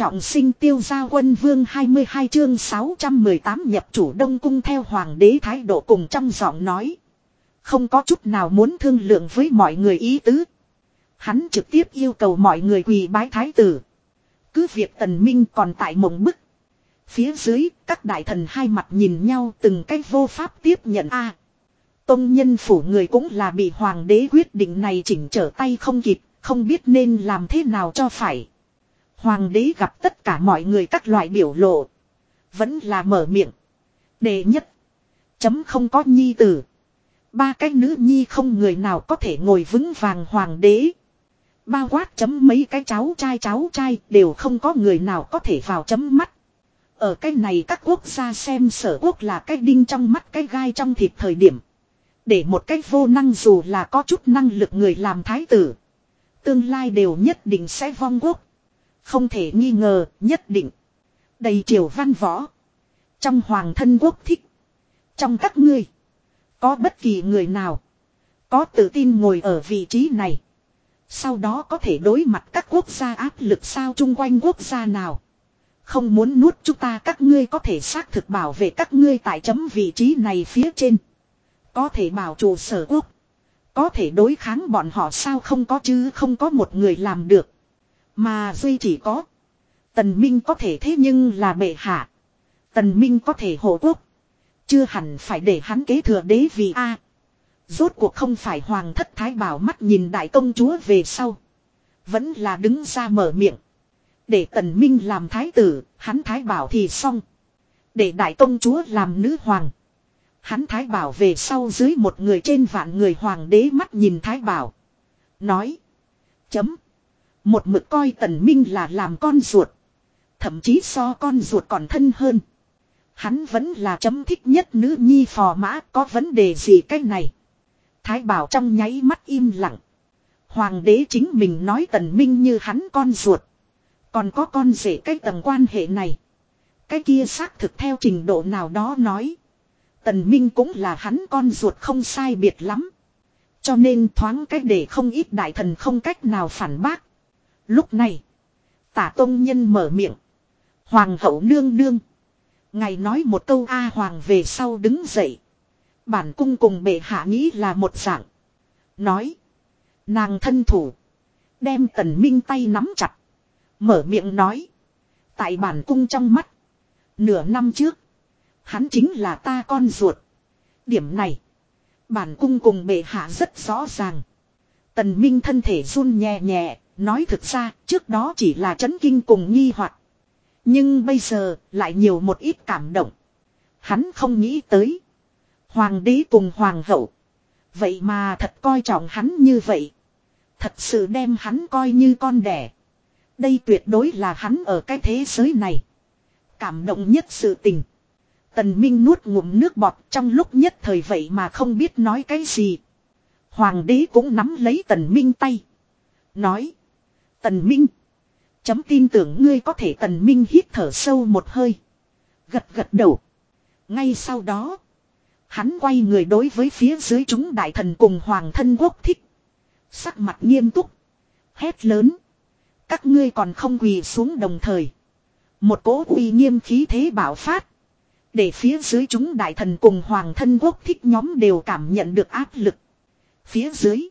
Trọng sinh tiêu gia quân vương 22 chương 618 nhập chủ đông cung theo hoàng đế thái độ cùng trong giọng nói. Không có chút nào muốn thương lượng với mọi người ý tứ. Hắn trực tiếp yêu cầu mọi người quỳ bái thái tử. Cứ việc tần minh còn tại mộng bức. Phía dưới, các đại thần hai mặt nhìn nhau từng cách vô pháp tiếp nhận a. Tông nhân phủ người cũng là bị hoàng đế quyết định này chỉnh trở tay không kịp, không biết nên làm thế nào cho phải. Hoàng đế gặp tất cả mọi người các loại biểu lộ. Vẫn là mở miệng. Đệ nhất. Chấm không có nhi tử. Ba cái nữ nhi không người nào có thể ngồi vững vàng hoàng đế. Bao quát chấm mấy cái cháu trai cháu trai đều không có người nào có thể vào chấm mắt. Ở cái này các quốc gia xem sở quốc là cái đinh trong mắt cái gai trong thịt thời điểm. Để một cách vô năng dù là có chút năng lực người làm thái tử. Tương lai đều nhất định sẽ vong quốc. Không thể nghi ngờ, nhất định. Đầy triều văn võ. Trong hoàng thân quốc thích. Trong các ngươi. Có bất kỳ người nào. Có tự tin ngồi ở vị trí này. Sau đó có thể đối mặt các quốc gia áp lực sao chung quanh quốc gia nào. Không muốn nuốt chúng ta các ngươi có thể xác thực bảo vệ các ngươi tại chấm vị trí này phía trên. Có thể bảo trụ sở quốc. Có thể đối kháng bọn họ sao không có chứ không có một người làm được. Mà duy chỉ có. Tần Minh có thể thế nhưng là bệ hạ. Tần Minh có thể hộ quốc. Chưa hẳn phải để hắn kế thừa đế vì A. Rốt cuộc không phải hoàng thất thái bảo mắt nhìn đại công chúa về sau. Vẫn là đứng ra mở miệng. Để tần minh làm thái tử, hắn thái bảo thì xong. Để đại công chúa làm nữ hoàng. Hắn thái bảo về sau dưới một người trên vạn người hoàng đế mắt nhìn thái bảo. Nói. Chấm. Một mực coi tần minh là làm con ruột. Thậm chí so con ruột còn thân hơn. Hắn vẫn là chấm thích nhất nữ nhi phò mã, có vấn đề gì cái này. Thái bảo trong nháy mắt im lặng. Hoàng đế chính mình nói tần minh như hắn con ruột. Còn có con rể cái tầng quan hệ này. Cái kia xác thực theo trình độ nào đó nói. Tần Minh cũng là hắn con ruột không sai biệt lắm. Cho nên thoáng cách để không ít đại thần không cách nào phản bác. Lúc này, tả tông nhân mở miệng. Hoàng hậu nương nương. Ngài nói một câu A hoàng về sau đứng dậy. Bản cung cùng bệ hạ nghĩ là một dạng. Nói. Nàng thân thủ. Đem tần minh tay nắm chặt. Mở miệng nói. Tại bản cung trong mắt. Nửa năm trước. Hắn chính là ta con ruột. Điểm này. Bản cung cùng bệ hạ rất rõ ràng. Tần Minh thân thể run nhẹ nhẹ. Nói thực ra, trước đó chỉ là chấn kinh cùng nghi hoặc Nhưng bây giờ lại nhiều một ít cảm động. Hắn không nghĩ tới. Hoàng đế cùng hoàng hậu. Vậy mà thật coi trọng hắn như vậy. Thật sự đem hắn coi như con đẻ. Đây tuyệt đối là hắn ở cái thế giới này. Cảm động nhất sự tình. Tần Minh nuốt ngụm nước bọt trong lúc nhất thời vậy mà không biết nói cái gì. Hoàng đế cũng nắm lấy Tần Minh tay. Nói. Tần Minh. Chấm tin tưởng ngươi có thể Tần Minh hít thở sâu một hơi. Gật gật đầu. Ngay sau đó. Hắn quay người đối với phía dưới chúng đại thần cùng hoàng thân quốc thích. Sắc mặt nghiêm túc. Hét lớn. Các ngươi còn không quỳ xuống đồng thời. Một cỗ uy nghiêm khí thế bảo phát. Để phía dưới chúng đại thần cùng hoàng thân quốc thích nhóm đều cảm nhận được áp lực. Phía dưới.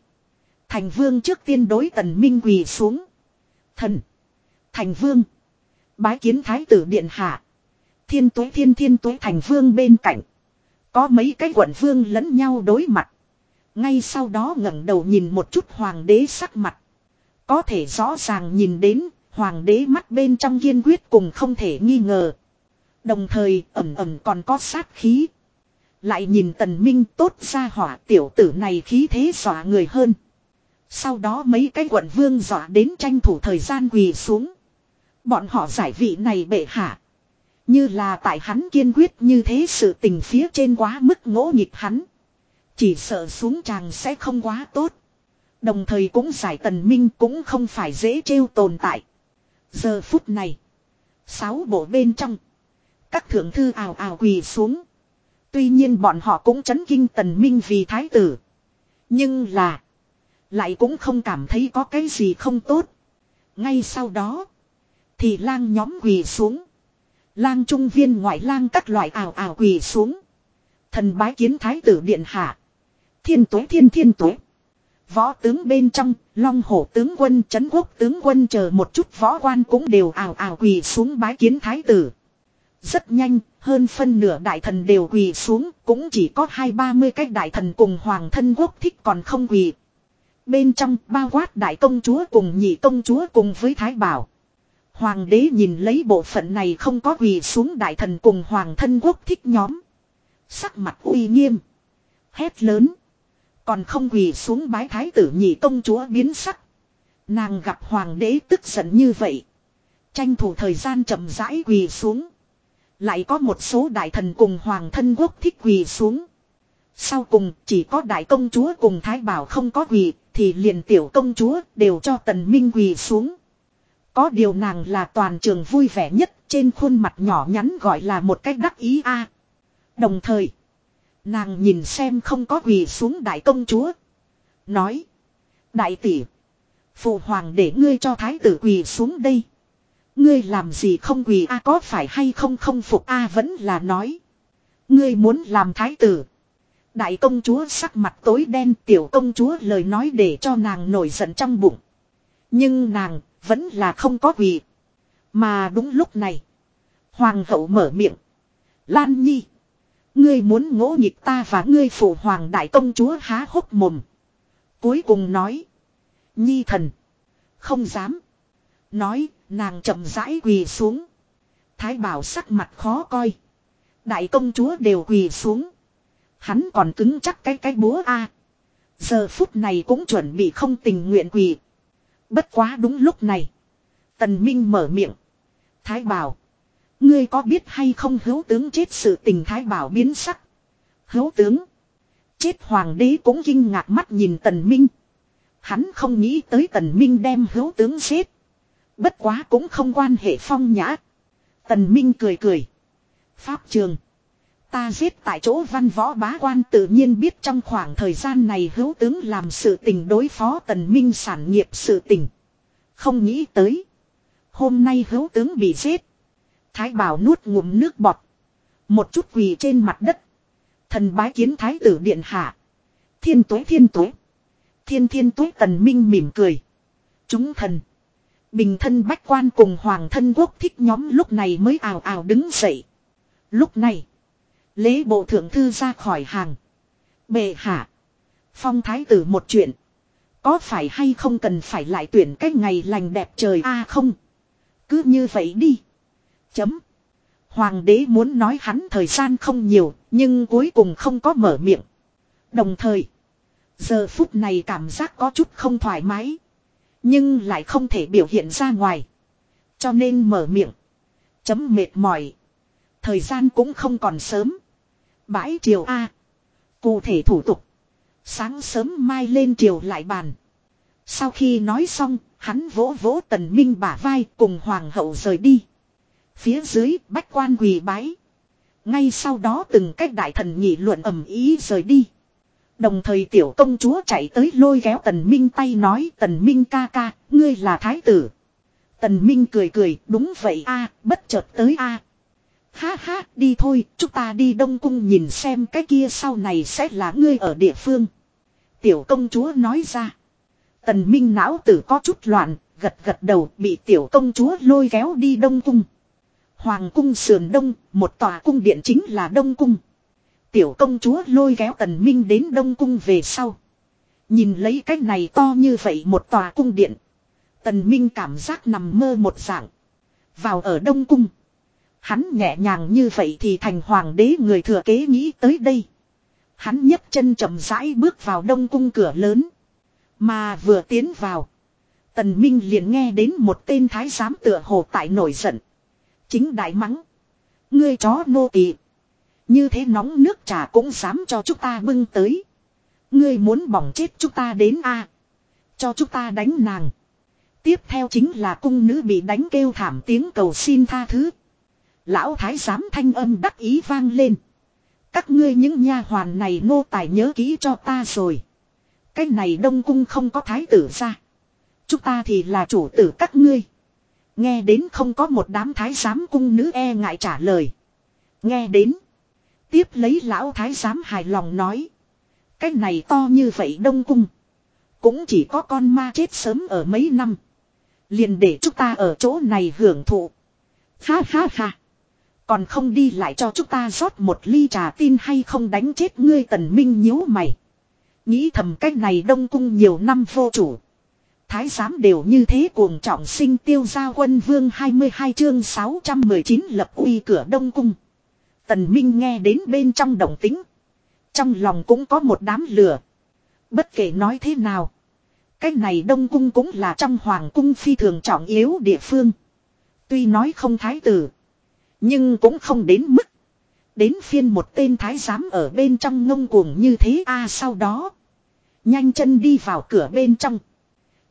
Thành vương trước tiên đối tần minh quỳ xuống. Thần. Thành vương. Bái kiến thái tử điện hạ. Thiên tuế thiên thiên tuế thành vương bên cạnh. Có mấy cái quận vương lẫn nhau đối mặt. Ngay sau đó ngẩng đầu nhìn một chút hoàng đế sắc mặt. Có thể rõ ràng nhìn đến, hoàng đế mắt bên trong kiên quyết cùng không thể nghi ngờ. Đồng thời ẩm ẩm còn có sát khí. Lại nhìn tần minh tốt ra hỏa tiểu tử này khí thế xỏa người hơn. Sau đó mấy cái quận vương dọa đến tranh thủ thời gian quỳ xuống. Bọn họ giải vị này bệ hạ. Như là tại hắn kiên quyết như thế sự tình phía trên quá mức ngỗ nghịch hắn. Chỉ sợ xuống chàng sẽ không quá tốt. Đồng thời cũng giải tần minh cũng không phải dễ trêu tồn tại. Giờ phút này. Sáu bộ bên trong. Các thượng thư ào ào quỳ xuống. Tuy nhiên bọn họ cũng chấn kinh tần minh vì thái tử. Nhưng là. Lại cũng không cảm thấy có cái gì không tốt. Ngay sau đó. Thì lang nhóm quỳ xuống. Lang trung viên ngoại lang các loại ảo ảo quỳ xuống. Thần bái kiến thái tử điện hạ. Thiên tuế thiên thiên tuế. Võ tướng bên trong, long hổ tướng quân, chấn quốc tướng quân chờ một chút võ quan cũng đều ảo ảo quỳ xuống bái kiến thái tử. Rất nhanh, hơn phân nửa đại thần đều quỳ xuống, cũng chỉ có hai ba mươi cái đại thần cùng hoàng thân quốc thích còn không quỳ. Bên trong bao quát đại công chúa cùng nhị công chúa cùng với thái bảo. Hoàng đế nhìn lấy bộ phận này không có quỳ xuống đại thần cùng hoàng thân quốc thích nhóm. Sắc mặt uy nghiêm. Hét lớn. Còn không quỳ xuống bái thái tử nhị công chúa biến sắc. Nàng gặp hoàng đế tức giận như vậy. Tranh thủ thời gian chậm rãi quỳ xuống. Lại có một số đại thần cùng hoàng thân quốc thích quỳ xuống. Sau cùng chỉ có đại công chúa cùng thái bảo không có quỳ thì liền tiểu công chúa đều cho tần minh quỳ xuống. Có điều nàng là toàn trường vui vẻ nhất trên khuôn mặt nhỏ nhắn gọi là một cách đắc ý a. Đồng thời, nàng nhìn xem không có quỳ xuống đại công chúa. Nói, đại tỷ, phụ hoàng để ngươi cho thái tử quỳ xuống đây. Ngươi làm gì không quỳ a có phải hay không không phục a vẫn là nói. Ngươi muốn làm thái tử. Đại công chúa sắc mặt tối đen, tiểu công chúa lời nói để cho nàng nổi giận trong bụng. Nhưng nàng vẫn là không có quỳ. Mà đúng lúc này. Hoàng hậu mở miệng. Lan nhi. Ngươi muốn ngỗ nhịp ta và ngươi phụ hoàng đại công chúa há hốc mồm. Cuối cùng nói. Nhi thần. Không dám. Nói, nàng chậm rãi quỳ xuống. Thái bảo sắc mặt khó coi. Đại công chúa đều quỳ xuống. Hắn còn cứng chắc cái cái búa a. Giờ phút này cũng chuẩn bị không tình nguyện quỳ. Bất quá đúng lúc này. Tần Minh mở miệng. Thái bảo. Ngươi có biết hay không hữu tướng chết sự tình thái bảo biến sắc. Hữu tướng. Chết hoàng đế cũng kinh ngạc mắt nhìn tần minh. Hắn không nghĩ tới tần minh đem hữu tướng giết. Bất quá cũng không quan hệ phong nhã. Tần minh cười cười. Pháp trường. Ta giết tại chỗ văn võ bá quan tự nhiên biết trong khoảng thời gian này hữu tướng làm sự tình đối phó tần minh sản nghiệp sự tình. Không nghĩ tới. Hôm nay hữu tướng bị giết. Thái bảo nuốt ngụm nước bọt. Một chút quỳ trên mặt đất. Thần bái kiến thái tử điện hạ. Thiên tuế thiên tuế. Thiên thiên tuế tần minh mỉm cười. Chúng thần. Bình thân bách quan cùng hoàng thân quốc thích nhóm lúc này mới ào ào đứng dậy. Lúc này. Lễ bộ thượng thư ra khỏi hàng. Bệ hạ. Phong thái tử một chuyện. Có phải hay không cần phải lại tuyển cách ngày lành đẹp trời a không. Cứ như vậy đi. Chấm. Hoàng đế muốn nói hắn thời gian không nhiều, nhưng cuối cùng không có mở miệng. Đồng thời, giờ phút này cảm giác có chút không thoải mái. Nhưng lại không thể biểu hiện ra ngoài. Cho nên mở miệng. Chấm mệt mỏi. Thời gian cũng không còn sớm. Bãi triều A. Cụ thể thủ tục. Sáng sớm mai lên triều lại bàn. Sau khi nói xong, hắn vỗ vỗ tần minh bả vai cùng hoàng hậu rời đi. Phía dưới bách quan quỳ bái. Ngay sau đó từng cách đại thần nhị luận ầm ý rời đi. Đồng thời tiểu công chúa chạy tới lôi kéo tần minh tay nói tần minh ca ca, ngươi là thái tử. Tần minh cười cười, đúng vậy a bất chợt tới a Ha ha, đi thôi, chúng ta đi Đông Cung nhìn xem cái kia sau này sẽ là ngươi ở địa phương. Tiểu công chúa nói ra. Tần Minh não tử có chút loạn, gật gật đầu bị tiểu công chúa lôi kéo đi Đông Cung. Hoàng cung sườn đông, một tòa cung điện chính là Đông Cung. Tiểu công chúa lôi kéo tần minh đến Đông Cung về sau. Nhìn lấy cái này to như vậy một tòa cung điện. Tần minh cảm giác nằm mơ một dạng. Vào ở Đông Cung. Hắn nhẹ nhàng như vậy thì thành hoàng đế người thừa kế nghĩ tới đây. Hắn nhấc chân chậm rãi bước vào Đông Cung cửa lớn. Mà vừa tiến vào. Tần Minh liền nghe đến một tên thái giám tựa hồ tại nổi giận. Chính đại mắng. Ngươi chó nô tỳ, Như thế nóng nước trà cũng dám cho chúng ta bưng tới. Ngươi muốn bỏng chết chúng ta đến a, Cho chúng ta đánh nàng. Tiếp theo chính là cung nữ bị đánh kêu thảm tiếng cầu xin tha thứ. Lão thái giám thanh âm đắc ý vang lên. Các ngươi những nha hoàn này nô tài nhớ kỹ cho ta rồi. Cái này đông cung không có thái tử ra. Chúng ta thì là chủ tử các ngươi. Nghe đến không có một đám thái giám cung nữ e ngại trả lời. Nghe đến. Tiếp lấy lão thái giám hài lòng nói. Cái này to như vậy đông cung. Cũng chỉ có con ma chết sớm ở mấy năm. Liền để chúng ta ở chỗ này hưởng thụ. Ha ha ha. Còn không đi lại cho chúng ta rót một ly trà tin hay không đánh chết ngươi tần minh nhíu mày. Nghĩ thầm cách này đông cung nhiều năm vô chủ. Thái giám đều như thế cuồng trọng sinh tiêu gia quân vương 22 chương 619 lập uy cửa đông cung. Tần Minh nghe đến bên trong đồng tính. Trong lòng cũng có một đám lửa. Bất kể nói thế nào. Cái này đông cung cũng là trong hoàng cung phi thường trọng yếu địa phương. Tuy nói không thái tử. Nhưng cũng không đến mức. Đến phiên một tên thái giám ở bên trong ngông cuồng như thế a sau đó. Nhanh chân đi vào cửa bên trong.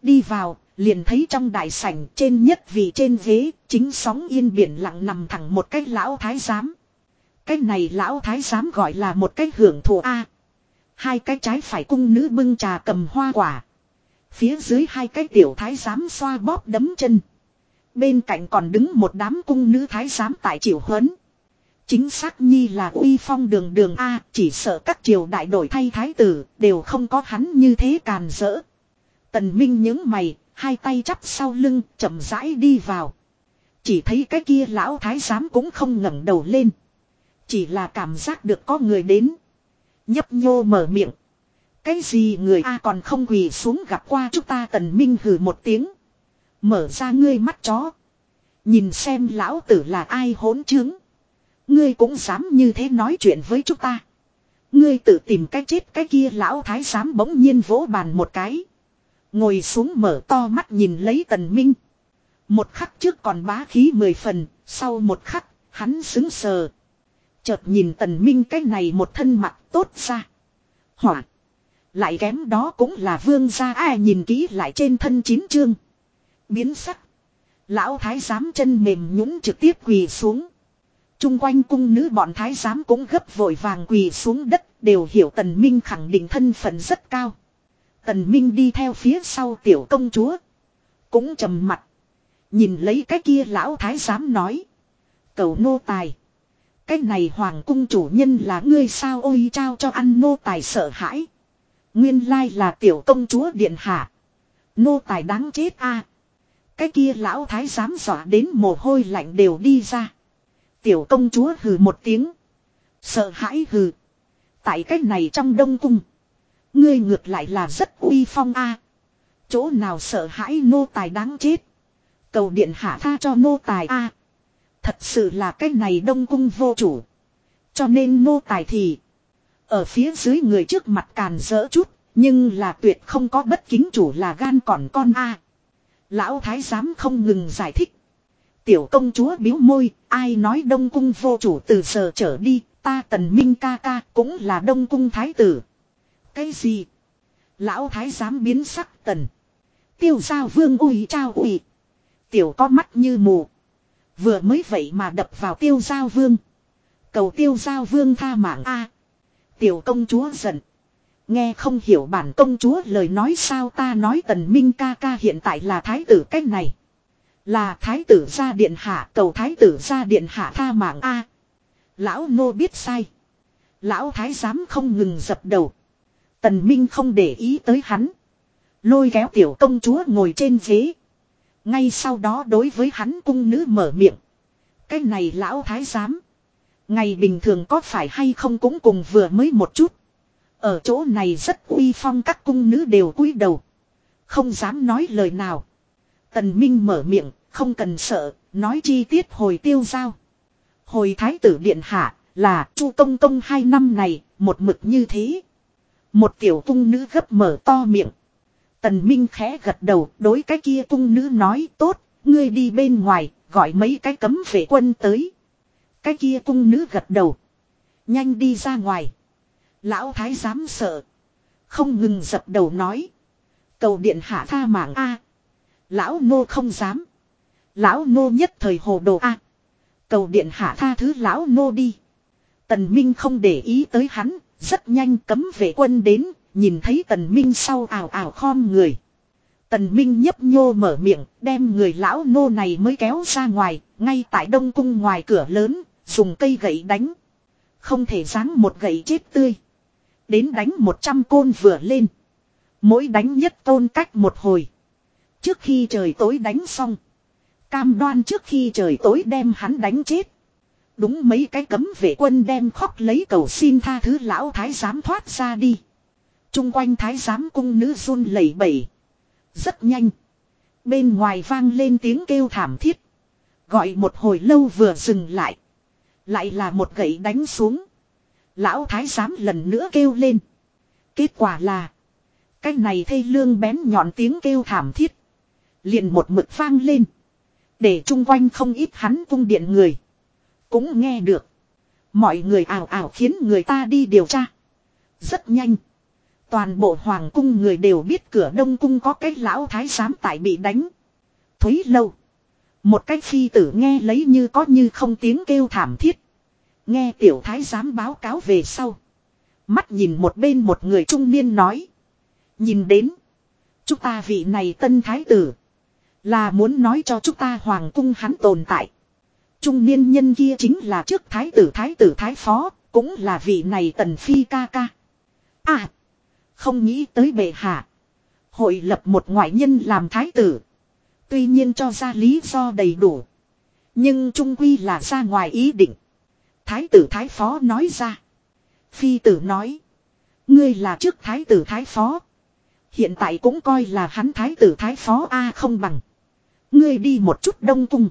Đi vào, liền thấy trong đại sảnh trên nhất vị trên ghế, chính sóng yên biển lặng nằm thẳng một cái lão thái giám. Cái này lão thái giám gọi là một cái hưởng thụ A. Hai cái trái phải cung nữ bưng trà cầm hoa quả. Phía dưới hai cái tiểu thái giám xoa bóp đấm chân. Bên cạnh còn đứng một đám cung nữ thái giám tại triều huấn. Chính xác nhi là uy phong đường đường A, chỉ sợ các triều đại đổi thay thái tử, đều không có hắn như thế càn rỡ. Tần Minh những mày, hai tay chắp sau lưng, chậm rãi đi vào. Chỉ thấy cái kia lão thái giám cũng không ngẩng đầu lên. Chỉ là cảm giác được có người đến. Nhấp nhô mở miệng. Cái gì người A còn không quỳ xuống gặp qua chúng ta tần minh hừ một tiếng. Mở ra ngươi mắt chó. Nhìn xem lão tử là ai hỗn chứng. Ngươi cũng dám như thế nói chuyện với chúng ta. Ngươi tự tìm cách chết cái kia lão thái giám bỗng nhiên vỗ bàn một cái. Ngồi xuống mở to mắt nhìn lấy tần minh. Một khắc trước còn bá khí mười phần, sau một khắc, hắn xứng sờ. Chợt nhìn tần minh cái này một thân mặt tốt ra. Hỏa. Lại kém đó cũng là vương gia ai nhìn kỹ lại trên thân chín chương. Biến sắc. Lão thái giám chân mềm nhũng trực tiếp quỳ xuống. Trung quanh cung nữ bọn thái giám cũng gấp vội vàng quỳ xuống đất, đều hiểu tần minh khẳng định thân phận rất cao. Tần minh đi theo phía sau tiểu công chúa. Cũng trầm mặt. Nhìn lấy cái kia lão thái giám nói. Cầu nô tài. Cái này hoàng cung chủ nhân là ngươi sao ôi trao cho ăn nô tài sợ hãi. Nguyên lai là tiểu công chúa điện hạ. Nô tài đáng chết a. Cái kia lão thái giám dọa đến mồ hôi lạnh đều đi ra. Tiểu công chúa hừ một tiếng. Sợ hãi hừ. Tại cách này trong đông cung. Ngươi ngược lại là rất uy phong a. Chỗ nào sợ hãi nô tài đáng chết. Cầu điện hạ tha cho nô tài a. Thật sự là cái này đông cung vô chủ. Cho nên nô tài thì. Ở phía dưới người trước mặt càn rỡ chút. Nhưng là tuyệt không có bất kính chủ là gan còn con a. Lão thái giám không ngừng giải thích. Tiểu công chúa biếu môi, ai nói đông cung vô chủ từ giờ trở đi, ta tần minh ca ca cũng là đông cung thái tử. Cái gì? Lão thái giám biến sắc tần. Tiêu giao vương ui trao ui. Tiểu có mắt như mù. Vừa mới vậy mà đập vào tiêu giao vương. Cầu tiêu giao vương tha mạng A. Tiểu công chúa giận. Nghe không hiểu bản công chúa lời nói sao ta nói tần minh ca ca hiện tại là thái tử cách này. Là thái tử ra điện hạ, cầu thái tử ra điện hạ tha mạng A. Lão nô biết sai. Lão thái giám không ngừng dập đầu. Tần Minh không để ý tới hắn. Lôi kéo tiểu công chúa ngồi trên ghế. Ngay sau đó đối với hắn cung nữ mở miệng. Cái này lão thái giám. Ngày bình thường có phải hay không cũng cùng vừa mới một chút. Ở chỗ này rất uy phong các cung nữ đều cúi đầu. Không dám nói lời nào. Tần Minh mở miệng, không cần sợ, nói chi tiết hồi tiêu giao. Hồi thái tử điện hạ, là chu công công hai năm này, một mực như thế. Một tiểu cung nữ gấp mở to miệng. Tần Minh khẽ gật đầu đối cái kia cung nữ nói tốt, ngươi đi bên ngoài, gọi mấy cái cấm vệ quân tới. Cái kia cung nữ gật đầu. Nhanh đi ra ngoài. Lão thái dám sợ. Không ngừng dập đầu nói. Cầu điện hạ tha mạng A. Lão nô không dám. Lão nô nhất thời hồ đồ A. Cầu điện hạ tha thứ lão nô đi. Tần Minh không để ý tới hắn, rất nhanh cấm vệ quân đến, nhìn thấy tần minh sau ảo ảo khom người. Tần Minh nhấp nhô mở miệng, đem người lão nô này mới kéo ra ngoài, ngay tại đông cung ngoài cửa lớn, dùng cây gậy đánh. Không thể giáng một gậy chết tươi. Đến đánh một trăm côn vừa lên. Mỗi đánh nhất tôn cách một hồi. Trước khi trời tối đánh xong. Cam đoan trước khi trời tối đem hắn đánh chết. Đúng mấy cái cấm vệ quân đem khóc lấy cầu xin tha thứ lão thái giám thoát ra đi. Trung quanh thái giám cung nữ run lẩy bẩy. Rất nhanh. Bên ngoài vang lên tiếng kêu thảm thiết. Gọi một hồi lâu vừa dừng lại. Lại là một gậy đánh xuống. Lão thái giám lần nữa kêu lên. Kết quả là. Cái này thây lương bén nhọn tiếng kêu thảm thiết. Liền một mực vang lên. Để chung quanh không ít hắn cung điện người. Cũng nghe được. Mọi người ảo ảo khiến người ta đi điều tra. Rất nhanh. Toàn bộ hoàng cung người đều biết cửa đông cung có cái lão thái giám tại bị đánh. Thúy lâu. Một cái phi tử nghe lấy như có như không tiếng kêu thảm thiết. Nghe tiểu thái giám báo cáo về sau. Mắt nhìn một bên một người trung niên nói. Nhìn đến. Chúng ta vị này tân thái tử. Là muốn nói cho chúng ta hoàng cung hắn tồn tại. Trung niên nhân kia chính là trước thái tử thái tử, thái phó. Cũng là vị này tần phi ca ca. À. Không nghĩ tới bệ hạ. Hội lập một ngoại nhân làm thái tử. Tuy nhiên cho ra lý do đầy đủ. Nhưng trung quy là ra ngoài ý định. Thái tử thái phó nói ra. Phi tử nói. Ngươi là trước thái tử thái phó. Hiện tại cũng coi là hắn thái tử thái phó A không bằng. Ngươi đi một chút đông cung.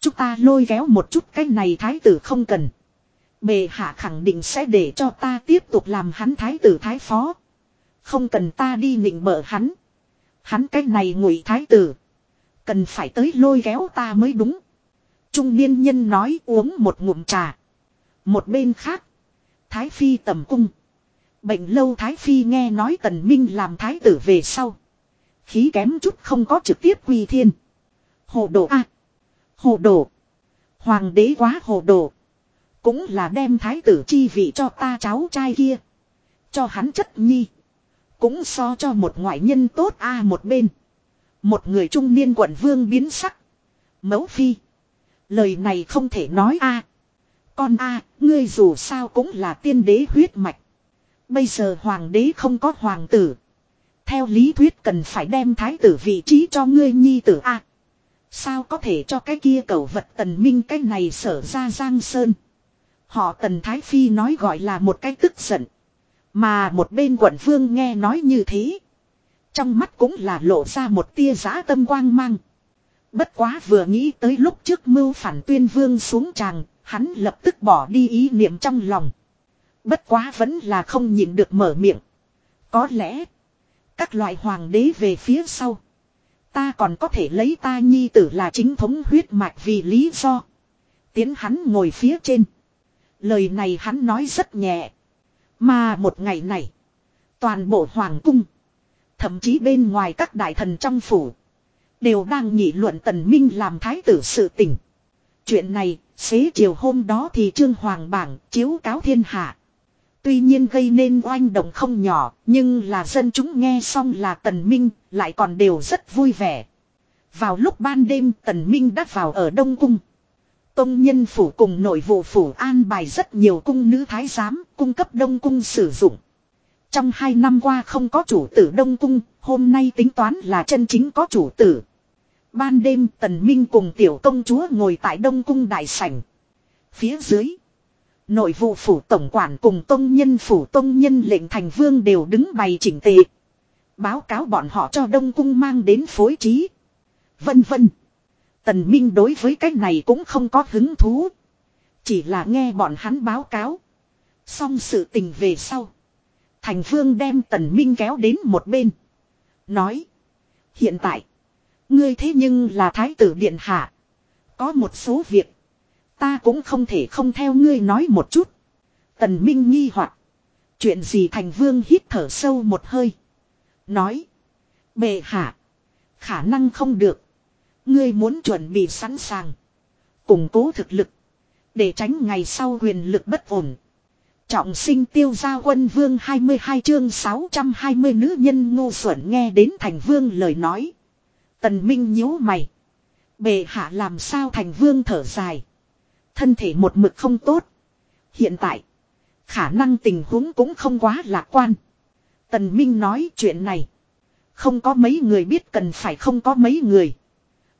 Chúng ta lôi kéo một chút cái này thái tử không cần. Bề hạ khẳng định sẽ để cho ta tiếp tục làm hắn thái tử thái phó. Không cần ta đi nịnh bợ hắn. Hắn cái này ngụy thái tử. Cần phải tới lôi kéo ta mới đúng. Trung niên nhân nói uống một ngụm trà. Một bên khác. Thái phi tầm cung. Bệnh lâu Thái phi nghe nói tần minh làm thái tử về sau. Khí kém chút không có trực tiếp quy thiên. Hồ đồ a Hồ đồ. Hoàng đế quá hồ đồ. Cũng là đem thái tử chi vị cho ta cháu trai kia. Cho hắn chất nhi. Cũng so cho một ngoại nhân tốt a một bên. Một người trung niên quận vương biến sắc. Mẫu phi. Lời này không thể nói a con a ngươi dù sao cũng là tiên đế huyết mạch. Bây giờ hoàng đế không có hoàng tử. Theo lý thuyết cần phải đem thái tử vị trí cho ngươi nhi tử a Sao có thể cho cái kia cầu vật tần minh cái này sở ra giang sơn. Họ tần thái phi nói gọi là một cái tức giận. Mà một bên quận vương nghe nói như thế. Trong mắt cũng là lộ ra một tia giã tâm quang mang. Bất quá vừa nghĩ tới lúc trước mưu phản tuyên vương xuống tràng, hắn lập tức bỏ đi ý niệm trong lòng. Bất quá vẫn là không nhịn được mở miệng. Có lẽ, các loại hoàng đế về phía sau. Ta còn có thể lấy ta nhi tử là chính thống huyết mạch vì lý do. Tiến hắn ngồi phía trên. Lời này hắn nói rất nhẹ. Mà một ngày này, toàn bộ hoàng cung, thậm chí bên ngoài các đại thần trong phủ, đều đang nghị luận tần minh làm thái tử sự tình. Chuyện này, xế chiều hôm đó thì trương hoàng bảng chiếu cáo thiên hạ. Tuy nhiên gây nên oanh động không nhỏ, nhưng là dân chúng nghe xong là tần minh, lại còn đều rất vui vẻ. Vào lúc ban đêm tần minh đã vào ở Đông Cung. Tông nhân phủ cùng nội vụ phủ an bài rất nhiều cung nữ thái giám, cung cấp Đông Cung sử dụng. Trong hai năm qua không có chủ tử Đông Cung, hôm nay tính toán là chân chính có chủ tử. Ban đêm tần minh cùng tiểu công chúa ngồi tại Đông Cung đại sảnh. Phía dưới, nội vụ phủ tổng quản cùng tông nhân phủ tông nhân lệnh thành vương đều đứng bày chỉnh tề. Báo cáo bọn họ cho Đông Cung mang đến phối trí. Vân vân. Tần Minh đối với cái này cũng không có hứng thú. Chỉ là nghe bọn hắn báo cáo. Xong sự tình về sau. Thành Vương đem Tần Minh kéo đến một bên. Nói. Hiện tại. Ngươi thế nhưng là Thái tử Điện Hạ. Có một số việc. Ta cũng không thể không theo ngươi nói một chút. Tần Minh nghi hoặc, Chuyện gì Thành Vương hít thở sâu một hơi. Nói. Bệ hạ. Khả năng không được. Ngươi muốn chuẩn bị sẵn sàng. Củng cố thực lực. Để tránh ngày sau quyền lực bất ổn. Trọng sinh tiêu gia quân vương 22 chương 620 nữ nhân ngu xuẩn nghe đến thành vương lời nói. Tần Minh nhíu mày. Bề hạ làm sao thành vương thở dài. Thân thể một mực không tốt. Hiện tại. Khả năng tình huống cũng không quá lạc quan. Tần Minh nói chuyện này. Không có mấy người biết cần phải không có mấy người.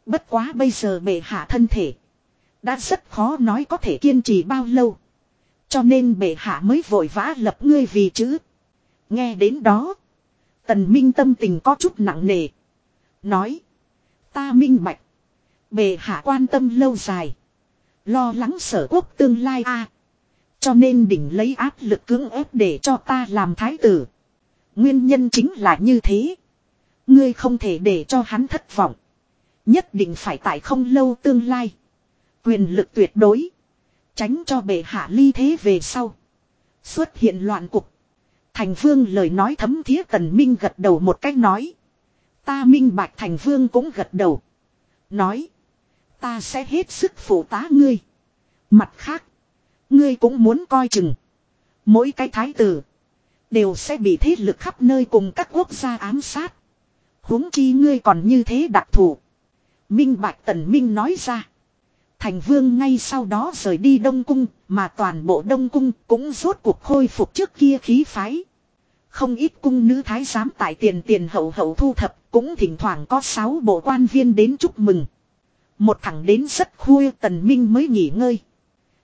Bất quá bây giờ bệ hạ thân thể. Đã rất khó nói có thể kiên trì bao lâu. Cho nên bệ hạ mới vội vã lập ngươi vì chữ. Nghe đến đó. Tần Minh tâm tình có chút nặng nề. Nói. Ta minh bạch. bề hạ quan tâm lâu dài. Lo lắng sở quốc tương lai a Cho nên đỉnh lấy áp lực cưỡng ép để cho ta làm thái tử. Nguyên nhân chính là như thế. Ngươi không thể để cho hắn thất vọng. Nhất định phải tại không lâu tương lai. Quyền lực tuyệt đối. Tránh cho bệ hạ ly thế về sau. Xuất hiện loạn cục. Thành vương lời nói thấm thía tần minh gật đầu một cách nói. Ta minh bạch thành vương cũng gật đầu. Nói. Ta sẽ hết sức phụ tá ngươi. Mặt khác. Ngươi cũng muốn coi chừng. Mỗi cái thái tử. Đều sẽ bị thế lực khắp nơi cùng các quốc gia ám sát. huống chi ngươi còn như thế đặc thù. Minh Bạch Tần Minh nói ra. Thành vương ngay sau đó rời đi Đông Cung, mà toàn bộ Đông Cung cũng rốt cuộc khôi phục trước kia khí phái. Không ít cung nữ thái giám tại tiền tiền hậu hậu thu thập, cũng thỉnh thoảng có sáu bộ quan viên đến chúc mừng. Một thằng đến rất khuya Tần Minh mới nghỉ ngơi.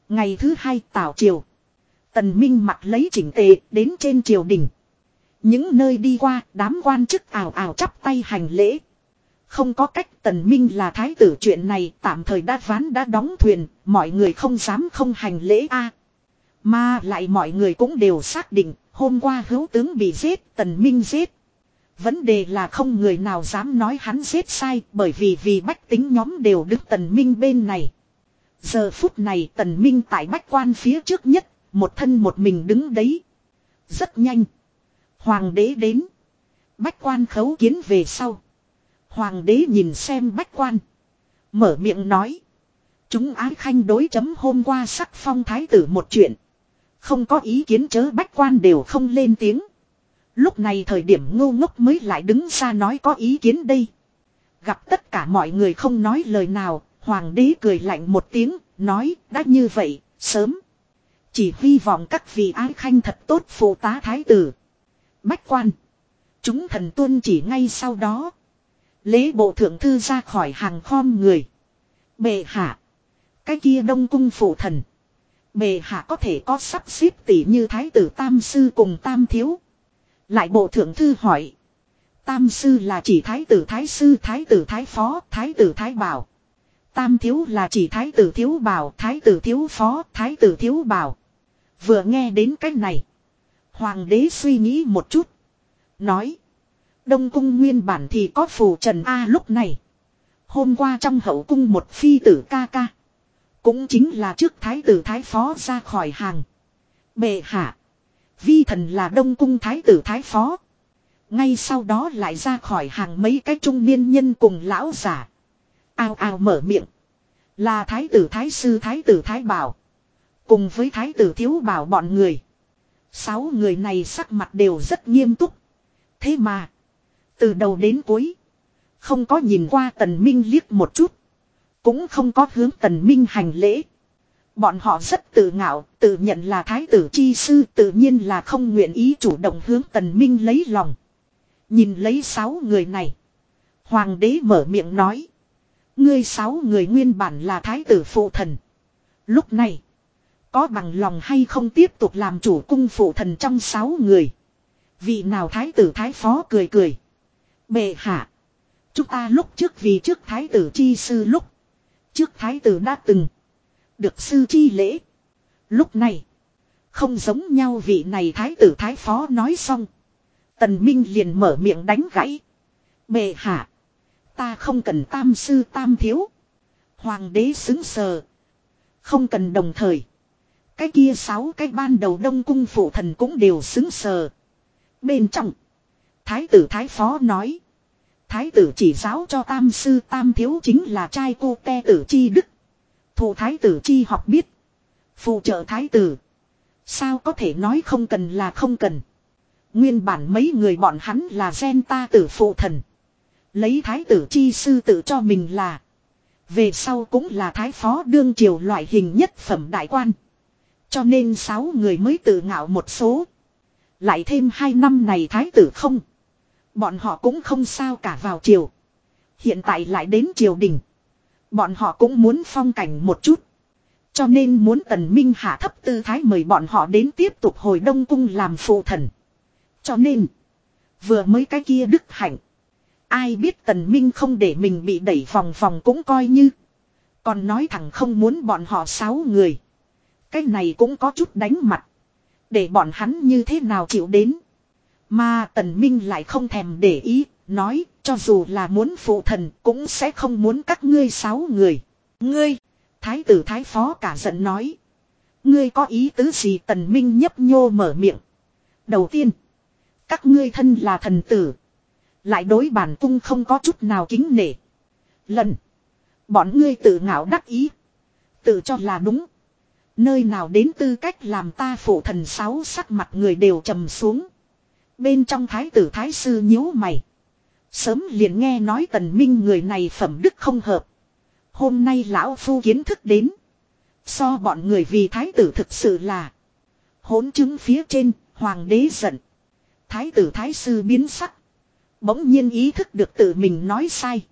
Ngày thứ hai tảo triều. Tần Minh mặc lấy chỉnh tề đến trên triều đình. Những nơi đi qua đám quan chức ảo ảo chắp tay hành lễ. Không có cách tần minh là thái tử chuyện này tạm thời đã ván đã đóng thuyền, mọi người không dám không hành lễ a. Mà lại mọi người cũng đều xác định, hôm qua hữu tướng bị giết, tần minh giết. Vấn đề là không người nào dám nói hắn giết sai bởi vì vì bách tính nhóm đều đứng tần minh bên này. Giờ phút này tần minh tại bách quan phía trước nhất, một thân một mình đứng đấy. Rất nhanh. Hoàng đế đến. Bách quan khấu kiến về sau. Hoàng đế nhìn xem bách quan. Mở miệng nói. Chúng ái khanh đối chấm hôm qua sắc phong thái tử một chuyện. Không có ý kiến chớ bách quan đều không lên tiếng. Lúc này thời điểm ngu ngốc mới lại đứng ra nói có ý kiến đây. Gặp tất cả mọi người không nói lời nào, hoàng đế cười lạnh một tiếng, nói đã như vậy, sớm. Chỉ hy vọng các vị ái khanh thật tốt phụ tá thái tử. Bách quan. Chúng thần tuân chỉ ngay sau đó. Lễ bộ thượng thư ra khỏi hàng khom người. Bệ hạ. Cái kia đông cung phụ thần. Bệ hạ có thể có sắp xếp tỷ như thái tử tam sư cùng tam thiếu. Lại bộ thượng thư hỏi. Tam sư là chỉ thái tử, thái sư, thái tử, thái phó, thái tử, thái bảo. Tam thiếu là chỉ thái tử, thiếu bảo thái tử, thiếu phó, thái tử, thiếu bảo. Vừa nghe đến cách này. Hoàng đế suy nghĩ một chút. Nói. Đông cung nguyên bản thì có phù trần A lúc này. Hôm qua trong hậu cung một phi tử ca ca. Cũng chính là trước thái tử, thái phó ra khỏi hàng. Bệ hạ. Vi thần là đông cung thái tử thái phó. Ngay sau đó lại ra khỏi hàng mấy cái trung niên nhân cùng lão giả. Ao ao mở miệng. Là thái tử thái sư, thái tử thái bảo. Cùng với thái tử thiếu bảo bọn người. Sáu người này sắc mặt đều rất nghiêm túc. Thế mà. Từ đầu đến cuối. Không có nhìn qua tần minh liếc một chút. Cũng không có hướng tần minh hành lễ. Bọn họ rất tự ngạo, tự nhận là thái tử chi sư tự nhiên là không nguyện ý chủ động hướng tần minh lấy lòng. Nhìn lấy sáu người này. Hoàng đế mở miệng nói. Ngươi sáu người nguyên bản là thái tử phụ thần. Lúc này. Có bằng lòng hay không tiếp tục làm chủ cung phụ thần trong sáu người. Vị nào thái tử thái phó cười cười. Bệ hạ. Chúng ta lúc trước vì trước thái tử chi sư lúc. Trước thái tử đã từng. Được sư chi lễ. Lúc này. Không giống nhau vị này thái tử thái phó nói xong. Tần Minh liền mở miệng đánh gãy. Bệ hạ. Ta không cần tam sư tam thiếu. Hoàng đế xứng sờ. Không cần đồng thời. Cái kia sáu cái ban đầu đông cung phụ thần cũng đều xứng sờ. Bên trong. Thái tử thái phó nói. Thái tử chỉ giáo cho tam sư tam thiếu chính là trai cô te tử chi đức. Thù thái tử chi học biết. Phụ trợ thái tử. Sao có thể nói không cần là không cần. Nguyên bản mấy người bọn hắn là gen ta tử phụ thần. Lấy thái tử chi sư tự cho mình là. Về sau cũng là thái phó đương triều loại hình nhất phẩm đại quan. Cho nên sáu người mới tự ngạo một số. Lại thêm hai năm này thái tử không. Bọn họ cũng không sao cả vào triều. Hiện tại lại đến triều đình. Bọn họ cũng muốn phong cảnh một chút. Cho nên muốn tần minh hạ thấp tư thái mời bọn họ đến tiếp tục hồi đông cung làm phụ thần. Cho nên. Vừa mới cái kia đức hạnh. Ai biết tần minh không để mình bị đẩy vòng vòng cũng coi như. Còn nói thẳng không muốn bọn họ sáu người. Cái này cũng có chút đánh mặt. Để bọn hắn như thế nào chịu đến. Mà tần minh lại không thèm để ý. Nói, cho dù là muốn phụ thần, cũng sẽ không muốn các ngươi sáu người. Ngươi. Thái tử thái phó cả giận nói. Ngươi có ý tứ gì tần minh nhấp nhô mở miệng. Đầu tiên. Các ngươi thân là thần tử. Lại đối bản cung không có chút nào kính nể. Lần. Bọn ngươi tự ngạo đắc ý. Tự cho là đúng. Nơi nào đến tư cách làm ta phụ thần sáu sắc mặt người đều trầm xuống. Bên trong thái tử thái sư nhíu mày. Sớm liền nghe nói tần minh người này phẩm đức không hợp. Hôm nay lão phu kiến thức đến. So bọn người vì thái tử thực sự là. Hỗn chứng phía trên, hoàng đế giận. Thái tử thái sư biến sắc. Bỗng nhiên ý thức được tự mình nói sai.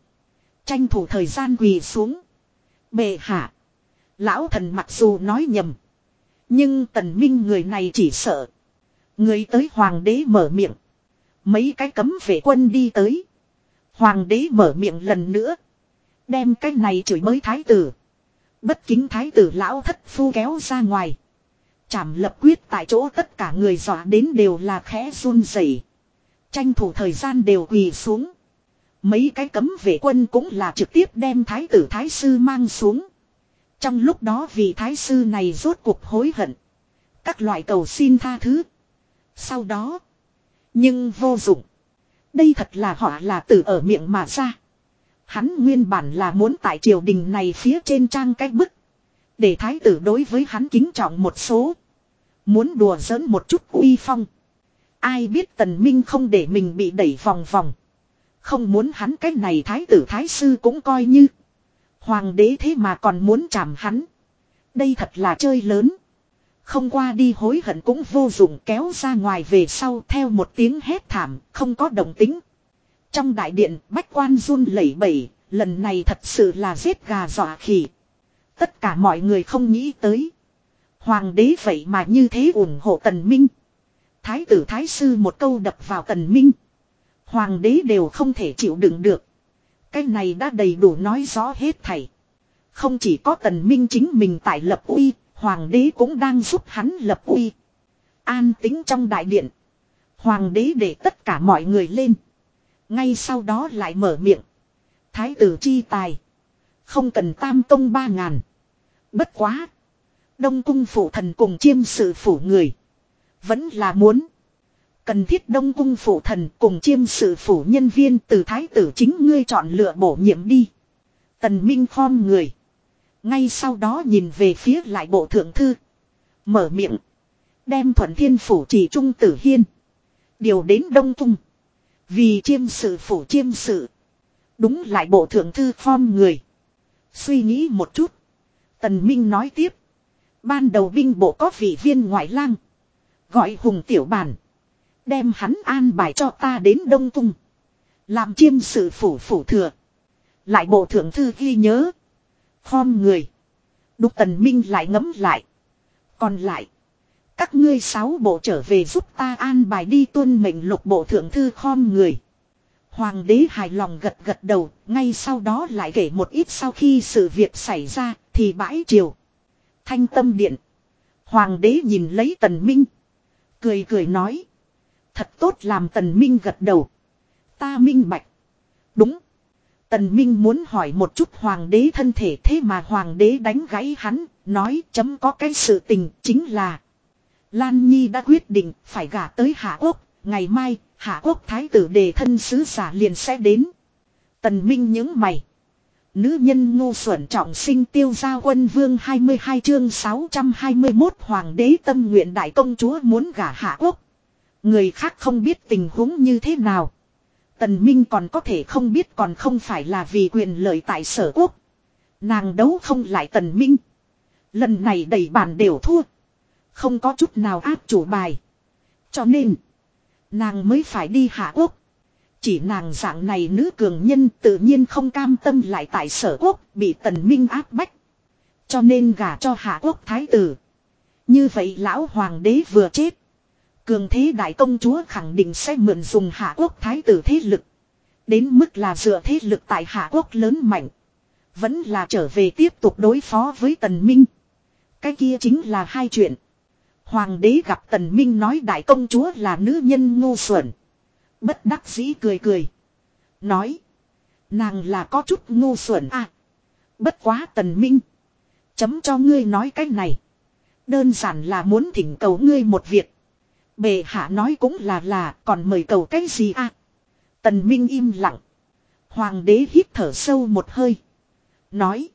Tranh thủ thời gian quỳ xuống. Bệ hạ. Lão thần mặc dù nói nhầm. Nhưng tần minh người này chỉ sợ. Người tới hoàng đế mở miệng. Mấy cái cấm vệ quân đi tới. Hoàng đế mở miệng lần nữa. Đem cái này chửi mới thái tử. Bất kính thái tử lão thất phu kéo ra ngoài. Chảm lập quyết tại chỗ tất cả người dọa đến đều là khẽ run rẩy, Tranh thủ thời gian đều quỳ xuống. Mấy cái cấm vệ quân cũng là trực tiếp đem thái tử thái sư mang xuống. Trong lúc đó vì thái sư này rốt cuộc hối hận. Các loại cầu xin tha thứ. Sau đó. Nhưng vô dụng. Đây thật là họ là tử ở miệng mà ra. Hắn nguyên bản là muốn tại triều đình này phía trên trang cái bức. Để thái tử đối với hắn kính trọng một số. Muốn đùa giỡn một chút uy phong. Ai biết tần minh không để mình bị đẩy vòng vòng. Không muốn hắn cái này thái tử thái sư cũng coi như. Hoàng đế thế mà còn muốn chạm hắn. Đây thật là chơi lớn. Không qua đi hối hận cũng vô dụng kéo ra ngoài về sau theo một tiếng hét thảm, không có động tính. Trong đại điện, bách quan run lẩy bẩy, lần này thật sự là giết gà dọa khỉ. Tất cả mọi người không nghĩ tới. Hoàng đế vậy mà như thế ủng hộ tần minh. Thái tử thái sư một câu đập vào tần minh. Hoàng đế đều không thể chịu đựng được. Cái này đã đầy đủ nói rõ hết thảy. Không chỉ có tần minh chính mình tại lập uy, hoàng đế cũng đang giúp hắn lập uy. An tính trong đại điện. Hoàng đế để tất cả mọi người lên. Ngay sau đó lại mở miệng. Thái tử chi tài. Không cần tam công ba ngàn. Bất quá. Đông cung phụ thần cùng chiêm sự phủ người. Vẫn là muốn. Cần thiết đông cung phụ thần cùng chiêm sự phủ nhân viên từ thái tử chính ngươi chọn lựa bổ nhiệm đi. Tần Minh khom người. Ngay sau đó nhìn về phía lại bộ thượng thư. Mở miệng. Đem thuận thiên phủ chỉ trung tử hiên. Điều đến đông cung. Vì chiêm sự phủ chiêm sự. Đúng lại bộ thượng thư phong người. Suy nghĩ một chút. Tần Minh nói tiếp. Ban đầu binh bộ có vị viên ngoại lang. Gọi hùng tiểu bản. Đem hắn an bài cho ta đến Đông Cung. Làm chiêm sự phủ phủ thừa. Lại bộ thượng thư ghi nhớ. Khom người. Đúc tần minh lại ngấm lại. Còn lại. Các ngươi sáu bộ trở về giúp ta an bài đi tuân mệnh lục bộ thượng thư khom người. Hoàng đế hài lòng gật gật đầu, ngay sau đó lại kể một ít sau khi sự việc xảy ra, thì bãi triều. Thanh tâm điện. Hoàng đế nhìn lấy tần minh. Cười cười nói. Thật tốt làm tần minh gật đầu. Ta minh bạch. Đúng. Tần minh muốn hỏi một chút hoàng đế thân thể thế mà hoàng đế đánh gãy hắn, nói chấm có cái sự tình chính là. Lan Nhi đã quyết định phải gả tới Hạ Quốc, ngày mai Hạ Quốc thái tử đề thân sứ giả liền sẽ đến. Tần minh những mày. Nữ nhân ngu xuẩn trọng sinh tiêu giao quân vương 22 chương 621 hoàng đế tâm nguyện đại công chúa muốn gả hạ quốc. Người khác không biết tình huống như thế nào. Tần Minh còn có thể không biết còn không phải là vì quyền lợi tại sở quốc. Nàng đấu không lại Tần Minh. Lần này đầy bàn đều thua. Không có chút nào áp chủ bài. Cho nên. Nàng mới phải đi hạ quốc. Chỉ nàng dạng này nữ cường nhân tự nhiên không cam tâm lại tại sở quốc bị tần minh áp bách. Cho nên gả cho hạ quốc thái tử. Như vậy lão hoàng đế vừa chết. Cường thế đại công chúa khẳng định sẽ mượn dùng hạ quốc thái tử thế lực. Đến mức là dựa thế lực tại hạ quốc lớn mạnh. Vẫn là trở về tiếp tục đối phó với tần minh. Cái kia chính là hai chuyện. Hoàng đế gặp tần minh nói đại công chúa là nữ nhân ngu xuẩn. Bất đắc dĩ cười cười. Nói. Nàng là có chút ngu xuẩn à. Bất quá tần minh. Chấm cho ngươi nói cái này. Đơn giản là muốn thỉnh cầu ngươi một việc. Bệ hạ nói cũng là là, còn mời cầu cái gì à. Tần minh im lặng. Hoàng đế hít thở sâu một hơi. Nói.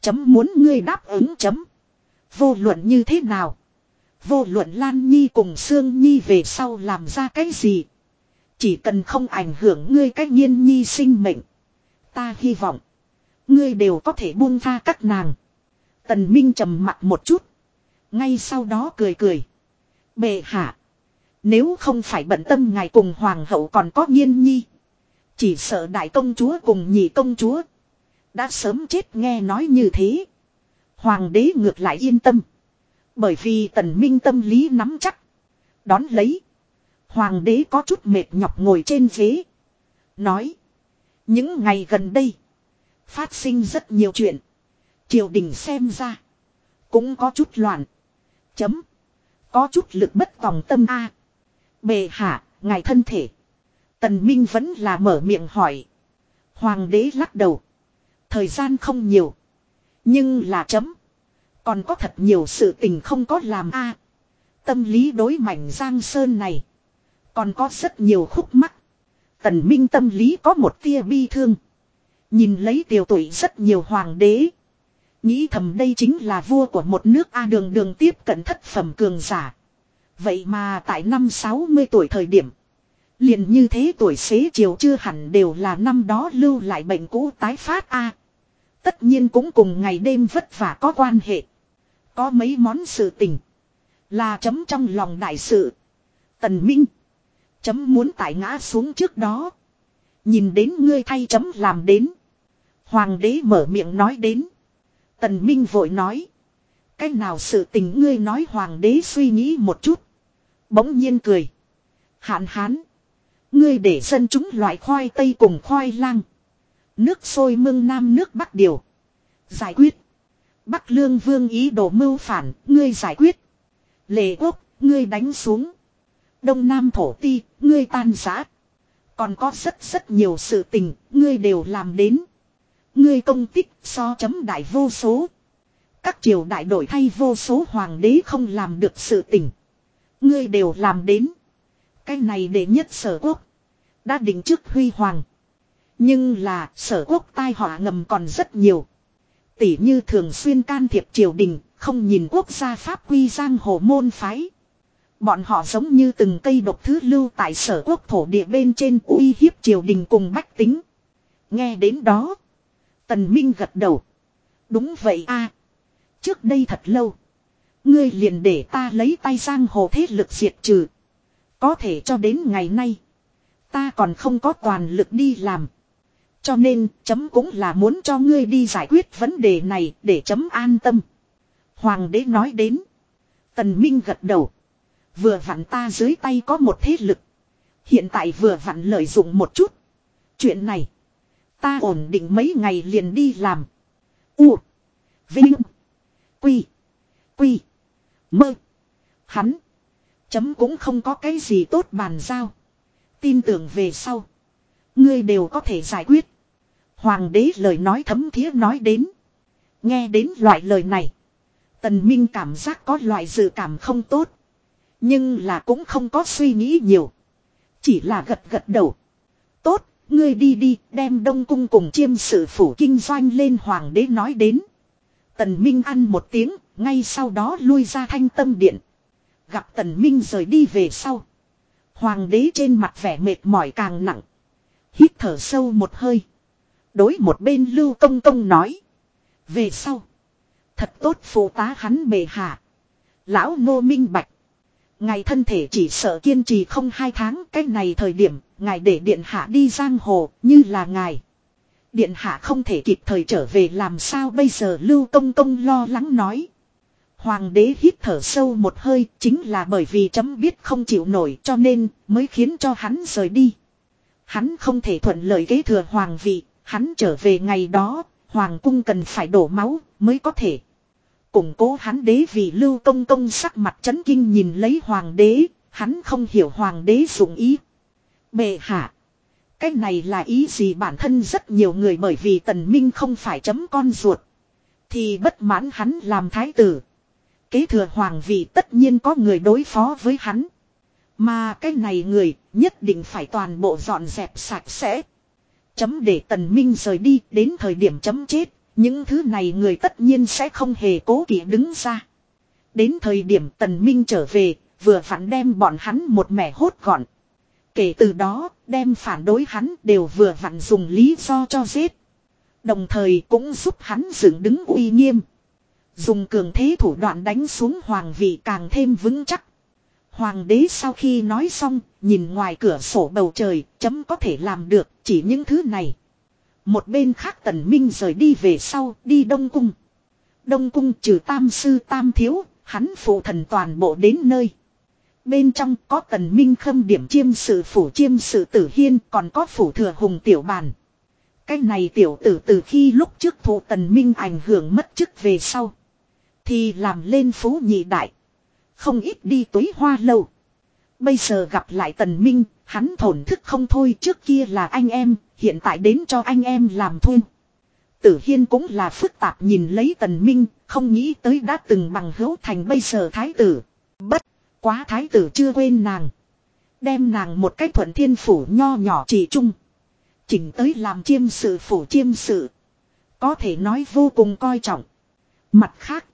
Chấm muốn ngươi đáp ứng chấm. Vô luận như thế nào. Vô luận Lan Nhi cùng Sương Nhi về sau làm ra cái gì. Chỉ cần không ảnh hưởng ngươi cách nhiên nhi sinh mệnh. Ta hy vọng. Ngươi đều có thể buông tha các nàng. Tần Minh trầm mặt một chút. Ngay sau đó cười cười. Bệ hạ. Nếu không phải bận tâm ngài cùng hoàng hậu còn có nhiên nhi. Chỉ sợ đại công chúa cùng nhị công chúa. Đã sớm chết nghe nói như thế. Hoàng đế ngược lại yên tâm. Bởi vì tần minh tâm lý nắm chắc. Đón lấy. Hoàng đế có chút mệt nhọc ngồi trên ghế. Nói. Những ngày gần đây. Phát sinh rất nhiều chuyện. Triều đình xem ra. Cũng có chút loạn. Chấm. Có chút lực bất tòng tâm A. Bề hạ, ngài thân thể. Tần Minh vẫn là mở miệng hỏi. Hoàng đế lắc đầu. Thời gian không nhiều. Nhưng là chấm. Còn có thật nhiều sự tình không có làm a. Tâm lý đối mảnh Giang Sơn này. Còn có rất nhiều khúc mắc. Tần Minh tâm lý có một tia bi thương. Nhìn lấy tiểu tuổi rất nhiều hoàng đế. Nghĩ thầm đây chính là vua của một nước A đường đường tiếp cận thất phẩm cường giả. Vậy mà tại năm 60 tuổi thời điểm. Liền như thế tuổi xế chiều chưa hẳn đều là năm đó lưu lại bệnh cũ tái phát A. Tất nhiên cũng cùng ngày đêm vất vả có quan hệ. Có mấy món sự tình. Là chấm trong lòng đại sự. Tần Minh. Chấm muốn tại ngã xuống trước đó. Nhìn đến ngươi thay chấm làm đến. Hoàng đế mở miệng nói đến. Tần Minh vội nói. Cách nào sự tình ngươi nói hoàng đế suy nghĩ một chút. Bỗng nhiên cười. Hạn hán. Ngươi để dân chúng loại khoai tây cùng khoai lang. Nước sôi mương nam nước bắc điều. Giải quyết. Bắc lương vương ý đồ mưu phản, ngươi giải quyết. Lệ quốc, ngươi đánh xuống. Đông Nam thổ ti, ngươi tan giã. Còn có rất rất nhiều sự tình, ngươi đều làm đến. Ngươi công tích so chấm đại vô số. Các triều đại đổi thay vô số hoàng đế không làm được sự tình. Ngươi đều làm đến. Cái này để nhất sở quốc. Đã định trước huy hoàng. Nhưng là sở quốc tai họa ngầm còn rất nhiều. Tỷ như thường xuyên can thiệp triều đình, không nhìn quốc gia pháp quy giang hồ môn phái. Bọn họ giống như từng cây độc thứ lưu tại sở quốc thổ địa bên trên uy hiếp triều đình cùng bách tính. Nghe đến đó. Tần Minh gật đầu. Đúng vậy a. Trước đây thật lâu. Ngươi liền để ta lấy tay giang hồ thế lực diệt trừ. Có thể cho đến ngày nay. Ta còn không có toàn lực đi làm. Cho nên, chấm cũng là muốn cho ngươi đi giải quyết vấn đề này để chấm an tâm. Hoàng đế nói đến. Tần Minh gật đầu. Vừa vặn ta dưới tay có một thế lực. Hiện tại vừa vặn lợi dụng một chút. Chuyện này. Ta ổn định mấy ngày liền đi làm. U. Vinh. Quy. Quy. Mơ. Hắn. Chấm cũng không có cái gì tốt bàn giao. Tin tưởng về sau. Ngươi đều có thể giải quyết. Hoàng đế lời nói thấm thía nói đến. Nghe đến loại lời này. Tần Minh cảm giác có loại dự cảm không tốt. Nhưng là cũng không có suy nghĩ nhiều. Chỉ là gật gật đầu. Tốt, ngươi đi đi, đem đông cung cùng chiêm sự phủ kinh doanh lên hoàng đế nói đến. Tần Minh ăn một tiếng, ngay sau đó lui ra thanh tâm điện. Gặp Tần Minh rời đi về sau. Hoàng đế trên mặt vẻ mệt mỏi càng nặng. Hít thở sâu một hơi. Đối một bên lưu công công nói. Về sau. Thật tốt phụ tá hắn bề hạ. Lão ngô minh bạch. Ngài thân thể chỉ sợ kiên trì không hai tháng cách này thời điểm, ngài để điện hạ đi giang hồ, như là ngài. Điện hạ không thể kịp thời trở về làm sao bây giờ lưu công công lo lắng nói. Hoàng đế hít thở sâu một hơi chính là bởi vì chấm biết không chịu nổi cho nên mới khiến cho hắn rời đi. Hắn không thể thuận lợi kế thừa hoàng vị, hắn trở về ngày đó, hoàng cung cần phải đổ máu mới có thể. Củng cố hắn đế vì lưu công công sắc mặt chấn kinh nhìn lấy hoàng đế, hắn không hiểu hoàng đế dụng ý. Bệ hạ. Cái này là ý gì bản thân rất nhiều người bởi vì tần minh không phải chấm con ruột. Thì bất mãn hắn làm thái tử. Kế thừa hoàng vị tất nhiên có người đối phó với hắn. Mà cái này người nhất định phải toàn bộ dọn dẹp sạch sẽ. Chấm để tần minh rời đi đến thời điểm chấm chết. Những thứ này người tất nhiên sẽ không hề cố kỵ đứng ra. Đến thời điểm tần minh trở về, vừa phản đem bọn hắn một mẻ hốt gọn. Kể từ đó, đem phản đối hắn đều vừa vặn dùng lý do cho giết. Đồng thời cũng giúp hắn dựng đứng uy nghiêm. Dùng cường thế thủ đoạn đánh xuống hoàng vị càng thêm vững chắc. Hoàng đế sau khi nói xong, nhìn ngoài cửa sổ bầu trời, chấm có thể làm được, chỉ những thứ này. Một bên khác tần minh rời đi về sau, đi Đông Cung. Đông Cung trừ tam sư tam thiếu, hắn phụ thần toàn bộ đến nơi. Bên trong có tần minh khâm điểm chiêm sự phủ chiêm sự tử hiên còn có phủ thừa hùng tiểu bàn. Cái này tiểu tử từ khi lúc trước thụ tần minh ảnh hưởng mất chức về sau. Thì làm lên phú nhị đại. Không ít đi túi hoa lâu. Bây giờ gặp lại tần minh, hắn thổn thức không thôi trước kia là anh em, hiện tại đến cho anh em làm thôi. Tử Hiên cũng là phức tạp nhìn lấy tần minh, không nghĩ tới đã từng bằng hữu thành bây giờ thái tử. Bất quá thái tử chưa quên nàng. Đem nàng một cách thuận thiên phủ nho nhỏ chỉ chung. Chỉnh tới làm chiêm sự phủ chiêm sự. Có thể nói vô cùng coi trọng. Mặt khác.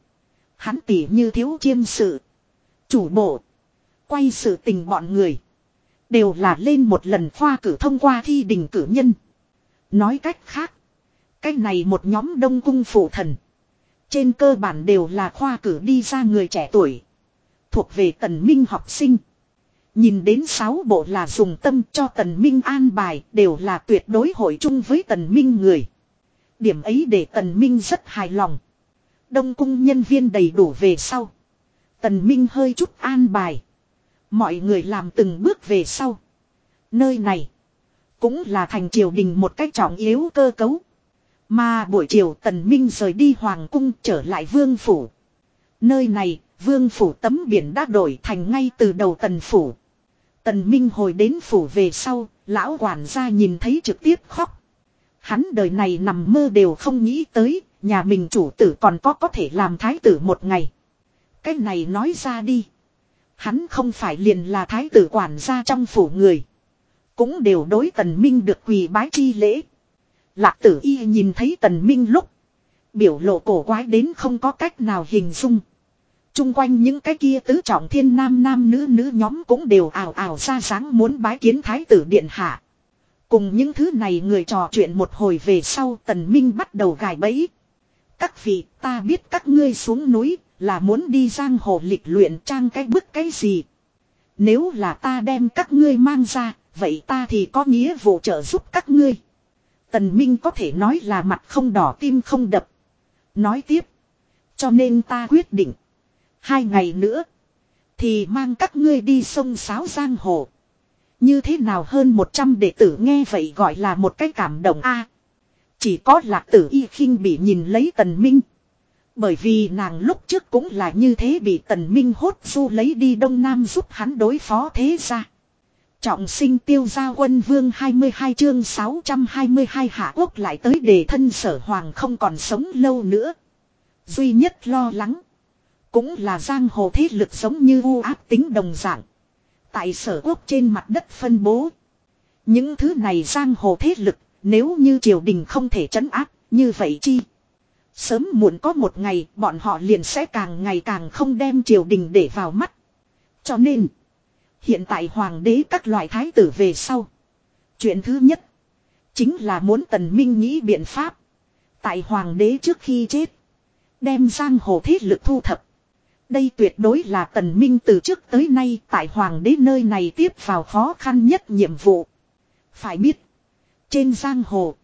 Hắn tỉ như thiếu chiêm sự. Chủ bộ. Quay sự tình bọn người. Đều là lên một lần khoa cử thông qua thi đình cử nhân. Nói cách khác. Cái này một nhóm đông cung phủ thần. Trên cơ bản đều là khoa cử đi ra người trẻ tuổi. Thuộc về tần minh học sinh. Nhìn đến sáu bộ là dùng tâm cho tần minh an bài đều là tuyệt đối hội chung với tần minh người. Điểm ấy để tần minh rất hài lòng. Đông cung nhân viên đầy đủ về sau. Tần minh hơi chút an bài. Mọi người làm từng bước về sau. Nơi này. Cũng là thành triều đình một cách trọng yếu cơ cấu. Mà buổi chiều tần minh rời đi hoàng cung trở lại vương phủ. Nơi này, vương phủ tấm biển đã đổi thành ngay từ đầu tần phủ. Tần minh hồi đến phủ về sau, lão quản gia nhìn thấy trực tiếp khóc. Hắn đời này nằm mơ đều không nghĩ tới, nhà mình chủ tử còn có có thể làm thái tử một ngày. Cái này nói ra đi. Hắn không phải liền là thái tử quản gia trong phủ người. Cũng đều đối tần minh được quỳ bái chi lễ. Lạc tử y nhìn thấy tần minh lúc. Biểu lộ cổ quái đến không có cách nào hình dung. Trung quanh những cái kia tứ trọng thiên nam nam nữ nữ nhóm cũng đều ảo ảo ra sáng muốn bái kiến thái tử điện hạ. Cùng những thứ này người trò chuyện một hồi về sau tần minh bắt đầu gài bẫy. Các vị, ta biết các ngươi xuống núi là muốn đi giang hồ lịch luyện trang cái bức cái gì. Nếu là ta đem các ngươi mang ra, Vậy ta thì có nghĩa vụ trợ giúp các ngươi. Tần Minh có thể nói là mặt không đỏ tim không đập. Nói tiếp. Cho nên ta quyết định. Hai ngày nữa. Thì mang các ngươi đi sông Sáo Giang Hồ. Như thế nào hơn 100 đệ tử nghe vậy gọi là một cái cảm động a. chỉ có lạc tử y khinh bị nhìn lấy tần minh. Bởi vì nàng lúc trước cũng là như thế bị tần minh hốt du lấy đi đông nam giúp hắn đối phó thế ra. Trọng sinh tiêu gia quân vương 22 chương 622 hạ quốc lại tới đề thân sở hoàng không còn sống lâu nữa. Duy nhất lo lắng. Cũng là giang hồ thế lực giống như u áp tính đồng dạng. Tại sở quốc trên mặt đất phân bố. Những thứ này giang hồ thế lực, nếu như triều đình không thể trấn áp, như vậy chi? Sớm muộn có một ngày, bọn họ liền sẽ càng ngày càng không đem triều đình để vào mắt. Cho nên, hiện tại hoàng đế các loại thái tử về sau. Chuyện thứ nhất, chính là muốn tần minh nghĩ biện pháp. Tại hoàng đế trước khi chết, đem giang hồ thế lực thu thập. Đây tuyệt đối là tần minh từ trước tới nay tại hoàng đế nơi này tiếp vào khó khăn nhất nhiệm vụ. Phải biết, trên giang hồ,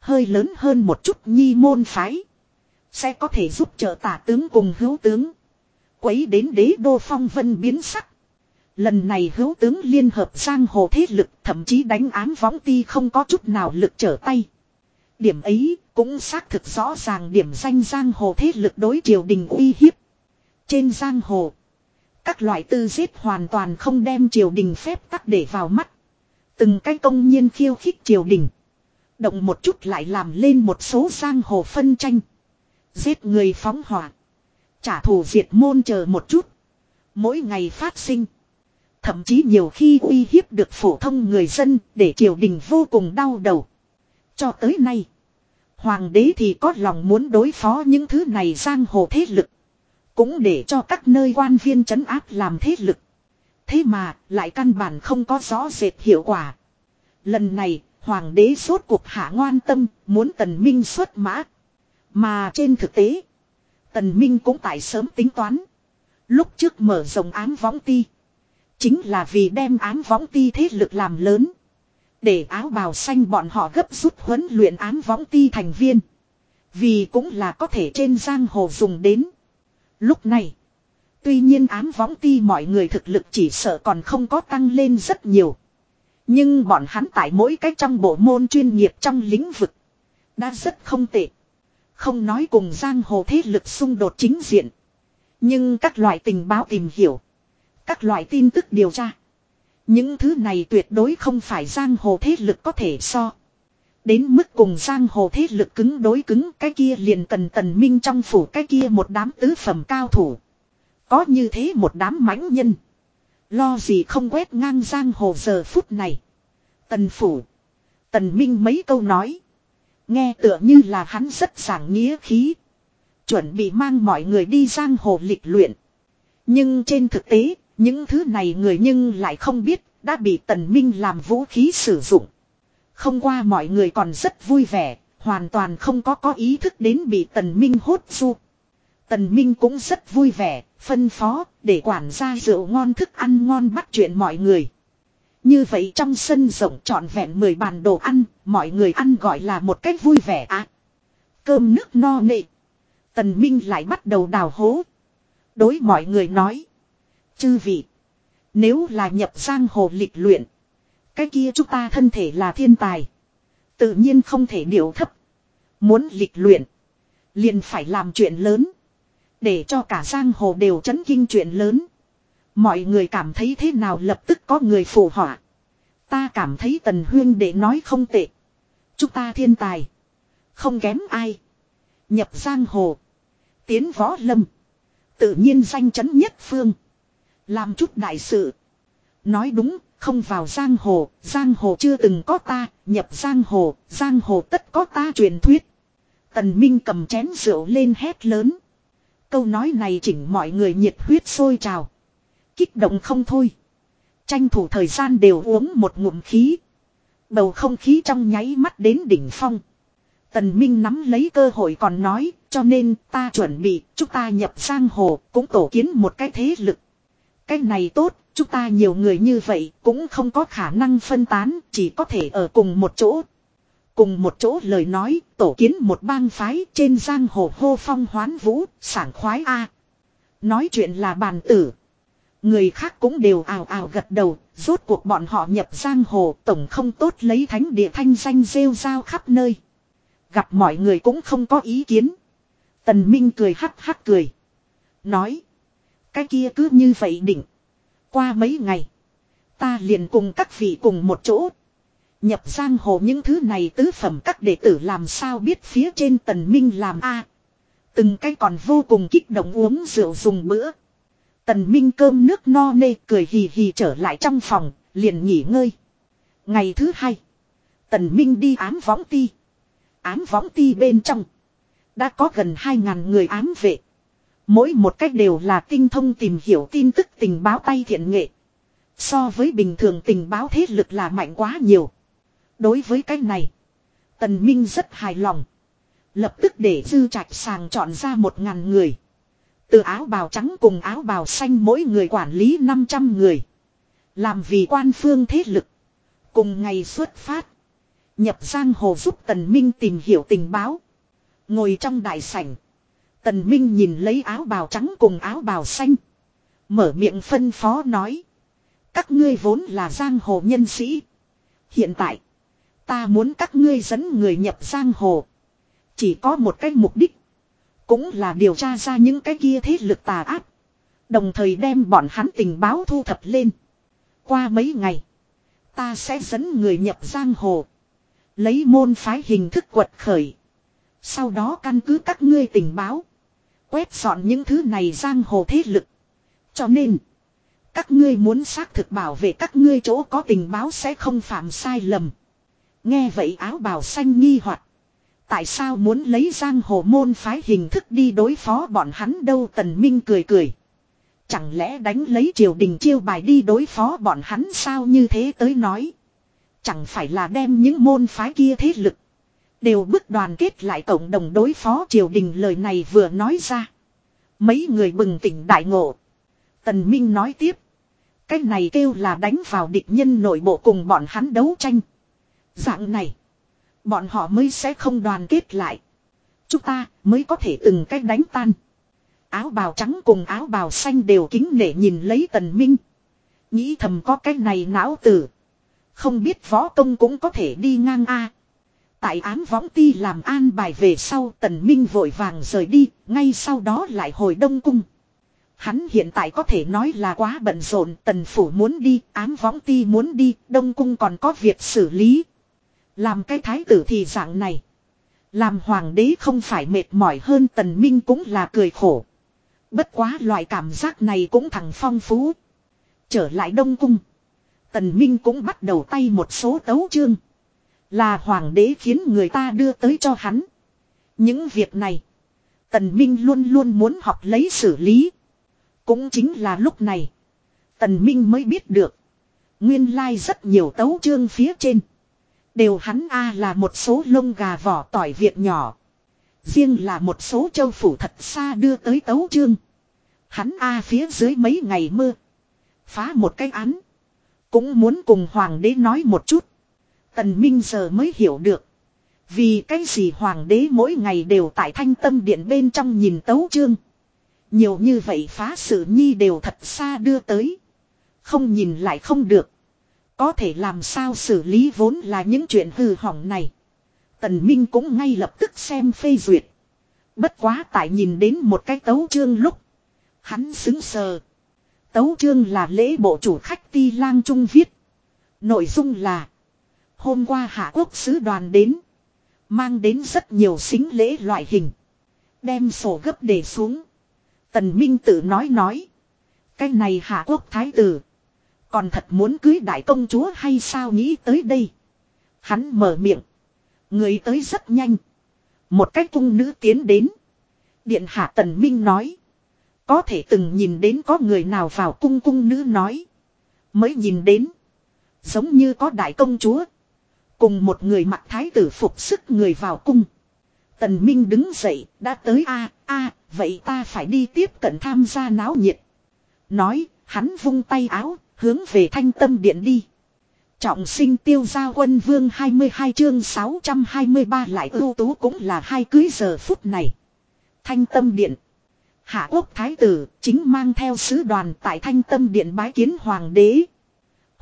hơi lớn hơn một chút nhi môn phái. Sẽ có thể giúp trợ tả tướng cùng hữu tướng. Quấy đến đế đô phong vân biến sắc. Lần này hữu tướng liên hợp giang hồ thế lực thậm chí đánh ám võng ti không có chút nào lực trở tay. Điểm ấy cũng xác thực rõ ràng điểm danh giang hồ thế lực đối triều đình uy hiếp. Trên giang hồ, các loại tư giết hoàn toàn không đem triều đình phép tắc để vào mắt. Từng cái công nhiên khiêu khích triều đình. Động một chút lại làm lên một số giang hồ phân tranh. Giết người phóng hỏa. Trả thù diệt môn chờ một chút. Mỗi ngày phát sinh. Thậm chí nhiều khi uy hiếp được phổ thông người dân để triều đình vô cùng đau đầu. Cho tới nay. Hoàng đế thì có lòng muốn đối phó những thứ này giang hồ thế lực. Cũng để cho các nơi quan viên trấn áp làm thế lực. Thế mà, lại căn bản không có rõ rệt hiệu quả. Lần này, hoàng đế suốt cuộc hạ ngoan tâm, muốn tần minh xuất mã. Mà trên thực tế, tần minh cũng tại sớm tính toán. Lúc trước mở rộng án võng ti. Chính là vì đem án võng ti thế lực làm lớn. Để áo bào xanh bọn họ gấp rút huấn luyện án võng ti thành viên. Vì cũng là có thể trên giang hồ dùng đến. Lúc này. Tuy nhiên ám võng ti mọi người thực lực chỉ sợ còn không có tăng lên rất nhiều. Nhưng bọn hắn tại mỗi cách trong bộ môn chuyên nghiệp trong lĩnh vực. Đã rất không tệ. Không nói cùng giang hồ thế lực xung đột chính diện. Nhưng các loại tình báo tìm hiểu. Các loại tin tức điều tra. Những thứ này tuyệt đối không phải giang hồ thế lực có thể so. Đến mức cùng giang hồ thế lực cứng đối cứng cái kia liền cần tần minh trong phủ cái kia một đám tứ phẩm cao thủ. Có như thế một đám mãnh nhân. Lo gì không quét ngang giang hồ giờ phút này. Tần phủ. Tần minh mấy câu nói. Nghe tựa như là hắn rất giảng nghĩa khí. Chuẩn bị mang mọi người đi giang hồ lịch luyện. Nhưng trên thực tế, những thứ này người nhưng lại không biết, đã bị tần minh làm vũ khí sử dụng. Không qua mọi người còn rất vui vẻ, hoàn toàn không có có ý thức đến bị tần minh hốt du. Tần minh cũng rất vui vẻ, phân phó, để quản gia rượu ngon thức ăn ngon bắt chuyện mọi người. Như vậy trong sân rộng trọn vẹn 10 bàn đồ ăn, mọi người ăn gọi là một cách vui vẻ ạ. À, cơm nước no nệ. Tần Minh lại bắt đầu đào hố. Đối mọi người nói. Chư vị. Nếu là nhập giang hồ lịch luyện. Cái kia chúng ta thân thể là thiên tài. Tự nhiên không thể điều thấp. Muốn lịch luyện. Liền phải làm chuyện lớn. Để cho cả giang hồ đều chấn kinh chuyện lớn. Mọi người cảm thấy thế nào lập tức có người phù họa. Ta cảm thấy tần huyên để nói không tệ. Chúng ta thiên tài. Không kém ai. Nhập giang hồ. Tiến võ lâm. Tự nhiên danh chấn nhất phương. Làm chút đại sự. Nói đúng, không vào giang hồ, giang hồ chưa từng có ta, nhập giang hồ, giang hồ tất có ta truyền thuyết. Tần Minh cầm chén rượu lên hét lớn. Câu nói này chỉnh mọi người nhiệt huyết sôi trào. Kích động không thôi. Tranh thủ thời gian đều uống một ngụm khí. Bầu không khí trong nháy mắt đến đỉnh phong. Tần Minh nắm lấy cơ hội còn nói, cho nên ta chuẩn bị, chúng ta nhập giang hồ, cũng tổ kiến một cái thế lực. Cái này tốt, chúng ta nhiều người như vậy, cũng không có khả năng phân tán, chỉ có thể ở cùng một chỗ. Cùng một chỗ lời nói, tổ kiến một bang phái trên giang hồ hô phong hoán vũ, sảng khoái A. Nói chuyện là bàn tử. Người khác cũng đều ào ào gật đầu, rốt cuộc bọn họ nhập giang hồ tổng không tốt lấy thánh địa thanh danh rêu rao khắp nơi. Gặp mọi người cũng không có ý kiến. Tần Minh cười hắc hắc cười. Nói. Cái kia cứ như vậy định. Qua mấy ngày. Ta liền cùng các vị cùng một chỗ. Nhập giang hồ những thứ này tứ phẩm các đệ tử làm sao biết phía trên tần minh làm a Từng cái còn vô cùng kích động uống rượu dùng bữa. Tần minh cơm nước no nê cười hì hì trở lại trong phòng, liền nghỉ ngơi. Ngày thứ hai. Tần Minh đi ám võng ti. Ám võng ti bên trong. Đã có gần 2.000 người ám vệ. Mỗi một cách đều là tinh thông tìm hiểu tin tức tình báo tay thiện nghệ. So với bình thường tình báo thế lực là mạnh quá nhiều. Đối với cái này. Tần Minh rất hài lòng. Lập tức để dư trạch sàng chọn ra một ngàn người. Từ áo bào trắng cùng áo bào xanh mỗi người quản lý 500 người. Làm vì quan phương thế lực. Cùng ngày xuất phát. Nhập giang hồ giúp Tần Minh tìm hiểu tình báo. Ngồi trong đại sảnh. Tần Minh nhìn lấy áo bào trắng cùng áo bào xanh. Mở miệng phân phó nói. Các ngươi vốn là giang hồ nhân sĩ. Hiện tại. Ta muốn các ngươi dẫn người nhập giang hồ. Chỉ có một cái mục đích. Cũng là điều tra ra những cái kia thế lực tà ác. Đồng thời đem bọn hắn tình báo thu thập lên. Qua mấy ngày. Ta sẽ dẫn người nhập giang hồ. Lấy môn phái hình thức quật khởi. Sau đó căn cứ các ngươi tình báo. Quét dọn những thứ này giang hồ thế lực. Cho nên. Các ngươi muốn xác thực bảo vệ các ngươi chỗ có tình báo sẽ không phạm sai lầm. Nghe vậy áo bào xanh nghi hoặc Tại sao muốn lấy giang hồ môn phái hình thức đi đối phó bọn hắn đâu tần minh cười cười. Chẳng lẽ đánh lấy triều đình chiêu bài đi đối phó bọn hắn sao như thế tới nói. Chẳng phải là đem những môn phái kia thế lực. Đều bức đoàn kết lại cộng đồng đối phó triều đình lời này vừa nói ra. Mấy người bừng tỉnh đại ngộ. Tần Minh nói tiếp. Cái này kêu là đánh vào địch nhân nội bộ cùng bọn hắn đấu tranh. Dạng này. Bọn họ mới sẽ không đoàn kết lại. Chúng ta mới có thể từng cách đánh tan. Áo bào trắng cùng áo bào xanh đều kính nể nhìn lấy tần minh. Nghĩ thầm có cái này não tử. Không biết võ công cũng có thể đi ngang a. Tại Ám võng ti làm an bài về sau tần minh vội vàng rời đi, ngay sau đó lại hồi đông cung. Hắn hiện tại có thể nói là quá bận rộn, tần phủ muốn đi, ám võng ti muốn đi, đông cung còn có việc xử lý. Làm cái thái tử thì dạng này. Làm hoàng đế không phải mệt mỏi hơn tần minh cũng là cười khổ. Bất quá loại cảm giác này cũng thằng phong phú. Trở lại đông cung. Tần minh cũng bắt đầu tay một số tấu chương. Là hoàng đế khiến người ta đưa tới cho hắn. Những việc này. Tần minh luôn luôn muốn học lấy xử lý. Cũng chính là lúc này. Tần minh mới biết được. Nguyên lai like rất nhiều tấu chương phía trên. Đều hắn A là một số lông gà vỏ tỏi việc nhỏ. Riêng là một số châu phủ thật xa đưa tới tấu chương. Hắn A phía dưới mấy ngày mưa. Phá một cái án. Cũng muốn cùng hoàng đế nói một chút. Tần Minh giờ mới hiểu được. Vì cái gì hoàng đế mỗi ngày đều tại thanh tâm điện bên trong nhìn tấu chương. Nhiều như vậy phá sự nhi đều thật xa đưa tới. Không nhìn lại không được. Có thể làm sao xử lý vốn là những chuyện hư hỏng này. Tần Minh cũng ngay lập tức xem phê duyệt. Bất quá tại nhìn đến một cái tấu chương lúc. Hắn xứng sờ. Tấu chương là lễ bộ chủ khách ti lang trung viết. Nội dung là. Hôm qua Hạ Quốc sứ đoàn đến. Mang đến rất nhiều xính lễ loại hình. Đem sổ gấp để xuống. Tần Minh tự nói nói. Cái này Hạ Quốc Thái tử. Còn thật muốn cưới đại công chúa hay sao nghĩ tới đây. Hắn mở miệng. Người tới rất nhanh. Một cách cung nữ tiến đến. Điện hạ tần minh nói. Có thể từng nhìn đến có người nào vào cung cung nữ nói. Mới nhìn đến. Giống như có đại công chúa. Cùng một người mặc thái tử phục sức người vào cung. Tần Minh đứng dậy, đã tới a a vậy ta phải đi tiếp cận tham gia náo nhiệt. Nói, hắn vung tay áo, Hướng về thanh tâm điện đi. Trọng sinh tiêu gia quân vương 22 chương 623 lại ưu tú cũng là hai cưới giờ phút này. Thanh tâm điện. Hạ quốc thái tử chính mang theo sứ đoàn tại thanh tâm điện bái kiến hoàng đế.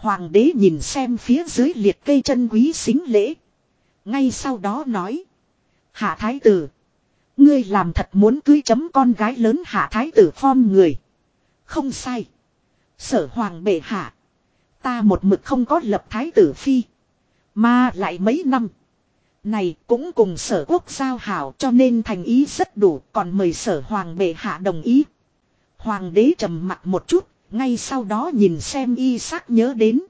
Hoàng đế nhìn xem phía dưới liệt cây chân quý xính lễ. Ngay sau đó nói. Hạ thái tử. Ngươi làm thật muốn cưới chấm con gái lớn hạ thái tử phong người. Không sai. Sở hoàng bệ hạ. Ta một mực không có lập thái tử phi. Mà lại mấy năm. Này cũng cùng sở quốc giao hảo cho nên thành ý rất đủ còn mời sở hoàng bệ hạ đồng ý. Hoàng đế trầm mặt một chút, ngay sau đó nhìn xem y sắc nhớ đến.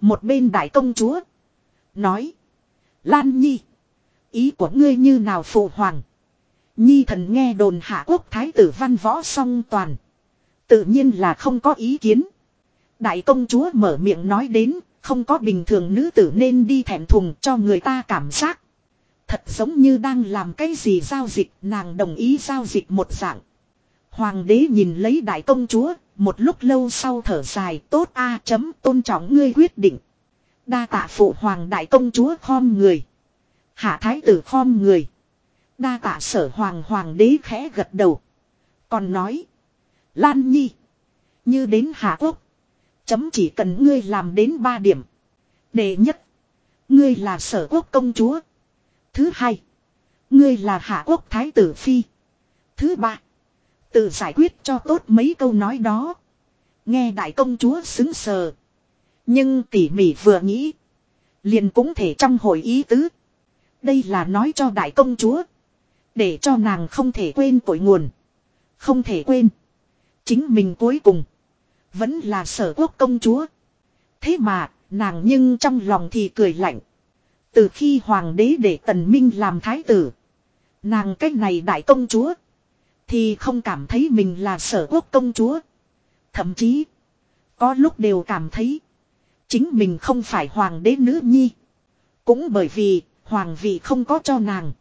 Một bên đại công chúa. Nói. Lan Nhi. Ý của ngươi như nào phụ hoàng. Nhi thần nghe đồn hạ quốc thái tử văn võ song toàn. Tự nhiên là không có ý kiến. Đại công chúa mở miệng nói đến, không có bình thường nữ tử nên đi thẹn thùng cho người ta cảm giác. Thật giống như đang làm cái gì giao dịch, nàng đồng ý giao dịch một dạng. Hoàng đế nhìn lấy đại công chúa, một lúc lâu sau thở dài, tốt a chấm tôn trọng ngươi quyết định. Đa tạ phụ hoàng đại công chúa khom người. Hạ thái tử khom người. Đa tạ sở hoàng hoàng đế khẽ gật đầu. Còn nói. Lan nhi. Như đến Hạ Quốc. Chấm chỉ cần ngươi làm đến ba điểm. Đệ nhất. Ngươi là sở quốc công chúa. Thứ hai. Ngươi là Hạ Quốc thái tử phi. Thứ ba. Tự giải quyết cho tốt mấy câu nói đó. Nghe đại công chúa xứng sờ. Nhưng tỉ mỉ vừa nghĩ. Liền cũng thể trong hội ý tứ. Đây là nói cho đại công chúa. Để cho nàng không thể quên cội nguồn. Không thể quên. Chính mình cuối cùng. Vẫn là sở quốc công chúa. Thế mà, nàng nhưng trong lòng thì cười lạnh. Từ khi hoàng đế để tần minh làm thái tử. Nàng cách này đại công chúa. Thì không cảm thấy mình là sở quốc công chúa. Thậm chí. Có lúc đều cảm thấy. Chính mình không phải hoàng đế nữ nhi. Cũng bởi vì, hoàng vị không có cho nàng.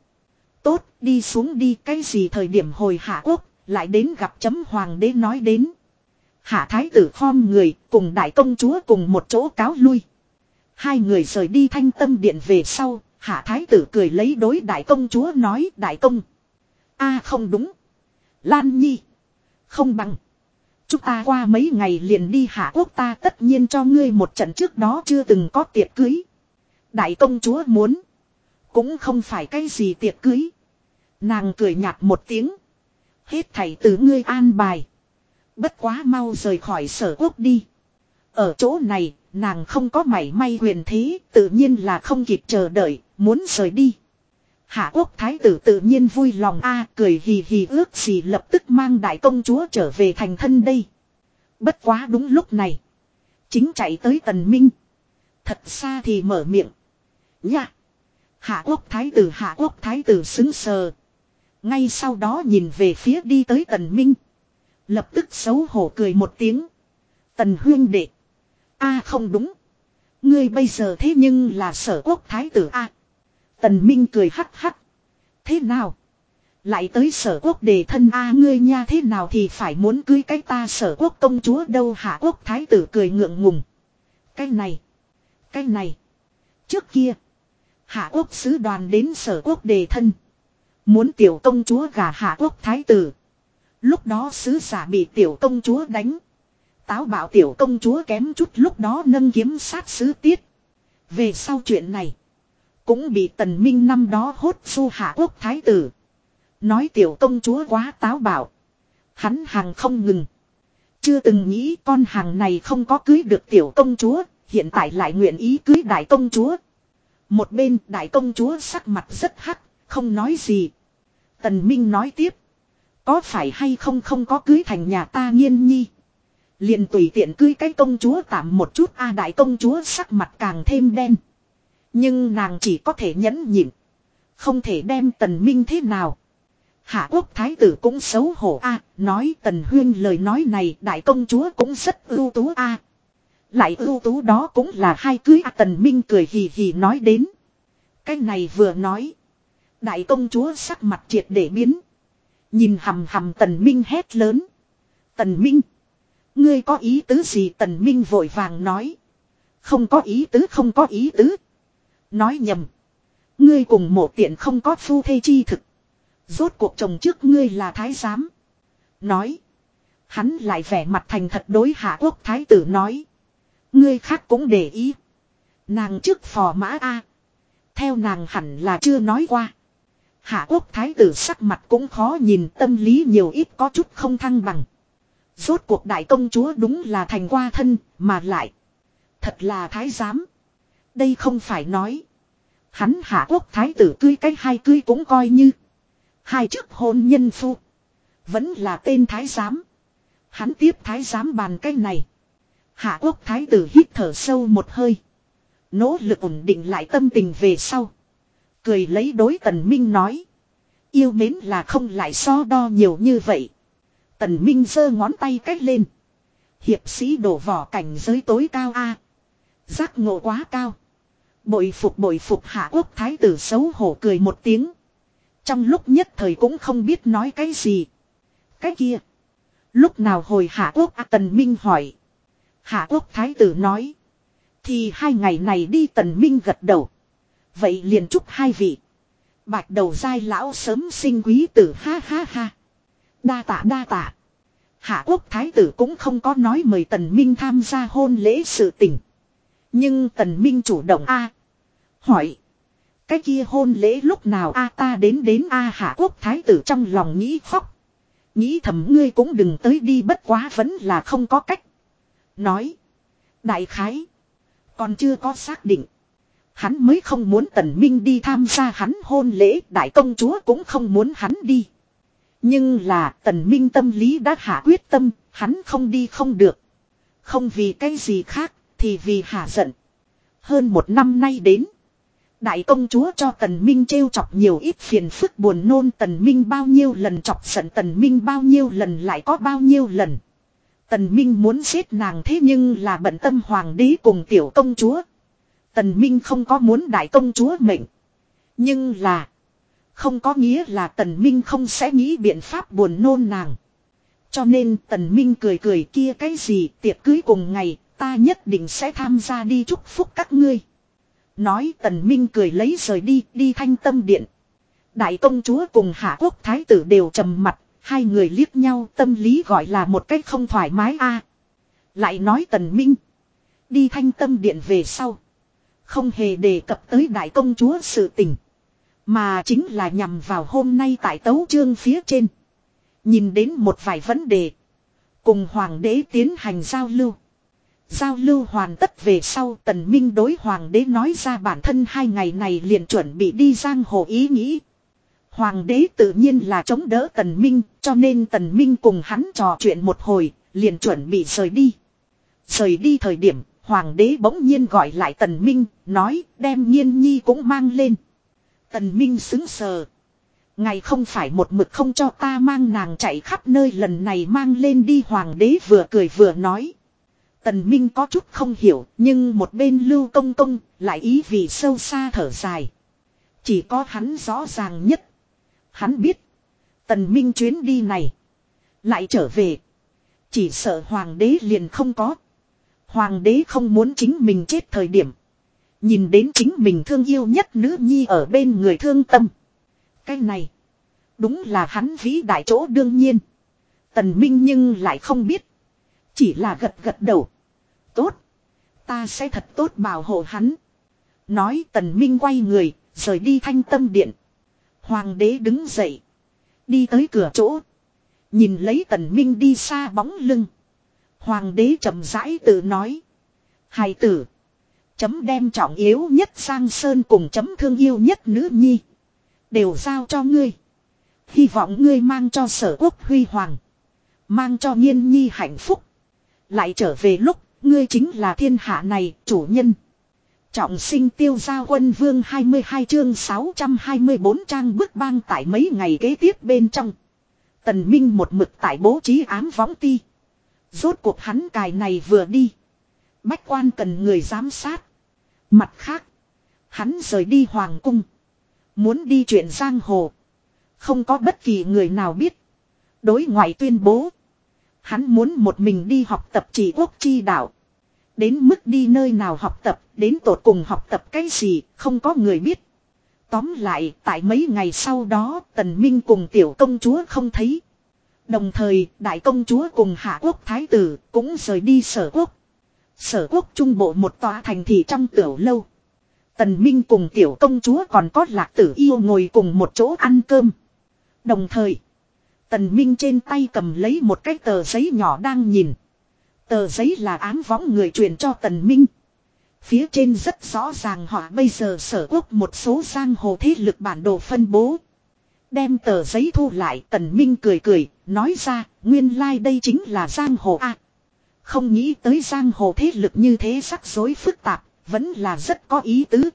Tốt, đi xuống đi, cái gì thời điểm hồi hạ quốc. Lại đến gặp chấm hoàng đế nói đến. Hạ thái tử khom người, cùng đại công chúa cùng một chỗ cáo lui. Hai người rời đi thanh tâm điện về sau. Hạ thái tử cười lấy đối đại công chúa nói, đại công. a, không đúng. Lan nhi. Không bằng. Chúng ta qua mấy ngày liền đi hạ quốc ta tất nhiên cho ngươi một trận trước đó chưa từng có tiệc cưới. Đại công chúa muốn. Cũng không phải cái gì tiệc cưới. Nàng cười nhạt một tiếng. Hết thảy từ ngươi an bài. Bất quá mau rời khỏi sở quốc đi. Ở chỗ này, nàng không có mảy may quyền thế, tự nhiên là không kịp chờ đợi, muốn rời đi. Hạ quốc thái tử tự nhiên vui lòng a, cười hì hì ước gì lập tức mang đại công chúa trở về thành thân đây. Bất quá đúng lúc này. Chính chạy tới tần minh. Thật xa thì mở miệng. Nhạ. Hạ quốc thái tử, hạ quốc thái tử xứng sờ. Ngay sau đó nhìn về phía đi tới tần minh. Lập tức xấu hổ cười một tiếng. Tần huyên đệ. a, không đúng. Ngươi bây giờ thế nhưng là sở quốc thái tử a Tần Minh cười hắc hắc. Thế nào? Lại tới sở quốc đề thân a ngươi nha thế nào thì phải muốn cưới cái ta sở quốc công chúa đâu hạ quốc thái tử cười ngượng ngùng. Cái này. Cái này. Trước kia. Hạ quốc sứ đoàn đến sở quốc đề thân. Muốn tiểu công chúa gả hạ quốc thái tử. Lúc đó sứ giả bị tiểu công chúa đánh. Táo bảo tiểu công chúa kém chút lúc đó nâng kiếm sát sứ tiết. Về sau chuyện này. Cũng bị tần minh năm đó hốt su hạ quốc thái tử. Nói tiểu công chúa quá táo bạo. Hắn hàng không ngừng. Chưa từng nghĩ con hàng này không có cưới được tiểu công chúa. Hiện tại lại nguyện ý cưới đại công chúa. Một bên đại công chúa sắc mặt rất hắc. Không nói gì. Tần Minh nói tiếp. Có phải hay không không có cưới thành nhà ta nghiên nhi. Liền tùy tiện cưới cái công chúa tạm một chút, a đại công chúa sắc mặt càng thêm đen. Nhưng nàng chỉ có thể nhẫn nhịn. Không thể đem tần minh thế nào. Hạ quốc thái tử cũng xấu hổ a, nói tần huyên lời nói này, đại công chúa cũng rất ưu tú a Lại ưu tú đó cũng là hai cưới a, tần minh cười hì hì nói đến. Cái này vừa nói. Đại công chúa sắc mặt triệt để biến. Nhìn hầm hầm tần minh hét lớn. Tần minh. Ngươi có ý tứ gì tần minh vội vàng nói. Không có ý tứ, không có ý tứ. Nói nhầm. Ngươi cùng một tiện không có phu thê chi thực. Rốt cuộc chồng trước ngươi là thái giám. Nói. Hắn lại vẻ mặt thành thật đối hạ quốc thái tử nói. Ngươi khác cũng để ý. Nàng trước phò mã A. Theo nàng hẳn là chưa nói qua. Hạ quốc thái tử sắc mặt cũng khó nhìn, tâm lý nhiều ít có chút không thăng bằng. Rốt cuộc đại công chúa đúng là thành qua thân, mà lại. Thật là thái giám. Đây không phải nói. Hắn hạ quốc thái tử cưới cái hai cưới cũng coi như. Hai chức hôn nhân phu. Vẫn là tên thái giám. Hắn tiếp thái giám bàn cái này. Hạ quốc thái tử hít thở sâu một hơi. Nỗ lực ổn định lại tâm tình về sau. Cười lấy đối tần minh nói. Yêu mến là không lại so đo nhiều như vậy. Tần minh giơ ngón tay cách lên. Hiệp sĩ đổ vỏ cảnh giới tối cao a Giác ngộ quá cao. Bội phục bội phục hạ quốc thái tử xấu hổ cười một tiếng. Trong lúc nhất thời cũng không biết nói cái gì. Cái kia. Lúc nào hồi hạ quốc à, tần minh hỏi. Hạ quốc thái tử nói. Thì hai ngày này đi tần minh gật đầu. Vậy liền chúc hai vị. Bạch đầu dai lão sớm sinh quý tử ha ha ha. Đa tạ đa tạ. Hạ quốc thái tử cũng không có nói mời tần minh tham gia hôn lễ sự tình. Nhưng tần minh chủ động a Hỏi. Cái kia hôn lễ lúc nào a ta đến đến a hạ quốc thái tử trong lòng nghĩ khóc. Nghĩ thầm ngươi cũng đừng tới đi bất quá vẫn là không có cách. Nói. Đại khái. Còn chưa có xác định. Hắn mới không muốn tần minh đi tham gia hắn hôn lễ đại công chúa cũng không muốn hắn đi. Nhưng là tần minh tâm lý đã hạ quyết tâm, hắn không đi không được. Không vì cái gì khác, thì vì hạ giận. Hơn một năm nay đến. Đại công chúa cho tần minh trêu chọc nhiều ít phiền phức buồn nôn tần minh bao nhiêu lần chọc giận, tần minh bao nhiêu lần lại có bao nhiêu lần. Tần minh muốn giết nàng thế nhưng là bận tâm hoàng đế cùng tiểu công chúa. Tần minh không có muốn đại công chúa mệnh. Nhưng là. Không có nghĩa là tần minh không sẽ nghĩ biện pháp buồn nôn nàng. Cho nên tần minh cười cười, kia cái gì, tiệc cưới cùng ngày ta nhất định sẽ tham gia đi chúc phúc các ngươi. Nói tần minh cười lấy rời đi đi thanh tâm điện. Đại công chúa cùng hạ quốc thái tử đều trầm mặt. Hai người liếc nhau, tâm lý gọi là một cách không thoải mái a. Lại nói tần minh. Đi thanh tâm điện về sau. Không hề đề cập tới đại công chúa sự tình. Mà chính là nhằm vào hôm nay tại tấu chương phía trên. Nhìn đến một vài vấn đề. Cùng hoàng đế tiến hành giao lưu. Giao lưu hoàn tất về sau tần minh đối hoàng đế nói ra bản thân hai ngày này liền chuẩn bị đi giang hồ ý nghĩ. Hoàng đế tự nhiên là chống đỡ tần minh, cho nên tần minh cùng hắn trò chuyện một hồi, liền chuẩn bị rời đi. Rời đi thời điểm, hoàng đế bỗng nhiên gọi lại tần minh, nói, đem nhiên nhi cũng mang lên. Tần Minh xứng sờ. Ngày không phải một mực không cho ta mang nàng chạy khắp nơi, lần này mang lên đi hoàng đế vừa cười vừa nói. Tần Minh có chút không hiểu, nhưng một bên lưu công công lại ý vì sâu xa thở dài. Chỉ có hắn rõ ràng nhất. Hắn biết. Tần Minh chuyến đi này. Lại trở về. Chỉ sợ hoàng đế liền không có. Hoàng đế không muốn chính mình chết thời điểm. Nhìn đến chính mình thương yêu nhất nữ nhi ở bên người thương tâm. Cái này. Đúng là hắn vĩ đại chỗ đương nhiên. Tần Minh nhưng lại không biết. Chỉ là gật gật đầu. Tốt. Ta sẽ thật tốt bảo hộ hắn. Nói tần Minh quay người. Rời đi thanh tâm điện. Hoàng đế đứng dậy. Đi tới cửa chỗ. Nhìn lấy tần Minh đi xa bóng lưng. Hoàng đế chậm rãi tự nói. Hài tử. Chấm đem trọng yếu nhất sang sơn cùng chấm thương yêu nhất nữ nhi. Đều giao cho ngươi. Hy vọng ngươi mang cho sở quốc huy hoàng. Mang cho nghiên nhi hạnh phúc. Lại trở về lúc ngươi chính là thiên hạ này, chủ nhân. Trọng sinh tiêu gia quân vương 22 chương 624 trang bức bang tại mấy ngày kế tiếp bên trong. Tần Minh một mực tại bố trí ám võng ti. Rốt cuộc hắn cài này vừa đi. Bách quan cần người giám sát. Mặt khác. Hắn rời đi hoàng cung. Muốn đi chuyện giang hồ. Không có bất kỳ người nào biết. Đối ngoại tuyên bố. Hắn muốn một mình đi học tập chỉ quốc chi đạo. Đến mức đi nơi nào học tập, đến tột cùng học tập cái gì, không có người biết. Tóm lại, tại mấy ngày sau đó, Tần Minh cùng tiểu công chúa không thấy. Đồng thời, đại công chúa cùng hạ quốc thái tử cũng rời đi sở quốc. Sở quốc trung bộ một tòa thành thị trong tiểu lâu. Tần Minh cùng tiểu công chúa còn có lạc tử yêu ngồi cùng một chỗ ăn cơm. Đồng thời, Tần Minh trên tay cầm lấy một cái tờ giấy nhỏ đang nhìn. Tờ giấy là ám võng người truyền cho Tần Minh. Phía trên rất rõ ràng họ bây giờ sở quốc một số giang hồ thế lực bản đồ phân bố. Đem tờ giấy thu lại Tần Minh cười cười, nói ra, nguyên lai like đây chính là giang hồ A. Không nghĩ tới giang hồ thế lực như thế sắc rối phức tạp, Vẫn là rất có ý tứ.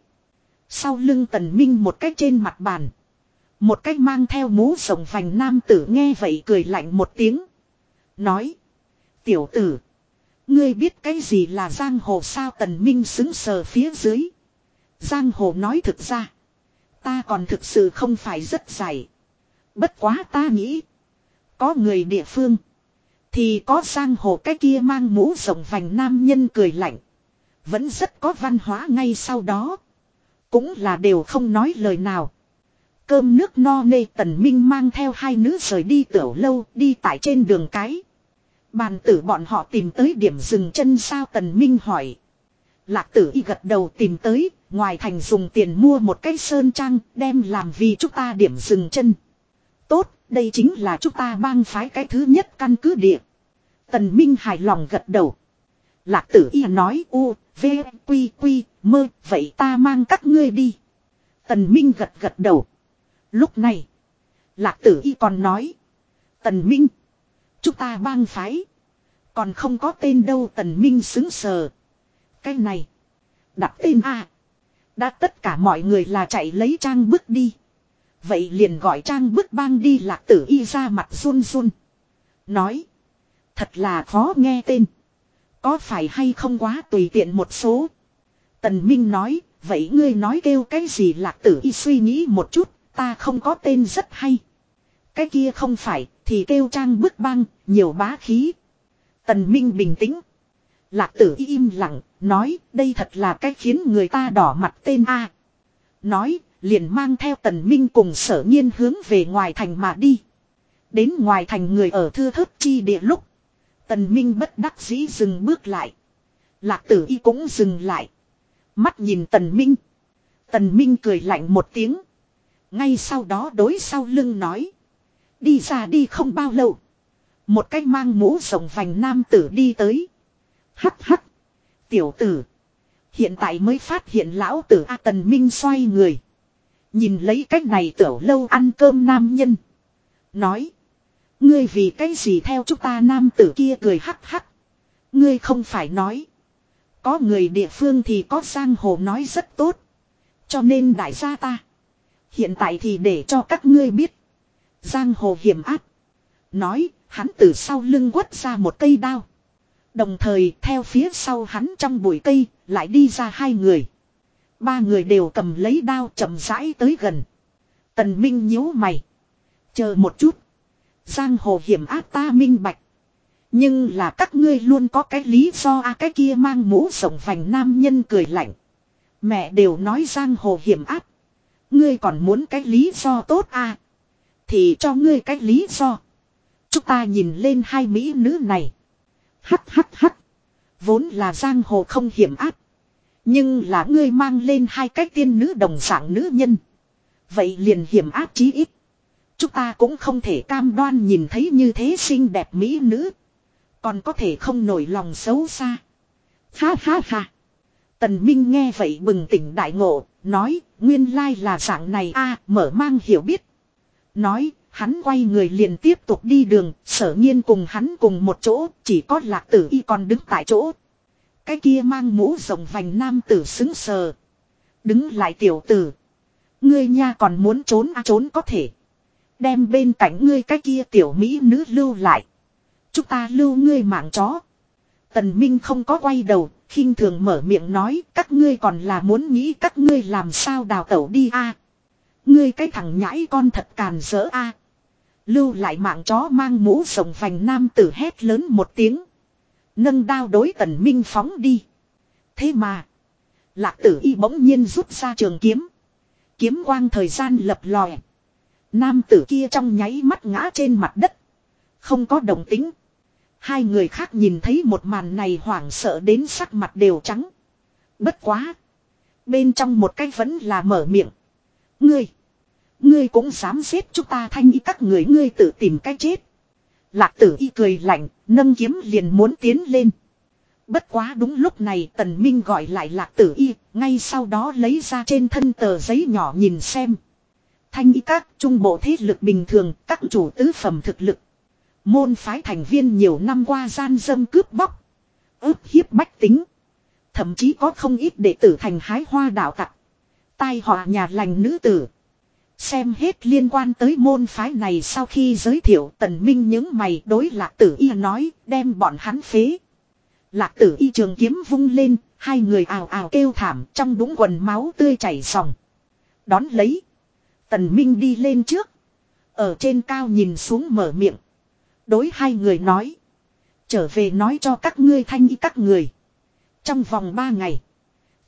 Sau lưng tần minh một cách trên mặt bàn. Một cách mang theo mũ rồng vành nam tử nghe vậy cười lạnh một tiếng. Nói. Tiểu tử. Ngươi biết cái gì là giang hồ sao tần minh xứng sờ phía dưới. Giang hồ nói thực ra. Ta còn thực sự không phải rất dài. Bất quá ta nghĩ. Có người địa phương. Thì có giang hồ cái kia mang mũ rồng vành nam nhân cười lạnh. Vẫn rất có văn hóa ngay sau đó. Cũng là đều không nói lời nào. Cơm nước no nê tần minh mang theo hai nữ rời đi tiểu lâu đi tại trên đường cái. Bàn tử bọn họ tìm tới điểm dừng chân sao tần minh hỏi. Lạc tử y gật đầu tìm tới, ngoài thành dùng tiền mua một cái sơn trang đem làm vì chúng ta điểm dừng chân. Tốt, đây chính là chúng ta bang phái cái thứ nhất căn cứ địa. Tần Minh hài lòng gật đầu. Lạc tử y nói u, v, quy quy, mơ, vậy ta mang các ngươi đi. Tần Minh gật gật đầu. Lúc này, Lạc tử y còn nói. Tần Minh, chúng ta bang phái. Còn không có tên đâu Tần Minh xứng sờ. Cái này, đặt tên A. Đã tất cả mọi người là chạy lấy trang bước đi. Vậy liền gọi trang bước bang đi lạc tử y ra mặt run run. Nói. Thật là khó nghe tên. Có phải hay không quá tùy tiện một số. Tần Minh nói. Vậy ngươi nói kêu cái gì lạc tử y suy nghĩ một chút. Ta không có tên rất hay. Cái kia không phải. Thì kêu trang bức băng. Nhiều bá khí. Tần Minh bình tĩnh. Lạc tử y im lặng. Nói, đây thật là cái khiến người ta đỏ mặt tên A. Nói, liền mang theo tần minh cùng sở nhiên hướng về ngoài thành mà đi. Đến ngoài thành người ở thư thớt chi địa lúc. Tần minh bất đắc dĩ dừng bước lại. Lạc tử y cũng dừng lại. Mắt nhìn tần minh. Tần minh cười lạnh một tiếng. Ngay sau đó đối sau lưng nói. Đi ra đi không bao lâu. Một cách mang mũ rộng vành nam tử đi tới. Hắc hắc. Tiểu tử. Hiện tại mới phát hiện lão tử A Tần Minh xoay người. Nhìn lấy cách này tiểu lâu ăn cơm nam nhân. Nói. Ngươi vì cái gì theo chúng ta nam tử kia cười hắc hắc. Ngươi không phải nói. Có người địa phương thì có giang hồ nói rất tốt. Cho nên đại gia ta. Hiện tại thì để cho các ngươi biết. Giang hồ hiểm áp. Nói, hắn từ sau lưng quất ra một cây đao. Đồng thời theo phía sau hắn trong bụi cây, lại đi ra hai người. Ba người đều cầm lấy đao chậm rãi tới gần. Tần Minh nhíu mày. Chờ một chút. Giang hồ hiểm áp ta minh bạch. Nhưng là các ngươi luôn có cái lý do a cái kia mang mũ rộng vành nam nhân cười lạnh. Mẹ đều nói giang hồ hiểm áp. Ngươi còn muốn cái lý do tốt a Thì cho ngươi cái lý do. Chúng ta nhìn lên hai mỹ nữ này. Hắt hắt hắt. Vốn là giang hồ không hiểm áp. Nhưng là ngươi mang lên hai cái tiên nữ đồng dạng nữ nhân. Vậy liền hiểm áp chí ít. Chúng ta cũng không thể cam đoan nhìn thấy như thế xinh đẹp mỹ nữ. Còn có thể không nổi lòng xấu xa. Ha ha ha. Tần Minh nghe vậy bừng tỉnh đại ngộ, nói, nguyên lai là dạng này a mở mang hiểu biết. Nói, hắn quay người liền tiếp tục đi đường, sở nhiên cùng hắn cùng một chỗ, chỉ có lạc tử y còn đứng tại chỗ. Cái kia mang mũ rồng vành nam tử xứng sờ. Đứng lại tiểu tử. Ngươi nha còn muốn trốn à trốn có thể. Đem bên cạnh ngươi cái kia tiểu mỹ nữ lưu lại. Chúng ta lưu ngươi mạng chó. Tần Minh không có quay đầu, khinh thường mở miệng nói, các ngươi còn là muốn nghĩ các ngươi làm sao đào tẩu đi a Ngươi cái thằng nhãi con thật càn rỡ a Lưu lại mạng chó mang mũ rồng vành nam tử hét lớn một tiếng. Nâng đao đối tần minh phóng đi. Thế mà. Lạc tử y bỗng nhiên rút ra trường kiếm. Kiếm quang thời gian lập lòe. Nam tử kia trong nháy mắt ngã trên mặt đất. Không có đồng tính. Hai người khác nhìn thấy một màn này hoảng sợ đến sắc mặt đều trắng. Bất quá. Bên trong một cái vẫn là mở miệng. Ngươi. Ngươi cũng dám giết chúng ta thanh y các người ngươi tự tìm cách chết. Lạc tử y cười lạnh, nâng kiếm liền muốn tiến lên. Bất quá đúng lúc này tần minh gọi lại lạc tử y, ngay sau đó lấy ra trên thân tờ giấy nhỏ nhìn xem. Thanh y các trung bộ thế lực bình thường, các chủ tứ phẩm thực lực. Môn phái thành viên nhiều năm qua gian dâm cướp bóc. ức hiếp bách tính. Thậm chí có không ít đệ tử thành hái hoa đạo tặc. Tai họa nhà lành nữ tử. Xem hết liên quan tới môn phái này sau khi giới thiệu tần minh những mày đối lạc tử y nói đem bọn hắn phế. Lạc tử y trường kiếm vung lên, hai người ào ào kêu thảm trong đúng quần máu tươi chảy ròng. Đón lấy. Tần minh đi lên trước. Ở trên cao nhìn xuống mở miệng. Đối hai người nói. Trở về nói cho các ngươi thanh y các người. Trong vòng ba ngày.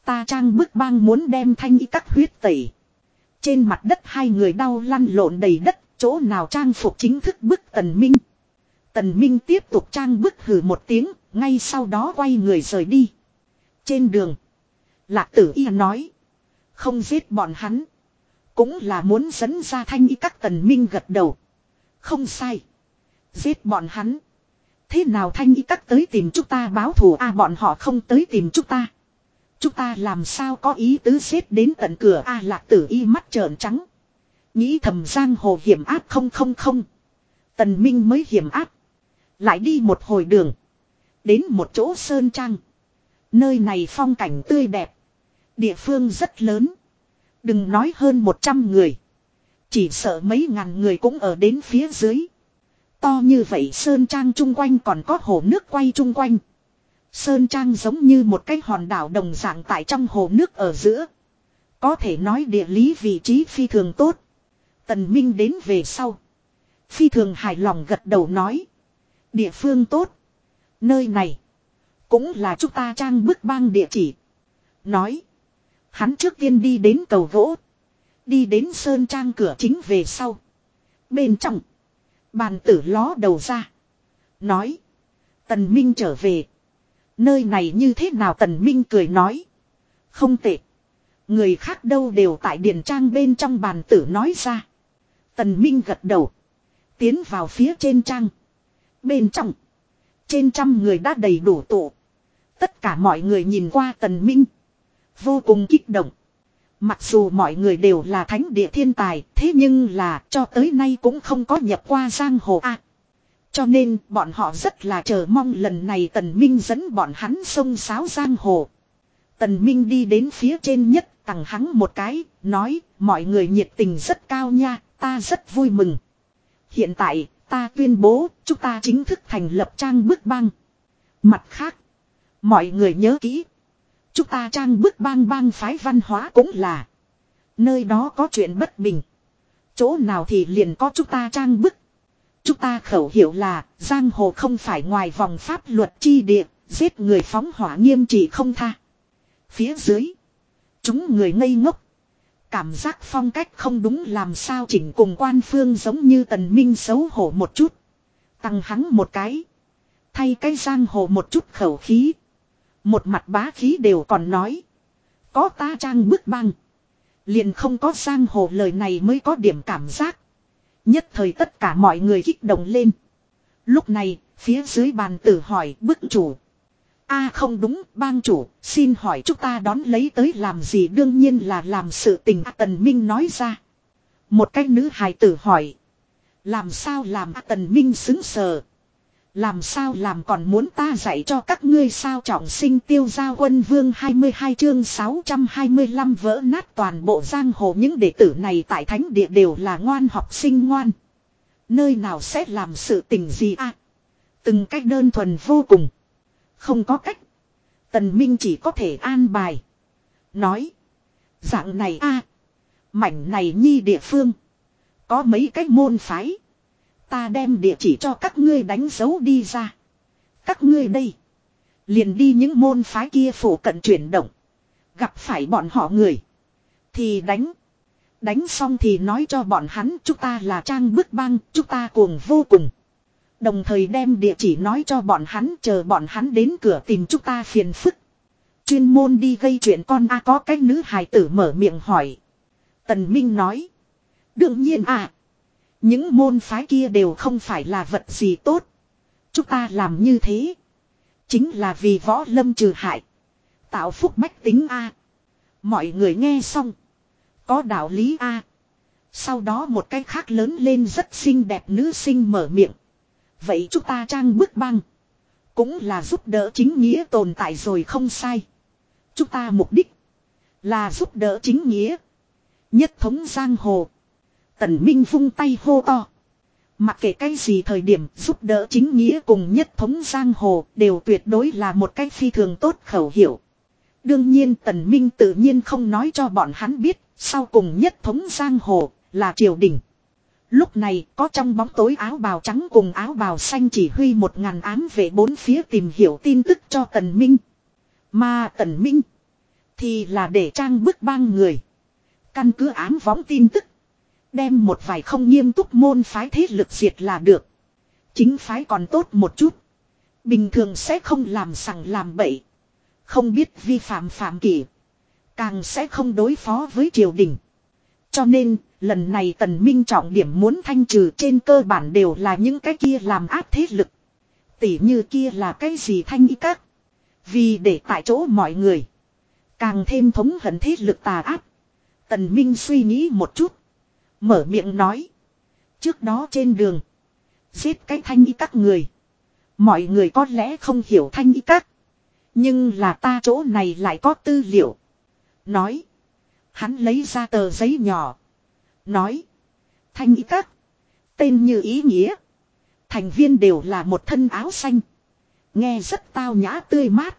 Ta trang bức bang muốn đem thanh y các huyết tẩy. Trên mặt đất hai người đau lăn lộn đầy đất. Chỗ nào trang phục chính thức bức tần minh. Tần minh tiếp tục trang bức hử một tiếng. Ngay sau đó quay người rời đi. Trên đường. Lạc tử y nói. Không giết bọn hắn. Cũng là muốn dẫn ra thanh y các tần minh gật đầu. Không sai. Giết bọn hắn. Thế nào thanh y các tới tìm chúng ta báo thù a bọn họ không tới tìm chúng ta. Chúng ta làm sao có ý tứ xếp đến tận cửa a lạc tử y mắt trợn trắng. Nghĩ thầm giang hồ hiểm áp không không không. Tần Minh mới hiểm áp. Lại đi một hồi đường. Đến một chỗ sơn trang. Nơi này phong cảnh tươi đẹp. Địa phương rất lớn. Đừng nói hơn 100 người. Chỉ sợ mấy ngàn người cũng ở đến phía dưới. To như vậy Sơn Trang chung quanh còn có hồ nước quay chung quanh. Sơn Trang giống như một cái hòn đảo đồng dạng tại trong hồ nước ở giữa. Có thể nói địa lý vị trí phi thường tốt. Tần Minh đến về sau. Phi thường hài lòng gật đầu nói. Địa phương tốt. Nơi này. Cũng là chúng ta trang bức bang địa chỉ. Nói. Hắn trước tiên đi đến cầu gỗ. Đi đến sơn trang cửa chính về sau. Bên trong. Bàn tử ló đầu ra. Nói. Tần Minh trở về. Nơi này như thế nào Tần Minh cười nói. Không tệ. Người khác đâu đều tại điền trang bên trong bàn tử nói ra. Tần Minh gật đầu. Tiến vào phía trên trang. Bên trong. Trên trăm người đã đầy đủ tụ. Tất cả mọi người nhìn qua Tần Minh. Vô cùng kích động. Mặc dù mọi người đều là thánh địa thiên tài, thế nhưng là cho tới nay cũng không có nhập qua giang hồ a. cho nên bọn họ rất là chờ mong lần này Tần Minh dẫn bọn hắn sông sáo giang hồ. Tần Minh đi đến phía trên nhất, tặng hắn một cái, nói, mọi người nhiệt tình rất cao nha, ta rất vui mừng. Hiện tại, ta tuyên bố, chúng ta chính thức thành lập trang bức băng. Mặt khác, mọi người nhớ kỹ. Chúng ta trang bức bang bang phái văn hóa cũng là. Nơi đó có chuyện bất bình. Chỗ nào thì liền có chúng ta trang bức. Chúng ta khẩu hiệu là, giang hồ không phải ngoài vòng pháp luật chi địa, giết người phóng hỏa nghiêm trị không tha. Phía dưới, chúng người ngây ngốc. Cảm giác phong cách không đúng làm sao chỉnh cùng quan phương giống như tần minh xấu hổ một chút. Tăng hắn một cái. Thay cái giang hồ một chút khẩu khí. Một mặt bá khí đều còn nói. Có ta trang bức băng. Liền không có sang hồ lời này mới có điểm cảm giác. Nhất thời tất cả mọi người kích động lên. Lúc này, phía dưới bàn tử hỏi bức chủ. a không đúng, bang chủ, xin hỏi chúng ta đón lấy tới làm gì đương nhiên là làm sự tình Tần Minh nói ra. Một cái nữ hài tử hỏi. Làm sao làm Tần Minh xứng sờ. Làm sao làm còn muốn ta dạy cho các ngươi sao trọng sinh tiêu gia quân vương 22 chương 625 vỡ nát toàn bộ giang hồ những đệ tử này tại thánh địa đều là ngoan học sinh ngoan. Nơi nào sẽ làm sự tình gì à? Từng cách đơn thuần vô cùng. Không có cách. Tần Minh chỉ có thể an bài. Nói. Dạng này a Mảnh này nhi địa phương. Có mấy cách môn phái. Ta đem địa chỉ cho các ngươi đánh dấu đi ra. Các ngươi đây. Liền đi những môn phái kia phủ cận chuyển động. Gặp phải bọn họ người. Thì đánh. Đánh xong thì nói cho bọn hắn chúng ta là trang bức băng, chúng ta cuồng vô cùng. Đồng thời đem địa chỉ nói cho bọn hắn chờ bọn hắn đến cửa tìm chúng ta phiền phức. Chuyên môn đi gây chuyện con A có cái nữ hài tử mở miệng hỏi. Tần Minh nói. Đương nhiên à. Những môn phái kia đều không phải là vật gì tốt. Chúng ta làm như thế. Chính là vì võ lâm trừ hại. Tạo phúc bách tính A. Mọi người nghe xong. Có đạo lý A. Sau đó một cái khác lớn lên rất xinh đẹp nữ sinh mở miệng. Vậy chúng ta trang bức băng. Cũng là giúp đỡ chính nghĩa tồn tại rồi không sai. Chúng ta mục đích là giúp đỡ chính nghĩa. Nhất thống giang hồ. Tần Minh vung tay hô to. Mặc kệ cái gì thời điểm giúp đỡ chính nghĩa cùng nhất thống giang hồ đều tuyệt đối là một cách phi thường tốt khẩu hiệu. Đương nhiên Tần Minh tự nhiên không nói cho bọn hắn biết, sau cùng nhất thống giang hồ là triều đình. Lúc này có trong bóng tối áo bào trắng cùng áo bào xanh chỉ huy một ngàn ám về bốn phía tìm hiểu tin tức cho Tần Minh. Mà Tần Minh thì là để trang bức bang người. Căn cứ ám võng tin tức. Đem một vài không nghiêm túc môn phái thế lực diệt là được. Chính phái còn tốt một chút. Bình thường sẽ không làm sằng làm bậy. Không biết vi phạm phạm kỷ. Càng sẽ không đối phó với triều đình. Cho nên, lần này tần minh trọng điểm muốn thanh trừ trên cơ bản đều là những cái kia làm áp thế lực. Tỉ như kia là cái gì thanh ý các. Vì để tại chỗ mọi người. Càng thêm thống hận thế lực tà áp. Tần Minh suy nghĩ một chút. Mở miệng nói. Trước đó trên đường. Giết cái thanh y các người. Mọi người có lẽ không hiểu thanh y các. Nhưng là ta chỗ này lại có tư liệu. Nói. Hắn lấy ra tờ giấy nhỏ. Nói. Thanh y các. Tên như ý nghĩa. Thành viên đều là một thân áo xanh. Nghe rất tao nhã tươi mát.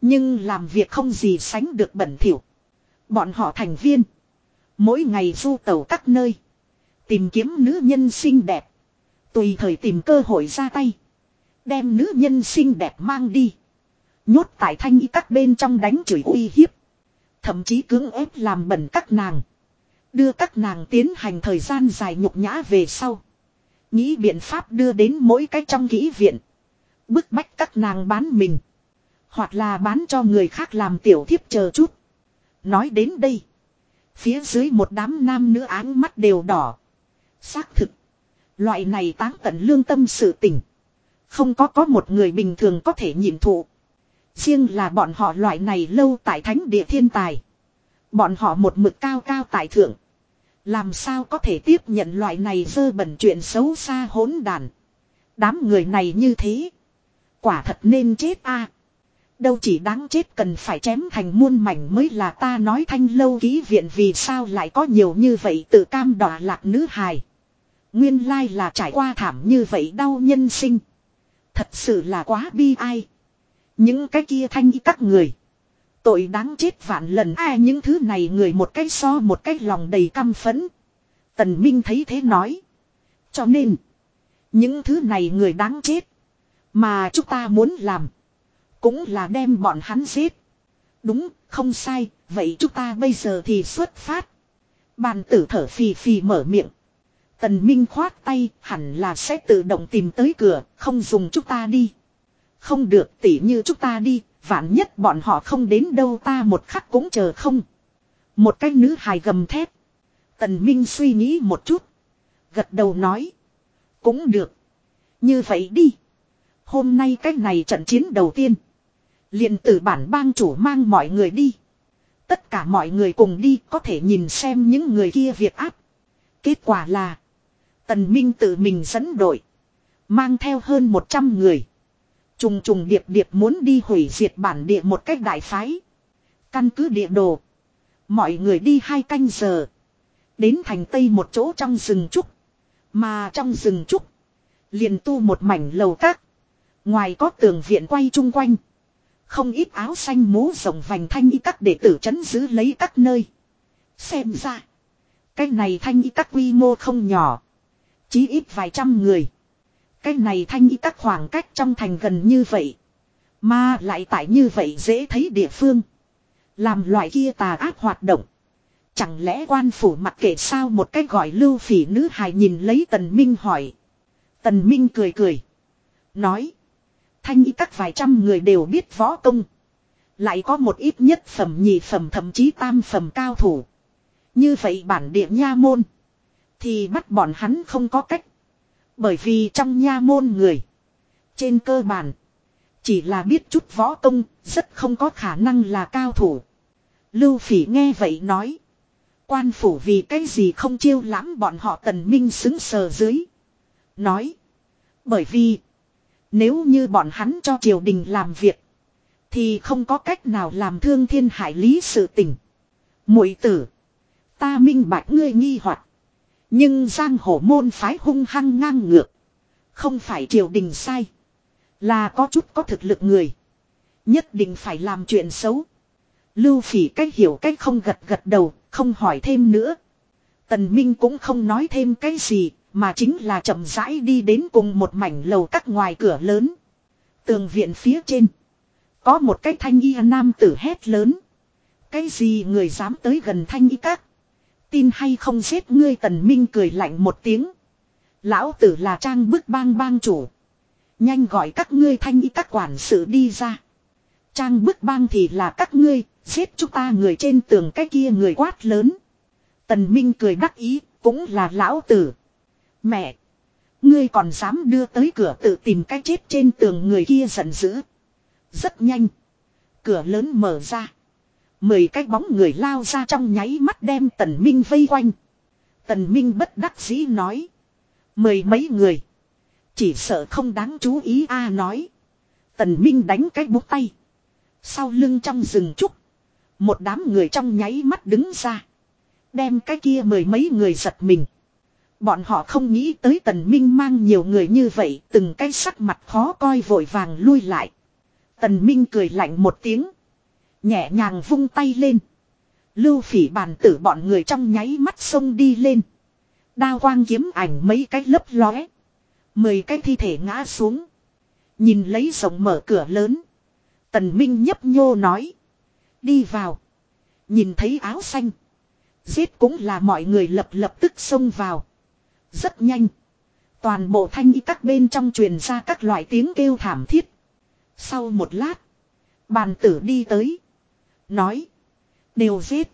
Nhưng làm việc không gì sánh được bẩn thỉu. Bọn họ thành viên. Mỗi ngày du tàu các nơi. Tìm kiếm nữ nhân xinh đẹp. Tùy thời tìm cơ hội ra tay. Đem nữ nhân xinh đẹp mang đi. Nhốt tại thanh y các bên trong đánh chửi uy hiếp. Thậm chí cưỡng ép làm bẩn các nàng. Đưa các nàng tiến hành thời gian dài nhục nhã về sau. Nghĩ biện pháp đưa đến mỗi cái trong kỹ viện. Bức bách các nàng bán mình. Hoặc là bán cho người khác làm tiểu thiếp chờ chút. Nói đến đây. Phía dưới một đám nam nữ áng mắt đều đỏ. Xác thực. Loại này táng tận lương tâm sự tình. Không có có một người bình thường có thể nhìn thụ. Riêng là bọn họ loại này lâu tại thánh địa thiên tài. Bọn họ một mực cao cao tại thượng. Làm sao có thể tiếp nhận loại này dơ bẩn chuyện xấu xa hỗn đàn. Đám người này như thế. Quả thật nên chết a Đâu chỉ đáng chết cần phải chém thành muôn mảnh mới là ta nói thanh lâu ký viện vì sao lại có nhiều như vậy tự cam đỏ lạc nữ hài. Nguyên lai là trải qua thảm như vậy đau nhân sinh. Thật sự là quá bi ai. Những cái kia thanh y các người. Tội đáng chết vạn lần ai những thứ này người một cách so một cách lòng đầy căm phẫn. Tần Minh thấy thế nói. Cho nên. Những thứ này người đáng chết. Mà chúng ta muốn làm. Cũng là đem bọn hắn giết. Đúng, không sai, vậy chúng ta bây giờ thì xuất phát. Bàn tử thở phì phì mở miệng. Tần Minh khoát tay, hẳn là sẽ tự động tìm tới cửa, không dùng chúng ta đi. Không được tỉ như chúng ta đi, vạn nhất bọn họ không đến đâu ta một khắc cũng chờ không. Một cái nữ hài gầm thép Tần Minh suy nghĩ một chút. Gật đầu nói. Cũng được. Như vậy đi. Hôm nay cái này trận chiến đầu tiên liền từ bản bang chủ mang mọi người đi. Tất cả mọi người cùng đi có thể nhìn xem những người kia việc áp. Kết quả là. Tần Minh tự mình dẫn đội. Mang theo hơn 100 người. Trùng trùng điệp điệp muốn đi hủy diệt bản địa một cách đại phái. Căn cứ địa đồ. Mọi người đi hai canh giờ. Đến thành tây một chỗ trong rừng trúc. Mà trong rừng trúc. Liền tu một mảnh lầu các. Ngoài có tường viện quay chung quanh. Không ít áo xanh mũ rồng vành thanh y các đệ tử chấn giữ lấy các nơi. Xem ra. Cái này thanh y các quy mô không nhỏ. Chí ít vài trăm người. Cái này thanh y các khoảng cách trong thành gần như vậy. Mà lại tại như vậy dễ thấy địa phương. Làm loại kia tà ác hoạt động. Chẳng lẽ quan phủ mặc kệ sao một cái gọi lưu phỉ nữ hài nhìn lấy tần minh hỏi. Tần minh cười cười. Nói. Thanh y các vài trăm người đều biết võ công. Lại có một ít nhất phẩm nhị phẩm thậm chí tam phẩm cao thủ. Như vậy bản địa nha môn. Thì bắt bọn hắn không có cách. Bởi vì trong nha môn người. Trên cơ bản. Chỉ là biết chút võ công. Rất không có khả năng là cao thủ. Lưu phỉ nghe vậy nói. Quan phủ vì cái gì không chiêu lãm bọn họ tần minh xứng sờ dưới. Nói. Bởi vì. Nếu như bọn hắn cho triều đình làm việc. Thì không có cách nào làm thương thiên hải lý sự tình. muội tử. Ta minh bạch ngươi nghi hoặc Nhưng giang hổ môn phái hung hăng ngang ngược. Không phải triều đình sai. Là có chút có thực lực người. Nhất định phải làm chuyện xấu. Lưu phỉ cách hiểu cách không gật gật đầu, không hỏi thêm nữa. Tần Minh cũng không nói thêm cái gì, mà chính là chậm rãi đi đến cùng một mảnh lầu các ngoài cửa lớn. Tường viện phía trên. Có một cái thanh y nam tử hét lớn. Cái gì người dám tới gần thanh y các. Tin hay không giết ngươi tần minh cười lạnh một tiếng. Lão tử là trang bức bang bang chủ. Nhanh gọi các ngươi thanh y các quản sự đi ra. Trang bức bang thì là các ngươi, giết chúng ta người trên tường cái kia người quát lớn. Tần Minh cười đắc ý, cũng là lão tử. Mẹ! Ngươi còn dám đưa tới cửa tự tìm cái chết trên tường người kia giận dữ. Rất nhanh. Cửa lớn mở ra. Mười cái bóng người lao ra trong nháy mắt đem Tần Minh vây quanh. Tần Minh bất đắc dĩ nói. Mười mấy người. Chỉ sợ không đáng chú ý a à nói. Tần Minh đánh cái bút tay. Sau lưng trong rừng trúc. Một đám người trong nháy mắt đứng ra. Đem cái kia mười mấy người giật mình. Bọn họ không nghĩ tới tần minh mang nhiều người như vậy. Từng cái sắc mặt khó coi vội vàng lui lại. Tần minh cười lạnh một tiếng. Nhẹ nhàng vung tay lên. Lưu phỉ bàn tử bọn người trong nháy mắt xông đi lên. Đao quang kiếm ảnh mấy cái lấp lóe. Mười cái thi thể ngã xuống. Nhìn lấy rộng mở cửa lớn. Tần Minh nhấp nhô nói. Đi vào. Nhìn thấy áo xanh. Giết cũng là mọi người lập lập tức xông vào. Rất nhanh. Toàn bộ thanh y các bên trong truyền ra các loại tiếng kêu thảm thiết. Sau một lát. Bàn tử đi tới. Nói. Đều giết.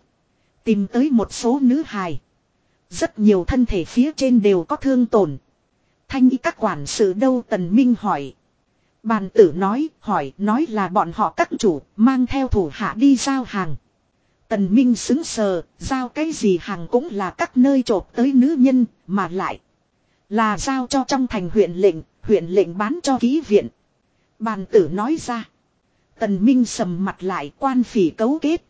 Tìm tới một số nữ hài. Rất nhiều thân thể phía trên đều có thương tổn. Thanh y các quản sự đâu tần minh hỏi. Bàn tử nói, hỏi, nói là bọn họ các chủ, mang theo thủ hạ đi giao hàng. Tần Minh xứng sờ, giao cái gì hàng cũng là các nơi trộp tới nữ nhân, mà lại. Là giao cho trong thành huyện lệnh, huyện lệnh bán cho ký viện. Bàn tử nói ra. Tần Minh sầm mặt lại quan phỉ cấu kết.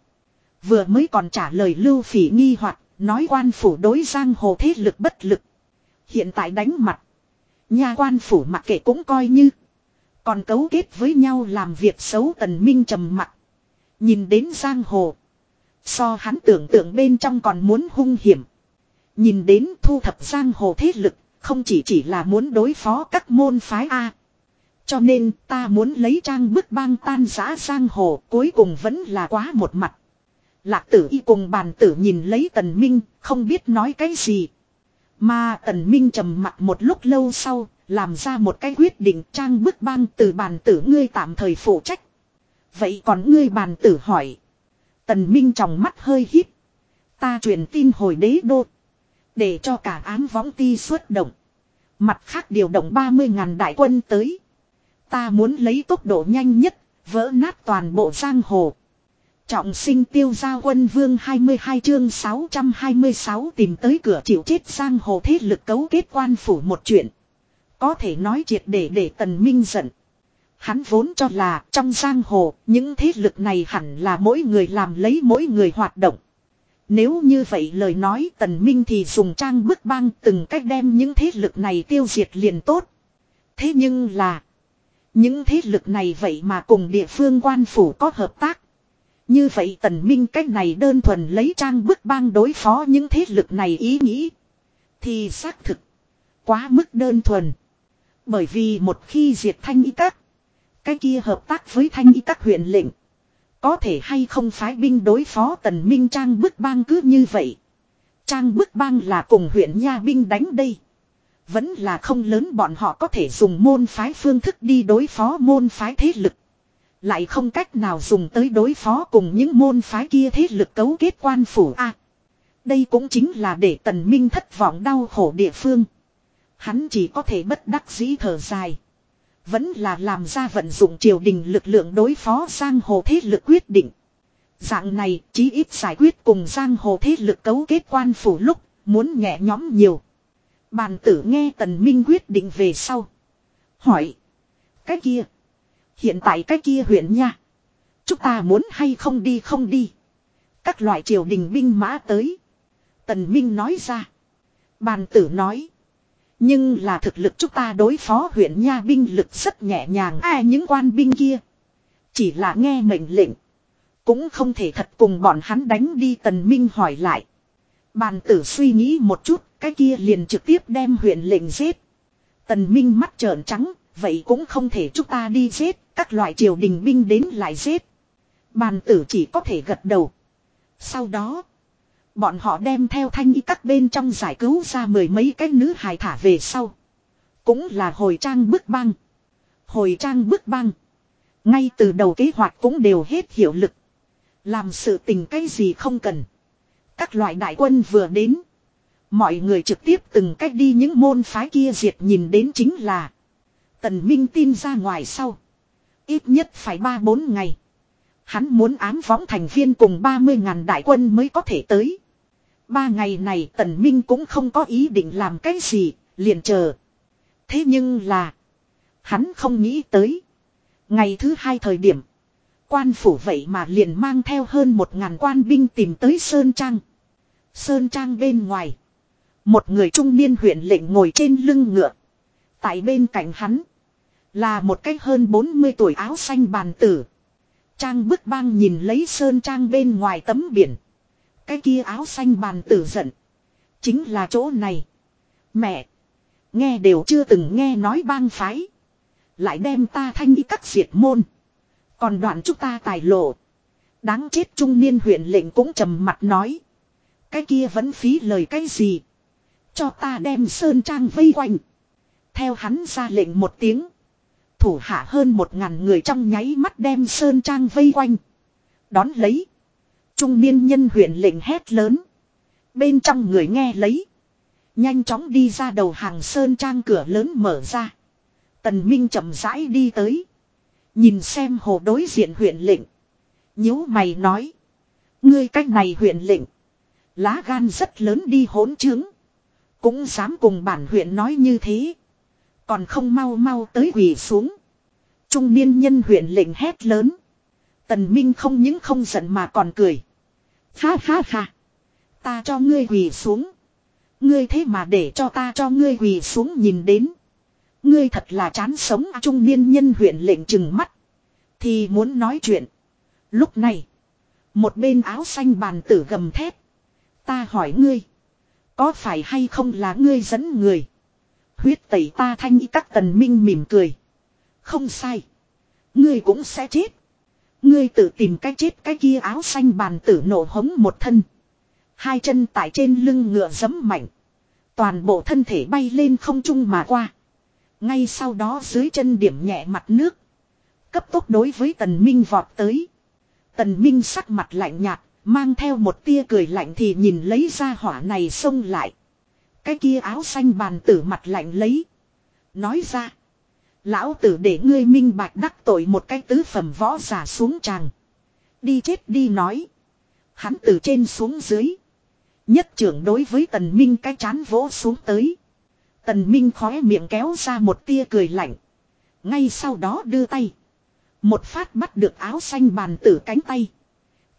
Vừa mới còn trả lời lưu phỉ nghi hoặc nói quan phủ đối giang hồ thế lực bất lực. Hiện tại đánh mặt. Nhà quan phủ mặc kệ cũng coi như. Còn cấu kết với nhau làm việc xấu tần minh trầm mặt. Nhìn đến giang hồ. So hắn tưởng tượng bên trong còn muốn hung hiểm. Nhìn đến thu thập giang hồ thế lực. Không chỉ chỉ là muốn đối phó các môn phái A. Cho nên ta muốn lấy trang bức bang tan giã giang hồ, cuối cùng vẫn là quá một mặt. Lạc tử y cùng bàn tử nhìn lấy tần minh, không biết nói cái gì. Mà tần minh trầm mặt một lúc lâu sau, làm ra một cái quyết định trang bức bang từ bàn tử ngươi tạm thời phụ trách. Vậy còn ngươi bàn tử hỏi. Tần Minh trong mắt hơi hít. Ta truyền tin hồi đế đô. Để cho cả án võng ti xuất động. Mặt khác điều động 30.000 đại quân tới. Ta muốn lấy tốc độ nhanh nhất, vỡ nát toàn bộ giang hồ. Trọng sinh tiêu giao quân vương 22 chương 626 tìm tới cửa chịu chết giang hồ thế lực cấu kết quan phủ một chuyện. Có thể nói triệt để để tần minh giận. Hắn vốn cho là trong giang hồ, những thế lực này hẳn là mỗi người làm lấy mỗi người hoạt động. Nếu như vậy lời nói tần minh thì dùng trang bức băng từng cách đem những thế lực này tiêu diệt liền tốt. Thế nhưng là, những thế lực này vậy mà cùng địa phương quan phủ có hợp tác. Như vậy tần minh cách này đơn thuần lấy trang bức băng đối phó những thế lực này ý nghĩ. Thì xác thực. Quá mức đơn thuần. Bởi vì một khi diệt thanh y các. Cái kia hợp tác với thanh y các huyện lệnh. Có thể hay không phái binh đối phó tần minh trang bức bang cứ như vậy. Trang bức bang là cùng huyện nha binh đánh đây. Vẫn là không lớn bọn họ có thể dùng môn phái phương thức đi đối phó môn phái thế lực. Lại không cách nào dùng tới đối phó cùng những môn phái kia thế lực cấu kết quan phủ a. đây cũng chính là để tần minh thất vọng đau khổ địa phương. Hắn chỉ có thể bất đắc dĩ thở dài. Vẫn là làm ra vận dụng triều đình lực lượng đối phó giang hồ thế lực quyết định. Dạng này, chí ít giải quyết cùng giang hồ thế lực cấu kết quan phủ lúc, muốn nhẹ nhóm nhiều. Bàn tử nghe tần minh quyết định về sau. Hỏi. Cái kia. Hiện tại cái kia huyện nha. Chúng ta muốn hay không đi không đi. Các loại triều đình binh mã tới. Tần Minh nói ra. Bàn tử nói. Nhưng là thực lực chúng ta đối phó huyện Nha binh lực rất nhẹ nhàng. Ai những quan binh kia. Chỉ là nghe mệnh lệnh. Cũng không thể thật cùng bọn hắn đánh đi Tần Minh hỏi lại. Bàn tử suy nghĩ một chút. Cái kia liền trực tiếp đem huyện lệnh giết. Tần Minh mắt trợn trắng. Vậy cũng không thể chúng ta đi giết. Các loại triều đình binh đến lại giết. Bàn tử chỉ có thể gật đầu. Sau đó. Bọn họ đem theo thanh y các bên trong giải cứu ra mười mấy cái nữ hài thả về sau. Cũng là hồi trang bức băng. Hồi trang bức băng. Ngay từ đầu kế hoạch cũng đều hết hiệu lực. Làm sự tình cái gì không cần. Các loại đại quân vừa đến. Mọi người trực tiếp từng cách đi những môn phái kia diệt nhìn đến chính là. Tần Minh tin ra ngoài sau. Ít nhất phải 3-4 ngày. Hắn muốn ám võng thành viên cùng 30 ngàn đại quân mới có thể tới. Ba ngày này Tần Minh cũng không có ý định làm cái gì, liền chờ. Thế nhưng là, hắn không nghĩ tới. Ngày thứ hai thời điểm, quan phủ vậy mà liền mang theo hơn một ngàn quan binh tìm tới Sơn Trang. Sơn Trang bên ngoài, một người trung niên huyện lệnh ngồi trên lưng ngựa. Tại bên cạnh hắn, là một cách hơn 40 tuổi áo xanh bàn tử. Trang bức bang nhìn lấy Sơn Trang bên ngoài tấm biển. Cái kia áo xanh bàn tử giận. Chính là chỗ này. Mẹ. Nghe đều chưa từng nghe nói bang phái. Lại đem ta thanh đi các diệt môn. Còn đoạn chúng ta tài lộ. Đáng chết trung niên huyện lệnh cũng trầm mặt nói. Cái kia vẫn phí lời cái gì. Cho ta đem sơn trang vây quanh. Theo hắn ra lệnh một tiếng. Thủ hạ hơn một ngàn người trong nháy mắt đem sơn trang vây quanh. Đón lấy. Trung niên nhân huyện lệnh hét lớn. Bên trong người nghe lấy. Nhanh chóng đi ra đầu hàng sơn trang cửa lớn mở ra. Tần Minh chậm rãi đi tới. Nhìn xem hồ đối diện huyện lệnh. nhíu mày nói. Ngươi cách này huyện lệnh. Lá gan rất lớn đi hỗn trướng. Cũng dám cùng bản huyện nói như thế. Còn không mau mau tới quỳ xuống. Trung niên nhân huyện lệnh hét lớn. Tần Minh không những không giận mà còn cười. Ha ha ha. Ta cho ngươi quỳ xuống. Ngươi thế mà để cho ta cho ngươi quỳ xuống nhìn đến. Ngươi thật là chán sống trung niên nhân huyện lệnh chừng mắt. Thì muốn nói chuyện. Lúc này. Một bên áo xanh bàn tử gầm thét. Ta hỏi ngươi. Có phải hay không là ngươi dẫn người. Huyết tẩy ta thanh y các tần minh mỉm cười. Không sai. Ngươi cũng sẽ chết. Ngươi tự tìm cách chết cái kia áo xanh bàn tử nổ hống một thân. Hai chân tại trên lưng ngựa giấm mạnh. Toàn bộ thân thể bay lên không trung mà qua. Ngay sau đó dưới chân điểm nhẹ mặt nước. Cấp tốc đối với tần minh vọt tới. Tần minh sắc mặt lạnh nhạt, mang theo một tia cười lạnh thì nhìn lấy ra hỏa này xông lại. Cái kia áo xanh bàn tử mặt lạnh lấy. Nói ra. Lão tử để ngươi minh bạch đắc tội một cái tứ phẩm võ giả xuống tràng. Đi chết đi nói. Hắn từ trên xuống dưới. Nhất trưởng đối với tần minh cái chán vỗ xuống tới. Tần minh khóe miệng kéo ra một tia cười lạnh. Ngay sau đó đưa tay. Một phát bắt được áo xanh bàn tử cánh tay.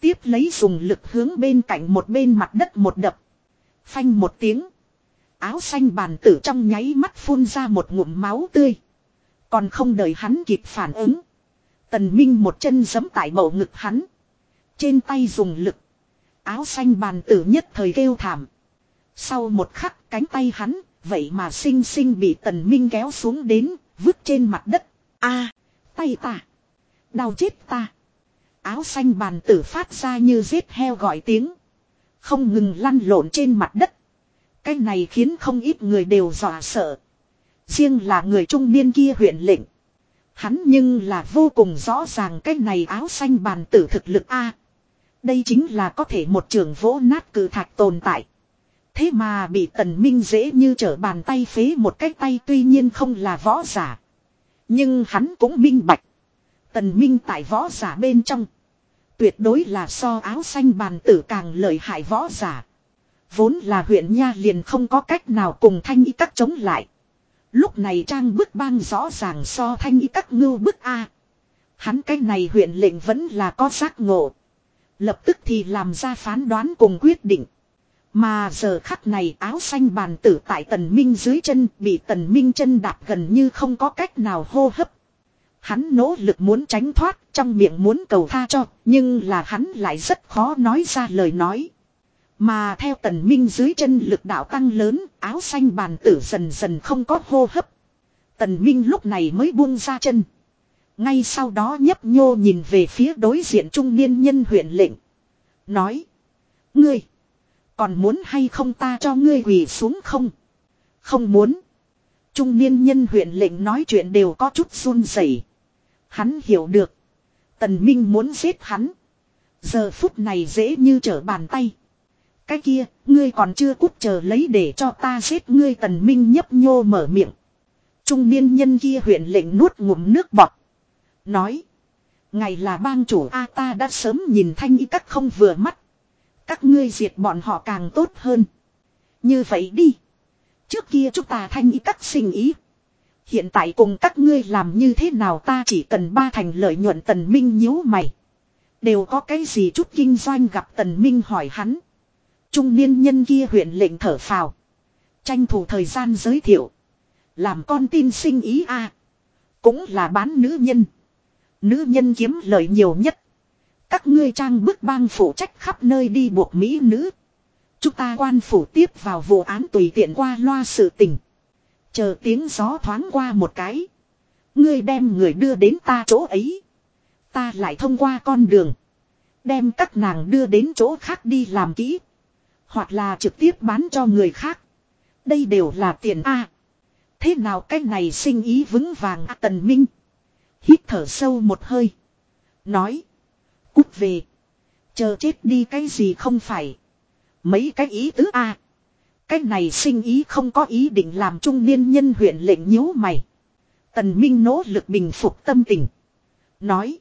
Tiếp lấy dùng lực hướng bên cạnh một bên mặt đất một đập. Phanh một tiếng. Áo xanh bàn tử trong nháy mắt phun ra một ngụm máu tươi. Còn không đợi hắn kịp phản ứng. Tần Minh một chân giẫm tại bầu ngực hắn. Trên tay dùng lực. Áo xanh bàn tử nhất thời kêu thảm. Sau một khắc cánh tay hắn, vậy mà xinh xinh bị tần minh kéo xuống đến, vứt trên mặt đất. a tay ta. Đau chết ta. Áo xanh bàn tử phát ra như giết heo gọi tiếng. Không ngừng lăn lộn trên mặt đất. Cái này khiến không ít người đều dọa sợ. Riêng là người trung niên kia huyện lệnh. Hắn nhưng là vô cùng rõ ràng cái này áo xanh bàn tử thực lực A. đây chính là có thể một trường vỗ nát cử thạch tồn tại. Thế mà bị tần minh dễ như trở bàn tay phế một cái tay tuy nhiên không là võ giả. Nhưng hắn cũng minh bạch. Tần minh tại võ giả bên trong. Tuyệt đối là so áo xanh bàn tử càng lợi hại võ giả. Vốn là huyện Nha liền không có cách nào cùng thanh y các chống lại. Lúc này trang bức bang rõ ràng so thanh y các ngưu bức A. Hắn cái này huyện lệnh vẫn là có giác ngộ. Lập tức thì làm ra phán đoán cùng quyết định. Mà giờ khắc này áo xanh bàn tử tại tần minh dưới chân bị tần minh chân đạp gần như không có cách nào hô hấp. Hắn nỗ lực muốn tránh thoát, trong miệng muốn cầu tha cho, nhưng là hắn lại rất khó nói ra lời nói. Mà theo tần minh dưới chân lực đạo tăng lớn, áo xanh bàn tử dần dần không có hô hấp. Tần minh lúc này mới buông ra chân. Ngay sau đó nhấp nhô nhìn về phía đối diện trung niên nhân huyện lệnh. Nói. Ngươi. Còn muốn hay không ta cho ngươi quỳ xuống không? Không muốn. Trung niên nhân huyện lệnh nói chuyện đều có chút run rẩy. Hắn hiểu được. Tần Minh muốn giết hắn. Giờ phút này dễ như trở bàn tay. Cái kia, ngươi còn chưa cút chờ lấy để cho ta giết ngươi tần Minh nhấp nhô mở miệng. Trung niên nhân kia huyện lệnh nuốt ngụm nước bọt. Nói. Ngày là bang chủ A ta đã sớm nhìn thanh y các không vừa mắt. Các ngươi diệt bọn họ càng tốt hơn. Như vậy đi. Trước kia chúng ta thanh y các sinh ý. Hiện tại cùng các ngươi làm như thế nào ta chỉ cần ba thành lợi nhuận tần minh nhíu mày. Đều có cái gì chút kinh doanh gặp tần minh hỏi hắn. Trung niên nhân kia huyện lệnh thở phào. Tranh thủ thời gian giới thiệu. Làm con tin sinh ý a Cũng là bán nữ nhân. Nữ nhân kiếm lợi nhiều nhất. Các ngươi trang bức bang phụ trách khắp nơi đi buộc Mỹ nữ. Chúng ta quan phủ tiếp vào vụ án tùy tiện qua loa sự tình. Chờ tiếng gió thoáng qua một cái. Ngươi đem người đưa đến ta chỗ ấy. Ta lại thông qua con đường. Đem các nàng đưa đến chỗ khác đi làm kỹ. Hoặc là trực tiếp bán cho người khác. Đây đều là tiền A. Thế nào cái này sinh ý vững vàng à, tần minh. Hít thở sâu một hơi. Nói. Cút về. Chờ chết đi cái gì không phải. Mấy cái ý tứ A. Cái này sinh ý không có ý định làm trung niên nhân huyện lệnh nhíu mày. Tần Minh nỗ lực bình phục tâm tình. Nói.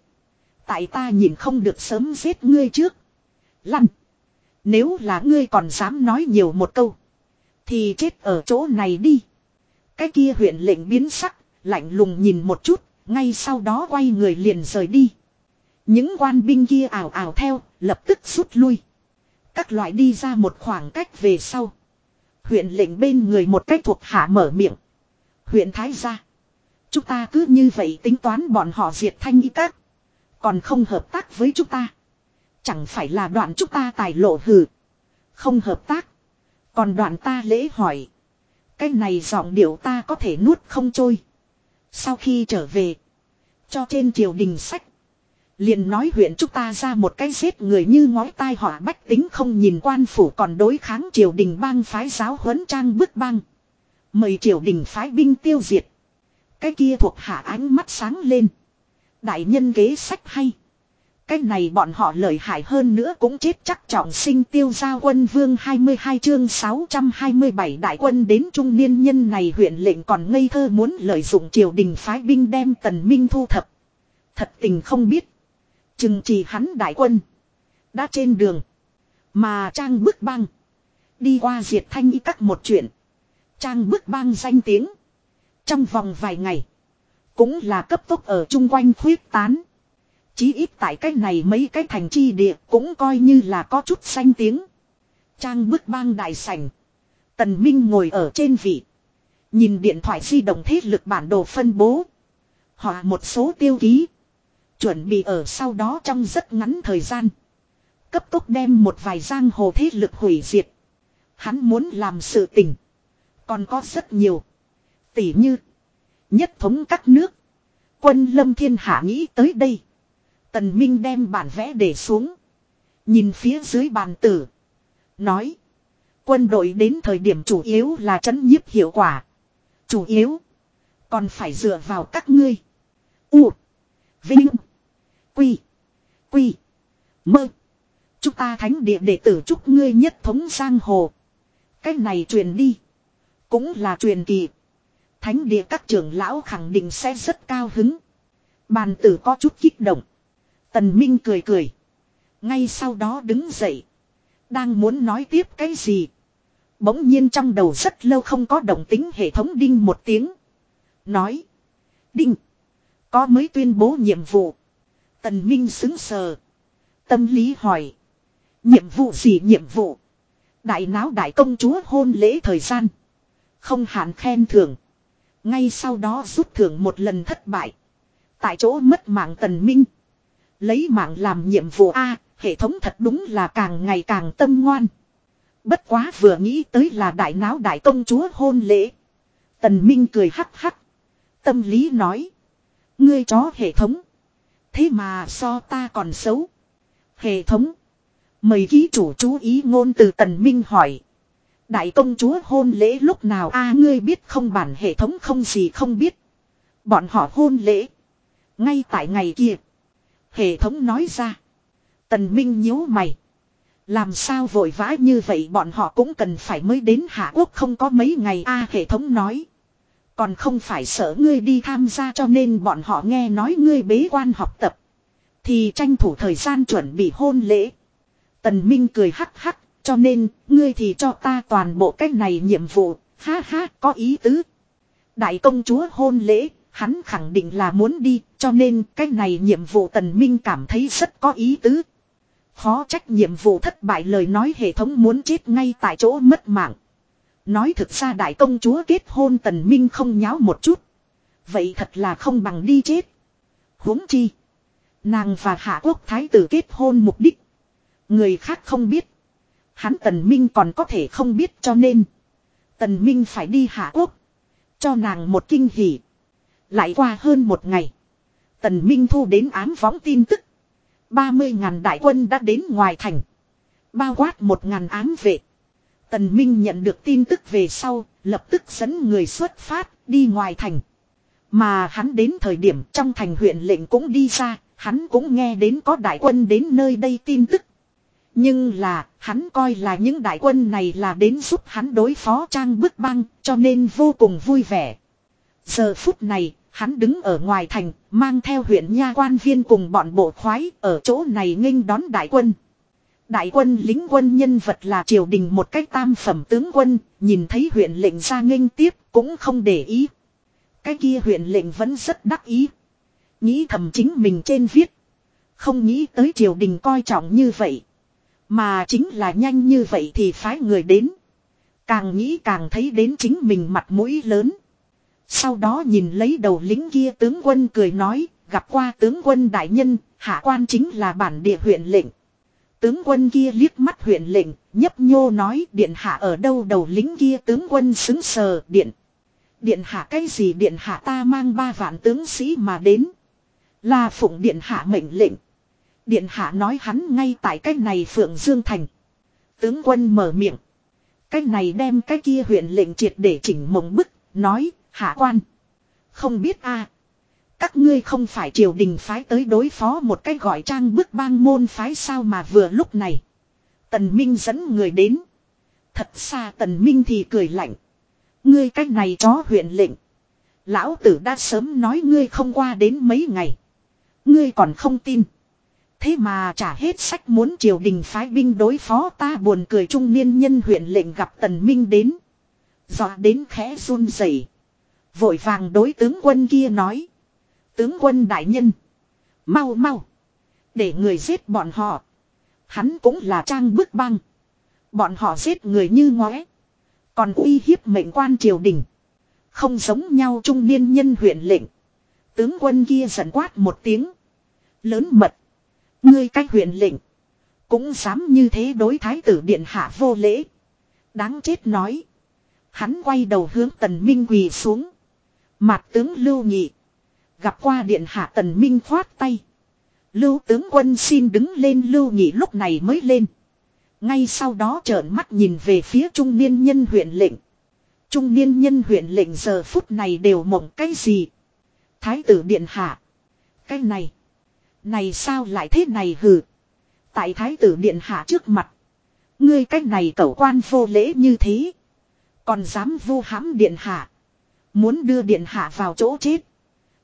Tại ta nhìn không được sớm giết ngươi trước. Lăn. Nếu là ngươi còn dám nói nhiều một câu. Thì chết ở chỗ này đi. Cái kia huyện lệnh biến sắc. Lạnh lùng nhìn một chút. Ngay sau đó quay người liền rời đi. Những quan binh kia ảo ảo theo. Lập tức rút lui. Các loại đi ra một khoảng cách về sau. Huyện lệnh bên người một cách thuộc hạ mở miệng. Huyện Thái gia. Chúng ta cứ như vậy tính toán bọn họ diệt thanh y các. Còn không hợp tác với chúng ta. Chẳng phải là đoạn chúng ta tài lộ hừ. Không hợp tác. Còn đoạn ta lễ hỏi. Cái này giọng điệu ta có thể nuốt không trôi. Sau khi trở về. Cho trên triều đình sách. Liền nói huyện chúng ta ra một cái giết người như ngói tai họa bách tính không nhìn quan phủ còn đối kháng triều đình bang phái giáo huấn trang bức bang. Mời triều đình phái binh tiêu diệt. Cái kia thuộc hạ ánh mắt sáng lên. Đại nhân kế sách hay. Cái này bọn họ lợi hại hơn nữa cũng chết chắc trọng sinh tiêu gia quân vương 22 chương 627 đại quân đến trung niên nhân này huyện lệnh còn ngây thơ muốn lợi dụng triều đình phái binh đem tần minh thu thập. Thật tình không biết. Chừng chỉ hắn đại quân. Đã trên đường. Mà trang bức băng. Đi qua diệt thanh y các một chuyện. Trang bức băng danh tiếng. Trong vòng vài ngày. Cũng là cấp tốc ở chung quanh khuyết tán. Chí ít tại cái này mấy cái thành chi địa cũng coi như là có chút danh tiếng. Trang bức bang đại sảnh. Tần Minh ngồi ở trên vị. Nhìn điện thoại di động thế lực bản đồ phân bố. Họ một số tiêu ký. Chuẩn bị ở sau đó trong rất ngắn thời gian. Cấp tốc đem một vài giang hồ thế lực hủy diệt. Hắn muốn làm sự tình. Còn có rất nhiều. Tỷ như. Nhất thống các nước. Quân lâm thiên hạ nghĩ tới đây. Tần Minh đem bản vẽ để xuống. Nhìn phía dưới bàn tử. Nói. Quân đội đến thời điểm chủ yếu là chấn nhiếp hiệu quả. Chủ yếu. Còn phải dựa vào các ngươi. U. Vinh. Quy. Quy. Mơ. Chúng ta thánh địa đệ tử chúc ngươi nhất thống giang hồ. Cách này truyền đi. Cũng là truyền kỳ. Thánh địa các trưởng lão khẳng định sẽ rất cao hứng. Bàn tử có chút kích động. Tần Minh cười cười. Ngay sau đó đứng dậy. Đang muốn nói tiếp cái gì. Bỗng nhiên trong đầu rất lâu không có động tính hệ thống đinh một tiếng. Nói. Đinh. Có mới tuyên bố nhiệm vụ. Tần Minh xứng sờ. Tâm lý hỏi. Nhiệm vụ gì nhiệm vụ? Đại náo đại công chúa hôn lễ thời gian. Không hạn khen thưởng. Ngay sau đó rút thưởng một lần thất bại. Tại chỗ mất mạng tần minh. Lấy mạng làm nhiệm vụ A, hệ thống thật đúng là càng ngày càng tâm ngoan. Bất quá vừa nghĩ tới là đại náo đại công chúa hôn lễ. Tần Minh cười hắc hắc. Tâm lý nói. Ngươi chó hệ thống. Thế mà so ta còn xấu. Hệ thống. Mời ký chủ chú ý ngôn từ Tần Minh hỏi. Đại công chúa hôn lễ lúc nào a ngươi biết không bản hệ thống không gì không biết. Bọn họ hôn lễ. Ngay tại ngày kia. Hệ thống nói ra. Tần Minh nhíu mày. Làm sao vội vã như vậy bọn họ cũng cần phải mới đến Hạ Quốc không có mấy ngày a hệ thống nói. Còn không phải sợ ngươi đi tham gia cho nên bọn họ nghe nói ngươi bế quan học tập. Thì tranh thủ thời gian chuẩn bị hôn lễ. Tần Minh cười hắc hắc, cho nên, ngươi thì cho ta toàn bộ cách này nhiệm vụ, ha ha, có ý tứ. Đại công chúa hôn lễ, hắn khẳng định là muốn đi, cho nên cái này nhiệm vụ tần minh cảm thấy rất có ý tứ. Khó trách nhiệm vụ thất bại lời nói hệ thống muốn chết ngay tại chỗ mất mạng. Nói thực ra đại công chúa kết hôn tần minh không nháo một chút. Vậy thật là không bằng đi chết. huống chi. Nàng và hạ quốc thái tử kết hôn mục đích. Người khác không biết. Hắn tần minh còn có thể không biết cho nên. Tần minh phải đi hạ quốc. Cho nàng một kinh hỉ. Lại qua hơn một ngày. Tần minh thu đến ám võng tin tức. 30 ngàn đại quân đã đến ngoài thành. Bao quát một ngàn ám vệ. Tần Minh nhận được tin tức về sau, lập tức dẫn người xuất phát, đi ngoài thành. Mà hắn đến thời điểm trong thành huyện lệnh cũng đi ra, hắn cũng nghe đến có đại quân đến nơi đây tin tức. Nhưng là, hắn coi là những đại quân này là đến giúp hắn đối phó trang bức băng, cho nên vô cùng vui vẻ. Giờ phút này, hắn đứng ở ngoài thành, mang theo huyện nha quan viên cùng bọn bộ khoái ở chỗ này nghênh đón đại quân. Đại quân lính quân nhân vật là triều đình một cách tam phẩm tướng quân, nhìn thấy huyện lệnh ra nghênh tiếp cũng không để ý. Cái kia huyện lệnh vẫn rất đắc ý. Nghĩ thầm chính mình trên viết. Không nghĩ tới triều đình coi trọng như vậy. Mà chính là nhanh như vậy thì phái người đến. Càng nghĩ càng thấy đến chính mình mặt mũi lớn. Sau đó nhìn lấy đầu lính kia tướng quân cười nói, gặp qua tướng quân đại nhân, hạ quan chính là bản địa huyện lệnh. Tướng quân kia liếc mắt huyện lệnh, nhấp nhô nói điện hạ ở đâu đầu lính kia tướng quân xứng sờ điện. Điện hạ cái gì điện hạ ta mang ba vạn tướng sĩ mà đến. Là phụng điện hạ mệnh lệnh. Điện hạ nói hắn ngay tại cái này Phượng Dương Thành. Tướng quân mở miệng. Cái này đem cái kia huyện lệnh triệt để chỉnh mộng bức, nói, hạ quan. Không biết a Các ngươi không phải triều đình phái tới đối phó một cái gọi trang bức bang môn phái sao mà vừa lúc này. Tần Minh dẫn người đến. Thật xa Tần Minh thì cười lạnh. Ngươi cách này chó huyện lệnh. Lão tử đã sớm nói ngươi không qua đến mấy ngày. Ngươi còn không tin. Thế mà trả hết sách muốn triều đình phái binh đối phó ta buồn cười trung niên nhân huyện lệnh gặp tần minh đến. Dọa đến khẽ run rẩy, Vội vàng đối tướng quân kia nói. Tướng quân đại nhân. Mau mau. Để người giết bọn họ. Hắn cũng là trang bức băng. Bọn họ giết người như ngóe. Còn uy hiếp mệnh quan triều đình. Không giống nhau trung niên nhân huyện lệnh. Tướng quân kia giận quát một tiếng. Lớn mật. Ngươi cách huyện lệnh. Cũng dám như thế đối thái tử điện hạ vô lễ. Đáng chết nói. Hắn quay đầu hướng tần minh quỳ xuống. Mặt tướng lưu nhị. Gặp qua điện hạ tần minh khoát tay. Lưu tướng quân xin đứng lên lưu nhị lúc này mới lên. Ngay sau đó trợn mắt nhìn về phía trung niên nhân huyện lệnh. Trung niên nhân huyện lệnh giờ phút này đều mộng cái gì. Thái tử điện hạ. Cái này. Này sao lại thế này hừ. Tại thái tử điện hạ trước mặt. Ngươi cách này cẩu quan vô lễ như thế. Còn dám vu hãm điện hạ. Muốn đưa điện hạ vào chỗ chết.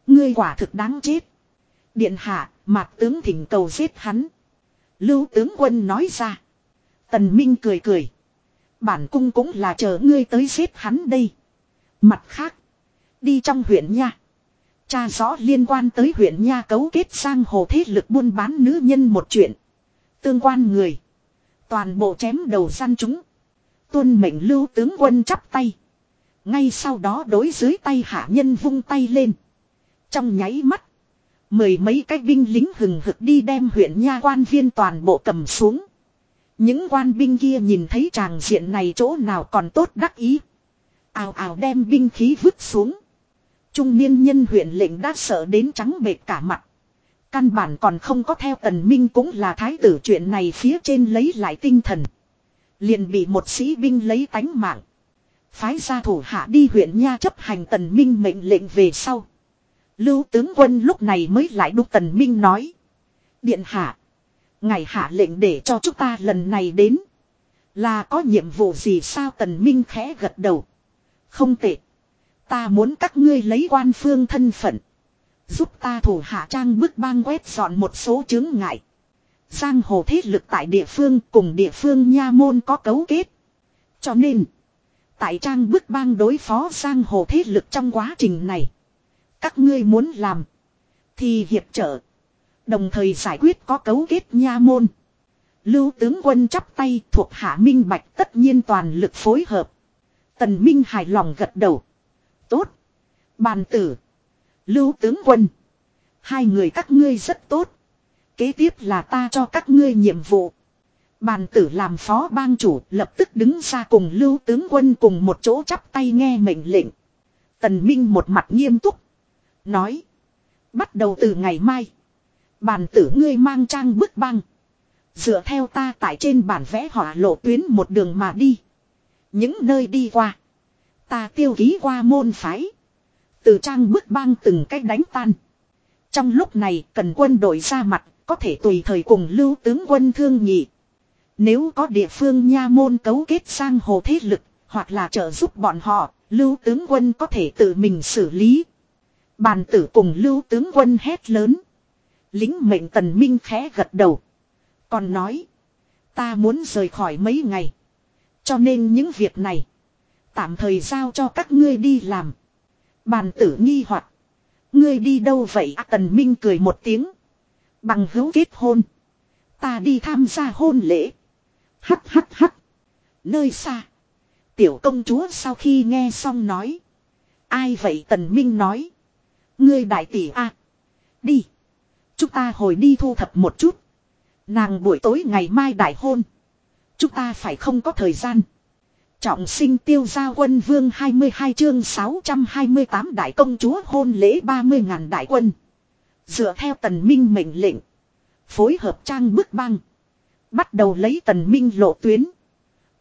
Ngươi quả thực đáng chết. Điện hạ, mặt tướng thỉnh cầu giết hắn. Lưu tướng quân nói ra. Tần Minh cười cười. Bản cung cũng là chờ ngươi tới giết hắn đây. Mặt khác. Đi trong huyện nha. Cha rõ liên quan tới huyện Nha cấu kết sang hồ thế lực buôn bán nữ nhân một chuyện. Tương quan người. Toàn bộ chém đầu gian chúng. Tuân mệnh lưu tướng quân chắp tay. Ngay sau đó đối dưới tay hạ nhân vung tay lên. Trong nháy mắt. Mười mấy cái binh lính hừng hực đi đem huyện nha quan viên toàn bộ cầm xuống. Những quan binh kia nhìn thấy tràng diện này chỗ nào còn tốt đắc ý. Ào ào đem binh khí vứt xuống. Trung niên nhân huyện lệnh đã sợ đến trắng bệt cả mặt. Căn bản còn không có theo tần minh cũng là thái tử chuyện này phía trên lấy lại tinh thần. Liền bị một sĩ binh lấy tánh mạng. Phái ra thủ hạ đi huyện Nha chấp hành tần minh mệnh lệnh về sau. Lưu tướng quân lúc này mới lại đúc tần minh nói. Điện hạ. Ngài hạ lệnh để cho chúng ta lần này đến. Là có nhiệm vụ gì sao tần minh khẽ gật đầu. Không tệ. Ta muốn các ngươi lấy quan phương thân phận. Giúp ta thủ hạ trang bức bang quét dọn một số chứng ngại. Giang hồ thế lực tại địa phương cùng địa phương nha môn có cấu kết. Cho nên. Tại trang bức bang đối phó giang hồ thế lực trong quá trình này. Các ngươi muốn làm. Thì hiệp trợ. Đồng thời giải quyết có cấu kết nha môn. Lưu tướng quân chắp tay thuộc hạ minh bạch tất nhiên toàn lực phối hợp. Tần Minh hài lòng gật đầu. Tốt. Bàn tử. Lưu tướng quân. Hai người các ngươi rất tốt. Kế tiếp là ta cho các ngươi nhiệm vụ. Bàn tử làm phó bang chủ lập tức đứng ra cùng lưu tướng quân cùng một chỗ chắp tay nghe mệnh lệnh. Tần Minh một mặt nghiêm túc. Nói. Bắt đầu từ ngày mai. Bàn tử ngươi mang trang bức băng. Dựa theo ta tại trên bản vẽ họa lộ tuyến một đường mà đi. Những nơi đi qua. Ta tiêu ký qua môn phái. Từ trang bức băng từng cách đánh tan. Trong lúc này cần quân đội ra mặt, có thể tùy thời cùng lưu tướng quân thương nhị. Nếu có địa phương nha môn cấu kết sang hồ thế lực, hoặc là trợ giúp bọn họ, lưu tướng quân có thể tự mình xử lý. Bàn tử cùng lưu tướng quân hét lớn. Lính mệnh tần minh khẽ gật đầu. Còn nói. Ta muốn rời khỏi mấy ngày. Cho nên những việc này. Tạm thời giao cho các ngươi đi làm. Bàn tử nghi hoặc Ngươi đi đâu vậy à, tần minh cười một tiếng. Bằng hữu kết hôn. Ta đi tham gia hôn lễ. Hắt hắt hắt. Nơi xa. Tiểu công chúa sau khi nghe xong nói. Ai vậy tần minh nói. Ngươi đại tỷ a Đi. Chúng ta hồi đi thu thập một chút. Nàng buổi tối ngày mai đại hôn. Chúng ta phải không có thời gian. Trọng sinh tiêu gia quân vương 22 chương 628 đại công chúa hôn lễ 30 ngàn đại quân. Dựa theo tần minh mệnh lệnh. Phối hợp trang bức băng. Bắt đầu lấy tần minh lộ tuyến.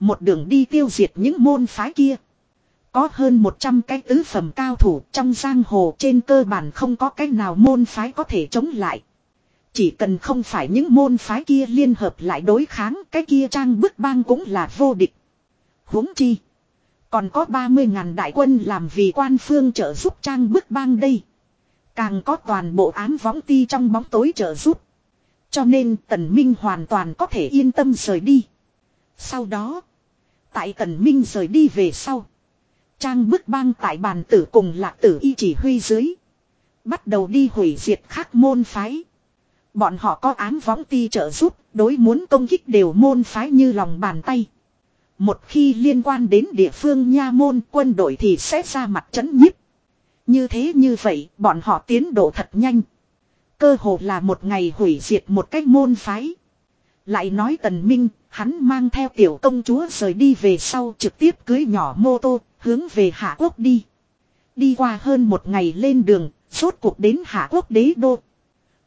Một đường đi tiêu diệt những môn phái kia. Có hơn 100 cái tứ phẩm cao thủ trong giang hồ trên cơ bản không có cái nào môn phái có thể chống lại. Chỉ cần không phải những môn phái kia liên hợp lại đối kháng, cái kia trang bức bang cũng là vô địch. huống chi. Còn có 30 ngàn đại quân làm vì quan phương trợ giúp trang bức bang đây. Càng có toàn bộ ám võng ti trong bóng tối trợ giúp. Cho nên tần minh hoàn toàn có thể yên tâm rời đi. Sau đó. Tại tần minh rời đi về sau. Trang bức bang tại bàn tử cùng lạc tử y chỉ huy dưới. Bắt đầu đi hủy diệt khác môn phái. Bọn họ có án võng ti trợ giúp, đối muốn công kích đều môn phái như lòng bàn tay. Một khi liên quan đến địa phương nha môn quân đội thì sẽ ra mặt chấn nhiếp. Như thế như vậy, bọn họ tiến độ thật nhanh. Cơ hồ là một ngày hủy diệt một cách môn phái. Lại nói tần minh, hắn mang theo tiểu công chúa rời đi về sau trực tiếp cưới nhỏ mô tô, hướng về Hạ Quốc đi. Đi qua hơn một ngày lên đường, suốt cuộc đến Hạ Quốc đế đô.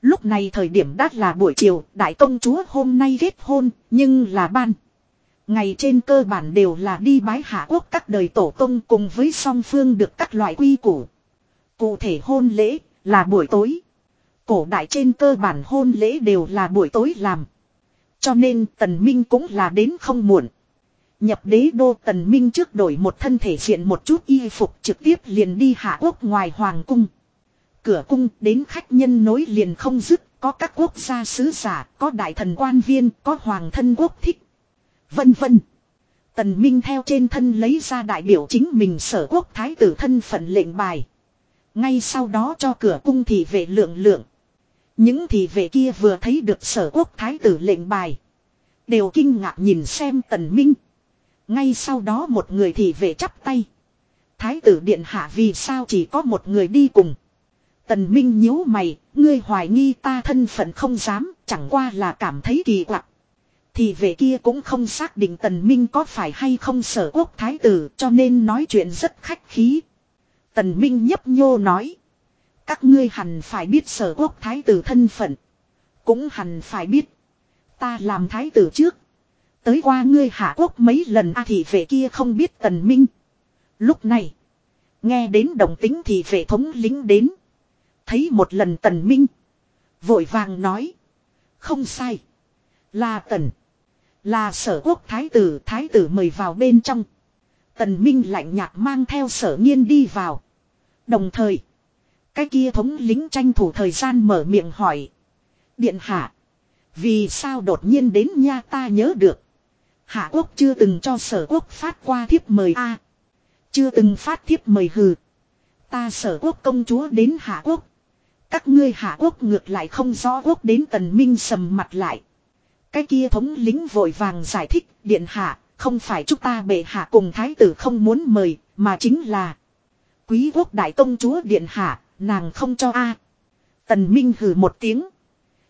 Lúc này thời điểm đắt là buổi chiều, đại công chúa hôm nay kết hôn, nhưng là ban. Ngày trên cơ bản đều là đi bái Hạ Quốc các đời tổ tông cùng với song phương được các loại quy củ. Cụ thể hôn lễ là buổi tối. Cổ đại trên cơ bản hôn lễ đều là buổi tối làm. Cho nên tần minh cũng là đến không muộn. Nhập đế đô tần minh trước đổi một thân thể diện một chút y phục trực tiếp liền đi hạ quốc ngoài hoàng cung. Cửa cung đến khách nhân nối liền không dứt, có các quốc gia sứ giả, có đại thần quan viên, có hoàng thân quốc thích. Vân vân. Tần Minh theo trên thân lấy ra đại biểu chính mình sở quốc thái tử thân phận lệnh bài. Ngay sau đó cho cửa cung thị vệ lượng lượng. Những thị vệ kia vừa thấy được sở quốc thái tử lệnh bài. Đều kinh ngạc nhìn xem tần minh. Ngay sau đó một người thị vệ chắp tay. Thái tử điện hạ vì sao chỉ có một người đi cùng. Tần Minh nhíu mày, ngươi hoài nghi ta thân phận không dám, chẳng qua là cảm thấy kỳ quặc. Thì về kia cũng không xác định Tần Minh có phải hay không sở quốc thái tử cho nên nói chuyện rất khách khí. Tần Minh nhấp nhô nói. Các ngươi hẳn phải biết sở quốc thái tử thân phận. Cũng hẳn phải biết. Ta làm thái tử trước. Tới qua ngươi hạ quốc mấy lần a thì về kia không biết Tần Minh. Lúc này. Nghe đến đồng tính thì vệ thống lính đến. Thấy một lần Tần Minh. Vội vàng nói. Không sai. Là Tần. Là sở quốc thái tử thái tử mời vào bên trong. Tần Minh lạnh nhạt mang theo sở nghiên đi vào. Đồng thời. Cái kia thống lính tranh thủ thời gian mở miệng hỏi. Điện hạ. Vì sao đột nhiên đến nha ta nhớ được. Hạ quốc chưa từng cho sở quốc phát qua thiếp mời a Chưa từng phát thiếp mời hừ. Ta sở quốc công chúa đến hạ quốc. Các ngươi hạ quốc ngược lại không rõ quốc đến tần minh sầm mặt lại. Cái kia thống lính vội vàng giải thích điện hạ, không phải chúng ta bệ hạ cùng thái tử không muốn mời, mà chính là quý quốc đại công chúa điện hạ, nàng không cho a. Tần Minh hừ một tiếng,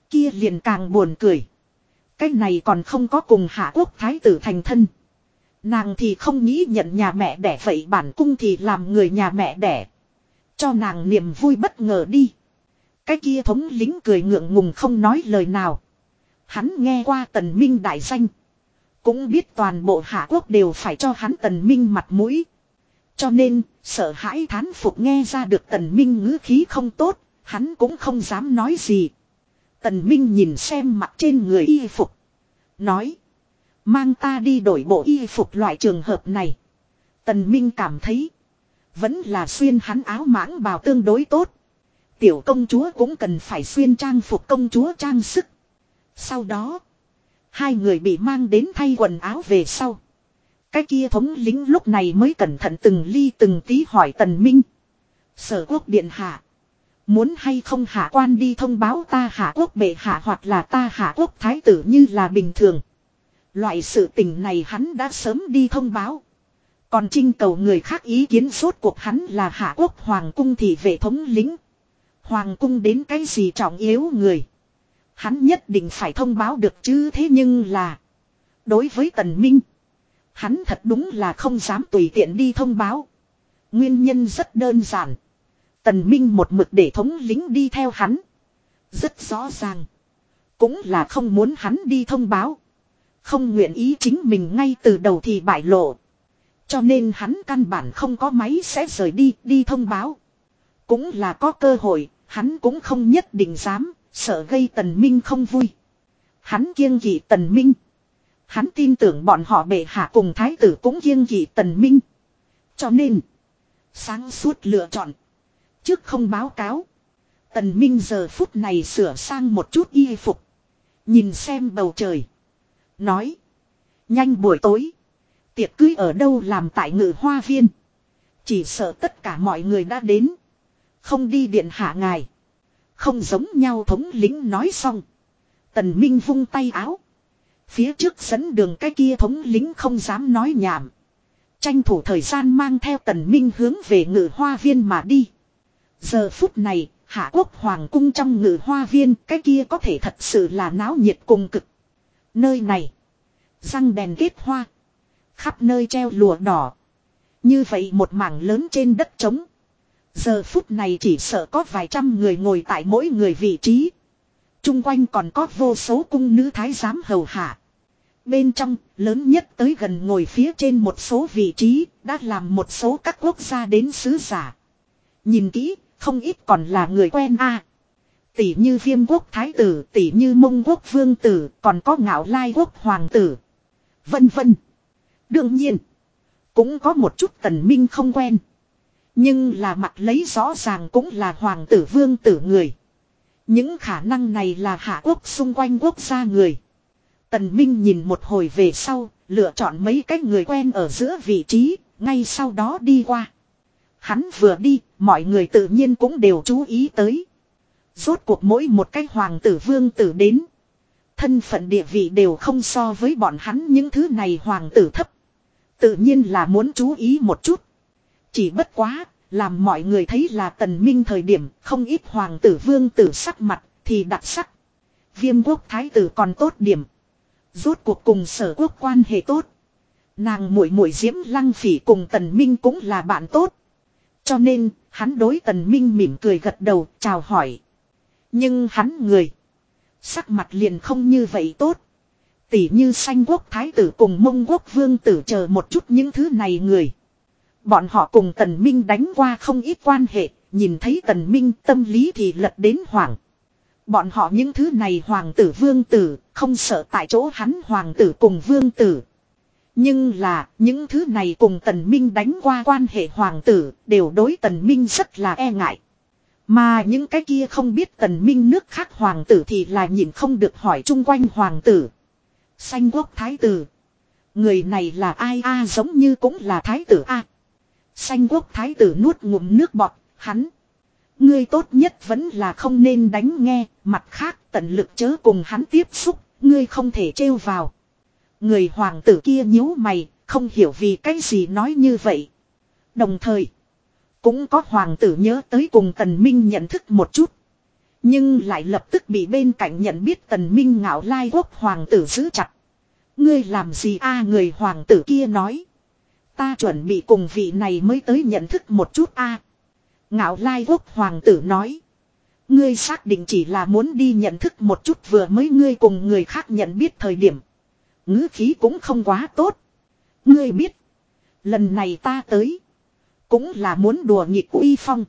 kia liền càng buồn cười. Cái này còn không có cùng hạ quốc thái tử thành thân. Nàng thì không nghĩ nhận nhà mẹ đẻ vậy bản cung thì làm người nhà mẹ đẻ. Cho nàng niềm vui bất ngờ đi. Cái kia thống lính cười ngượng ngùng không nói lời nào. Hắn nghe qua tần minh đại danh. Cũng biết toàn bộ hạ quốc đều phải cho hắn tần minh mặt mũi. Cho nên, sợ hãi thán phục nghe ra được tần minh ngữ khí không tốt, hắn cũng không dám nói gì. Tần minh nhìn xem mặt trên người y phục. Nói. Mang ta đi đổi bộ y phục loại trường hợp này. Tần minh cảm thấy. Vẫn là xuyên hắn áo mãng bào tương đối tốt. Tiểu công chúa cũng cần phải xuyên trang phục công chúa trang sức. Sau đó, hai người bị mang đến thay quần áo về sau. Cái kia thống lính lúc này mới cẩn thận từng ly từng tí hỏi tần minh. Sở quốc điện hạ. Muốn hay không hạ quan đi thông báo ta hạ quốc bệ hạ hoặc là ta hạ quốc thái tử như là bình thường. Loại sự tình này hắn đã sớm đi thông báo. Còn trinh cầu người khác ý kiến suốt cuộc hắn là hạ quốc hoàng cung thì vệ thống lính. Hoàng cung đến cái gì trọng yếu người. Hắn nhất định phải thông báo được chứ thế nhưng là. Đối với tần minh. Hắn thật đúng là không dám tùy tiện đi thông báo. Nguyên nhân rất đơn giản. Tần Minh một mực để thống lính đi theo hắn. Rất rõ ràng. Cũng là không muốn hắn đi thông báo. Không nguyện ý chính mình ngay từ đầu thì bại lộ. Cho nên hắn căn bản không có máy sẽ rời đi, đi thông báo. Cũng là có cơ hội, hắn cũng không nhất định dám, sợ gây tần minh không vui. Hắn kiêng kỵ tần minh. Hắn tin tưởng bọn họ bệ hạ cùng thái tử cũng kiêng kỵ tần minh. Cho nên, sáng suốt lựa chọn. Trước không báo cáo. Tần minh giờ phút này sửa sang một chút y phục. Nhìn xem bầu trời. Nói. Nhanh buổi tối. Tiệc cưới ở đâu làm tại ngự hoa viên. Chỉ sợ tất cả mọi người đã đến. Không đi điện hạ ngài. Không giống nhau thống lính nói xong. Tần Minh vung tay áo. Phía trước dẫn đường cái kia thống lính không dám nói nhảm. Tranh thủ thời gian mang theo tần Minh hướng về ngự hoa viên mà đi. Giờ phút này, hạ quốc hoàng cung trong ngự hoa viên cái kia có thể thật sự là náo nhiệt cùng cực. Nơi này, răng đèn kết hoa. Khắp nơi treo lụa đỏ. Như vậy một mảng lớn trên đất trống. Giờ phút này chỉ sợ có vài trăm người ngồi tại mỗi người vị trí. Trung quanh còn có vô số cung nữ thái giám hầu hạ. Bên trong, lớn nhất tới gần ngồi phía trên một số vị trí, đã làm một số các quốc gia đến sứ giả. Nhìn kỹ, không ít còn là người quen a. Tỷ như viêm quốc thái tử, tỷ như mông quốc vương tử, còn có ngạo lai quốc hoàng tử. Vân vân. Đương nhiên, cũng có một chút tần minh không quen. Nhưng là mặt lấy rõ ràng cũng là hoàng tử vương tử người. Những khả năng này là hạ quốc xung quanh quốc gia người. Tần Minh nhìn một hồi về sau, lựa chọn mấy cái người quen ở giữa vị trí, ngay sau đó đi qua. Hắn vừa đi, mọi người tự nhiên cũng đều chú ý tới. Rốt cuộc mỗi một cái hoàng tử vương tử đến. Thân phận địa vị đều không so với bọn hắn những thứ này hoàng tử thấp. Tự nhiên là muốn chú ý một chút. Chỉ bất quá, làm mọi người thấy là tần minh thời điểm không ít hoàng tử vương tử sắc mặt thì đặc sắc. Viêm quốc thái tử còn tốt điểm. Rốt cuộc cùng sở quốc quan hệ tốt. Nàng muội muội diễm lăng phỉ cùng tần minh cũng là bạn tốt. Cho nên, hắn đối tần minh mỉm cười gật đầu, chào hỏi. Nhưng hắn người. Sắc mặt liền không như vậy tốt. Tỷ như sanh quốc thái tử cùng mông quốc vương tử chờ một chút những thứ này người. Bọn họ cùng tần minh đánh qua không ít quan hệ, nhìn thấy tần minh tâm lý thì lật đến hoảng. Bọn họ những thứ này hoàng tử vương tử, không sợ tại chỗ hắn hoàng tử cùng vương tử. Nhưng là, những thứ này cùng tần minh đánh qua quan hệ hoàng tử, đều đối tần minh rất là e ngại. Mà những cái kia không biết tần minh nước khác hoàng tử thì là nhìn không được hỏi chung quanh hoàng tử. Xanh quốc thái tử. Người này là ai a giống như cũng là thái tử a. Xanh quốc thái tử nuốt ngụm nước bọt, hắn. Ngươi tốt nhất vẫn là không nên đánh nghe, mặt khác tận lực chớ cùng hắn tiếp xúc, ngươi không thể trêu vào. Người hoàng tử kia nhíu mày, không hiểu vì cái gì nói như vậy. Đồng thời, cũng có hoàng tử nhớ tới cùng tần minh nhận thức một chút. Nhưng lại lập tức bị bên cạnh nhận biết tần minh ngạo lai quốc hoàng tử giữ chặt. Ngươi làm gì a người hoàng tử kia nói. Ta chuẩn bị cùng vị này mới tới nhận thức một chút a Ngạo lai quốc hoàng tử nói. Ngươi xác định chỉ là muốn đi nhận thức một chút vừa mới ngươi cùng người khác nhận biết thời điểm. ngữ khí cũng không quá tốt. Ngươi biết. Lần này ta tới. Cũng là muốn đùa nghịch uy phong.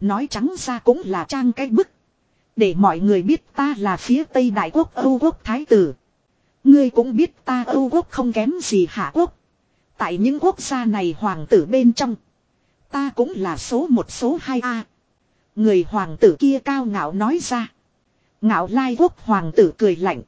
Nói trắng ra cũng là trang cái bức. Để mọi người biết ta là phía Tây Đại Quốc Âu Quốc Thái Tử. Ngươi cũng biết ta Âu Quốc không kém gì Hạ Quốc. Tại những quốc gia này hoàng tử bên trong. Ta cũng là số một, số hai a Người hoàng tử kia cao ngạo nói ra. Ngạo lai quốc hoàng tử cười lạnh.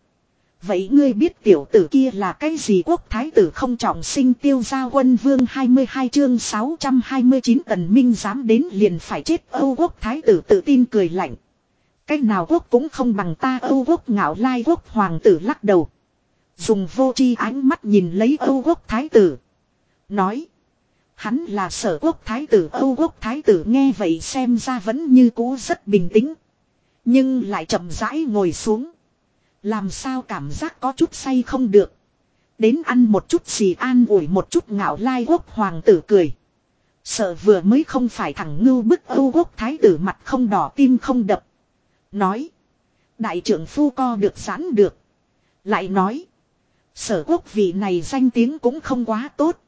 Vậy ngươi biết tiểu tử kia là cái gì quốc thái tử không trọng sinh tiêu gia quân vương 22 chương 629 tần minh dám đến liền phải chết Âu quốc thái tử tự tin cười lạnh. Cái nào quốc cũng không bằng ta Âu quốc ngạo lai quốc hoàng tử lắc đầu. Dùng vô chi ánh mắt nhìn lấy Âu quốc thái tử. Nói. Hắn là sở quốc thái tử, Âu quốc thái tử, nghe vậy xem ra vẫn như cũ rất bình tĩnh. Nhưng lại chậm rãi ngồi xuống. Làm sao cảm giác có chút say không được. Đến ăn một chút gì an ủi một chút ngạo lai quốc hoàng tử cười. Sợ vừa mới không phải thằng ngưu bức Âu quốc thái tử mặt không đỏ tim không đập. Nói. Đại trưởng phu co được giãn được. Lại nói. Sở quốc vị này danh tiếng cũng không quá tốt.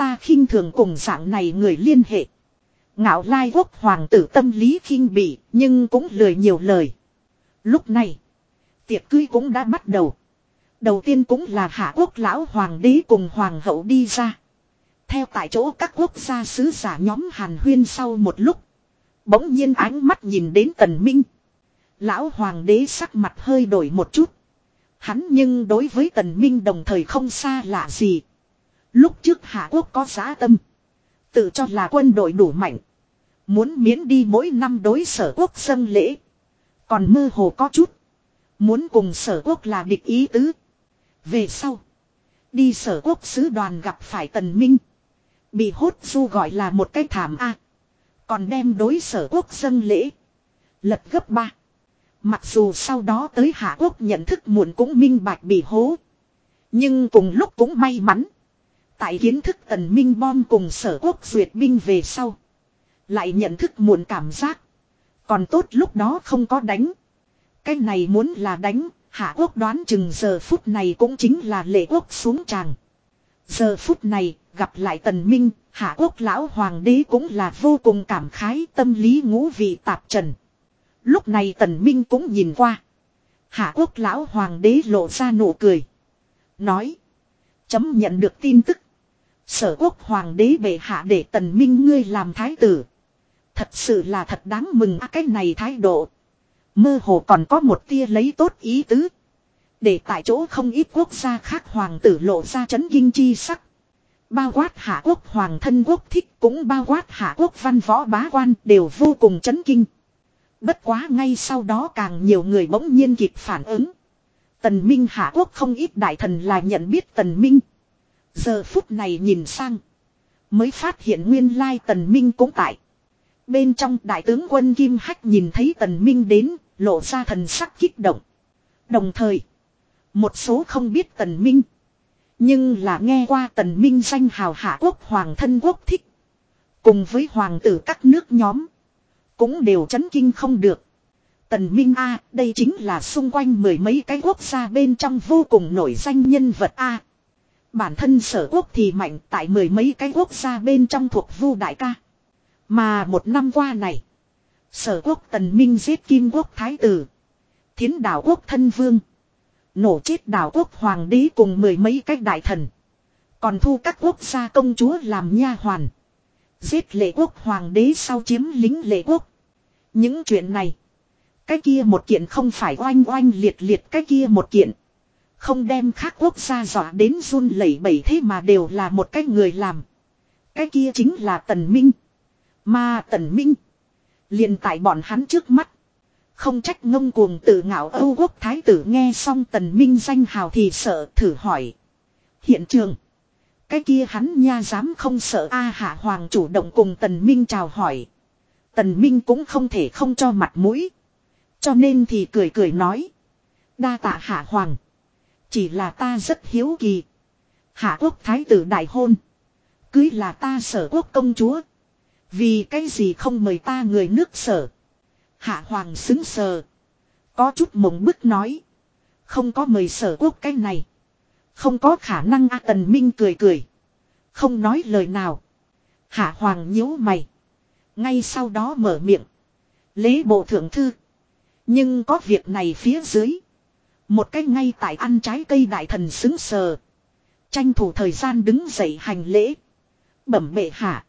Ta khinh thường cùng dạng này người liên hệ. Ngạo lai quốc hoàng tử tâm lý khinh bị nhưng cũng lười nhiều lời. Lúc này. Tiệc cưới cũng đã bắt đầu. Đầu tiên cũng là hạ quốc lão hoàng đế cùng hoàng hậu đi ra. Theo tại chỗ các quốc gia sứ giả nhóm hàn huyên sau một lúc. Bỗng nhiên ánh mắt nhìn đến tần minh. Lão hoàng đế sắc mặt hơi đổi một chút. Hắn nhưng đối với tần minh đồng thời không xa lạ gì. Lúc trước Hạ Quốc có giá tâm. Tự cho là quân đội đủ mạnh. Muốn miễn đi mỗi năm đối sở quốc dân lễ. Còn mơ hồ có chút. Muốn cùng sở quốc là địch ý tứ. Về sau. Đi sở quốc sứ đoàn gặp phải tần minh. Bị hốt du gọi là một cái thảm A. Còn đem đối sở quốc dân lễ. Lật gấp ba. Mặc dù sau đó tới Hạ Quốc nhận thức muộn cũng minh bạch bị hố. Nhưng cùng lúc cũng may mắn. Tại kiến thức tần minh bom cùng sở quốc duyệt binh về sau. Lại nhận thức muộn cảm giác. Còn tốt lúc đó không có đánh. Cái này muốn là đánh, hạ quốc đoán chừng giờ phút này cũng chính là lệ quốc xuống tràng. Giờ phút này, gặp lại tần minh, hạ quốc lão hoàng đế cũng là vô cùng cảm khái tâm lý ngũ vị tạp trần. Lúc này tần minh cũng nhìn qua. Hạ quốc lão hoàng đế lộ ra nụ cười. Nói. Chấm nhận được tin tức. Sở quốc hoàng đế bệ hạ để tần minh ngươi làm thái tử. Thật sự là thật đáng mừng à, cái này thái độ. Mơ hồ còn có một tia lấy tốt ý tứ. Để tại chỗ không ít quốc gia khác hoàng tử lộ ra chấn kinh chi sắc. Bao quát hạ quốc hoàng thân quốc thích cũng bao quát hạ quốc văn võ bá quan đều vô cùng chấn kinh. Bất quá ngay sau đó càng nhiều người bỗng nhiên kịp phản ứng. Tần Minh hạ quốc không ít đại thần là nhận biết Tần Minh. Giờ phút này nhìn sang. Mới phát hiện nguyên lai Tần Minh cũng tại. Bên trong đại tướng quân Kim Hách nhìn thấy Tần Minh đến, lộ ra thần sắc kích động. Đồng thời, một số không biết Tần Minh. Nhưng là nghe qua Tần Minh danh hào hạ quốc hoàng thân quốc thích. Cùng với hoàng tử các nước nhóm. Cũng đều chấn kinh không được. Tần Minh A, đây chính là xung quanh mười mấy cái quốc gia bên trong vô cùng nổi danh nhân vật A. Bản thân sở quốc thì mạnh tại mười mấy cái quốc gia bên trong thuộc vu đại ca. Mà một năm qua này, sở quốc tần minh giết kim quốc thái tử, thiến đảo quốc thân vương, nổ chết đảo quốc hoàng đế cùng mười mấy cái đại thần. Còn thu các quốc gia công chúa làm nha hoàn. Giết lệ quốc hoàng đế sau chiếm lính lệ quốc. Những chuyện này. Cái kia một kiện không phải oanh oanh liệt liệt cái kia một kiện. Không đem khác quốc gia dọa đến run lẩy bẩy thế mà đều là một cái người làm. Cái kia chính là Tần Minh. Mà Tần Minh. liền tại bọn hắn trước mắt. Không trách ngông cuồng tự ngạo Âu quốc thái tử nghe xong Tần Minh danh hào thì sợ thử hỏi. Hiện trường. Cái kia hắn nha dám không sợ A Hạ Hoàng chủ động cùng Tần Minh chào hỏi. Tần Minh cũng không thể không cho mặt mũi. Cho nên thì cười cười nói. Đa tạ Hạ Hoàng. Chỉ là ta rất hiếu kỳ. Hạ quốc thái tử đại hôn. Cưới là ta sở quốc công chúa. Vì cái gì không mời ta người nước sở. Hạ hoàng xứng sờ. Có chút mộng bức nói. Không có mời sở quốc cái này. Không có khả năng A Tần Minh cười cười. Không nói lời nào. Hạ hoàng nhíu mày. Ngay sau đó mở miệng. Lễ bộ thượng thư. Nhưng có việc này phía dưới. Một cách ngay tại ăn trái cây đại thần xứng sờ. Tranh thủ thời gian đứng dậy hành lễ. Bẩm bệ hạ.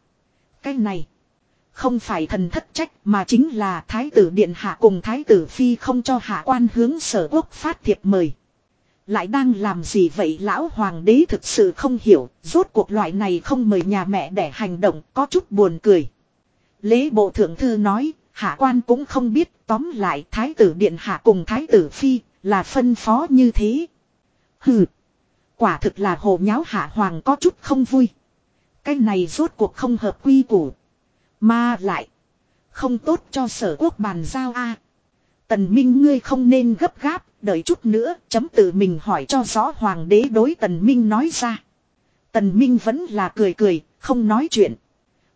Cái này. Không phải thần thất trách mà chính là thái tử điện hạ cùng thái tử phi không cho hạ quan hướng sở quốc phát thiệp mời. Lại đang làm gì vậy lão hoàng đế thực sự không hiểu, rốt cuộc loại này không mời nhà mẹ để hành động có chút buồn cười. Lễ bộ thượng thư nói, hạ quan cũng không biết tóm lại thái tử điện hạ cùng thái tử phi là phân phó như thế. Hừ. Quả thực là hồ nháo hạ hoàng có chút không vui. Cái này rốt cuộc không hợp quy củ. Mà lại. Không tốt cho sở quốc bàn giao a. Tần Minh ngươi không nên gấp gáp, đợi chút nữa, chấm tự mình hỏi cho rõ hoàng đế đối Tần Minh nói ra. Tần Minh vẫn là cười cười, không nói chuyện.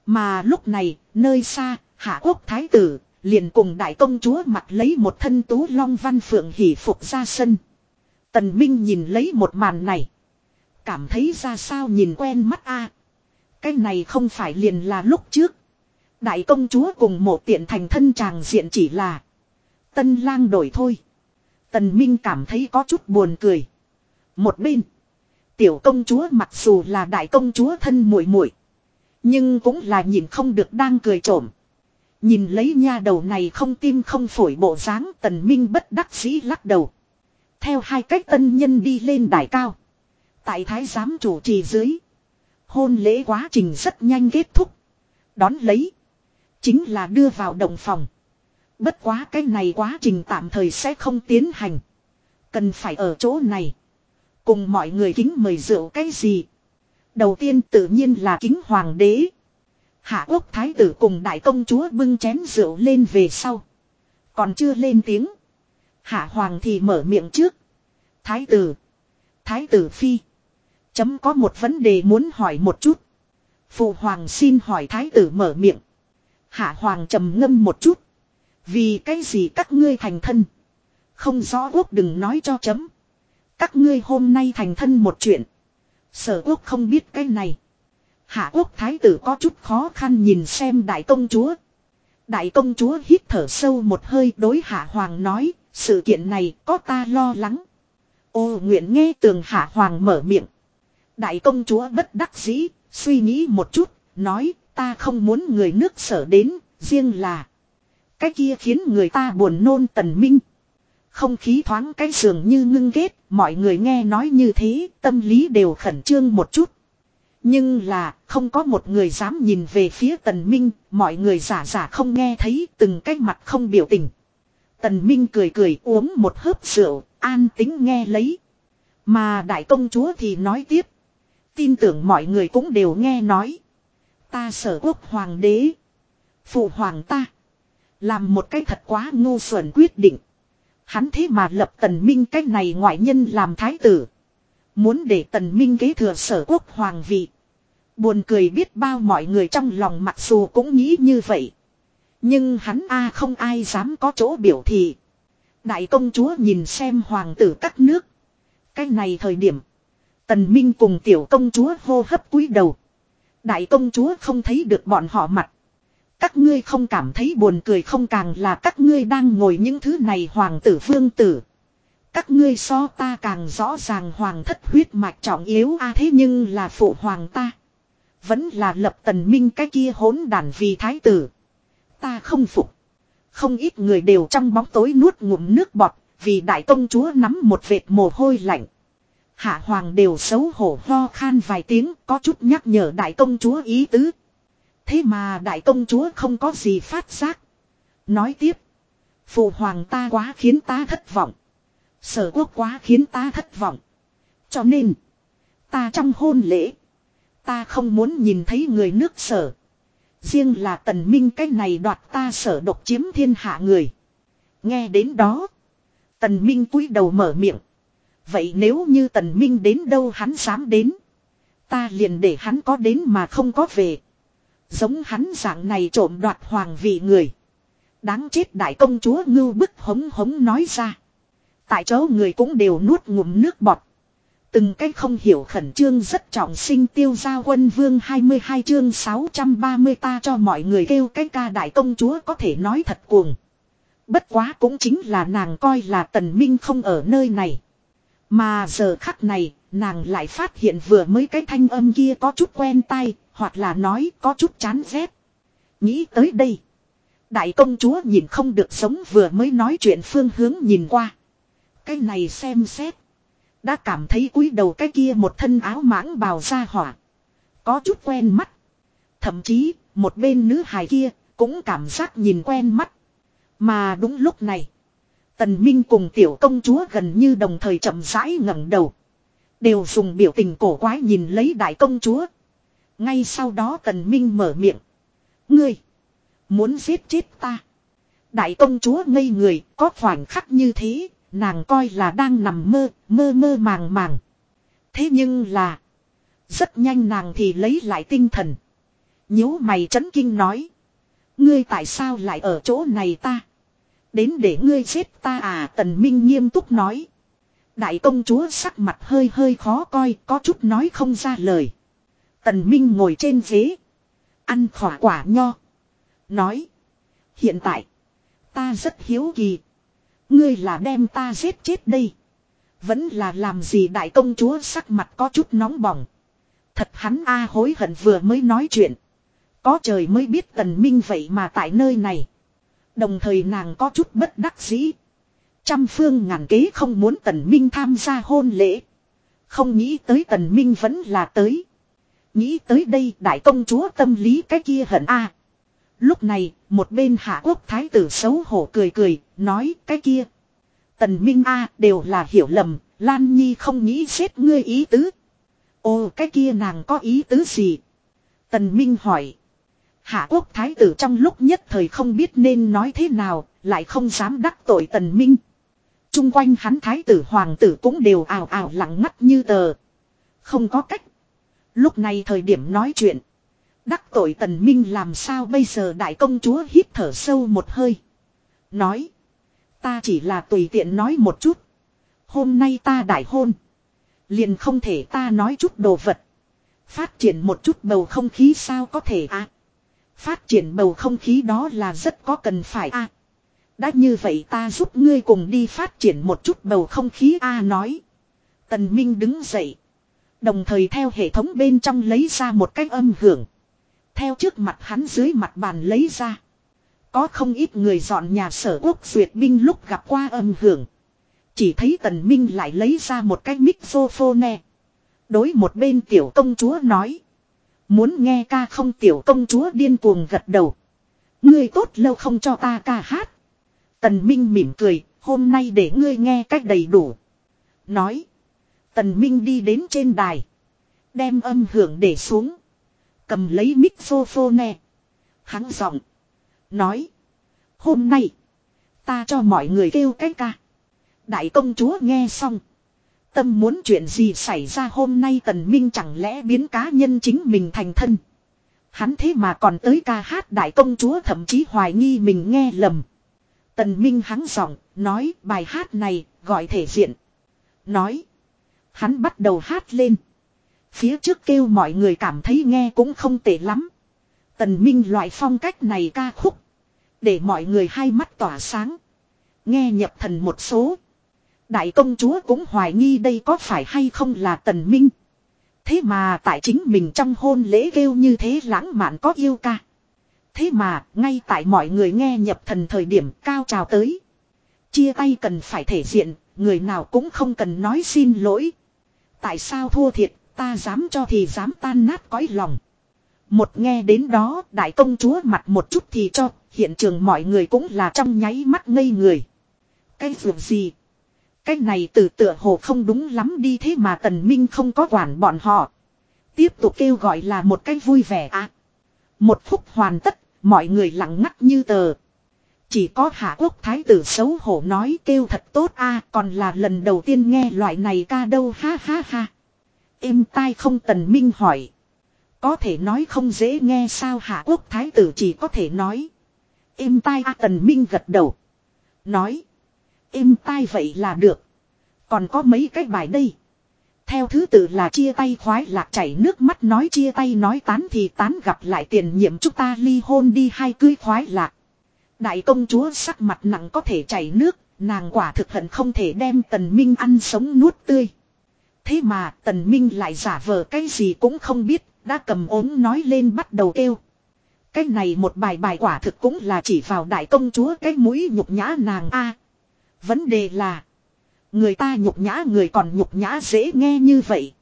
Mà lúc này, nơi xa, hạ quốc thái tử, liền cùng đại công chúa mặt lấy một thân tú long văn phượng hỷ phục ra sân. Tần Minh nhìn lấy một màn này. Cảm thấy ra sao nhìn quen mắt a Cái này không phải liền là lúc trước. Đại công chúa cùng một tiện thành thân chàng diện chỉ là. Tân lang đổi thôi. Tần Minh cảm thấy có chút buồn cười. Một bên. Tiểu công chúa mặc dù là đại công chúa thân muội muội, Nhưng cũng là nhìn không được đang cười trộm. Nhìn lấy nha đầu này không tim không phổi bộ dáng tần minh bất đắc dĩ lắc đầu. Theo hai cách tân nhân đi lên đài cao. Tại thái giám chủ trì dưới. Hôn lễ quá trình rất nhanh kết thúc. Đón lấy. Chính là đưa vào động phòng. Bất quá cái này quá trình tạm thời sẽ không tiến hành. Cần phải ở chỗ này. Cùng mọi người kính mời rượu cái gì. Đầu tiên tự nhiên là kính hoàng đế. Hạ quốc thái tử cùng đại công chúa bưng chén rượu lên về sau. Còn chưa lên tiếng. Hạ hoàng thì mở miệng trước. Thái tử. Thái tử phi. Chấm có một vấn đề muốn hỏi một chút. Phụ hoàng xin hỏi thái tử mở miệng. Hạ hoàng trầm ngâm một chút. Vì cái gì các ngươi thành thân. Không rõ quốc đừng nói cho chấm. Các ngươi hôm nay thành thân một chuyện. Sở quốc không biết cái này. Hạ quốc thái tử có chút khó khăn nhìn xem đại công chúa. Đại công chúa hít thở sâu một hơi đối hạ hoàng nói, sự kiện này có ta lo lắng. Ô nguyện nghe tường hạ hoàng mở miệng. Đại công chúa bất đắc dĩ, suy nghĩ một chút, nói ta không muốn người nước sở đến, riêng là. Cái kia khiến người ta buồn nôn tần minh. Không khí thoáng cái giường như ngưng ghét, mọi người nghe nói như thế, tâm lý đều khẩn trương một chút. Nhưng là không có một người dám nhìn về phía tần minh, mọi người giả giả không nghe thấy từng cái mặt không biểu tình. Tần minh cười cười uống một hớp rượu, an tính nghe lấy. Mà đại công chúa thì nói tiếp. Tin tưởng mọi người cũng đều nghe nói. Ta sở quốc hoàng đế. Phụ hoàng ta. Làm một cái thật quá ngu xuẩn quyết định. Hắn thế mà lập tần minh cái này ngoại nhân làm thái tử. Muốn để tần minh kế thừa sở quốc hoàng vị. Buồn cười biết bao mọi người trong lòng mặc dù cũng nghĩ như vậy. Nhưng hắn a không ai dám có chỗ biểu thị. Đại công chúa nhìn xem hoàng tử các nước. Cái này thời điểm. Tần Minh cùng tiểu công chúa hô hấp cúi đầu. Đại công chúa không thấy được bọn họ mặt. Các ngươi không cảm thấy buồn cười không càng là các ngươi đang ngồi những thứ này hoàng tử vương tử. Các ngươi so ta càng rõ ràng hoàng thất huyết mạch trọng yếu a thế nhưng là phụ hoàng ta. Vẫn là lập tần minh cái kia hỗn đàn vì thái tử. Ta không phục. Không ít người đều trong bóng tối nuốt ngụm nước bọt, vì đại công chúa nắm một vệt mồ hôi lạnh. Hạ hoàng đều xấu hổ ho khan vài tiếng, có chút nhắc nhở đại công chúa ý tứ. Thế mà đại công chúa không có gì phát giác. Nói tiếp. Phụ hoàng ta quá khiến ta thất vọng. Sở quốc quá khiến ta thất vọng. Cho nên. Ta trong hôn lễ. Ta không muốn nhìn thấy người nước sở. Riêng là tần minh cái này đoạt ta sở độc chiếm thiên hạ người. Nghe đến đó. Tần minh cúi đầu mở miệng. Vậy nếu như tần minh đến đâu hắn dám đến. Ta liền để hắn có đến mà không có về. Giống hắn dạng này trộm đoạt hoàng vị người. Đáng chết đại công chúa ngưu bức hống hống nói ra. Tại chỗ người cũng đều nuốt ngụm nước bọt. Từng cái không hiểu khẩn trương rất trọng sinh tiêu gia quân vương 22 chương 630 ta cho mọi người kêu cái ca đại công chúa có thể nói thật cuồng. Bất quá cũng chính là nàng coi là tần minh không ở nơi này. Mà giờ khắc này, nàng lại phát hiện vừa mới cái thanh âm kia có chút quen tai, hoặc là nói có chút chán ghét. Nghĩ tới đây. Đại công chúa nhìn không được sống vừa mới nói chuyện phương hướng nhìn qua. Cái này xem xét. Đã cảm thấy cúi đầu cái kia một thân áo mãng bào ra hỏa. Có chút quen mắt. Thậm chí, một bên nữ hài kia, cũng cảm giác nhìn quen mắt. Mà đúng lúc này. Tần Minh cùng tiểu công chúa gần như đồng thời chậm rãi ngẩng đầu. Đều dùng biểu tình cổ quái nhìn lấy đại công chúa. Ngay sau đó tần Minh mở miệng. Ngươi! Muốn giết chết ta! Đại công chúa ngây người, có khoảnh khắc như thế, nàng coi là đang nằm mơ, mơ mơ màng màng. Thế nhưng là... Rất nhanh nàng thì lấy lại tinh thần. nhíu mày chấn kinh nói. Ngươi tại sao lại ở chỗ này ta? Đến để ngươi giết ta à tần minh nghiêm túc nói. Đại công chúa sắc mặt hơi hơi khó coi có chút nói không ra lời. Tần minh ngồi trên ghế. Ăn khỏa quả nho. Nói. Hiện tại. Ta rất hiếu kỳ. Ngươi là đem ta giết chết đây. Vẫn là làm gì đại công chúa sắc mặt có chút nóng bỏng. Thật hắn a hối hận vừa mới nói chuyện. Có trời mới biết tần minh vậy mà tại nơi này. Đồng thời nàng có chút bất đắc dĩ. Trăm phương ngàn kế không muốn tần minh tham gia hôn lễ. Không nghĩ tới tần minh vẫn là tới. Nghĩ tới đây đại công chúa tâm lý cái kia hận a. Lúc này, một bên hạ quốc thái tử xấu hổ cười cười, nói cái kia. Tần Minh a đều là hiểu lầm, Lan Nhi không nghĩ xếp ngươi ý tứ. Ồ cái kia nàng có ý tứ gì? Tần Minh hỏi. Hạ quốc thái tử trong lúc nhất thời không biết nên nói thế nào, lại không dám đắc tội tần minh. Trung quanh hắn thái tử hoàng tử cũng đều ảo ảo lặng ngắt như tờ. Không có cách. Lúc này thời điểm nói chuyện. Đắc tội tần minh làm sao bây giờ đại công chúa hít thở sâu một hơi. Nói. Ta chỉ là tùy tiện nói một chút. Hôm nay ta đại hôn. Liền không thể ta nói chút đồ vật. Phát triển một chút bầu không khí sao có thể à. Phát triển bầu không khí đó là rất có cần phải a. đã như vậy ta giúp ngươi cùng đi phát triển một chút bầu không khí a nói. Tần Minh đứng dậy. Đồng thời theo hệ thống bên trong lấy ra một cái âm hưởng. Theo trước mặt hắn dưới mặt bàn lấy ra. Có không ít người dọn nhà sở quốc duyệt binh lúc gặp qua âm hưởng. Chỉ thấy tần minh lại lấy ra một cái mic. Đối một bên tiểu công chúa nói. Muốn nghe ca không tiểu công chúa điên cuồng gật đầu. Ngươi tốt lâu không cho ta ca hát. Tần Minh mỉm cười, hôm nay để ngươi nghe cách đầy đủ. Nói. Tần Minh đi đến trên đài. Đem âm hưởng để xuống. Cầm lấy mic nè. Hắn giọng. Nói. Hôm nay. Ta cho mọi người kêu cái ca. Đại công chúa nghe xong. Tâm muốn chuyện gì xảy ra hôm nay tần minh chẳng lẽ biến cá nhân chính mình thành thân. Hắn thế mà còn tới ca hát đại công chúa thậm chí hoài nghi mình nghe lầm. Tần minh hắn giọng, nói bài hát này, gọi thể diện. Nói. Hắn bắt đầu hát lên. Phía trước kêu mọi người cảm thấy nghe cũng không tệ lắm. Tần minh loại phong cách này ca khúc. Để mọi người hai mắt tỏa sáng. Nghe nhập thần một số. Đại công chúa cũng hoài nghi đây có phải hay không là tần minh. Thế mà tại chính mình trong hôn lễ kêu như thế lãng mạn có yêu ca. Thế mà ngay tại mọi người nghe nhập thần thời điểm cao trào tới. Chia tay cần phải thể diện, người nào cũng không cần nói xin lỗi. Tại sao thua thiệt, ta dám cho thì dám tan nát cõi lòng. Một nghe đến đó, đại công chúa mặt một chút thì cho, hiện trường mọi người cũng là trong nháy mắt ngây người. Cái vườn gì? Cái này từ tựa hồ không đúng lắm đi thế mà tần minh không có quản bọn họ. Tiếp tục kêu gọi là một cái vui vẻ à. Một phút hoàn tất, mọi người lặng ngắt như tờ. Chỉ có hạ quốc thái tử xấu hổ nói kêu thật tốt a còn là lần đầu tiên nghe loại này ca đâu ha ha ha. Êm tai không tần minh hỏi. Có thể nói không dễ nghe sao hạ quốc thái tử chỉ có thể nói. Êm tai a tần minh gật đầu. Nói. Êm tai vậy là được. Còn có mấy cái bài đây. Theo thứ tự là chia tay khoái lạc chảy nước mắt nói chia tay nói tán thì tán gặp lại tiền nhiệm chúng ta ly hôn đi hay cưới khoái lạc. Đại công chúa sắc mặt nặng có thể chảy nước, nàng quả thực hận không thể đem tần minh ăn sống nuốt tươi. Thế mà tần minh lại giả vờ cái gì cũng không biết, đã cầm ốm nói lên bắt đầu kêu. Cái này một bài bài quả thực cũng là chỉ vào đại công chúa cái mũi nhục nhã nàng a. vấn đề là Người ta nhục nhã người còn nhục nhã dễ nghe như vậy.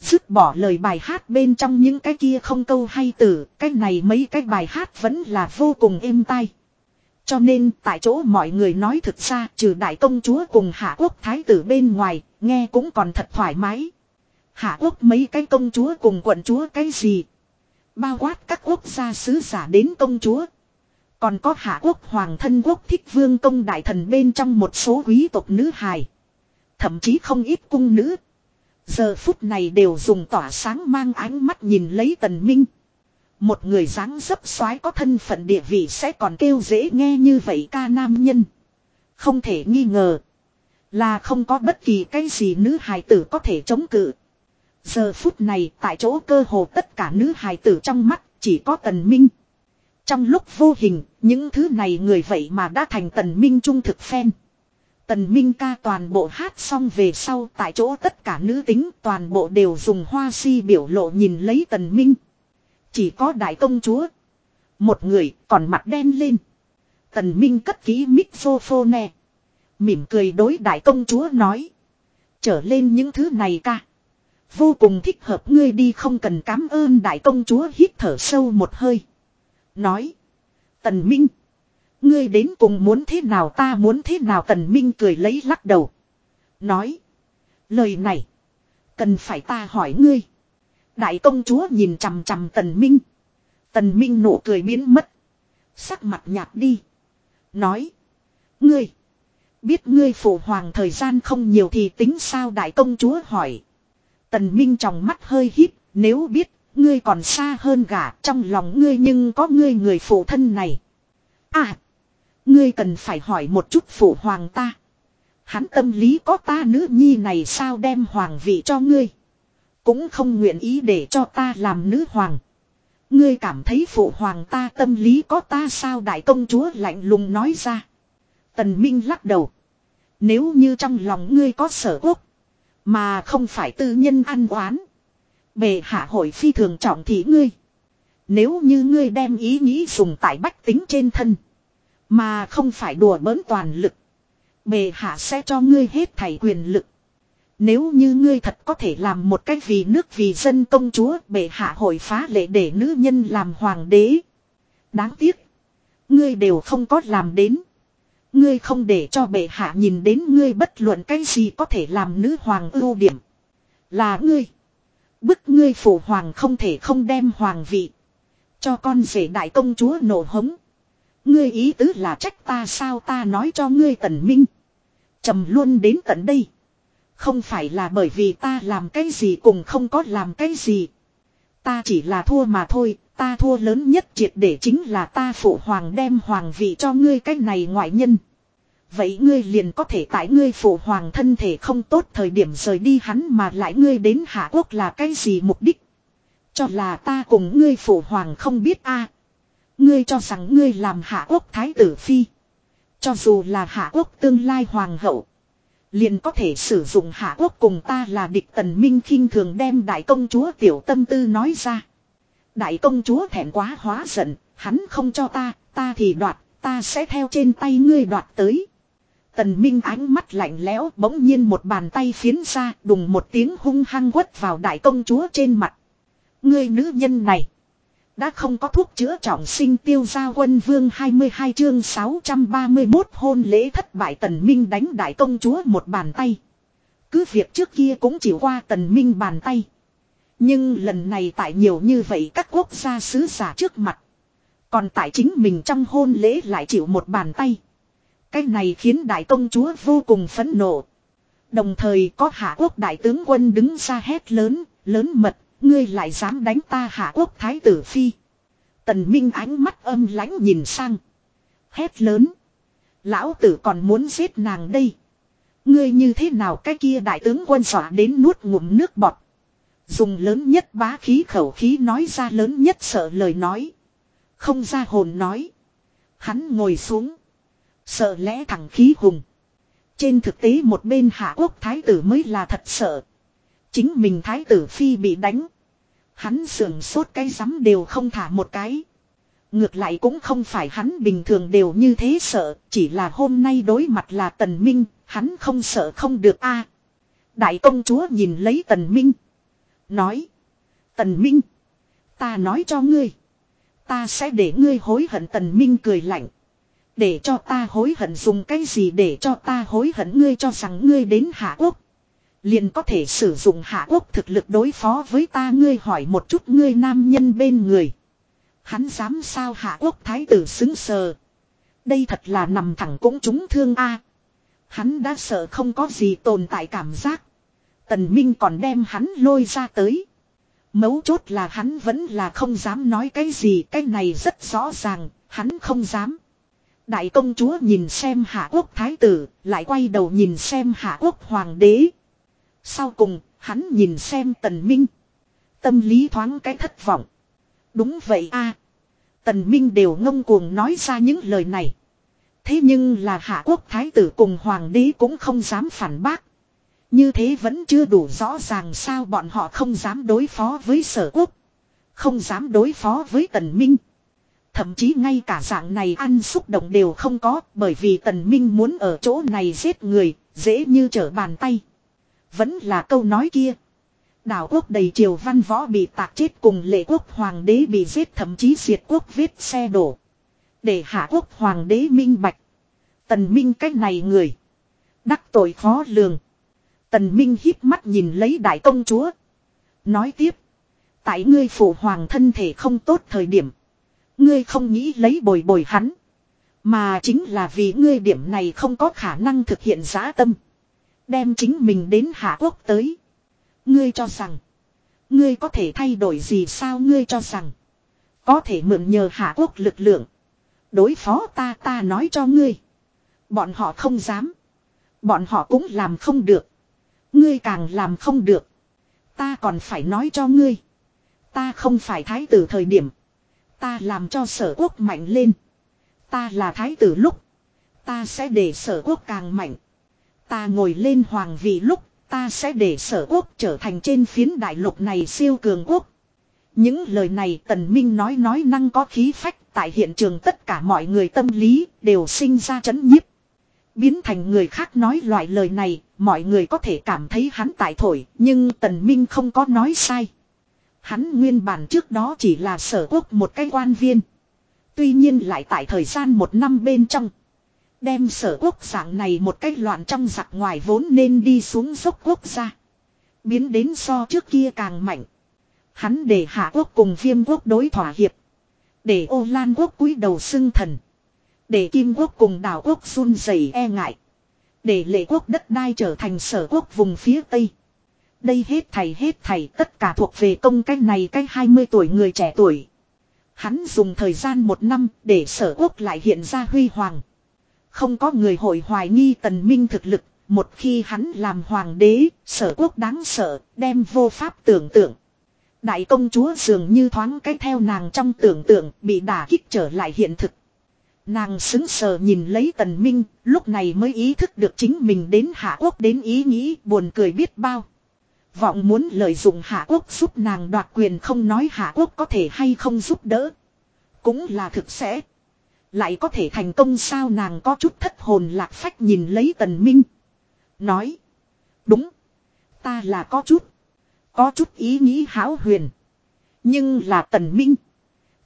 Dứt bỏ lời bài hát bên trong những cái kia không câu hay từ, cái này mấy cái bài hát vẫn là vô cùng êm tai. Cho nên tại chỗ mọi người nói thực ra trừ đại công chúa cùng hạ quốc thái tử bên ngoài, nghe cũng còn thật thoải mái. Hạ quốc mấy cái công chúa cùng quận chúa cái gì. Bao quát các quốc gia sứ giả đến công chúa. Còn có hạ quốc hoàng thân quốc thích vương công đại thần bên trong một số quý tộc nữ hài. Thậm chí không ít cung nữ. Giờ phút này đều dùng tỏa sáng mang ánh mắt nhìn lấy tần minh. Một người dáng dấp soái có thân phận địa vị sẽ còn kêu dễ nghe như vậy ca nam nhân. Không thể nghi ngờ. Là không có bất kỳ cái gì nữ hài tử có thể chống cự. Giờ phút này tại chỗ cơ hồ tất cả nữ hài tử trong mắt chỉ có tần minh. Trong lúc vô hình, những thứ này người vậy mà đã thành tần minh trung thực phen. Tần Minh ca toàn bộ hát xong về sau tại chỗ tất cả nữ tính toàn bộ đều dùng hoa si biểu lộ nhìn lấy Tần Minh. Chỉ có đại công chúa. Một người còn mặt đen lên. Tần Minh cất kỹ microphone. Mỉm cười đối đại công chúa nói. Trở lên những thứ này ca. Vô cùng thích hợp ngươi đi không cần cảm ơn đại công chúa hít thở sâu một hơi. Nói. Tần Minh. Ngươi đến cùng muốn thế nào ta muốn thế nào tần minh cười lấy lắc đầu. Nói. Lời này. Cần phải ta hỏi ngươi. Đại công chúa nhìn chằm chằm tần minh. Tần minh nụ cười biến mất. Sắc mặt nhạt đi. Nói. Ngươi. Biết ngươi phụ hoàng thời gian không nhiều thì tính sao đại công chúa hỏi. Tần minh trong mắt hơi híp. Nếu biết, ngươi còn xa hơn gả, trong lòng ngươi nhưng có ngươi người phụ thân này. À. Ngươi cần phải hỏi một chút phụ hoàng ta. Hắn tâm lý có ta nữ nhi này sao đem hoàng vị cho ngươi. Cũng không nguyện ý để cho ta làm nữ hoàng. Ngươi cảm thấy phụ hoàng ta tâm lý có ta sao đại công chúa lạnh lùng nói ra. Tần Minh lắc đầu. Nếu như trong lòng ngươi có sở quốc. Mà không phải tư nhân ăn oán. Bề hạ hội phi thường trọng thị ngươi. Nếu như ngươi đem ý nghĩ dùng tại bách tính trên thân. Mà không phải đùa bỡn toàn lực. Bề hạ sẽ cho ngươi hết thảy quyền lực. Nếu như ngươi thật có thể làm một cách vì nước vì dân công chúa bệ hạ hội phá lệ để nữ nhân làm hoàng đế. Đáng tiếc. Ngươi đều không có làm đến. Ngươi không để cho bệ hạ nhìn đến ngươi bất luận cái gì có thể làm nữ hoàng ưu điểm. Là ngươi. Bức ngươi phụ hoàng không thể không đem hoàng vị. Cho con rể đại công chúa nổ hống. Ngươi ý tứ là trách ta sao ta nói cho ngươi tần minh. trầm luôn đến tận đây. Không phải là bởi vì ta làm cái gì cùng không có làm cái gì. Ta chỉ là thua mà thôi, ta thua lớn nhất triệt để chính là ta phụ hoàng đem hoàng vị cho ngươi cái này ngoại nhân. Vậy ngươi liền có thể tại ngươi phụ hoàng thân thể không tốt thời điểm rời đi hắn mà lại ngươi đến Hạ Quốc là cái gì mục đích. Cho là ta cùng ngươi phụ hoàng không biết a Ngươi cho rằng ngươi làm Hạ Quốc Thái tử Phi. Cho dù là Hạ Quốc tương lai hoàng hậu. Liền có thể sử dụng Hạ Quốc cùng ta là địch tần minh khinh thường đem đại công chúa tiểu tâm tư nói ra. Đại công chúa thẹn quá hóa giận, hắn không cho ta, ta thì đoạt, ta sẽ theo trên tay ngươi đoạt tới. Tần Minh ánh mắt lạnh lẽo bỗng nhiên một bàn tay phiến ra đùng một tiếng hung hăng quất vào đại công chúa trên mặt. Ngươi nữ nhân này. Đã không có thuốc chữa trọng sinh tiêu gia quân vương 22 chương 631 hôn lễ thất bại tần minh đánh đại công chúa một bàn tay. Cứ việc trước kia cũng chịu qua tần minh bàn tay. Nhưng lần này tại nhiều như vậy các quốc gia sứ giả trước mặt. Còn tại chính mình trong hôn lễ lại chịu một bàn tay. Cái này khiến đại công chúa vô cùng phẫn nộ. Đồng thời có hạ quốc đại tướng quân đứng ra hét lớn, lớn mật, ngươi lại dám đánh ta hạ quốc thái tử phi. Tần Minh ánh mắt âm lãnh nhìn sang. Hét lớn. Lão tử còn muốn giết nàng đây. Ngươi như thế nào cái kia đại tướng quân xỏa đến nuốt ngụm nước bọt. Dùng lớn nhất bá khí khẩu khí nói ra lớn nhất sợ lời nói. Không ra hồn nói. Hắn ngồi xuống. Sợ lẽ thằng khí hùng. Trên thực tế một bên hạ quốc thái tử mới là thật sợ. Chính mình thái tử phi bị đánh. Hắn sưởng sốt cái rắm đều không thả một cái. Ngược lại cũng không phải hắn bình thường đều như thế sợ, chỉ là hôm nay đối mặt là tần minh, hắn không sợ không được a. đại công chúa nhìn lấy tần minh. Nói. Tần minh. Ta nói cho ngươi. Ta sẽ để ngươi hối hận tần minh cười lạnh. Để cho ta hối hận dùng cái gì để cho ta hối hận ngươi cho rằng ngươi đến Hạ Quốc. Liền có thể sử dụng Hạ Quốc thực lực đối phó với ta ngươi hỏi một chút ngươi nam nhân bên người. Hắn dám sao Hạ Quốc thái tử xứng sờ. Đây thật là nằm thẳng cũng trúng thương a. Hắn đã sợ không có gì tồn tại cảm giác. Tần Minh còn đem hắn lôi ra tới. Mấu chốt là hắn vẫn là không dám nói cái gì, cái này rất rõ ràng, hắn không dám. Đại công chúa nhìn xem hạ quốc thái tử, lại quay đầu nhìn xem hạ quốc hoàng đế. Sau cùng, hắn nhìn xem tần minh. Tâm lý thoáng cái thất vọng. Đúng vậy a Tần minh đều ngông cuồng nói ra những lời này. Thế nhưng là hạ quốc thái tử cùng hoàng đế cũng không dám phản bác. Như thế vẫn chưa đủ rõ ràng sao bọn họ không dám đối phó với sở quốc. Không dám đối phó với tần minh. Thậm chí ngay cả dạng này ăn xúc động đều không có bởi vì tần minh muốn ở chỗ này giết người, dễ như trở bàn tay. Vẫn là câu nói kia. Đảo quốc đầy triều văn võ bị tạc chết cùng lệ quốc hoàng đế bị giết thậm chí diệt quốc vết xe đổ. Để hạ quốc hoàng đế minh bạch. Tần minh cách này người. Đắc tội khó lường. Tần minh hít mắt nhìn lấy đại công chúa. Nói tiếp. Tại ngươi phụ hoàng thân thể không tốt thời điểm. Ngươi không nghĩ lấy bồi bồi hắn. Mà chính là vì ngươi điểm này không có khả năng thực hiện giá tâm. Đem chính mình đến Hạ Quốc tới. Ngươi cho rằng. Ngươi có thể thay đổi gì sao ngươi cho rằng. Có thể mượn nhờ Hạ Quốc lực lượng. Đối phó ta ta nói cho ngươi. Bọn họ không dám. Bọn họ cũng làm không được. Ngươi càng làm không được. Ta còn phải nói cho ngươi. Ta không phải thái tử thời điểm. Ta làm cho sở quốc mạnh lên. Ta là thái tử lúc. Ta sẽ để sở quốc càng mạnh. Ta ngồi lên hoàng vị lúc. Ta sẽ để sở quốc trở thành trên phiến đại lục này siêu cường quốc. Những lời này tần minh nói nói năng có khí phách. Tại hiện trường tất cả mọi người tâm lý đều sinh ra chấn nhiếp. Biến thành người khác nói loại lời này, mọi người có thể cảm thấy hắn tại thổi, nhưng Tần Minh không có nói sai. Hắn nguyên bản trước đó chỉ là sở quốc một cái quan viên. Tuy nhiên lại tại thời gian một năm bên trong. Đem sở quốc dạng này một cách loạn trong giặc ngoài vốn nên đi xuống dốc quốc gia. Biến đến so trước kia càng mạnh. Hắn để hạ quốc cùng viêm quốc đối thỏa hiệp. Để ô lan quốc cúi đầu xưng thần. Để kim quốc cùng đảo quốc run rẩy e ngại. Để lệ quốc đất đai trở thành sở quốc vùng phía tây. Đây hết thầy hết thầy tất cả thuộc về công cách này cách 20 tuổi người trẻ tuổi. Hắn dùng thời gian một năm để sở quốc lại hiện ra huy hoàng. Không có người hội hoài nghi tần minh thực lực, một khi hắn làm hoàng đế, sở quốc đáng sợ, đem vô pháp tưởng tượng. Đại công chúa dường như thoáng cách theo nàng trong tưởng tượng, bị đả kích trở lại hiện thực. Nàng xứng sờ nhìn lấy tần minh, lúc này mới ý thức được chính mình đến hạ quốc đến ý nghĩ buồn cười biết bao. Vọng muốn lợi dụng hạ quốc giúp nàng đoạt quyền không nói hạ quốc có thể hay không giúp đỡ. Cũng là thực sẽ. Lại có thể thành công sao nàng có chút thất hồn lạc phách nhìn lấy tần minh. Nói. Đúng. Ta là có chút. Có chút ý nghĩ háo huyền. Nhưng là tần minh.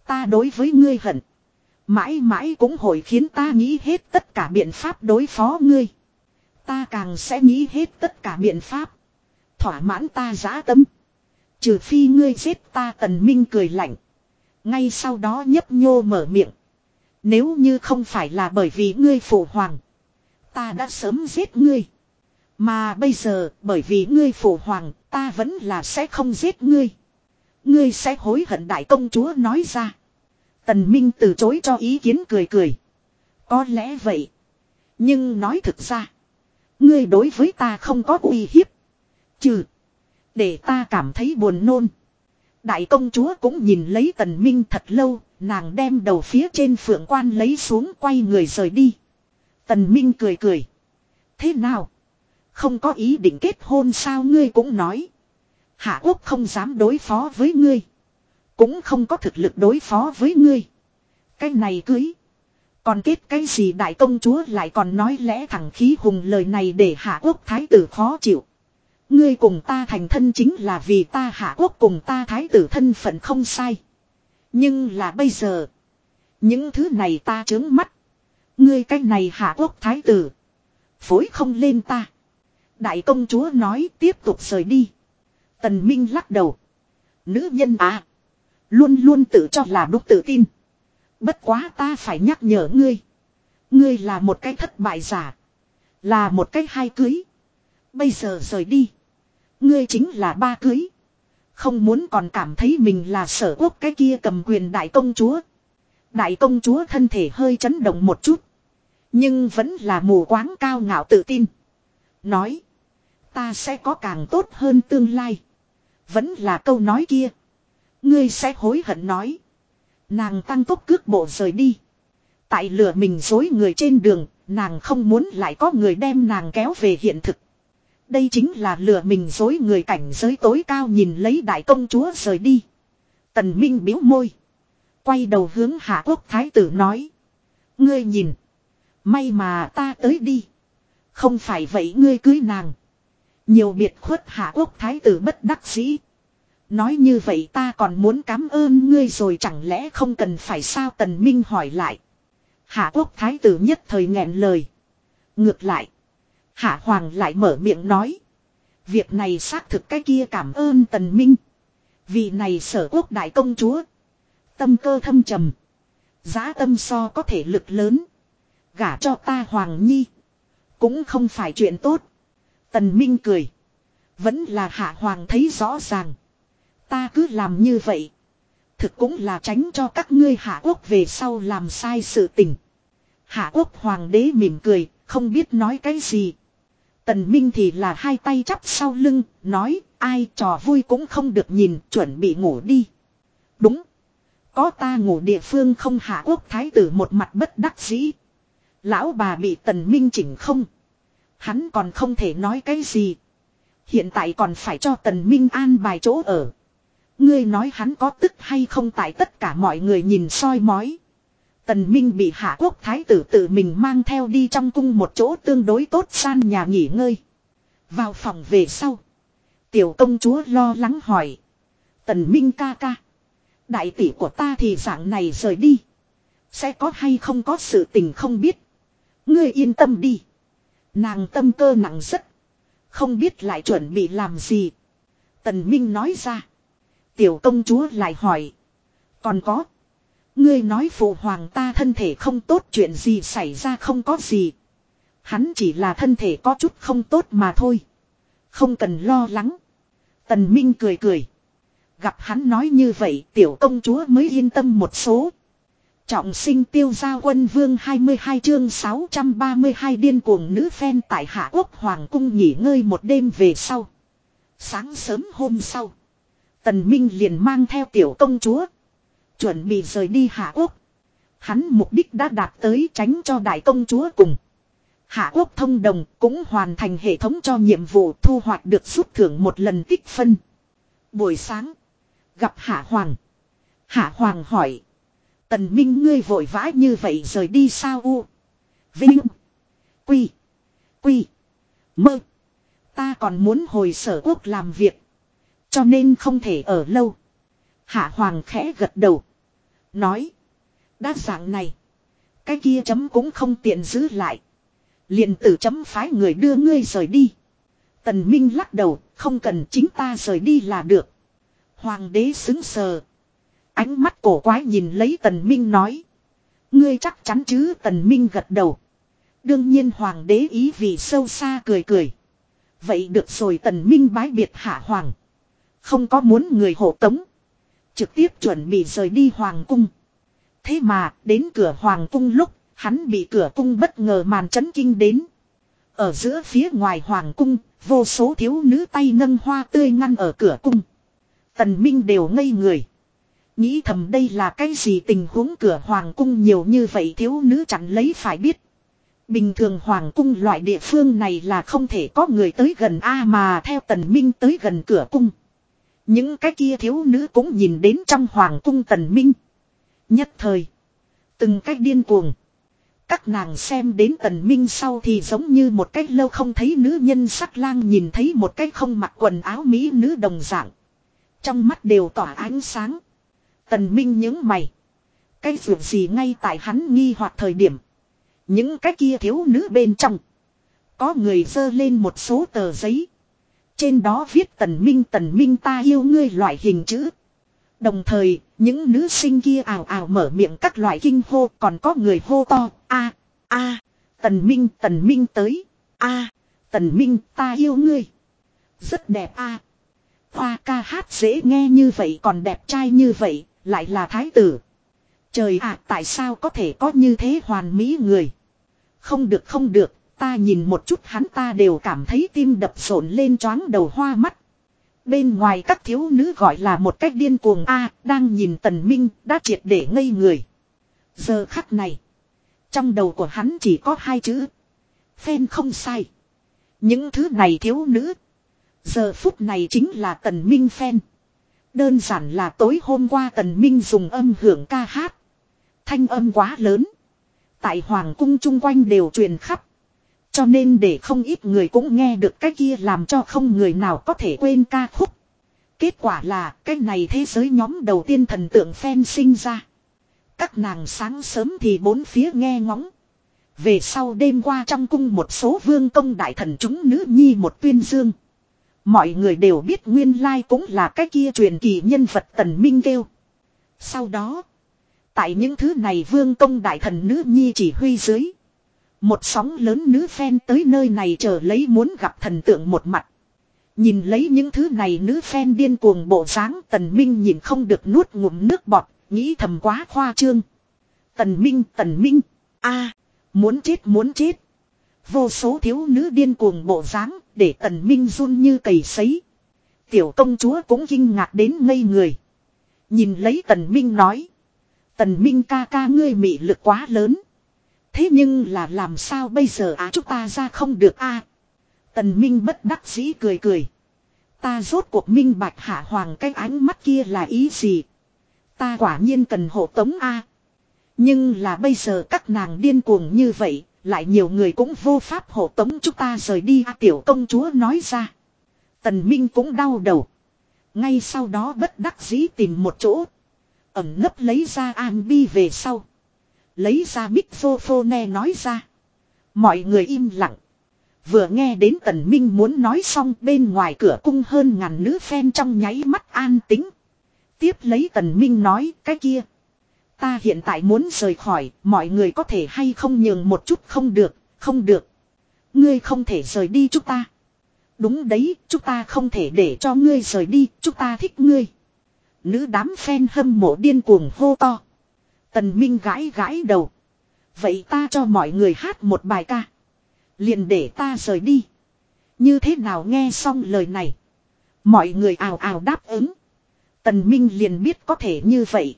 Ta đối với ngươi hận. Mãi mãi cũng hồi khiến ta nghĩ hết tất cả biện pháp đối phó ngươi. Ta càng sẽ nghĩ hết tất cả biện pháp. Thỏa mãn ta giá tâm. Trừ phi ngươi giết ta tần minh cười lạnh. Ngay sau đó nhấp nhô mở miệng. Nếu như không phải là bởi vì ngươi phụ hoàng. Ta đã sớm giết ngươi. Mà bây giờ, bởi vì ngươi phụ hoàng, ta vẫn là sẽ không giết ngươi. Ngươi sẽ hối hận đại công chúa nói ra. Tần Minh từ chối cho ý kiến cười cười. Có lẽ vậy. Nhưng nói thực ra. Ngươi đối với ta không có uy hiếp. Trừ. Để ta cảm thấy buồn nôn. Đại công chúa cũng nhìn lấy tần minh thật lâu. Nàng đem đầu phía trên phượng quan lấy xuống quay người rời đi. Tần minh cười cười. Thế nào? Không có ý định kết hôn sao ngươi cũng nói. Hạ quốc không dám đối phó với ngươi. Cũng không có thực lực đối phó với ngươi. Cái này cưới. Còn kết cái gì đại công chúa lại còn nói lẽ thẳng khí hùng lời này để hạ quốc thái tử khó chịu. Ngươi cùng ta thành thân chính là vì ta hạ quốc cùng ta thái tử thân phận không sai. Nhưng là bây giờ. Những thứ này ta trướng mắt. Ngươi cái này hạ quốc thái tử. Phối không lên ta. Đại công chúa nói tiếp tục rời đi. Tần Minh lắc đầu. Nữ nhân à. Luôn luôn tự cho là đúc tự tin. Bất quá ta phải nhắc nhở ngươi. Ngươi là một cái thất bại giả. Là một cái hai cưới. Bây giờ rời đi. Ngươi chính là ba cưới. Không muốn còn cảm thấy mình là sở quốc cái kia cầm quyền đại công chúa. Đại công chúa thân thể hơi chấn động một chút. Nhưng vẫn là mù quáng cao ngạo tự tin. Nói. Ta sẽ có càng tốt hơn tương lai. Vẫn là câu nói kia. Ngươi sẽ hối hận nói. Nàng tăng tốc cước bộ rời đi. Tại lửa mình dối người trên đường, nàng không muốn lại có người đem nàng kéo về hiện thực. Đây chính là lừa mình dối người cảnh giới tối cao nhìn lấy đại công chúa rời đi. Tần Minh biếu môi. Quay đầu hướng hạ quốc thái tử nói. Ngươi nhìn. May mà ta tới đi. Không phải vậy ngươi cưới nàng. Nhiều biệt khuất hạ quốc thái tử bất đắc dĩ. Nói như vậy ta còn muốn cảm ơn ngươi rồi chẳng lẽ không cần phải sao tần minh hỏi lại. Hạ quốc thái tử nhất thời nghẹn lời. Ngược lại. Hạ hoàng lại mở miệng nói. Việc này xác thực cái kia cảm ơn tần minh. vì này sở quốc đại công chúa. Tâm cơ thâm trầm. Giá tâm so có thể lực lớn. Gả cho ta hoàng nhi. Cũng không phải chuyện tốt. Tần minh cười. Vẫn là hạ hoàng thấy rõ ràng. Ta cứ làm như vậy. Thực cũng là tránh cho các ngươi hạ quốc về sau làm sai sự tình. Hạ quốc hoàng đế mỉm cười, không biết nói cái gì. Tần Minh thì là hai tay chắp sau lưng, nói, ai trò vui cũng không được nhìn, chuẩn bị ngủ đi. Đúng. Có ta ngủ địa phương không hạ quốc thái tử một mặt bất đắc dĩ. Lão bà bị tần minh chỉnh không. Hắn còn không thể nói cái gì. Hiện tại còn phải cho tần minh an bài chỗ ở. Ngươi nói hắn có tức hay không tại tất cả mọi người nhìn soi mói. Tần Minh bị hạ quốc thái tử tự mình mang theo đi trong cung một chỗ tương đối tốt san nhà nghỉ ngơi. Vào phòng về sau. Tiểu công chúa lo lắng hỏi. Tần Minh ca ca. Đại tỷ của ta thì dạng này rời đi. Sẽ có hay không có sự tình không biết. Ngươi yên tâm đi. Nàng tâm cơ nặng rất. Không biết lại chuẩn bị làm gì. Tần Minh nói ra. Tiểu công chúa lại hỏi. Còn có. Ngươi nói phụ hoàng ta thân thể không tốt chuyện gì xảy ra không có gì. Hắn chỉ là thân thể có chút không tốt mà thôi. Không cần lo lắng. Tần Minh cười cười. Gặp hắn nói như vậy, tiểu công chúa mới yên tâm một số. Trọng sinh tiêu gia quân vương 22 chương 632 điên cuồng nữ phen tại Hạ Quốc Hoàng cung nghỉ ngơi một đêm về sau. Sáng sớm hôm sau. Tần Minh liền mang theo tiểu công chúa. Chuẩn bị rời đi Hạ Quốc. Hắn mục đích đã đạt tới tránh cho đại công chúa cùng. Hạ Quốc thông đồng cũng hoàn thành hệ thống cho nhiệm vụ thu hoạch được rút thưởng một lần tích phân. Buổi sáng. Gặp Hạ Hoàng. Hạ Hoàng hỏi. Tần Minh, ngươi vội vã như vậy rời đi sao u. Vinh. Quy. Quy. Mơ. Ta còn muốn hồi sở quốc làm việc. Cho nên không thể ở lâu. Hạ Hoàng khẽ gật đầu. Nói. Đa dạng này. Cái kia chấm cũng không tiện giữ lại. liền tử chấm phái người đưa ngươi rời đi. Tần Minh lắc đầu. Không cần chính ta rời đi là được. Hoàng đế xứng sờ. Ánh mắt cổ quái nhìn lấy Tần Minh nói. Ngươi chắc chắn chứ Tần Minh gật đầu. Đương nhiên Hoàng đế ý vì sâu xa cười cười. Vậy được rồi Tần Minh bái biệt hạ Hoàng. Không có muốn người hộ tống. Trực tiếp chuẩn bị rời đi Hoàng cung. Thế mà, đến cửa Hoàng cung lúc, hắn bị cửa cung bất ngờ màn chấn kinh đến. Ở giữa phía ngoài Hoàng cung, vô số thiếu nữ tay nâng hoa tươi ngăn ở cửa cung. Tần Minh đều ngây người. Nghĩ thầm đây là cái gì tình huống cửa hoàng cung nhiều như vậy thiếu nữ chẳng lấy phải biết. Bình thường hoàng cung loại địa phương này là không thể có người tới gần A mà theo tần minh tới gần cửa cung. Những cái kia thiếu nữ cũng nhìn đến trong hoàng cung tần minh. Nhất thời. Từng cách điên cuồng. Các nàng xem đến tần minh sau thì giống như một cách lâu không thấy nữ nhân sắc lang nhìn thấy một cách không mặc quần áo mỹ nữ đồng dạng. Trong mắt đều tỏa ánh sáng. Tần Minh những mày. Cái vượt gì ngay tại hắn nghi hoặc thời điểm. Những cái kia thiếu nữ bên trong. Có người dơ lên một số tờ giấy. Trên đó viết tần minh tần minh ta yêu ngươi loại hình chữ. Đồng thời, những nữ sinh kia ảo ảo mở miệng các loại kinh hô còn có người hô to. a a tần minh tần minh tới. a tần minh ta yêu ngươi. Rất đẹp a Hoa ca hát dễ nghe như vậy còn đẹp trai như vậy, lại là thái tử. Trời ạ tại sao có thể có như thế hoàn mỹ người. Không được không được, ta nhìn một chút hắn ta đều cảm thấy tim đập rộn lên choáng đầu hoa mắt. Bên ngoài các thiếu nữ gọi là một cách điên cuồng a đang nhìn tần minh đã triệt để ngây người. Giờ khắc này, trong đầu của hắn chỉ có hai chữ. Phen không sai. Những thứ này thiếu nữ. Giờ phút này chính là tần minh phen. Đơn giản là tối hôm qua tần minh dùng âm hưởng ca hát. Thanh âm quá lớn. Tại hoàng cung chung quanh đều truyền khắp. Cho nên để không ít người cũng nghe được cái kia làm cho không người nào có thể quên ca khúc. Kết quả là cái này thế giới nhóm đầu tiên thần tượng fan sinh ra. Các nàng sáng sớm thì bốn phía nghe ngóng. Về sau đêm qua trong cung một số vương công đại thần chúng nữ nhi một tuyên dương. Mọi người đều biết nguyên lai cũng là cái kia truyền kỳ nhân vật tần minh kêu. Sau đó, tại những thứ này vương công đại thần nữ nhi chỉ huy dưới. Một sóng lớn nữ phen tới nơi này chờ lấy muốn gặp thần tượng một mặt. Nhìn lấy những thứ này nữ phen điên cuồng bộ dáng tần minh nhìn không được nuốt ngụm nước bọt, nghĩ thầm quá khoa trương. Tần minh, tần minh, a muốn chết muốn chết. Vô số thiếu nữ điên cuồng bộ dáng để tần minh run như cầy sấy. Tiểu công chúa cũng kinh ngạc đến ngây người. Nhìn lấy tần minh nói. Tần minh ca ca ngươi mị lực quá lớn. Thế nhưng là làm sao bây giờ á chúng ta ra không được a? Tần minh bất đắc dĩ cười cười. Ta rốt cuộc minh bạch hạ hoàng cái ánh mắt kia là ý gì? Ta quả nhiên cần hộ tống a. Nhưng là bây giờ các nàng điên cuồng như vậy, lại nhiều người cũng vô pháp hộ tống chúng ta rời đi à, tiểu công chúa nói ra. Tần Minh cũng đau đầu. Ngay sau đó bất đắc dĩ tìm một chỗ. Ẩm nấp lấy ra an bi về sau. Lấy ra microphone nói ra. Mọi người im lặng. Vừa nghe đến tần minh muốn nói xong bên ngoài cửa cung hơn ngàn nữ phen trong nháy mắt an tính. Tiếp lấy tần minh nói cái kia. Ta hiện tại muốn rời khỏi, mọi người có thể hay không nhường một chút không được, không được. Ngươi không thể rời đi chúng ta. Đúng đấy, chúng ta không thể để cho ngươi rời đi, chúng ta thích ngươi. Nữ đám phen hâm mộ điên cuồng hô to. Tần Minh gãi gãi đầu. Vậy ta cho mọi người hát một bài ca. Liền để ta rời đi. Như thế nào nghe xong lời này. Mọi người ào ào đáp ứng. Tần Minh liền biết có thể như vậy.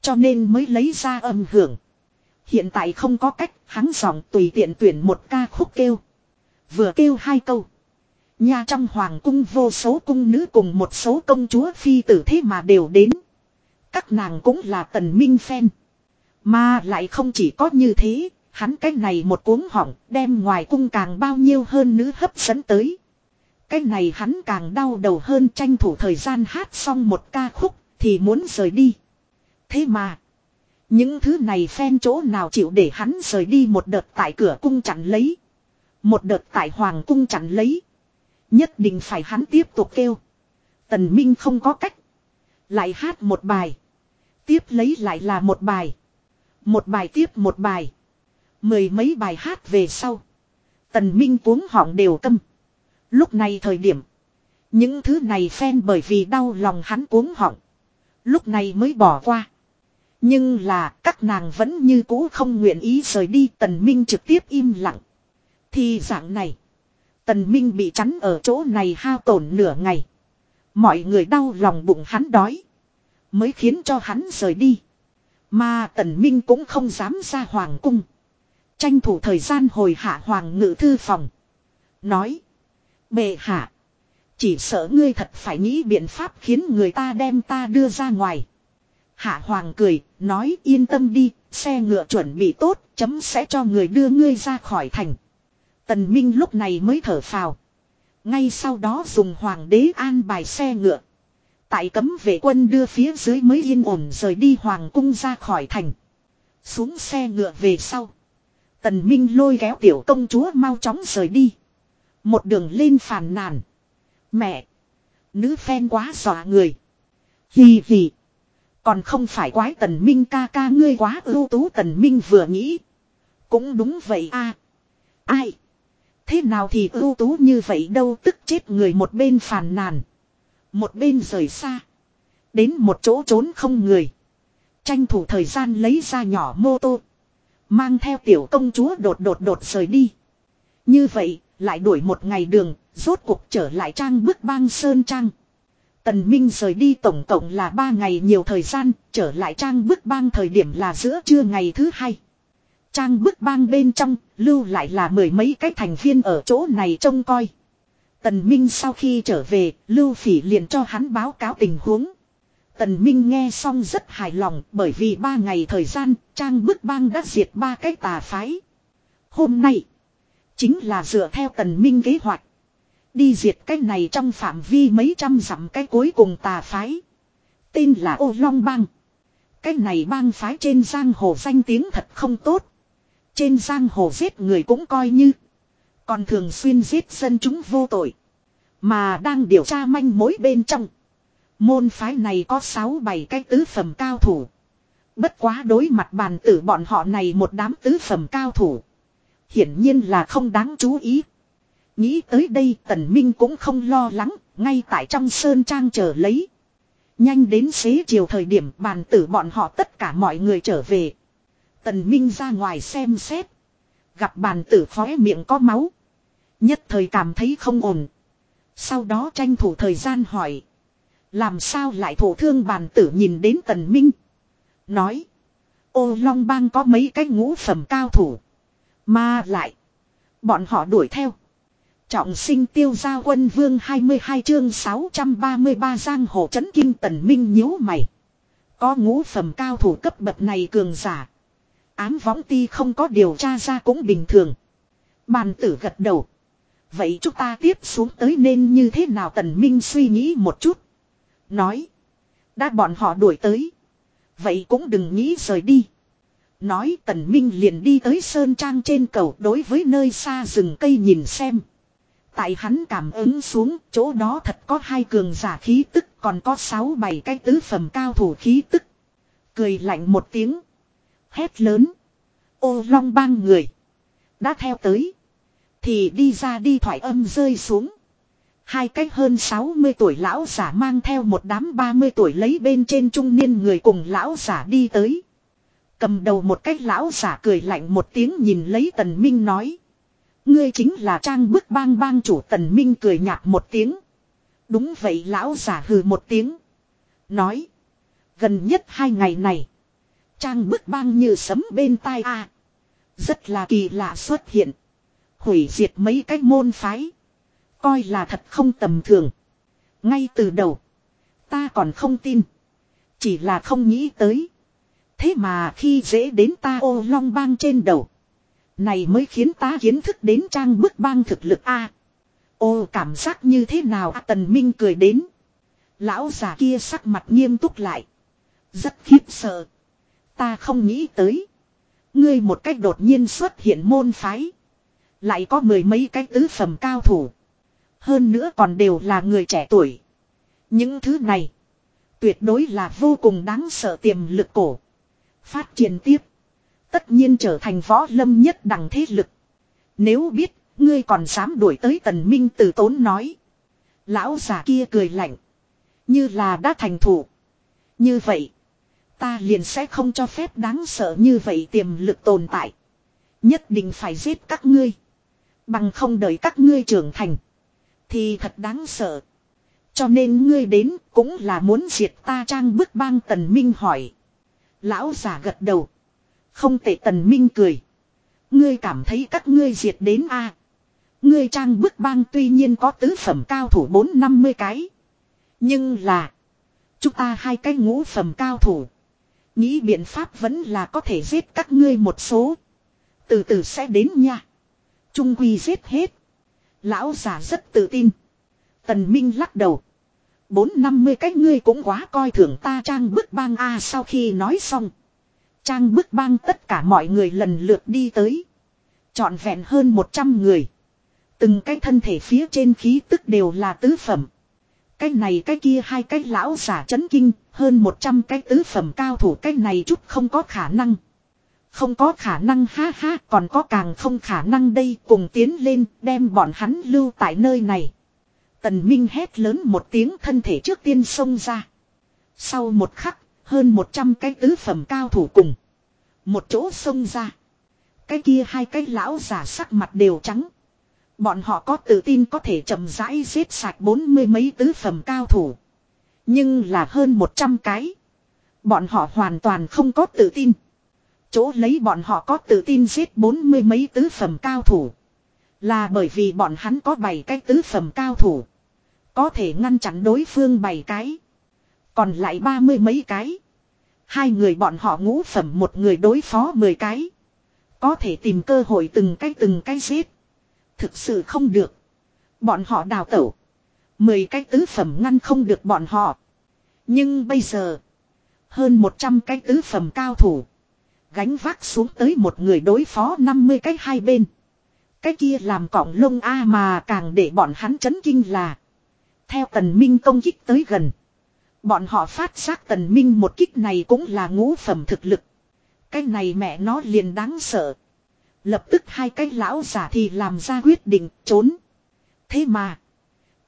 Cho nên mới lấy ra âm hưởng. Hiện tại không có cách, hắn giọng tùy tiện tuyển một ca khúc kêu. Vừa kêu hai câu. nhà trong hoàng cung vô số cung nữ cùng một số công chúa phi tử thế mà đều đến. Các nàng cũng là tần minh phen. Mà lại không chỉ có như thế, hắn cái này một cuốn họng đem ngoài cung càng bao nhiêu hơn nữ hấp dẫn tới. Cái này hắn càng đau đầu hơn tranh thủ thời gian hát xong một ca khúc thì muốn rời đi. Thế mà, những thứ này phen chỗ nào chịu để hắn rời đi một đợt tại cửa cung chặn lấy. Một đợt tại hoàng cung chặn lấy. Nhất định phải hắn tiếp tục kêu. Tần Minh không có cách. Lại hát một bài. Tiếp lấy lại là một bài. Một bài tiếp một bài. Mười mấy bài hát về sau. Tần Minh cuống họng đều tâm. Lúc này thời điểm. Những thứ này phen bởi vì đau lòng hắn cuống họng. Lúc này mới bỏ qua. Nhưng là các nàng vẫn như cũ không nguyện ý rời đi tần minh trực tiếp im lặng. Thì dạng này. Tần minh bị chắn ở chỗ này hao tổn nửa ngày. Mọi người đau lòng bụng hắn đói. Mới khiến cho hắn rời đi. Mà tần minh cũng không dám ra hoàng cung. Tranh thủ thời gian hồi hạ hoàng ngự thư phòng. Nói. Bệ hạ. Chỉ sợ ngươi thật phải nghĩ biện pháp khiến người ta đem ta đưa ra ngoài. Hạ hoàng cười, nói yên tâm đi, xe ngựa chuẩn bị tốt, chấm sẽ cho người đưa ngươi ra khỏi thành. Tần Minh lúc này mới thở phào. Ngay sau đó dùng hoàng đế an bài xe ngựa. Tại cấm vệ quân đưa phía dưới mới yên ổn rời đi hoàng cung ra khỏi thành. Xuống xe ngựa về sau. Tần Minh lôi kéo tiểu công chúa mau chóng rời đi. Một đường lên phàn nàn. Mẹ! Nữ phen quá dọa người. Hì hì! Còn không phải quái tần minh ca ca ngươi quá ưu tú tần minh vừa nghĩ. Cũng đúng vậy a Ai? Thế nào thì ưu tú như vậy đâu, tức chết người một bên phàn nàn. Một bên rời xa. Đến một chỗ trốn không người. Tranh thủ thời gian lấy ra nhỏ mô tô. Mang theo tiểu công chúa đột đột đột rời đi. Như vậy, lại đuổi một ngày đường, rốt cuộc trở lại trang bức bang sơn trang. Tần Minh rời đi tổng cộng là 3 ngày nhiều thời gian, trở lại trang bức bang thời điểm là giữa trưa ngày thứ hai. Trang bức bang bên trong, lưu lại là mười mấy cái thành viên ở chỗ này trông coi. Tần Minh sau khi trở về, Lưu Phỉ liền cho hắn báo cáo tình huống. Tần Minh nghe xong rất hài lòng bởi vì ba ngày thời gian, trang bức bang đã diệt ba cái tà phái. Hôm nay, chính là dựa theo Tần Minh kế hoạch. Đi diệt cái này trong phạm vi mấy trăm dặm cái cuối cùng tà phái. Tên là ô long bang. Cái này bang phái trên giang hồ danh tiếng thật không tốt. Trên giang hồ giết người cũng coi như. Còn thường xuyên giết dân chúng vô tội. Mà đang điều tra manh mối bên trong. Môn phái này có 6-7 cái tứ phẩm cao thủ. Bất quá đối mặt bàn tử bọn họ này một đám tứ phẩm cao thủ. Hiển nhiên là không đáng chú ý. Nghĩ tới đây tần minh cũng không lo lắng, ngay tại trong sơn trang chờ lấy. Nhanh đến xế chiều thời điểm bàn tử bọn họ tất cả mọi người trở về. Tần minh ra ngoài xem xét. Gặp bàn tử khóe miệng có máu. Nhất thời cảm thấy không ổn. Sau đó tranh thủ thời gian hỏi. Làm sao lại thổ thương bàn tử nhìn đến tần minh. Nói. Ô Long Bang có mấy cái ngũ phẩm cao thủ. Mà lại. Bọn họ đuổi theo. Trọng sinh tiêu gia quân vương 22 chương 633 giang hồ chấn kinh tần minh nhíu mày. Có ngũ phẩm cao thủ cấp bậc này cường giả. Ám võng ti không có điều tra ra cũng bình thường. Bàn tử gật đầu. Vậy chúng ta tiếp xuống tới nên như thế nào tần minh suy nghĩ một chút. Nói. Đã bọn họ đuổi tới. Vậy cũng đừng nghĩ rời đi. Nói tần minh liền đi tới sơn trang trên cầu đối với nơi xa rừng cây nhìn xem. Tại hắn cảm ứng xuống, chỗ đó thật có hai cường giả khí tức, còn có sáu bảy cái tứ phẩm cao thủ khí tức. Cười lạnh một tiếng. Hét lớn. Ô long bang người. Đã theo tới. Thì đi ra đi thoại âm rơi xuống. Hai cách hơn 60 tuổi lão giả mang theo một đám 30 tuổi lấy bên trên trung niên người cùng lão giả đi tới. Cầm đầu một cách lão giả cười lạnh một tiếng nhìn lấy tần minh nói. Ngươi chính là trang bức bang bang chủ tần minh cười nhạt một tiếng. Đúng vậy lão giả hừ một tiếng. Nói. Gần nhất hai ngày này. Trang bức bang như sấm bên tai a Rất là kỳ lạ xuất hiện. Hủy diệt mấy cái môn phái. Coi là thật không tầm thường. Ngay từ đầu. Ta còn không tin. Chỉ là không nghĩ tới. Thế mà khi dễ đến ta ô long bang trên đầu. Này mới khiến ta kiến thức đến trang bức bang thực lực a. ô, cảm giác như thế nào a tần minh cười đến. Lão già kia sắc mặt nghiêm túc lại. Rất khiếp sợ. Ta không nghĩ tới. Ngươi một cách đột nhiên xuất hiện môn phái. Lại có mười mấy cái tứ phẩm cao thủ. Hơn nữa còn đều là người trẻ tuổi. Những thứ này. Tuyệt đối là vô cùng đáng sợ tiềm lực cổ. Phát triển tiếp. Tất nhiên trở thành võ lâm nhất đẳng thế lực. Nếu biết, ngươi còn dám đuổi tới tần minh từ tốn nói. Lão già kia cười lạnh. Như là đã thành thủ. Như vậy. Ta liền sẽ không cho phép đáng sợ như vậy tiềm lực tồn tại. Nhất định phải giết các ngươi. Bằng không đợi các ngươi trưởng thành. Thì thật đáng sợ. Cho nên ngươi đến cũng là muốn diệt ta trang bức bang tần minh hỏi. Lão giả gật đầu. Không tệ tần minh cười. Ngươi cảm thấy các ngươi diệt đến a Ngươi trang bức bang tuy nhiên có tứ phẩm cao thủ bốn năm mươi cái. Nhưng là. Chúng ta hai cái ngũ phẩm cao thủ. Nghĩ biện pháp vẫn là có thể giết các ngươi một số. Từ từ sẽ đến nha. Trung quy giết hết. Lão già rất tự tin. Tần Minh lắc đầu. Bốn năm mươi cái ngươi cũng quá coi thường ta trang bức bang A sau khi nói xong. Trang bức bang tất cả mọi người lần lượt đi tới. Chọn vẹn hơn 100 người. Từng cái thân thể phía trên khí tức đều là tứ phẩm. Cái này cái kia hai cái lão giả chấn kinh, hơn 100 cái tứ phẩm cao thủ cái này chút không có khả năng. Không có khả năng ha ha còn có càng không khả năng đây cùng tiến lên đem bọn hắn lưu tại nơi này. Tần Minh hét lớn một tiếng thân thể trước tiên xông ra. Sau một khắc, hơn 100 cái tứ phẩm cao thủ cùng. Một chỗ xông ra. Cái kia hai cái lão giả sắc mặt đều trắng. Bọn họ có tự tin có thể chậm rãi giết sạch bốn mươi mấy tứ phẩm cao thủ. Nhưng là hơn 100 cái. Bọn họ hoàn toàn không có tự tin. Chỗ lấy bọn họ có tự tin giết bốn mươi mấy tứ phẩm cao thủ. Là bởi vì bọn hắn có bảy cái tứ phẩm cao thủ. Có thể ngăn chặn đối phương bảy cái. Còn lại ba mươi mấy cái. Hai người bọn họ ngũ phẩm một người đối phó mười cái. Có thể tìm cơ hội từng cái từng cái giết. Thực sự không được. Bọn họ đào tẩu. Mười cái tứ phẩm ngăn không được bọn họ. Nhưng bây giờ. Hơn một trăm cái tứ phẩm cao thủ. Gánh vác xuống tới một người đối phó năm mươi cái hai bên. Cái kia làm cọng lông A mà càng để bọn hắn chấn kinh là. Theo tần minh công kích tới gần. Bọn họ phát giác tần minh một kích này cũng là ngũ phẩm thực lực. Cái này mẹ nó liền đáng sợ. Lập tức hai cái lão giả thì làm ra quyết định trốn. Thế mà.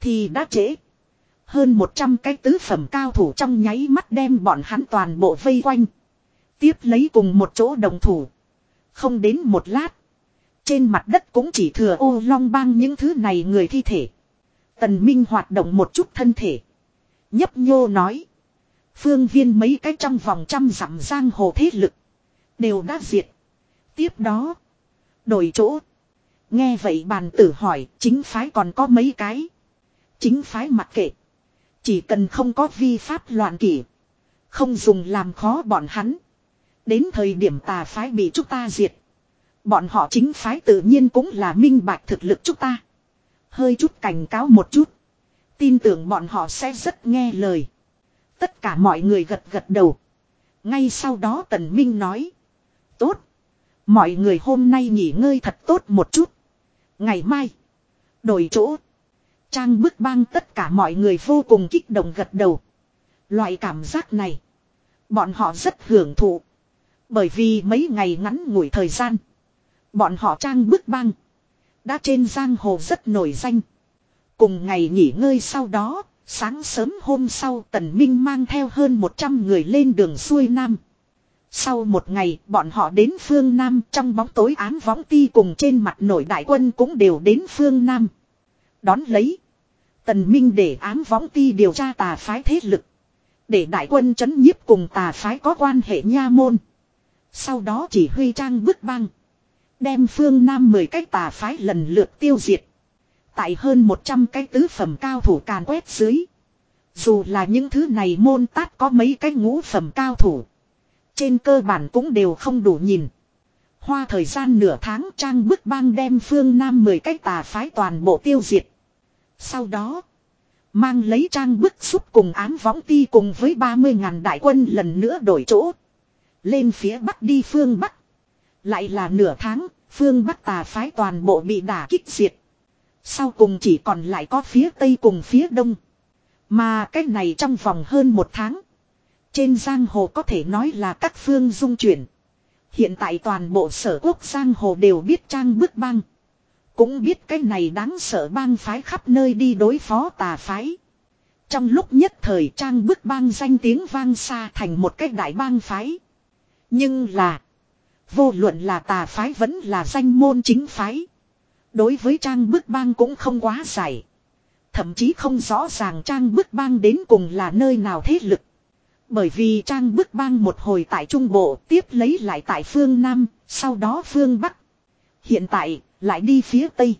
Thì đã trễ. Hơn 100 cái tứ phẩm cao thủ trong nháy mắt đem bọn hắn toàn bộ vây quanh. Tiếp lấy cùng một chỗ đồng thủ. Không đến một lát. Trên mặt đất cũng chỉ thừa ô long bang những thứ này người thi thể. Tần Minh hoạt động một chút thân thể. Nhấp nhô nói. Phương viên mấy cái trong vòng trăm dặm giang hồ thế lực. Đều đã diệt. Tiếp đó. Đổi chỗ. Nghe vậy bàn tử hỏi, chính phái còn có mấy cái. Chính phái mặc kệ. Chỉ cần không có vi pháp loạn kỷ. Không dùng làm khó bọn hắn. Đến thời điểm tà phái bị chúng ta diệt. Bọn họ chính phái tự nhiên cũng là minh bạch thực lực chúng ta. Hơi chút cảnh cáo một chút. Tin tưởng bọn họ sẽ rất nghe lời. Tất cả mọi người gật gật đầu. Ngay sau đó Tần Minh nói. Tốt. Mọi người hôm nay nghỉ ngơi thật tốt một chút. Ngày mai. Đổi chỗ. Trang bức bang tất cả mọi người vô cùng kích động gật đầu. Loại cảm giác này. Bọn họ rất hưởng thụ. Bởi vì mấy ngày ngắn ngủi thời gian. Bọn họ trang bức băng. Đã trên giang hồ rất nổi danh. Cùng ngày nghỉ ngơi sau đó, sáng sớm hôm sau Tần Minh mang theo hơn 100 người lên đường xuôi Nam. Sau một ngày, bọn họ đến phương Nam trong bóng tối ám võng ti cùng trên mặt nổi đại quân cũng đều đến phương Nam. Đón lấy. Tần Minh để ám võng ti điều tra tà phái thế lực. Để đại quân chấn nhiếp cùng tà phái có quan hệ nha môn. Sau đó chỉ huy trang bức băng. Đem phương Nam 10 cái tà phái lần lượt tiêu diệt. Tại hơn 100 cái tứ phẩm cao thủ càn quét dưới. Dù là những thứ này môn tát có mấy cái ngũ phẩm cao thủ. Trên cơ bản cũng đều không đủ nhìn. Hoa thời gian nửa tháng trang bức bang đem phương Nam 10 cái tà phái toàn bộ tiêu diệt. Sau đó. Mang lấy trang bức xúc cùng ám võng ti cùng với 30.000 đại quân lần nữa đổi chỗ. Lên phía bắc đi phương bắc. Lại là nửa tháng, phương bắc tà phái toàn bộ bị đả kích diệt. Sau cùng chỉ còn lại có phía tây cùng phía đông. Mà cái này trong vòng hơn một tháng. Trên giang hồ có thể nói là các phương dung chuyển. Hiện tại toàn bộ sở quốc giang hồ đều biết trang bức băng. Cũng biết cái này đáng sợ bang phái khắp nơi đi đối phó tà phái. Trong lúc nhất thời trang bức bang danh tiếng vang xa thành một cái đại bang phái. Nhưng là. Vô luận là tà phái vẫn là danh môn chính phái. Đối với trang bức bang cũng không quá giải. Thậm chí không rõ ràng trang bức bang đến cùng là nơi nào thế lực. Bởi vì trang bức bang một hồi tại Trung Bộ tiếp lấy lại tại phương Nam, sau đó phương Bắc. Hiện tại, lại đi phía Tây.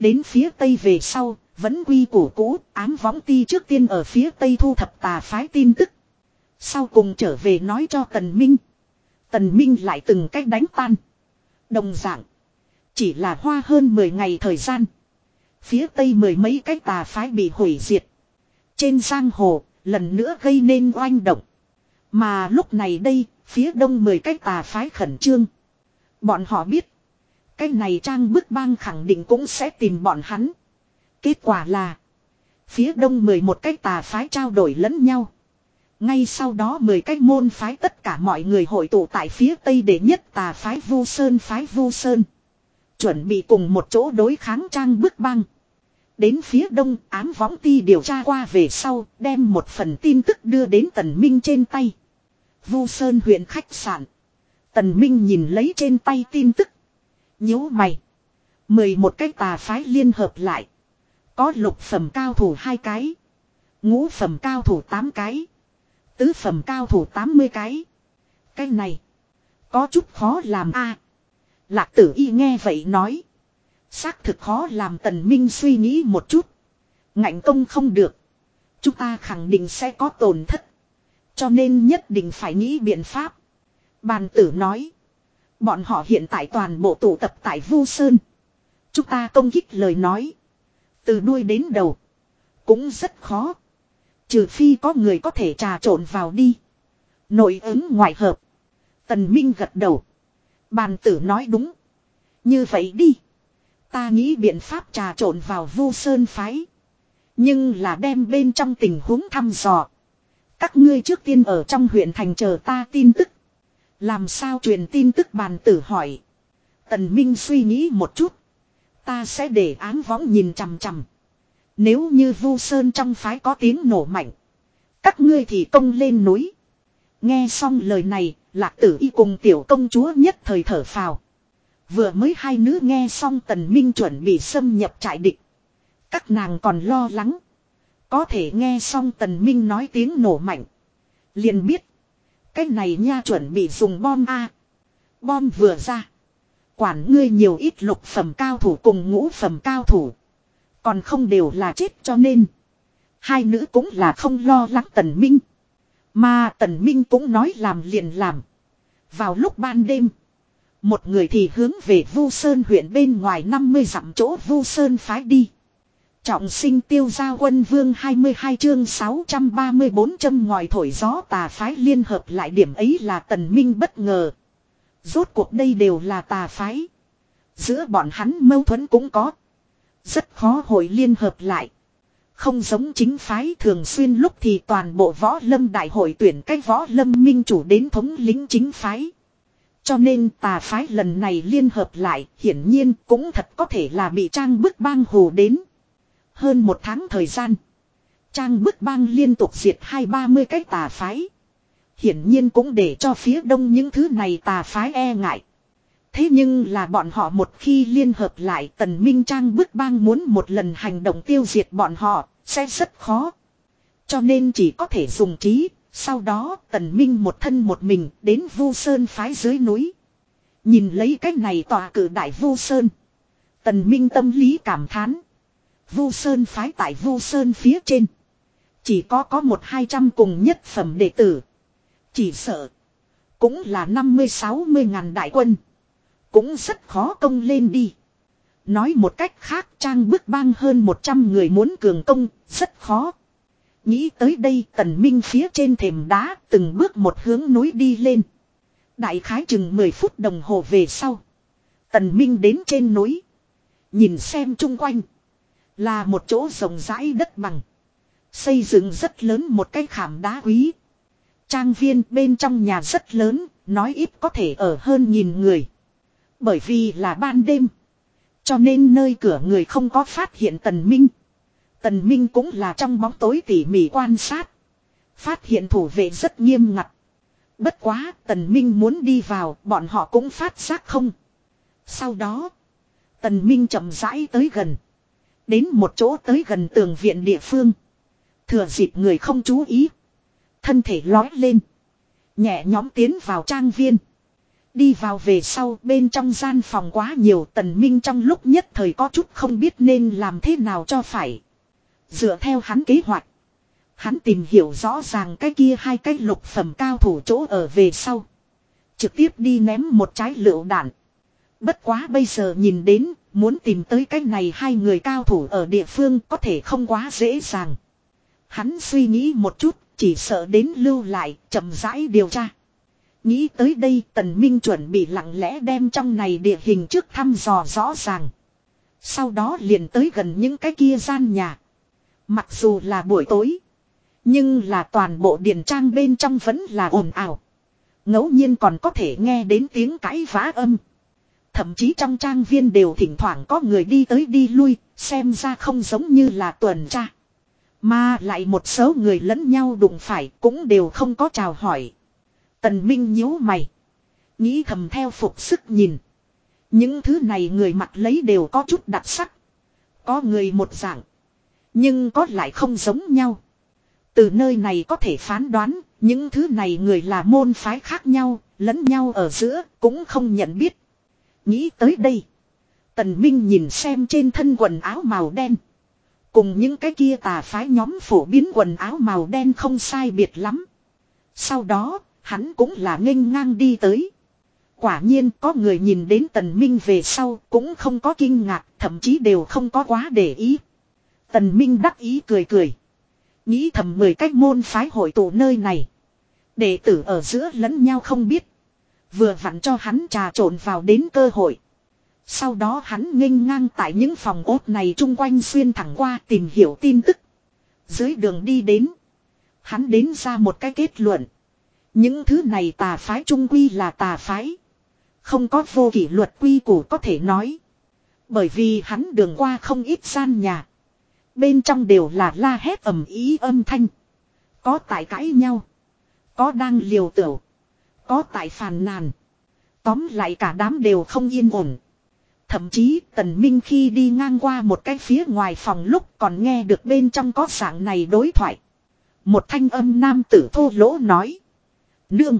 Đến phía Tây về sau, vẫn quy củ cũ, ám võng ti trước tiên ở phía Tây thu thập tà phái tin tức. Sau cùng trở về nói cho Tần Minh. Tần Minh lại từng cách đánh tan. Đồng dạng. Chỉ là hoa hơn 10 ngày thời gian. Phía tây mười mấy cái tà phái bị hủy diệt. Trên giang hồ, lần nữa gây nên oanh động. Mà lúc này đây, phía đông mười cái tà phái khẩn trương. Bọn họ biết. Cái này trang bức bang khẳng định cũng sẽ tìm bọn hắn. Kết quả là. Phía đông mười một cái tà phái trao đổi lẫn nhau. Ngay sau đó mười cái môn phái tất cả mọi người hội tụ tại phía tây để nhất tà phái Vu Sơn phái Vu Sơn. Chuẩn bị cùng một chỗ đối kháng trang bức băng. Đến phía đông, ám võng ti điều tra qua về sau, đem một phần tin tức đưa đến Tần Minh trên tay. Vu Sơn huyện khách sạn. Tần Minh nhìn lấy trên tay tin tức. nhíu mày. mười một cái tà phái liên hợp lại. Có lục phẩm cao thủ hai cái. Ngũ phẩm cao thủ tám cái. Tứ phẩm cao thủ 80 cái. Cái này. Có chút khó làm a. Lạc tử y nghe vậy nói. Xác thực khó làm tần minh suy nghĩ một chút. Ngạnh công không được. Chúng ta khẳng định sẽ có tổn thất. Cho nên nhất định phải nghĩ biện pháp. Bàn tử nói. Bọn họ hiện tại toàn bộ tụ tập tại Vu Sơn. Chúng ta công kích lời nói. Từ đuôi đến đầu. Cũng rất khó. Trừ phi có người có thể trà trộn vào đi. Nội ứng ngoại hợp. Tần Minh gật đầu. Bàn tử nói đúng. Như vậy đi. Ta nghĩ biện pháp trà trộn vào vu sơn phái. Nhưng là đem bên trong tình huống thăm dò. Các ngươi trước tiên ở trong huyện thành chờ ta tin tức. Làm sao truyền tin tức bàn tử hỏi. Tần Minh suy nghĩ một chút. Ta sẽ để ám võng nhìn chằm chằm. Nếu như vu sơn trong phái có tiếng nổ mạnh. Các ngươi thì công lên núi. Nghe xong lời này, lạc tử y cùng tiểu công chúa nhất thời thở phào. Vừa mới hai nữ nghe xong tần minh chuẩn bị xâm nhập trại địch. Các nàng còn lo lắng. Có thể nghe xong tần minh nói tiếng nổ mạnh. Liền biết. Cái này nha chuẩn bị dùng bom A. Bom vừa ra. Quản ngươi nhiều ít lục phẩm cao thủ cùng ngũ phẩm cao thủ. Còn không đều là chết cho nên. Hai nữ cũng là không lo lắng tần minh. Mà tần minh cũng nói làm liền làm. Vào lúc ban đêm. Một người thì hướng về Vu Sơn huyện bên ngoài 50 dặm chỗ Vu Sơn phái đi. Trọng sinh tiêu gia quân vương 22 chương 634 châm ngòi thổi gió tà phái liên hợp lại điểm ấy là tần minh bất ngờ. Rốt cuộc đây đều là tà phái. Giữa bọn hắn mâu thuẫn cũng có. Rất khó hội liên hợp lại. Không giống chính phái thường xuyên lúc thì toàn bộ võ lâm đại hội tuyển cách võ lâm minh chủ đến thống lĩnh chính phái. Cho nên tà phái lần này liên hợp lại, hiển nhiên cũng thật có thể là bị trang bức bang hồ đến. Hơn một tháng thời gian. Trang bức bang liên tục diệt hai ba mươi cái tà phái. Hiển nhiên cũng để cho phía đông những thứ này tà phái e ngại. Thế nhưng là bọn họ một khi liên hợp lại tần minh trang bức bang muốn một lần hành động tiêu diệt bọn họ, sẽ rất khó. Cho nên chỉ có thể dùng trí, sau đó tần minh một thân một mình đến vu sơn phái dưới núi. Nhìn lấy cái này tòa cử đại vu sơn. Tần minh tâm lý cảm thán. Vu sơn phái tại vu sơn phía trên. Chỉ có có một hai trăm cùng nhất phẩm đệ tử. Chỉ sợ. Cũng là năm mươi sáu mươi ngàn đại quân. Cũng rất khó công lên đi. Nói một cách khác trang bức bang hơn 100 người muốn cường công, rất khó. Nghĩ tới đây tần minh phía trên thềm đá từng bước một hướng núi đi lên. Đại khái chừng 10 phút đồng hồ về sau. Tần minh đến trên núi. Nhìn xem chung quanh. Là một chỗ rộng rãi đất bằng. Xây dựng rất lớn một cái khảm đá quý. Trang viên bên trong nhà rất lớn, nói ít có thể ở hơn nghìn người. Bởi vì là ban đêm. Cho nên nơi cửa người không có phát hiện Tần Minh. Tần Minh cũng là trong bóng tối tỉ mỉ quan sát. Phát hiện thủ vệ rất nghiêm ngặt. Bất quá, Tần Minh muốn đi vào, bọn họ cũng phát giác không. Sau đó, Tần Minh chậm rãi tới gần. Đến một chỗ tới gần tường viện địa phương. Thừa dịp người không chú ý. Thân thể lói lên. Nhẹ nhóm tiến vào trang viên. Đi vào về sau bên trong gian phòng quá nhiều tần minh trong lúc nhất thời có chút không biết nên làm thế nào cho phải. Dựa theo hắn kế hoạch. Hắn tìm hiểu rõ ràng cái kia hai cái lục phẩm cao thủ chỗ ở về sau. Trực tiếp đi ném một trái lựu đạn. Bất quá bây giờ nhìn đến, muốn tìm tới cái này hai người cao thủ ở địa phương có thể không quá dễ dàng. Hắn suy nghĩ một chút, chỉ sợ đến lưu lại, chậm rãi điều tra. Nghĩ tới đây tần minh chuẩn bị lặng lẽ đem trong này địa hình trước thăm dò rõ ràng. Sau đó liền tới gần những cái kia gian nhà. Mặc dù là buổi tối. Nhưng là toàn bộ điện trang bên trong vẫn là ồn ào. ngẫu nhiên còn có thể nghe đến tiếng cãi vã âm. Thậm chí trong trang viên đều thỉnh thoảng có người đi tới đi lui, xem ra không giống như là tuần tra. Mà lại một số người lẫn nhau đụng phải cũng đều không có chào hỏi. Tần Minh nhíu mày. Nghĩ thầm theo phục sức nhìn. Những thứ này người mặc lấy đều có chút đặc sắc. Có người một dạng. Nhưng có lại không giống nhau. Từ nơi này có thể phán đoán, những thứ này người là môn phái khác nhau, lẫn nhau ở giữa, cũng không nhận biết. Nghĩ tới đây. Tần Minh nhìn xem trên thân quần áo màu đen. Cùng những cái kia tà phái nhóm phổ biến quần áo màu đen không sai biệt lắm. Sau đó, Hắn cũng là nghênh ngang đi tới. Quả nhiên có người nhìn đến tần minh về sau cũng không có kinh ngạc, thậm chí đều không có quá để ý. Tần minh đắc ý cười cười. Nghĩ thầm mười cách môn phái hội tụ nơi này. Đệ tử ở giữa lẫn nhau không biết. Vừa vặn cho hắn trà trộn vào đến cơ hội. Sau đó hắn nghênh ngang tại những phòng ốt này chung quanh xuyên thẳng qua tìm hiểu tin tức. Dưới đường đi đến. Hắn đến ra một cái kết luận. Những thứ này tà phái trung quy là tà phái. Không có vô kỷ luật quy củ có thể nói. Bởi vì hắn đường qua không ít gian nhà. Bên trong đều là la hét ầm ý âm thanh. Có tại cãi nhau. Có đang liều tửu. Có tại phàn nàn. Tóm lại cả đám đều không yên ổn. Thậm chí tần minh khi đi ngang qua một cái phía ngoài phòng lúc còn nghe được bên trong có sảng này đối thoại. Một thanh âm nam tử thô lỗ nói. Nương.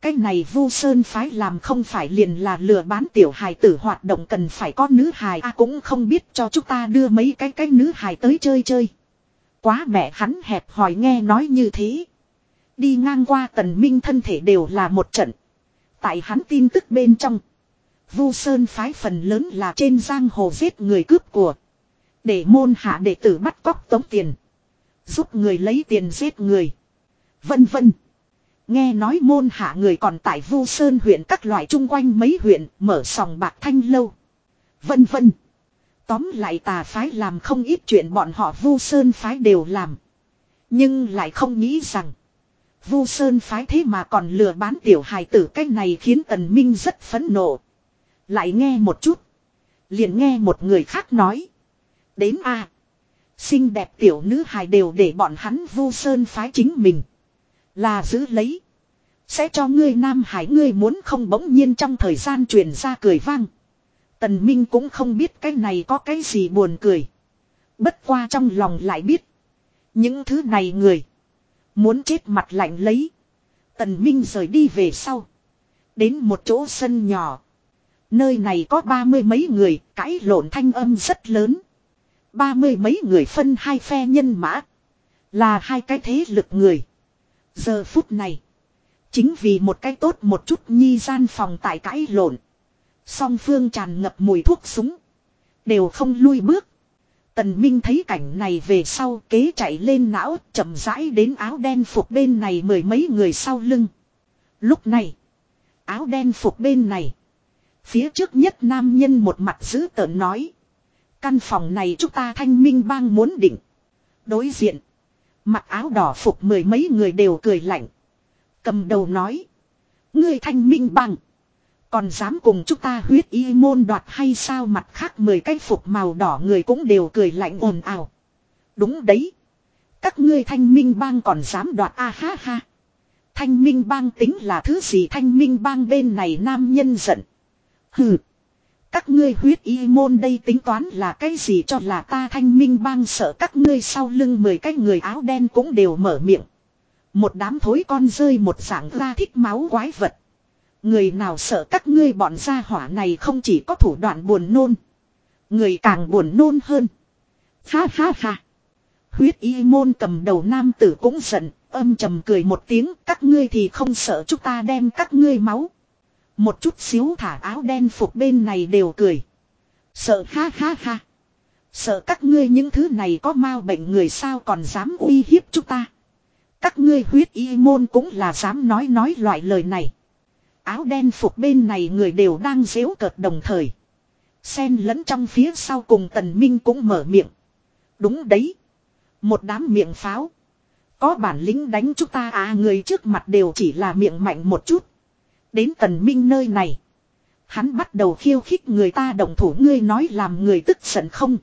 Cái này vu sơn phái làm không phải liền là lừa bán tiểu hài tử hoạt động cần phải có nữ hài a cũng không biết cho chúng ta đưa mấy cái cái nữ hài tới chơi chơi. Quá mẹ hắn hẹp hỏi nghe nói như thế. Đi ngang qua tần minh thân thể đều là một trận. Tại hắn tin tức bên trong. Vu Sơn phái phần lớn là trên giang hồ giết người cướp của. Để môn hạ đệ tử bắt cóc tống tiền. Giúp người lấy tiền giết người. Vân vân. Nghe nói môn hạ người còn tại Vu Sơn huyện các loại chung quanh mấy huyện, mở sòng bạc thanh lâu. Vân vân. Tóm lại tà phái làm không ít chuyện bọn họ Vu Sơn phái đều làm. Nhưng lại không nghĩ rằng. Vu Sơn phái thế mà còn lừa bán tiểu hài tử cách này khiến Tần Minh rất phẫn nộ. Lại nghe một chút. Liền nghe một người khác nói. Đến a Xinh đẹp tiểu nữ hài đều để bọn hắn Vu Sơn phái chính mình. Là giữ lấy. Sẽ cho ngươi Nam Hải ngươi muốn không bỗng nhiên trong thời gian truyền ra cười vang. Tần Minh cũng không biết cái này có cái gì buồn cười. Bất qua trong lòng lại biết. Những thứ này người. Muốn chết mặt lạnh lấy. Tần Minh rời đi về sau. Đến một chỗ sân nhỏ. Nơi này có ba mươi mấy người, cãi lộn thanh âm rất lớn. Ba mươi mấy người phân hai phe nhân mã. Là hai cái thế lực người. Giờ phút này. Chính vì một cái tốt một chút nhi gian phòng tại cãi lộn. Song phương tràn ngập mùi thuốc súng. Đều không lui bước. Tần Minh thấy cảnh này về sau kế chạy lên não, chậm rãi đến áo đen phục bên này mười mấy người sau lưng. Lúc này. Áo đen phục bên này. Phía trước nhất nam nhân một mặt giữ tợn nói. Căn phòng này chúng ta thanh minh bang muốn định. Đối diện. Mặc áo đỏ phục mười mấy người đều cười lạnh. Cầm đầu nói. Ngươi thanh minh bằng. Còn dám cùng chúng ta huyết y môn đoạt hay sao mặt khác mười cái phục màu đỏ người cũng đều cười lạnh ồn ào. Đúng đấy. Các ngươi thanh minh bang còn dám đoạt a ha ha. Thanh minh bang tính là thứ gì thanh minh bang bên này nam nhân giận. Hừ. Các ngươi huyết y môn đây tính toán là cái gì cho là ta thanh minh bang sợ các ngươi sau lưng mười cái người áo đen cũng đều mở miệng. Một đám thối con rơi một dạng ra thích máu quái vật. Người nào sợ các ngươi bọn gia hỏa này không chỉ có thủ đoạn buồn nôn. Người càng buồn nôn hơn. Ha ha ha. Huyết y môn cầm đầu nam tử cũng giận, âm trầm cười một tiếng, các ngươi thì không sợ chúng ta đem các ngươi máu. Một chút xíu thả áo đen phục bên này đều cười. Sợ ha ha ha. Sợ các ngươi những thứ này có mau bệnh người sao còn dám uy hiếp chúng ta. Các ngươi huyết y môn cũng là dám nói nói loại lời này. Áo đen phục bên này người đều đang dễu cợt đồng thời. Xen lẫn trong phía sau cùng tần minh cũng mở miệng. Đúng đấy. Một đám miệng pháo. Có bản lĩnh đánh chúng ta à người trước mặt đều chỉ là miệng mạnh một chút. Đến tần minh nơi này. Hắn bắt đầu khiêu khích người ta đồng thủ ngươi nói làm người tức giận không.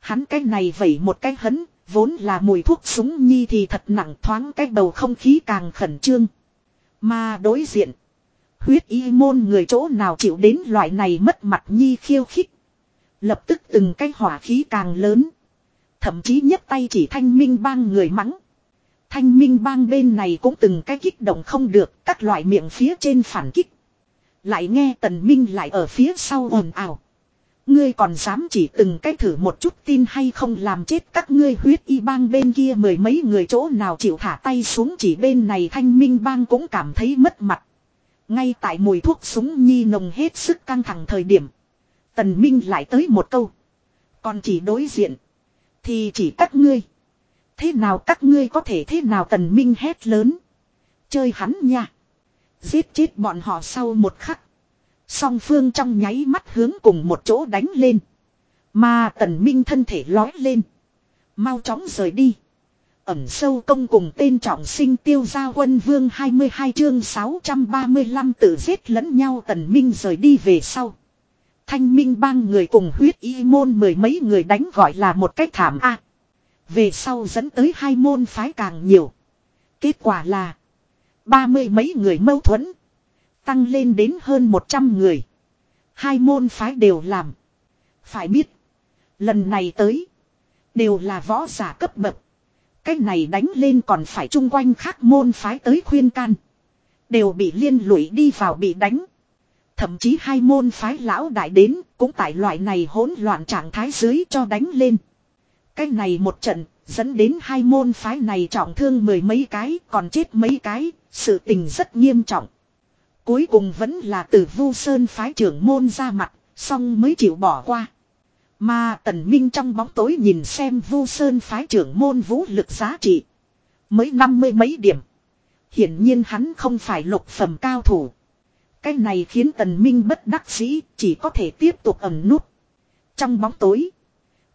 Hắn cái này vẩy một cái hấn, vốn là mùi thuốc súng nhi thì thật nặng thoáng cái bầu không khí càng khẩn trương. Mà đối diện, huyết y môn người chỗ nào chịu đến loại này mất mặt nhi khiêu khích. Lập tức từng cái hỏa khí càng lớn. Thậm chí nhất tay chỉ thanh minh bang người mắng. Thanh minh bang bên này cũng từng cái kích động không được, các loại miệng phía trên phản kích. Lại nghe tần minh lại ở phía sau ồn ào. Ngươi còn dám chỉ từng cái thử một chút tin hay không làm chết các ngươi huyết y bang bên kia mười mấy người chỗ nào chịu thả tay xuống chỉ bên này thanh minh bang cũng cảm thấy mất mặt. Ngay tại mùi thuốc súng nhi nồng hết sức căng thẳng thời điểm. Tần Minh lại tới một câu. Còn chỉ đối diện. Thì chỉ các ngươi. Thế nào các ngươi có thể thế nào tần minh hét lớn. Chơi hắn nha. Giết chết bọn họ sau một khắc. Song phương trong nháy mắt hướng cùng một chỗ đánh lên. Mà tần minh thân thể lói lên. Mau chóng rời đi. Ẩm sâu công cùng tên trọng sinh tiêu gia quân vương 22 chương 635 tự giết lẫn nhau tần minh rời đi về sau. Thanh minh bang người cùng huyết y môn mười mấy người đánh gọi là một cách thảm a. Về sau dẫn tới hai môn phái càng nhiều. Kết quả là. Ba mươi mấy người mâu thuẫn. Tăng lên đến hơn một trăm người. Hai môn phái đều làm. Phải biết. Lần này tới. Đều là võ giả cấp bậc. Cái này đánh lên còn phải chung quanh khác môn phái tới khuyên can. Đều bị liên lụy đi vào bị đánh. Thậm chí hai môn phái lão đại đến cũng tại loại này hỗn loạn trạng thái dưới cho đánh lên. Cái này một trận, dẫn đến hai môn phái này trọng thương mười mấy cái, còn chết mấy cái, sự tình rất nghiêm trọng. Cuối cùng vẫn là từ Vu Sơn phái trưởng môn ra mặt, xong mới chịu bỏ qua. Mà Tần Minh trong bóng tối nhìn xem Vu Sơn phái trưởng môn vũ lực giá trị. Mới năm mươi mấy điểm. Hiển nhiên hắn không phải lục phẩm cao thủ. Cái này khiến Tần Minh bất đắc dĩ, chỉ có thể tiếp tục ẩn nút. Trong bóng tối,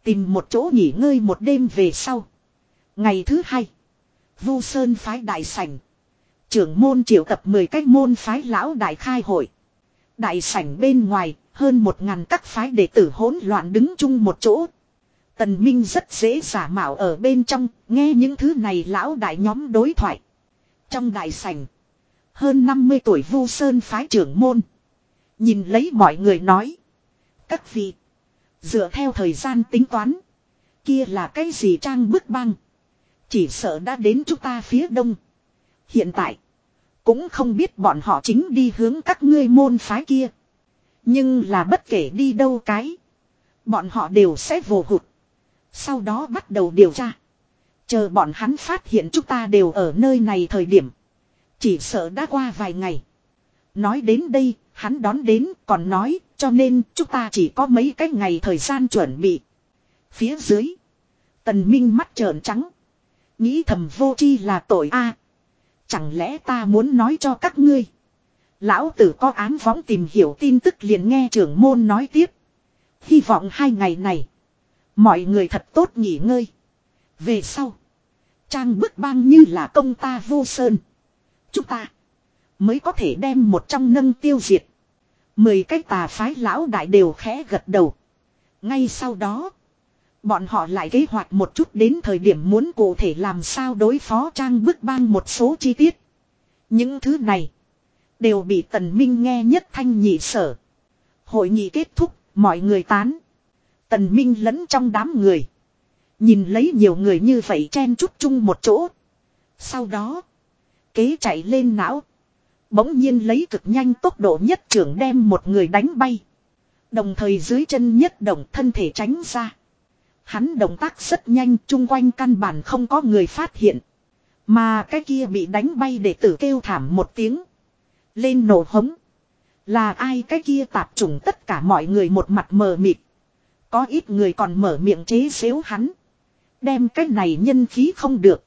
tìm một chỗ nghỉ ngơi một đêm về sau. Ngày thứ hai, Vu Sơn phái đại sảnh. Trưởng môn triệu tập 10 cách môn phái lão đại khai hội. Đại sảnh bên ngoài, hơn một ngàn các phái đệ tử hỗn loạn đứng chung một chỗ. Tần Minh rất dễ giả mạo ở bên trong, nghe những thứ này lão đại nhóm đối thoại. Trong đại sảnh, hơn 50 tuổi Vu Sơn phái trưởng môn. Nhìn lấy mọi người nói. Các vị, dựa theo thời gian tính toán. Kia là cái gì trang bức băng. Chỉ sợ đã đến chúng ta phía đông. Hiện tại, cũng không biết bọn họ chính đi hướng các ngươi môn phái kia. Nhưng là bất kể đi đâu cái. Bọn họ đều sẽ vồ hụt. Sau đó bắt đầu điều tra. Chờ bọn hắn phát hiện chúng ta đều ở nơi này thời điểm. Chỉ sợ đã qua vài ngày. Nói đến đây, hắn đón đến còn nói, cho nên chúng ta chỉ có mấy cái ngày thời gian chuẩn bị. Phía dưới, tần minh mắt trợn trắng. Nghĩ thầm vô chi là tội a Chẳng lẽ ta muốn nói cho các ngươi. Lão tử có ám võng tìm hiểu tin tức liền nghe trưởng môn nói tiếp. Hy vọng hai ngày này. Mọi người thật tốt nghỉ ngơi. Về sau. Trang bức bang như là công ta vô sơn. Chúng ta. Mới có thể đem một trong nâng tiêu diệt. Mười cái tà phái lão đại đều khẽ gật đầu. Ngay sau đó. Bọn họ lại kế hoạch một chút đến thời điểm muốn cụ thể làm sao đối phó trang bức bang một số chi tiết. Những thứ này. Đều bị tần minh nghe nhất thanh nhị sở. Hội nghị kết thúc, mọi người tán. Tần minh lẫn trong đám người. Nhìn lấy nhiều người như vậy chen chút chung một chỗ. Sau đó. Kế chạy lên não. Bỗng nhiên lấy cực nhanh tốc độ nhất trưởng đem một người đánh bay. Đồng thời dưới chân nhất động thân thể tránh ra. Hắn động tác rất nhanh chung quanh căn bản không có người phát hiện. Mà cái kia bị đánh bay để tử kêu thảm một tiếng. Lên nổ hống. Là ai cái kia tạp trùng tất cả mọi người một mặt mờ mịt. Có ít người còn mở miệng chế xếu hắn. Đem cái này nhân khí không được.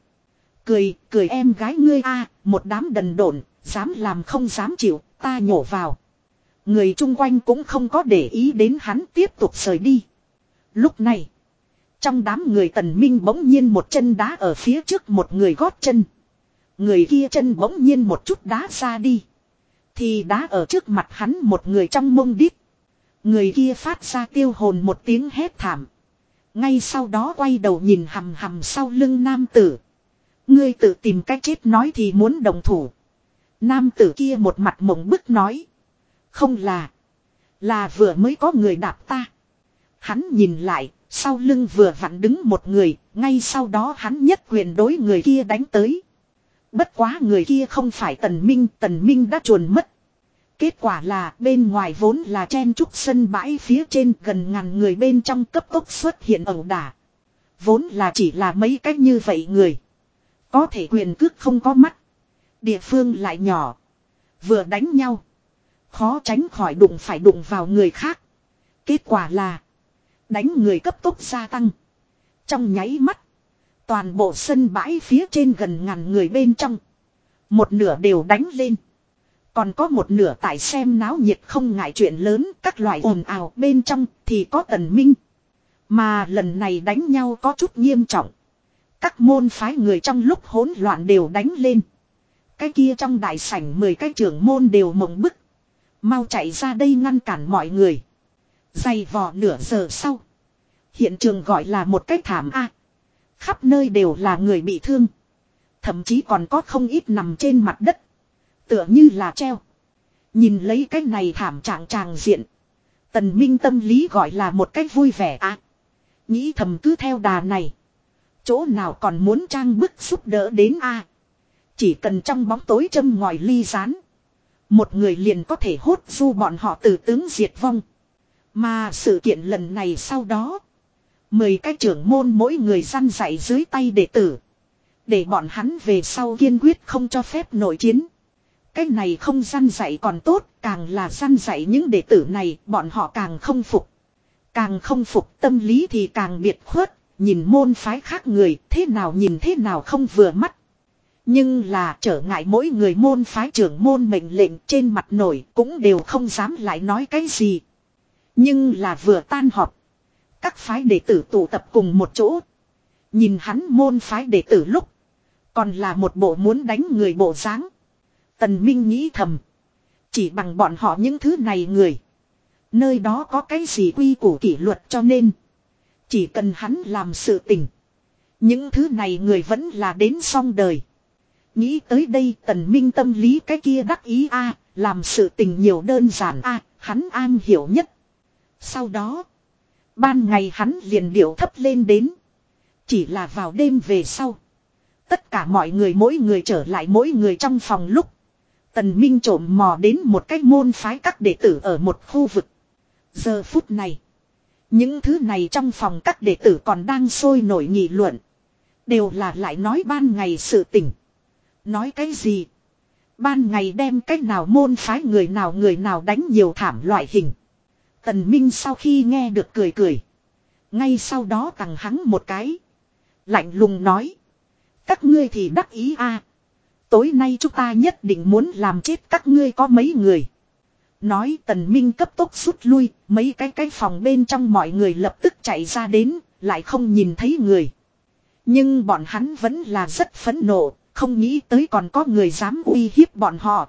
Cười, cười em gái ngươi a một đám đần độn, dám làm không dám chịu, ta nhổ vào. Người chung quanh cũng không có để ý đến hắn tiếp tục rời đi. Lúc này, trong đám người tần minh bỗng nhiên một chân đá ở phía trước một người gót chân. Người kia chân bỗng nhiên một chút đá ra đi. Thì đá ở trước mặt hắn một người trong mông đít. Người kia phát ra tiêu hồn một tiếng hét thảm. Ngay sau đó quay đầu nhìn hầm hầm sau lưng nam tử. Ngươi tự tìm cách chết nói thì muốn đồng thủ. Nam tử kia một mặt mộng bức nói. Không là. Là vừa mới có người đạp ta. Hắn nhìn lại, sau lưng vừa vặn đứng một người, ngay sau đó hắn nhất quyền đối người kia đánh tới. Bất quá người kia không phải tần minh, tần minh đã chuồn mất. Kết quả là bên ngoài vốn là chen trúc sân bãi phía trên gần ngàn người bên trong cấp tốc xuất hiện ẩu đả. Vốn là chỉ là mấy cách như vậy người. Có thể quyền cước không có mắt. Địa phương lại nhỏ. Vừa đánh nhau. Khó tránh khỏi đụng phải đụng vào người khác. Kết quả là. Đánh người cấp tốc gia tăng. Trong nháy mắt. Toàn bộ sân bãi phía trên gần ngàn người bên trong. Một nửa đều đánh lên. Còn có một nửa tại xem náo nhiệt không ngại chuyện lớn các loại ồn ào bên trong thì có tần minh. Mà lần này đánh nhau có chút nghiêm trọng. Các môn phái người trong lúc hỗn loạn đều đánh lên. Cái kia trong đại sảnh 10 cái trưởng môn đều mộng bức. Mau chạy ra đây ngăn cản mọi người. Dày vò nửa giờ sau. Hiện trường gọi là một cái thảm A. Khắp nơi đều là người bị thương. Thậm chí còn có không ít nằm trên mặt đất. Tựa như là treo. Nhìn lấy cái này thảm trạng tràng diện. Tần Minh tâm lý gọi là một cách vui vẻ à. Nghĩ thầm cứ theo đà này. Chỗ nào còn muốn trang bức giúp đỡ đến a chỉ cần trong bóng tối châm ngòi ly rán. Một người liền có thể hốt du bọn họ từ tướng diệt vong. Mà sự kiện lần này sau đó. Mười cái trưởng môn mỗi người săn dạy dưới tay đệ tử. Để bọn hắn về sau kiên quyết không cho phép nội chiến. Cái này không gian dạy còn tốt, càng là gian dạy những đệ tử này, bọn họ càng không phục. Càng không phục tâm lý thì càng biệt khuất, nhìn môn phái khác người, thế nào nhìn thế nào không vừa mắt. Nhưng là trở ngại mỗi người môn phái trưởng môn mệnh lệnh trên mặt nổi cũng đều không dám lại nói cái gì. Nhưng là vừa tan họp. Các phái đệ tử tụ tập cùng một chỗ. Nhìn hắn môn phái đệ tử lúc. Còn là một bộ muốn đánh người bộ dáng. Tần Minh nghĩ thầm. Chỉ bằng bọn họ những thứ này người. Nơi đó có cái gì quy củ kỷ luật cho nên. Chỉ cần hắn làm sự tình. Những thứ này người vẫn là đến xong đời. Nghĩ tới đây tần minh tâm lý cái kia đắc ý a làm sự tình nhiều đơn giản a hắn an hiểu nhất. Sau đó, ban ngày hắn liền điệu thấp lên đến. Chỉ là vào đêm về sau. Tất cả mọi người mỗi người trở lại mỗi người trong phòng lúc. Tần Minh trộm mò đến một cái môn phái các đệ tử ở một khu vực. Giờ phút này. Những thứ này trong phòng các đệ tử còn đang sôi nổi nghị luận. Đều là lại nói ban ngày sự tình. Nói cái gì? Ban ngày đem cách nào môn phái người nào người nào đánh nhiều thảm loại hình. Tần Minh sau khi nghe được cười cười. Ngay sau đó tặng hắn một cái. Lạnh lùng nói. Các ngươi thì đắc ý a. Tối nay chúng ta nhất định muốn làm chết các ngươi có mấy người. Nói tần minh cấp tốc rút lui, mấy cái cái phòng bên trong mọi người lập tức chạy ra đến, lại không nhìn thấy người. Nhưng bọn hắn vẫn là rất phẫn nộ, không nghĩ tới còn có người dám uy hiếp bọn họ.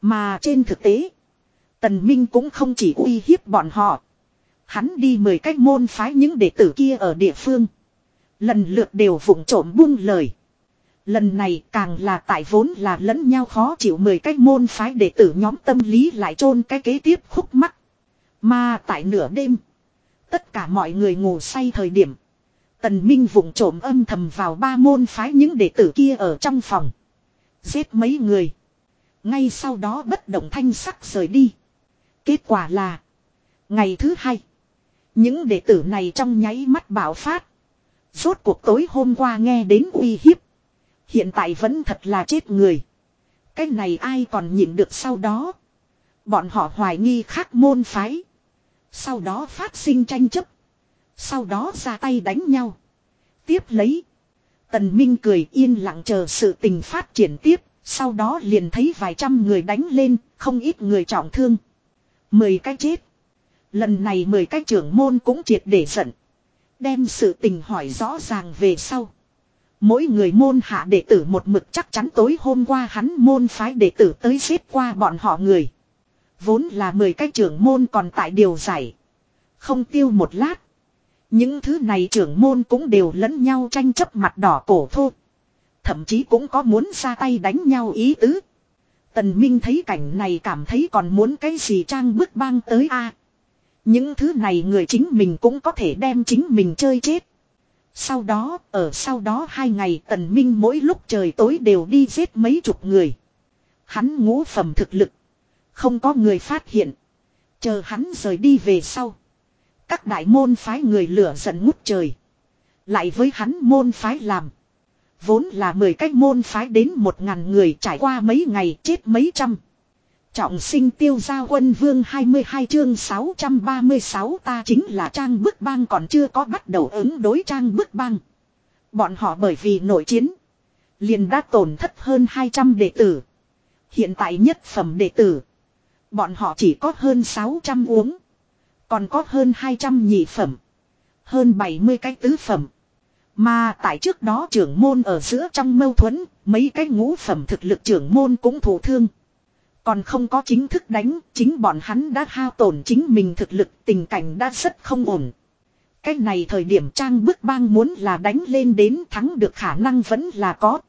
Mà trên thực tế, tần minh cũng không chỉ uy hiếp bọn họ. Hắn đi mời cách môn phái những đệ tử kia ở địa phương. Lần lượt đều vụng trộm buông lời. Lần này càng là tại vốn là lẫn nhau khó chịu mười cái môn phái đệ tử nhóm tâm lý lại chôn cái kế tiếp khúc mắt, Mà tại nửa đêm, tất cả mọi người ngủ say thời điểm. Tần Minh vụng trộm âm thầm vào ba môn phái những đệ tử kia ở trong phòng. Giết mấy người. Ngay sau đó bất động thanh sắc rời đi. Kết quả là. Ngày thứ hai. Những đệ tử này trong nháy mắt bạo phát. Rốt cuộc tối hôm qua nghe đến uy hiếp. Hiện tại vẫn thật là chết người. Cái này ai còn nhịn được sau đó. Bọn họ hoài nghi khác môn phái. Sau đó phát sinh tranh chấp. Sau đó ra tay đánh nhau. Tiếp lấy. Tần Minh cười yên lặng chờ sự tình phát triển tiếp. Sau đó liền thấy vài trăm người đánh lên, không ít người trọng thương. Mười cái chết. Lần này mười cái trưởng môn cũng triệt để giận. Đem sự tình hỏi rõ ràng về sau. Mỗi người môn hạ đệ tử một mực chắc chắn tối hôm qua hắn môn phái đệ tử tới xếp qua bọn họ người. Vốn là 10 cái trưởng môn còn tại điều giải. Không tiêu một lát. Những thứ này trưởng môn cũng đều lẫn nhau tranh chấp mặt đỏ cổ thô. Thậm chí cũng có muốn ra tay đánh nhau ý tứ. Tần Minh thấy cảnh này cảm thấy còn muốn cái gì trang bức bang tới a Những thứ này người chính mình cũng có thể đem chính mình chơi chết. Sau đó, ở sau đó hai ngày tần minh mỗi lúc trời tối đều đi giết mấy chục người. Hắn ngũ phẩm thực lực. Không có người phát hiện. Chờ hắn rời đi về sau. Các đại môn phái người lửa giận ngút trời. Lại với hắn môn phái làm. Vốn là mười cách môn phái đến một ngàn người trải qua mấy ngày chết mấy trăm. Trọng sinh tiêu gia quân vương 22 chương 636 ta chính là trang bức bang còn chưa có bắt đầu ứng đối trang bức bang. Bọn họ bởi vì nội chiến. Liền đã tổn thất hơn 200 đệ tử. Hiện tại nhất phẩm đệ tử. Bọn họ chỉ có hơn 600 uống. Còn có hơn 200 nhị phẩm. Hơn 70 cái tứ phẩm. Mà tại trước đó trưởng môn ở giữa trong mâu thuẫn, mấy cái ngũ phẩm thực lực trưởng môn cũng thụ thương. Còn không có chính thức đánh, chính bọn hắn đã hao tổn chính mình thực lực, tình cảnh đã rất không ổn. Cái này thời điểm trang bức bang muốn là đánh lên đến thắng được khả năng vẫn là có.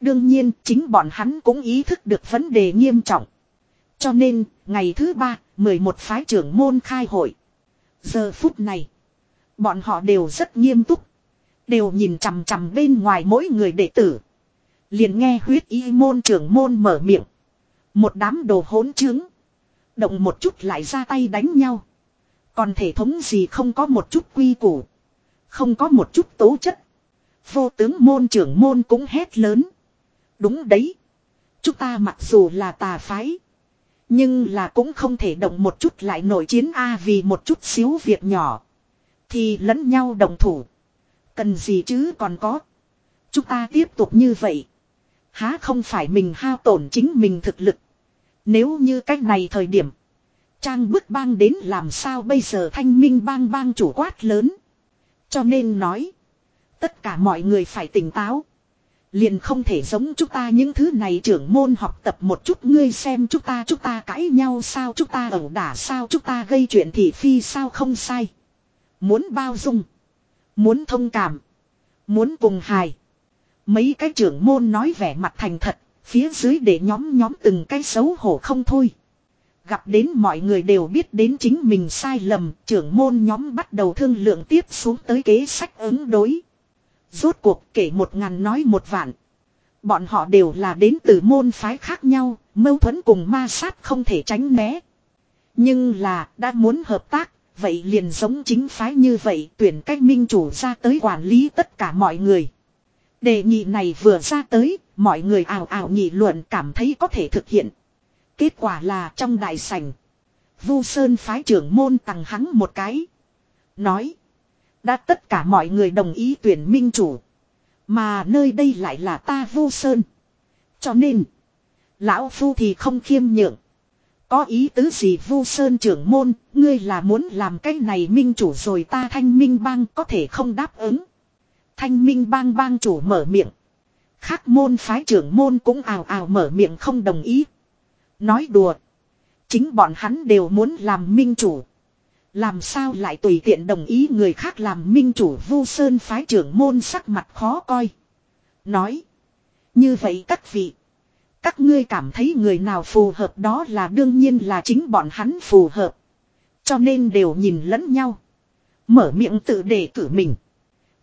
Đương nhiên, chính bọn hắn cũng ý thức được vấn đề nghiêm trọng. Cho nên, ngày thứ ba, 11 phái trưởng môn khai hội. Giờ phút này, bọn họ đều rất nghiêm túc. Đều nhìn chằm chằm bên ngoài mỗi người đệ tử. Liền nghe huyết y môn trưởng môn mở miệng. Một đám đồ hỗn trướng. Động một chút lại ra tay đánh nhau. Còn thể thống gì không có một chút quy củ. Không có một chút tố chất. Vô tướng môn trưởng môn cũng hét lớn. Đúng đấy. Chúng ta mặc dù là tà phái. Nhưng là cũng không thể động một chút lại nổi chiến A vì một chút xíu việc nhỏ. Thì lẫn nhau đồng thủ. Cần gì chứ còn có. Chúng ta tiếp tục như vậy. Há không phải mình hao tổn chính mình thực lực. Nếu như cách này thời điểm. Trang bức bang đến làm sao bây giờ thanh minh bang bang chủ quát lớn. Cho nên nói. Tất cả mọi người phải tỉnh táo. Liền không thể giống chúng ta những thứ này trưởng môn học tập một chút, ngươi xem chúng ta chúng ta cãi nhau sao, chúng ta ẩu đả sao, chúng ta gây chuyện thị phi sao, không sai. Muốn bao dung. Muốn thông cảm. Muốn cùng hài. Mấy cái trưởng môn nói vẻ mặt thành thật. Phía dưới để nhóm nhóm từng cái xấu hổ không thôi. Gặp đến mọi người đều biết đến chính mình sai lầm. Trưởng môn nhóm bắt đầu thương lượng tiếp xuống tới kế sách ứng đối. Rốt cuộc kể một ngàn nói một vạn. Bọn họ đều là đến từ môn phái khác nhau, mâu thuẫn cùng ma sát không thể tránh né. Nhưng là đã muốn hợp tác, vậy liền giống chính phái như vậy tuyển cách minh chủ ra tới quản lý tất cả mọi người. Đề nghị này vừa ra tới, mọi người ảo ảo nghị luận cảm thấy có thể thực hiện. Kết quả là trong đại sảnh. Vu Sơn phái trưởng môn tặng hắn một cái. Nói. Đã tất cả mọi người đồng ý tuyển minh chủ. Mà nơi đây lại là ta Vu Sơn. Cho nên. Lão Phu thì không khiêm nhượng. Có ý tứ gì Vu Sơn trưởng môn. Ngươi là muốn làm cái này minh chủ rồi ta thanh minh bang có thể không đáp ứng. Thanh minh bang bang chủ mở miệng. Khác môn phái trưởng môn cũng ào ào mở miệng không đồng ý. Nói đùa. Chính bọn hắn đều muốn làm minh chủ. Làm sao lại tùy tiện đồng ý người khác làm minh chủ vu sơn phái trưởng môn sắc mặt khó coi. Nói. Như vậy các vị. Các ngươi cảm thấy người nào phù hợp đó là đương nhiên là chính bọn hắn phù hợp. Cho nên đều nhìn lẫn nhau. Mở miệng tự đề cử mình.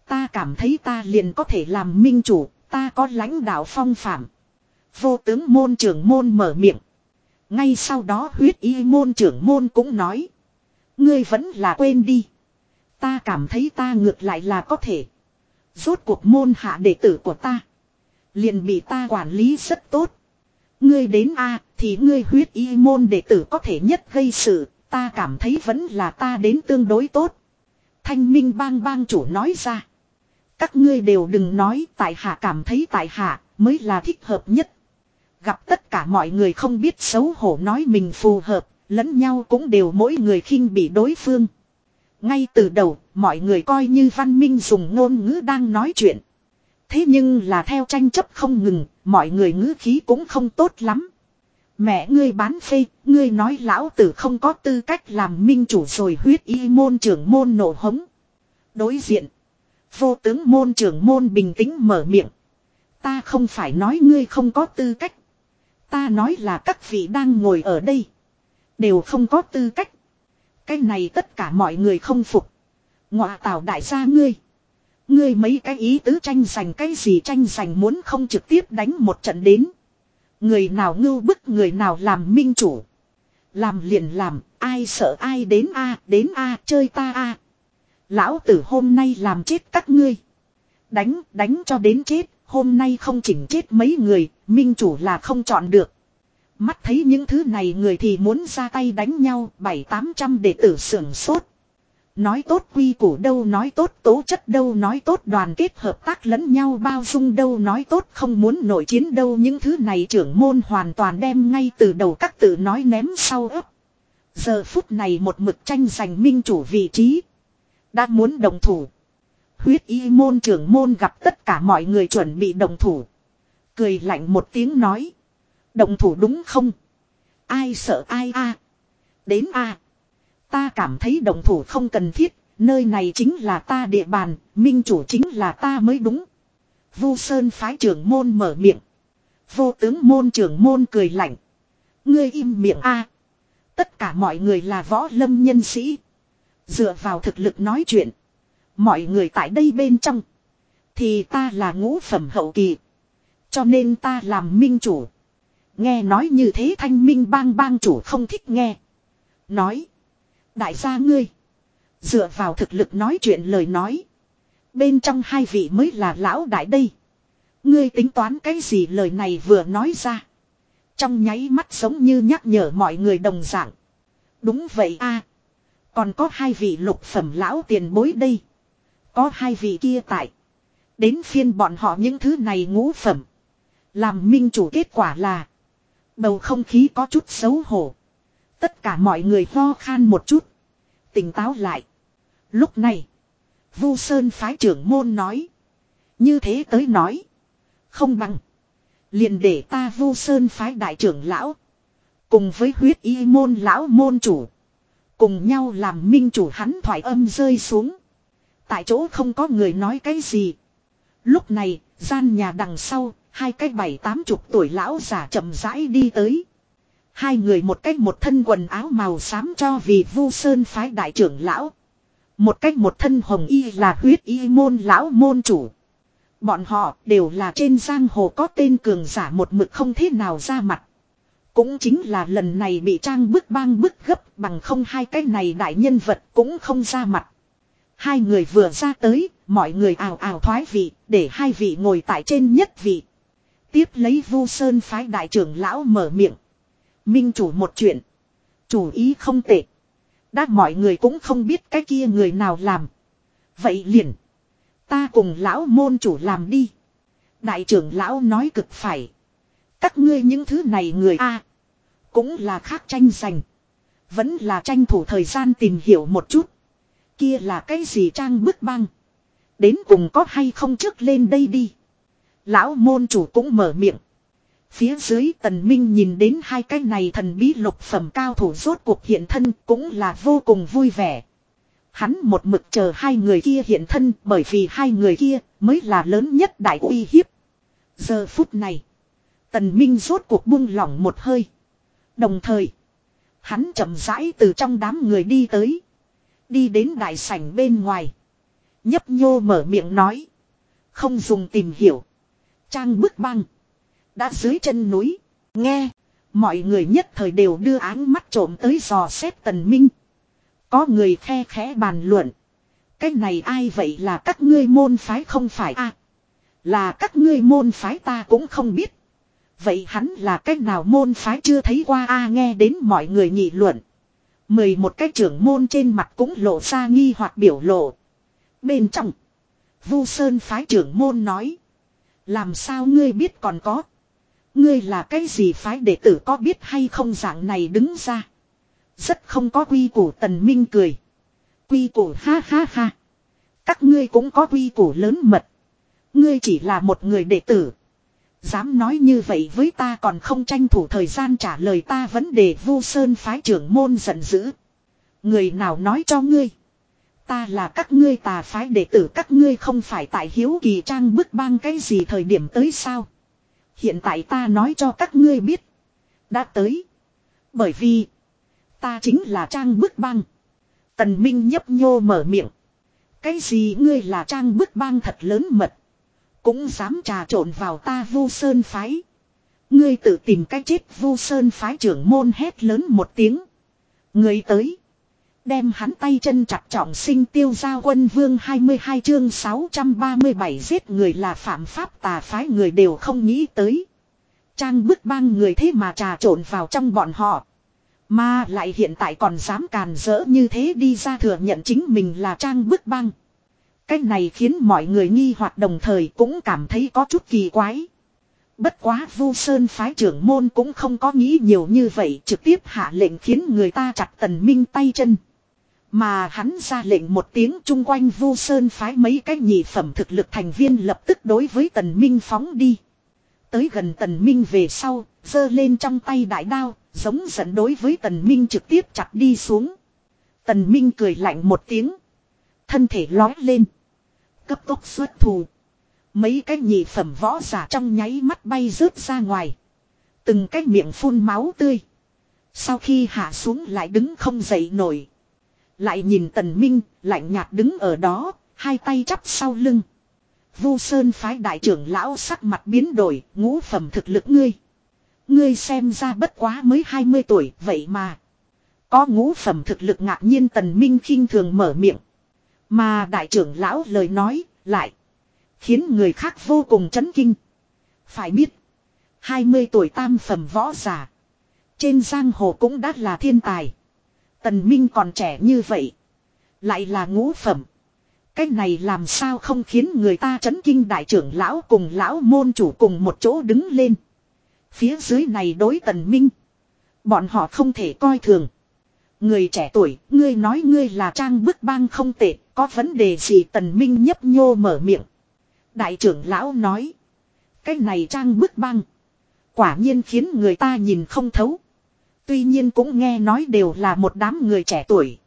Ta cảm thấy ta liền có thể làm minh chủ, ta có lãnh đạo phong phạm. Vô tướng môn trưởng môn mở miệng. Ngay sau đó huyết y môn trưởng môn cũng nói. Ngươi vẫn là quên đi. Ta cảm thấy ta ngược lại là có thể. Rốt cuộc môn hạ đệ tử của ta. Liền bị ta quản lý rất tốt. Ngươi đến A thì ngươi huyết y môn đệ tử có thể nhất gây sự. Ta cảm thấy vẫn là ta đến tương đối tốt. Thanh minh bang bang chủ nói ra. Các ngươi đều đừng nói tại hạ cảm thấy tại hạ mới là thích hợp nhất. Gặp tất cả mọi người không biết xấu hổ nói mình phù hợp, lẫn nhau cũng đều mỗi người khinh bị đối phương. Ngay từ đầu, mọi người coi như văn minh dùng ngôn ngữ đang nói chuyện. Thế nhưng là theo tranh chấp không ngừng, mọi người ngữ khí cũng không tốt lắm. Mẹ ngươi bán phê, ngươi nói lão tử không có tư cách làm minh chủ rồi huyết y môn trưởng môn nổ hống. Đối diện, vô tướng môn trưởng môn bình tĩnh mở miệng. Ta không phải nói ngươi không có tư cách. Ta nói là các vị đang ngồi ở đây. Đều không có tư cách. Cái này tất cả mọi người không phục. Ngọa tào đại gia ngươi. Ngươi mấy cái ý tứ tranh giành cái gì tranh giành muốn không trực tiếp đánh một trận đến. Người nào ngưu bức người nào làm minh chủ. Làm liền làm, ai sợ ai đến a đến a chơi ta a Lão tử hôm nay làm chết các ngươi. Đánh, đánh cho đến chết, hôm nay không chỉnh chết mấy người, minh chủ là không chọn được. Mắt thấy những thứ này người thì muốn ra tay đánh nhau, bảy tám trăm đệ tử sưởng sốt. Nói tốt quy củ đâu nói tốt tố chất đâu nói tốt đoàn kết hợp tác lẫn nhau bao dung đâu nói tốt không muốn nội chiến đâu những thứ này trưởng môn hoàn toàn đem ngay từ đầu các tự nói ném sau ấp. Giờ phút này một mực tranh giành minh chủ vị trí. Đã muốn đồng thủ. Huyết y môn trưởng môn gặp tất cả mọi người chuẩn bị đồng thủ. Cười lạnh một tiếng nói. Động thủ đúng không? Ai sợ ai a? Đến a. Ta cảm thấy động thủ không cần thiết, nơi này chính là ta địa bàn, minh chủ chính là ta mới đúng. Vu Sơn phái trưởng môn mở miệng. Vô tướng môn trưởng môn cười lạnh. Ngươi im miệng a. Tất cả mọi người là võ lâm nhân sĩ. Dựa vào thực lực nói chuyện. Mọi người tại đây bên trong. Thì ta là ngũ phẩm hậu kỳ. Cho nên ta làm minh chủ. Nghe nói như thế thanh minh bang bang chủ không thích nghe. Nói. Đại gia ngươi. Dựa vào thực lực nói chuyện lời nói. Bên trong hai vị mới là lão đại đây. Ngươi tính toán cái gì lời này vừa nói ra. Trong nháy mắt giống như nhắc nhở mọi người đồng dạng. Đúng vậy a Còn có hai vị lục phẩm lão tiền bối đây. Có hai vị kia tại. Đến phiên bọn họ những thứ này ngũ phẩm. Làm minh chủ kết quả là. Bầu không khí có chút xấu hổ. Tất cả mọi người ho khan một chút. Tỉnh táo lại. Lúc này. Vu Sơn phái trưởng môn nói. Như thế tới nói. Không bằng. Liền để ta Vu Sơn phái đại trưởng lão. Cùng với huyết y môn lão môn chủ. Cùng nhau làm minh chủ hắn thoải âm rơi xuống. Tại chỗ không có người nói cái gì. Lúc này, gian nhà đằng sau, hai cái bảy tám chục tuổi lão giả chậm rãi đi tới. Hai người một cách một thân quần áo màu xám cho vì vu sơn phái đại trưởng lão. Một cách một thân hồng y là huyết y môn lão môn chủ. Bọn họ đều là trên giang hồ có tên cường giả một mực không thế nào ra mặt. Cũng chính là lần này bị trang bức bang bức gấp bằng không hai cái này đại nhân vật cũng không ra mặt. Hai người vừa ra tới, mọi người ào ào thoái vị, để hai vị ngồi tại trên nhất vị. Tiếp lấy vu sơn phái đại trưởng lão mở miệng. Minh chủ một chuyện. Chủ ý không tệ. Đã mọi người cũng không biết cái kia người nào làm. Vậy liền. Ta cùng lão môn chủ làm đi. Đại trưởng lão nói cực phải. Các ngươi những thứ này người A. cũng là khác tranh giành. Vẫn là tranh thủ thời gian tìm hiểu một chút. Kia là cái gì trang bức băng. Đến cùng có hay không trước lên đây đi. Lão môn chủ cũng mở miệng. Phía dưới tần minh nhìn đến hai cái này thần bí lục phẩm cao thủ rốt cuộc hiện thân cũng là vô cùng vui vẻ. Hắn một mực chờ hai người kia hiện thân bởi vì hai người kia mới là lớn nhất đại uy hiếp. Giờ phút này, tần minh rốt cuộc buông lỏng một hơi. Đồng thời, hắn chậm rãi từ trong đám người đi tới. Đi đến đại sảnh bên ngoài. Nhấp nhô mở miệng nói. Không dùng tìm hiểu. Trang bức băng. Đã dưới chân núi. Nghe. Mọi người nhất thời đều đưa áng mắt trộm tới dò xét tần minh. Có người khe khẽ bàn luận. Cái này ai vậy là các ngươi môn phái không phải a Là các ngươi môn phái ta cũng không biết. Vậy hắn là cách nào môn phái chưa thấy qua a nghe đến mọi người nghị luận. Mười một cái trưởng môn trên mặt cũng lộ ra nghi hoặc biểu lộ. Bên trong. Vu Sơn phái trưởng môn nói. Làm sao ngươi biết còn có. Ngươi là cái gì phái đệ tử có biết hay không dạng này đứng ra. Rất không có quy củ, tần minh cười. Quy củ, ha ha ha. Các ngươi cũng có quy củ lớn mật. Ngươi chỉ là một người đệ tử. Dám nói như vậy với ta còn không tranh thủ thời gian trả lời ta vấn đề vu sơn phái trưởng môn giận dữ. Người nào nói cho ngươi. Ta là các ngươi tà phái đệ tử, các ngươi không phải tại hiếu kỳ trang bức bang cái gì thời điểm tới sao. Hiện tại ta nói cho các ngươi biết. Đã tới. Bởi vì. Ta chính là trang bức bang. Tần Minh nhấp nhô mở miệng. Cái gì ngươi là trang bức bang thật lớn mật. Cũng dám trà trộn vào ta vu sơn phái. Ngươi tự tìm cách chết vu sơn phái trưởng môn hét lớn một tiếng. Ngươi tới. Đem hắn tay chân chặt trọng sinh tiêu giao quân vương 22 chương 637 giết người là phạm pháp tà phái người đều không nghĩ tới. Trang bức bang người thế mà trà trộn vào trong bọn họ. Mà lại hiện tại còn dám càn rỡ như thế đi ra thừa nhận chính mình là trang bức băng. Cái này khiến mọi người nghi hoặc đồng thời cũng cảm thấy có chút kỳ quái. Bất quá vu sơn phái trưởng môn cũng không có nghĩ nhiều như vậy, trực tiếp hạ lệnh khiến người ta chặt tần minh tay chân. Mà hắn ra lệnh một tiếng chung quanh vu sơn phái mấy cái nhị phẩm thực lực thành viên lập tức đối với tần minh phóng đi. Tới gần tần minh về sau, giơ lên trong tay đại đao, giống giận đối với tần minh trực tiếp chặt đi xuống. Tần minh cười lạnh một tiếng. Thân thể lói lên. Cấp tốc xuất thù. Mấy cái nhị phẩm võ giả trong nháy mắt bay rớt ra ngoài. Từng cái miệng phun máu tươi. Sau khi hạ xuống lại đứng không dậy nổi. Lại nhìn tần minh, lạnh nhạt đứng ở đó, hai tay chắp sau lưng. Vu Sơn phái đại trưởng lão sắc mặt biến đổi, ngũ phẩm thực lực ngươi. Ngươi xem ra bất quá mới 20 tuổi, vậy mà. Có ngũ phẩm thực lực ngạc nhiên tần minh khinh thường mở miệng. Mà đại trưởng lão lời nói, lại. Khiến người khác vô cùng chấn kinh. Phải biết. 20 tuổi tam phẩm võ giả. Trên giang hồ cũng đã là thiên tài. Tần Minh còn trẻ như vậy. Lại là ngũ phẩm. Cái này làm sao không khiến người ta chấn kinh đại trưởng lão cùng lão môn chủ cùng một chỗ đứng lên. Phía dưới này đối tần minh. Bọn họ không thể coi thường. Người trẻ tuổi, ngươi nói ngươi là trang bức bang không tệ, có vấn đề gì tần minh nhấp nhô mở miệng. Đại trưởng lão nói. Cái này trang bức băng. Quả nhiên khiến người ta nhìn không thấu. Tuy nhiên cũng nghe nói đều là một đám người trẻ tuổi.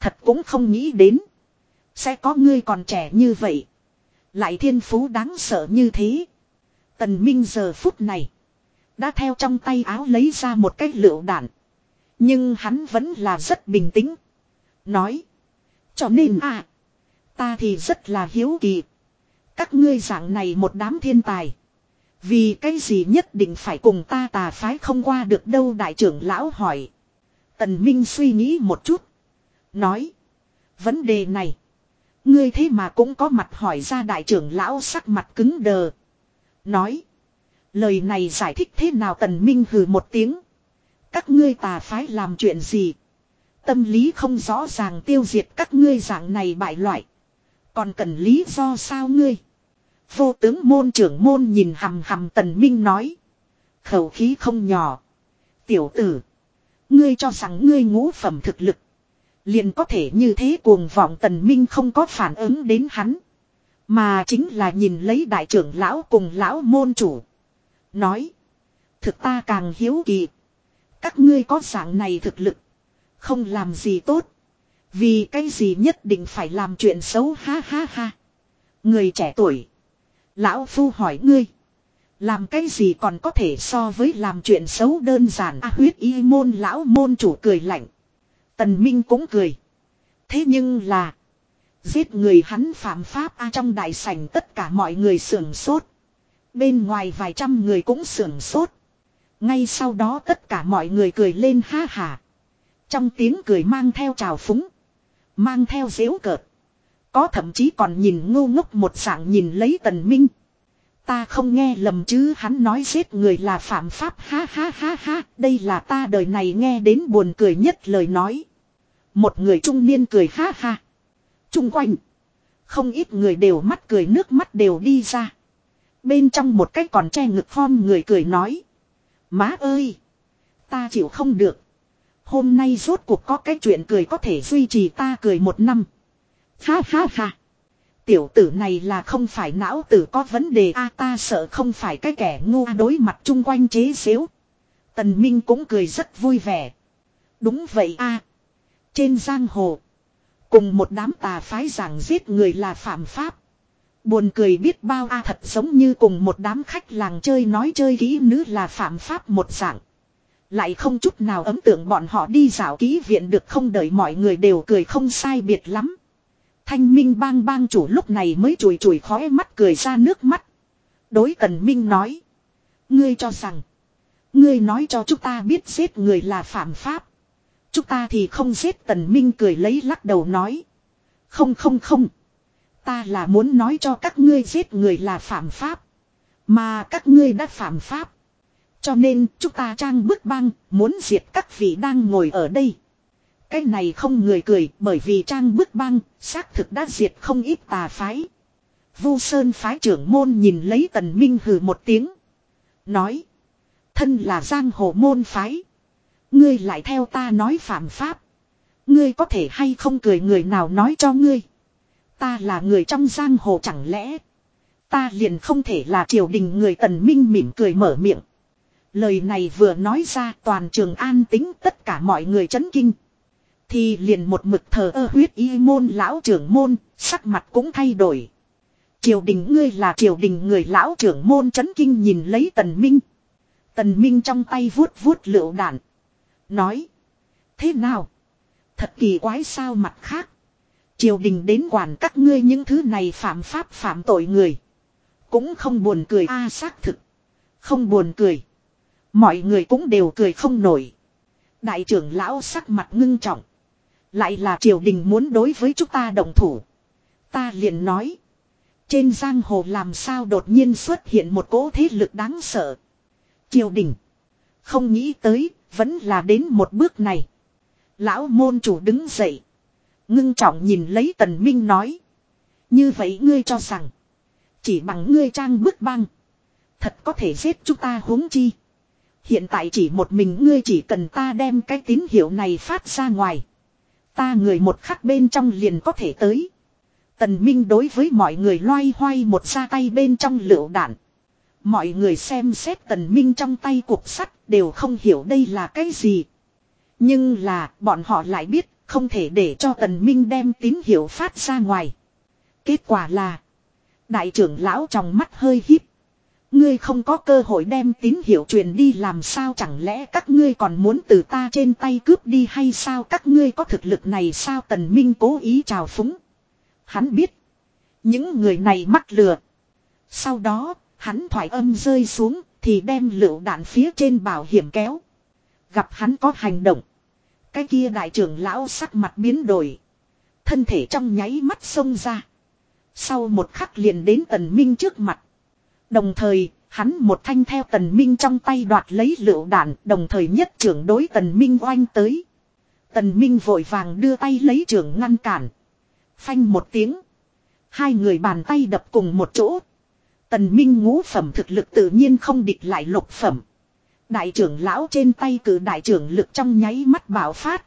Thật cũng không nghĩ đến. Sẽ có ngươi còn trẻ như vậy. Lại thiên phú đáng sợ như thế. Tần Minh giờ phút này. Đã theo trong tay áo lấy ra một cái lựu đạn. Nhưng hắn vẫn là rất bình tĩnh. Nói. Cho nên à. Ta thì rất là hiếu kỳ. Các ngươi dạng này một đám thiên tài. Vì cái gì nhất định phải cùng ta tà phái không qua được đâu, đại trưởng lão hỏi. Tần Minh suy nghĩ một chút. Nói. Vấn đề này. Ngươi thế mà cũng có mặt hỏi ra đại trưởng lão sắc mặt cứng đờ. Nói. Lời này giải thích thế nào tần minh hừ một tiếng. Các ngươi tà phái làm chuyện gì. Tâm lý không rõ ràng tiêu diệt các ngươi dạng này bại loại. Còn cần lý do sao ngươi. Vô tướng môn trưởng môn nhìn hầm hầm tần minh nói. Khẩu khí không nhỏ. Tiểu tử. Ngươi cho rằng ngươi ngũ phẩm thực lực. Liền có thể như thế cuồng vọng tần minh không có phản ứng đến hắn. Mà chính là nhìn lấy đại trưởng lão cùng lão môn chủ. Nói. Thực ta càng hiếu kỳ. Các ngươi có dạng này thực lực. Không làm gì tốt. Vì cái gì nhất định phải làm chuyện xấu ha ha ha. Người trẻ tuổi. Lão Phu hỏi ngươi. Làm cái gì còn có thể so với làm chuyện xấu đơn giản a huyết y môn, lão môn chủ cười lạnh. Tần Minh cũng cười. Thế nhưng là. Giết người hắn phạm pháp a trong đại sảnh tất cả mọi người sưởng sốt. Bên ngoài vài trăm người cũng sưởng sốt. Ngay sau đó tất cả mọi người cười lên ha hà. Trong tiếng cười mang theo trào phúng. Mang theo dễu cợt. Có thậm chí còn nhìn ngu ngốc một dạng nhìn lấy tần minh. Ta không nghe lầm chứ, hắn nói giết người là phạm pháp, ha ha ha ha. Đây là ta đời này nghe đến buồn cười nhất lời nói. Một người trung niên cười ha ha. Trung quanh. Không ít người đều mắt cười, nước mắt đều đi ra. Bên trong một cái còn che ngực phom người cười nói. Má ơi! Ta chịu không được. Hôm nay rốt cuộc có cái chuyện cười có thể duy trì ta cười một năm. Ha ha ha! Tiểu tử này là không phải não tử có vấn đề a, ta sợ không phải cái kẻ ngu đối mặt chung quanh chế xếu. Tần Minh cũng cười rất vui vẻ. Đúng vậy a Trên giang hồ. Cùng một đám tà phái giảng giết người là phạm pháp. Buồn cười biết bao a, thật giống như cùng một đám khách làng chơi nói chơi kỹ nữ là phạm pháp một dạng. Lại không chút nào ấm tượng bọn họ đi dạo ký viện được không đợi mọi người đều cười không sai biệt lắm. Thanh minh bang bang chủ lúc này mới chùi chùi khói mắt cười ra nước mắt. Đối tần minh nói. Ngươi cho rằng. Ngươi nói cho chúng ta biết giết người là phạm pháp. Chúng ta thì không giết tần minh cười lấy lắc đầu nói. Không không không. Ta là muốn nói cho các ngươi giết người là phạm pháp. Mà các ngươi đã phạm pháp. Cho nên chúng ta trang bức băng muốn diệt các vị đang ngồi ở đây. Cái này không người cười, bởi vì trang bức băng xác thực đã diệt không ít tà phái. Vu Sơn phái trưởng môn nhìn lấy tần minh hừ một tiếng. Nói. Thân là giang hồ môn phái. Ngươi lại theo ta nói phạm pháp. Ngươi có thể hay không cười người nào nói cho ngươi. Ta là người trong giang hồ chẳng lẽ. Ta liền không thể là triều đình người tần minh mỉm cười mở miệng. Lời này vừa nói ra, toàn trường an tính tất cả mọi người chấn kinh. Thì liền một mực thờ ơ huyết y môn lão trưởng môn, sắc mặt cũng thay đổi. Triều đình ngươi là triều đình người lão trưởng môn chấn kinh nhìn lấy tần minh. Tần minh trong tay vuốt vuốt lựu đạn. Nói. Thế nào? Thật kỳ quái sao mặt khác. Triều đình đến quản các ngươi những thứ này phạm pháp phạm tội người. Cũng không buồn cười a xác thực. Không buồn cười. Mọi người cũng đều cười không nổi. Đại trưởng lão sắc mặt ngưng trọng. Lại là triều đình muốn đối với chúng ta đồng thủ. Ta liền nói. Trên giang hồ làm sao đột nhiên xuất hiện một cỗ thế lực đáng sợ. triều đình. Không nghĩ tới, vẫn là đến một bước này. Lão môn chủ đứng dậy. Ngưng trọng nhìn lấy tần minh nói. Như vậy ngươi cho rằng. Chỉ bằng ngươi trang bức băng. Thật có thể giết chúng ta huống chi. Hiện tại chỉ một mình ngươi chỉ cần ta đem cái tín hiệu này phát ra ngoài. Ta người một khắc bên trong liền có thể tới. Tần Minh đối với mọi người loay hoay một ra tay bên trong lựu đạn. Mọi người xem xét Tần Minh trong tay cục sắt đều không hiểu đây là cái gì. Nhưng là, bọn họ lại biết, không thể để cho Tần Minh đem tín hiệu phát ra ngoài. Kết quả là, Đại trưởng lão trong mắt hơi híp. Ngươi không có cơ hội đem tín hiệu truyền đi làm sao chẳng lẽ các ngươi còn muốn từ ta trên tay cướp đi hay sao các ngươi có thực lực này sao tần minh cố ý chào phúng. Hắn biết. Những người này mắc lừa. Sau đó, hắn thoải âm rơi xuống thì đem lựu đạn phía trên bảo hiểm kéo. Gặp hắn có hành động. Cái kia đại trưởng lão sắc mặt biến đổi. Thân thể trong nháy mắt xông ra. Sau một khắc liền đến tần minh trước mặt. Đồng thời, hắn một thanh theo tần minh trong tay đoạt lấy lựu đạn, đồng thời nhất trưởng đối tần minh oanh tới. Tần minh vội vàng đưa tay lấy trưởng ngăn cản. Phanh một tiếng. Hai người bàn tay đập cùng một chỗ. Tần minh ngũ phẩm thực lực tự nhiên không địch lại lục phẩm. Đại trưởng lão trên tay cử đại trưởng lực trong nháy mắt bảo phát.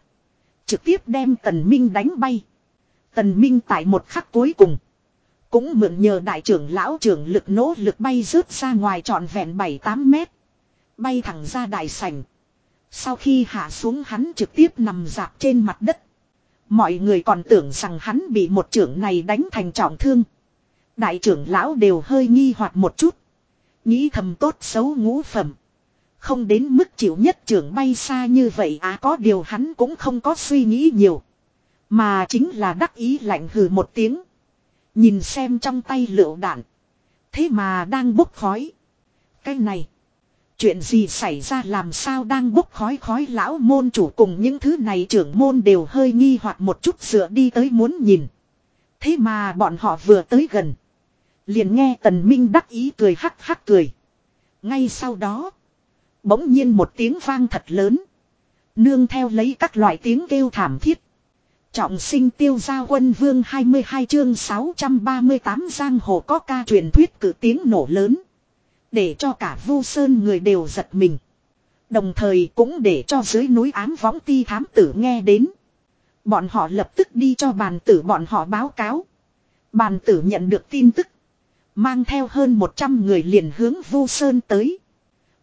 Trực tiếp đem tần minh đánh bay. Tần minh tại một khắc cuối cùng. Cũng mượn nhờ đại trưởng lão trưởng lực nỗ lực bay rớt ra ngoài trọn vẹn 7-8 mét. Bay thẳng ra đại sảnh. Sau khi hạ xuống hắn trực tiếp nằm dạp trên mặt đất. Mọi người còn tưởng rằng hắn bị một trưởng này đánh thành trọng thương. Đại trưởng lão đều hơi nghi hoặc một chút. Nghĩ thầm tốt xấu ngũ phẩm. Không đến mức chịu nhất trưởng bay xa như vậy à có điều hắn cũng không có suy nghĩ nhiều. Mà chính là đắc ý lạnh hừ một tiếng. Nhìn xem trong tay lựu đạn. Thế mà đang bốc khói. Cái này. Chuyện gì xảy ra làm sao đang bốc khói khói lão môn chủ cùng những thứ này trưởng môn đều hơi nghi hoặc một chút dựa đi tới muốn nhìn. Thế mà bọn họ vừa tới gần. Liền nghe tần minh đắc ý cười hắc hắc cười. Ngay sau đó. Bỗng nhiên một tiếng vang thật lớn. Nương theo lấy các loại tiếng kêu thảm thiết. Trọng sinh tiêu gia quân vương 22 chương 638 giang hồ có ca truyền thuyết cử tiếng nổ lớn. Để cho cả vu sơn người đều giật mình. Đồng thời cũng để cho dưới núi ám võng ti thám tử nghe đến. Bọn họ lập tức đi cho bàn tử bọn họ báo cáo. Bàn tử nhận được tin tức. Mang theo hơn 100 người liền hướng vu sơn tới.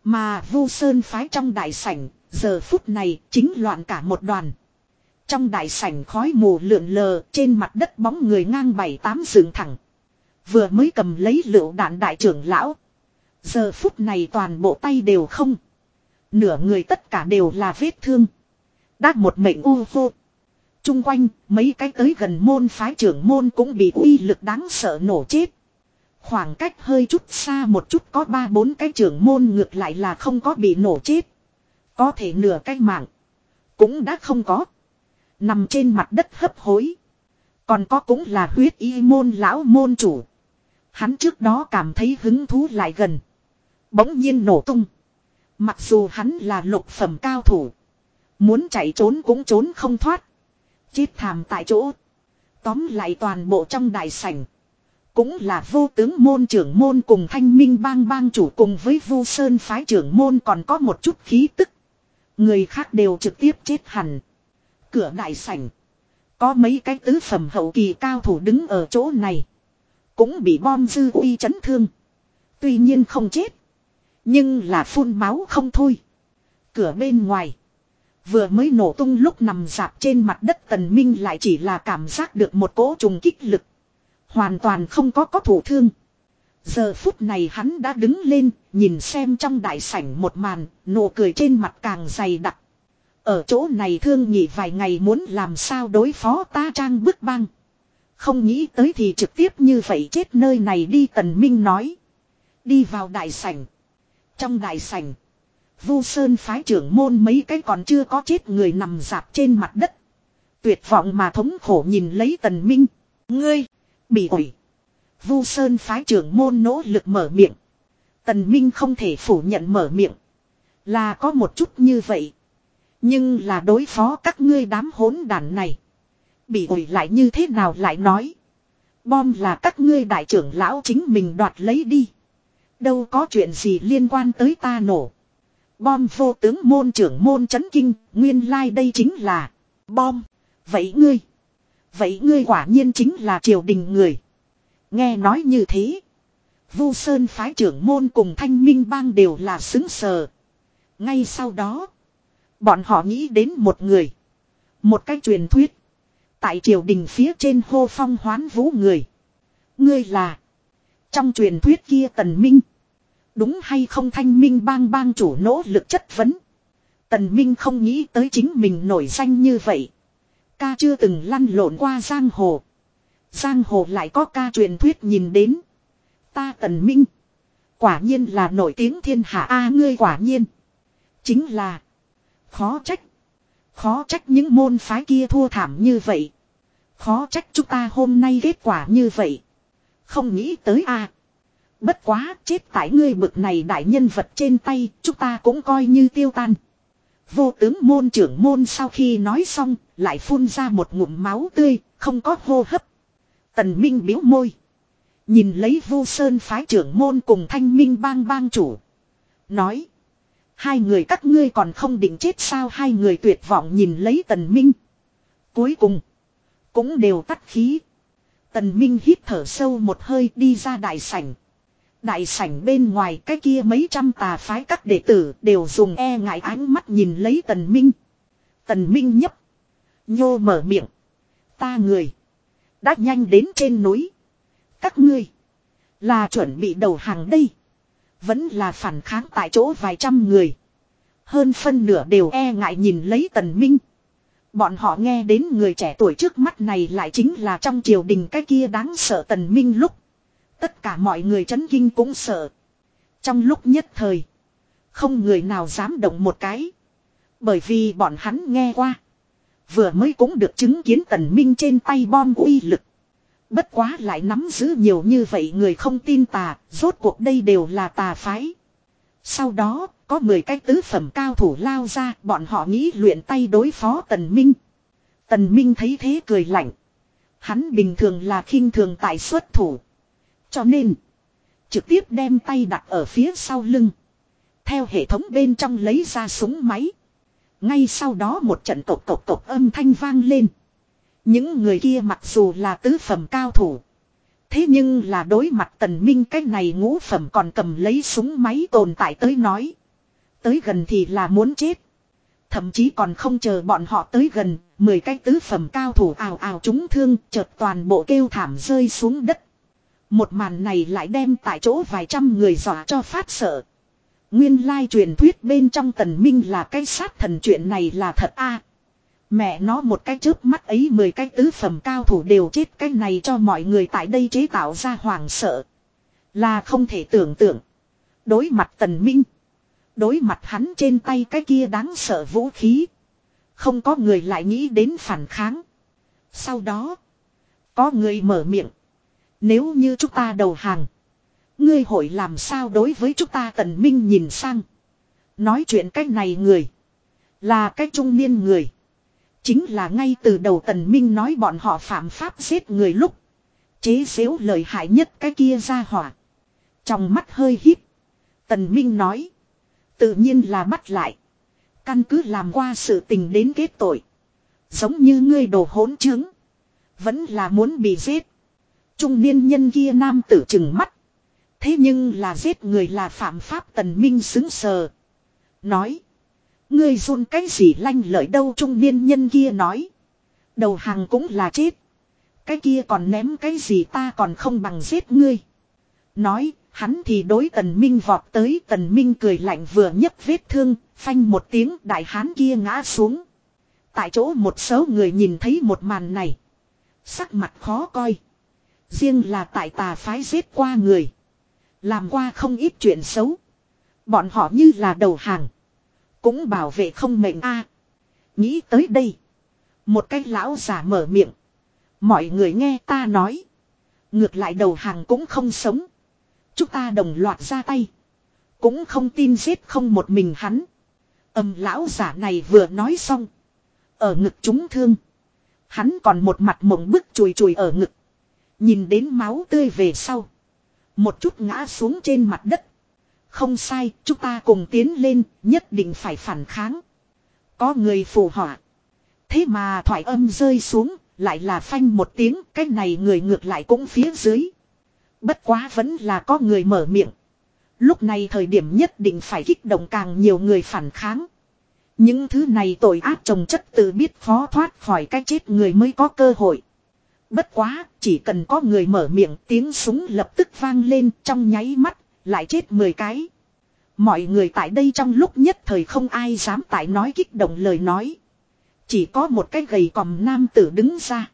Mà vu sơn phái trong đại sảnh, giờ phút này chính loạn cả một đoàn. Trong đại sảnh khói mù lượn lờ, trên mặt đất bóng người ngang bảy tám dựng thẳng. Vừa mới cầm lấy lựu đạn đại trưởng lão. Giờ phút này toàn bộ tay đều không. Nửa người tất cả đều là vết thương. Đát một mệnh u vô. Trung quanh, mấy cái tới gần môn phái trưởng môn cũng bị uy lực đáng sợ nổ chết. Khoảng cách hơi chút xa một chút có ba bốn cái trưởng môn ngược lại là không có bị nổ chết. Có thể nửa cái mạng. Cũng đã không có. Nằm trên mặt đất hấp hối. Còn có cũng là huyết y môn lão môn chủ. Hắn trước đó cảm thấy hứng thú lại gần. Bỗng nhiên nổ tung. Mặc dù hắn là lục phẩm cao thủ. Muốn chạy trốn cũng trốn không thoát. Chết thảm tại chỗ. Tóm lại toàn bộ trong đại sảnh. Cũng là vô tướng môn trưởng môn cùng thanh minh bang bang chủ cùng với vu sơn phái trưởng môn còn có một chút khí tức. Người khác đều trực tiếp chết hẳn cửa đại sảnh. Có mấy cái tứ phẩm hậu kỳ cao thủ đứng ở chỗ này. Cũng bị bom dư uy chấn thương. Tuy nhiên không chết. Nhưng là phun máu không thôi. Cửa bên ngoài. Vừa mới nổ tung lúc nằm dạp trên mặt đất tần minh lại chỉ là cảm giác được một cỗ trùng kích lực. Hoàn toàn không có có thủ thương. Giờ phút này hắn đã đứng lên, nhìn xem trong đại sảnh một màn, nụ cười trên mặt càng dày đặc. Ở chỗ này thương nhị vài ngày muốn làm sao đối phó ta trang bức băng. Không nghĩ tới thì trực tiếp như vậy chết nơi này đi tần minh nói. Đi vào đại sảnh. Trong đại sảnh. Vu Sơn phái trưởng môn mấy cái còn chưa có chết người nằm dạp trên mặt đất. Tuyệt vọng mà thống khổ nhìn lấy tần minh. Ngươi. Bị ủi. Vu Sơn phái trưởng môn nỗ lực mở miệng. Tần minh không thể phủ nhận mở miệng. Là có một chút như vậy. Nhưng là đối phó các ngươi đám hỗn đàn này. Bị ủi lại như thế nào lại nói. Bom là các ngươi đại trưởng lão chính mình đoạt lấy đi. Đâu có chuyện gì liên quan tới ta nổ. Bom vô tướng môn trưởng môn chấn kinh, nguyên lai like đây chính là bom. Vậy ngươi, vậy ngươi quả nhiên chính là triều đình người. Nghe nói như thế. Vu Sơn phái trưởng môn cùng thanh minh bang đều là xứng sờ. Ngay sau đó, bọn họ nghĩ đến một người. Một cách truyền thuyết. Tại triều đình phía trên hô phong hoán vũ người. Ngươi là. Trong truyền thuyết kia tần minh. Đúng hay không thanh minh bang bang chủ nỗ lực chất vấn. Tần minh không nghĩ tới chính mình nổi danh như vậy. Ca chưa từng lăn lộn qua giang hồ. Giang hồ lại có ca truyền thuyết nhìn đến. Ta tần minh. Quả nhiên là nổi tiếng thiên hạ A, ngươi quả nhiên. Chính là. Khó trách. Khó trách những môn phái kia thua thảm như vậy. Khó trách chúng ta hôm nay kết quả như vậy. Không nghĩ tới a Bất quá chết tại ngươi bực này đại nhân vật trên tay, chúng ta cũng coi như tiêu tan. Vô tướng môn trưởng môn sau khi nói xong, lại phun ra một ngụm máu tươi, không có hô hấp. Tần Minh biếu môi. Nhìn lấy vô sơn phái trưởng môn cùng thanh minh bang bang chủ. Nói. Hai người các ngươi còn không định chết sao hai người tuyệt vọng nhìn lấy tần minh. Cuối cùng. Cũng đều tắt khí. Tần minh hít thở sâu một hơi đi ra đại sảnh. Đại sảnh bên ngoài cái kia mấy trăm tà phái các đệ tử đều dùng e ngại ánh mắt nhìn lấy tần minh. Tần minh nhấp. Nhô mở miệng. Ta người. Đã nhanh đến trên núi. Các ngươi. Là chuẩn bị đầu hàng đây. Vẫn là phản kháng tại chỗ vài trăm người. Hơn phân nửa đều e ngại nhìn lấy tần minh. Bọn họ nghe đến người trẻ tuổi trước mắt này lại chính là trong triều đình cái kia đáng sợ tần minh lúc. Tất cả mọi người chấn kinh cũng sợ. Trong lúc nhất thời. Không người nào dám động một cái. Bởi vì bọn hắn nghe qua. Vừa mới cũng được chứng kiến tần minh trên tay bom uy lực. Bất quá lại nắm giữ nhiều như vậy người không tin tà, rốt cuộc đây đều là tà phái. Sau đó, có 10 cái tứ phẩm cao thủ lao ra, bọn họ nghĩ luyện tay đối phó Tần Minh. Tần Minh thấy thế cười lạnh. Hắn bình thường là khinh thường tại xuất thủ. Cho nên, trực tiếp đem tay đặt ở phía sau lưng. Theo hệ thống bên trong lấy ra súng máy. Ngay sau đó một trận cộc cộc cộc âm thanh vang lên. Những người kia mặc dù là tứ phẩm cao thủ. Thế nhưng là đối mặt tần minh cái này ngũ phẩm còn cầm lấy súng máy tồn tại tới nói. Tới gần thì là muốn chết. Thậm chí còn không chờ bọn họ tới gần, mười cái tứ phẩm cao thủ ào ào trúng thương, chợt toàn bộ kêu thảm rơi xuống đất. Một màn này lại đem tại chỗ vài trăm người dọa cho phát sợ. Nguyên lai truyền thuyết bên trong tần minh là cái sát thần chuyện này là thật a. Mẹ nó một cái chớp mắt ấy mười cái tứ phẩm cao thủ đều chết cái này cho mọi người tại đây chế tạo ra hoàng sợ. Là không thể tưởng tượng. Đối mặt tần minh. Đối mặt hắn trên tay cái kia đáng sợ vũ khí. Không có người lại nghĩ đến phản kháng. Sau đó. Có người mở miệng. Nếu như chúng ta đầu hàng. Ngươi hội làm sao đối với chúng ta tần minh nhìn sang. Nói chuyện cách này người. Là cách trung niên người. Chính là ngay từ đầu tần minh nói bọn họ phạm pháp giết người lúc. Chế xếu lời hại nhất cái kia ra hỏa. Trong mắt hơi híp. Tần minh nói. Tự nhiên là bắt lại. Căn cứ làm qua sự tình đến kết tội. Giống như ngươi đồ hỗn trướng. Vẫn là muốn bị giết. Trung niên nhân kia nam tử chừng mắt. Thế nhưng là giết người là phạm pháp tần minh xứng sờ. Nói. Ngươi run cái gì lanh lợi đâu trung niên nhân kia nói. Đầu hàng cũng là chết. Cái kia còn ném cái gì ta còn không bằng giết ngươi. Nói, hắn thì đối tần minh vọt tới tần minh cười lạnh vừa nhấc vết thương, phanh một tiếng đại hán kia ngã xuống. Tại chỗ một số người nhìn thấy một màn này. Sắc mặt khó coi. Riêng là tại tà phái giết qua người. Làm qua không ít chuyện xấu. Bọn họ như là đầu hàng. Cũng bảo vệ không mệnh a. nghĩ tới đây. Một cái lão giả mở miệng. Mọi người nghe ta nói. Ngược lại đầu hàng cũng không sống. Chúng ta đồng loạt ra tay. Cũng không tin giết không một mình hắn. Âm lão giả này vừa nói xong. Ở ngực chúng thương. Hắn còn một mặt mộng bức chùi chùi ở ngực. Nhìn đến máu tươi về sau. Một chút ngã xuống trên mặt đất. Không sai, chúng ta cùng tiến lên, nhất định phải phản kháng. Có người phù họa. Thế mà thoại âm rơi xuống, lại là phanh một tiếng, cái này người ngược lại cũng phía dưới. Bất quá vẫn là có người mở miệng. Lúc này thời điểm nhất định phải kích động càng nhiều người phản kháng. Những thứ này tội ác trồng chất tự biết khó thoát khỏi cái chết người mới có cơ hội. Bất quá, chỉ cần có người mở miệng tiếng súng lập tức vang lên trong nháy mắt, lại chết 10 cái. Mọi người tại đây trong lúc nhất thời không ai dám tại nói kích động lời nói. Chỉ có một cái gầy còm nam tử đứng ra.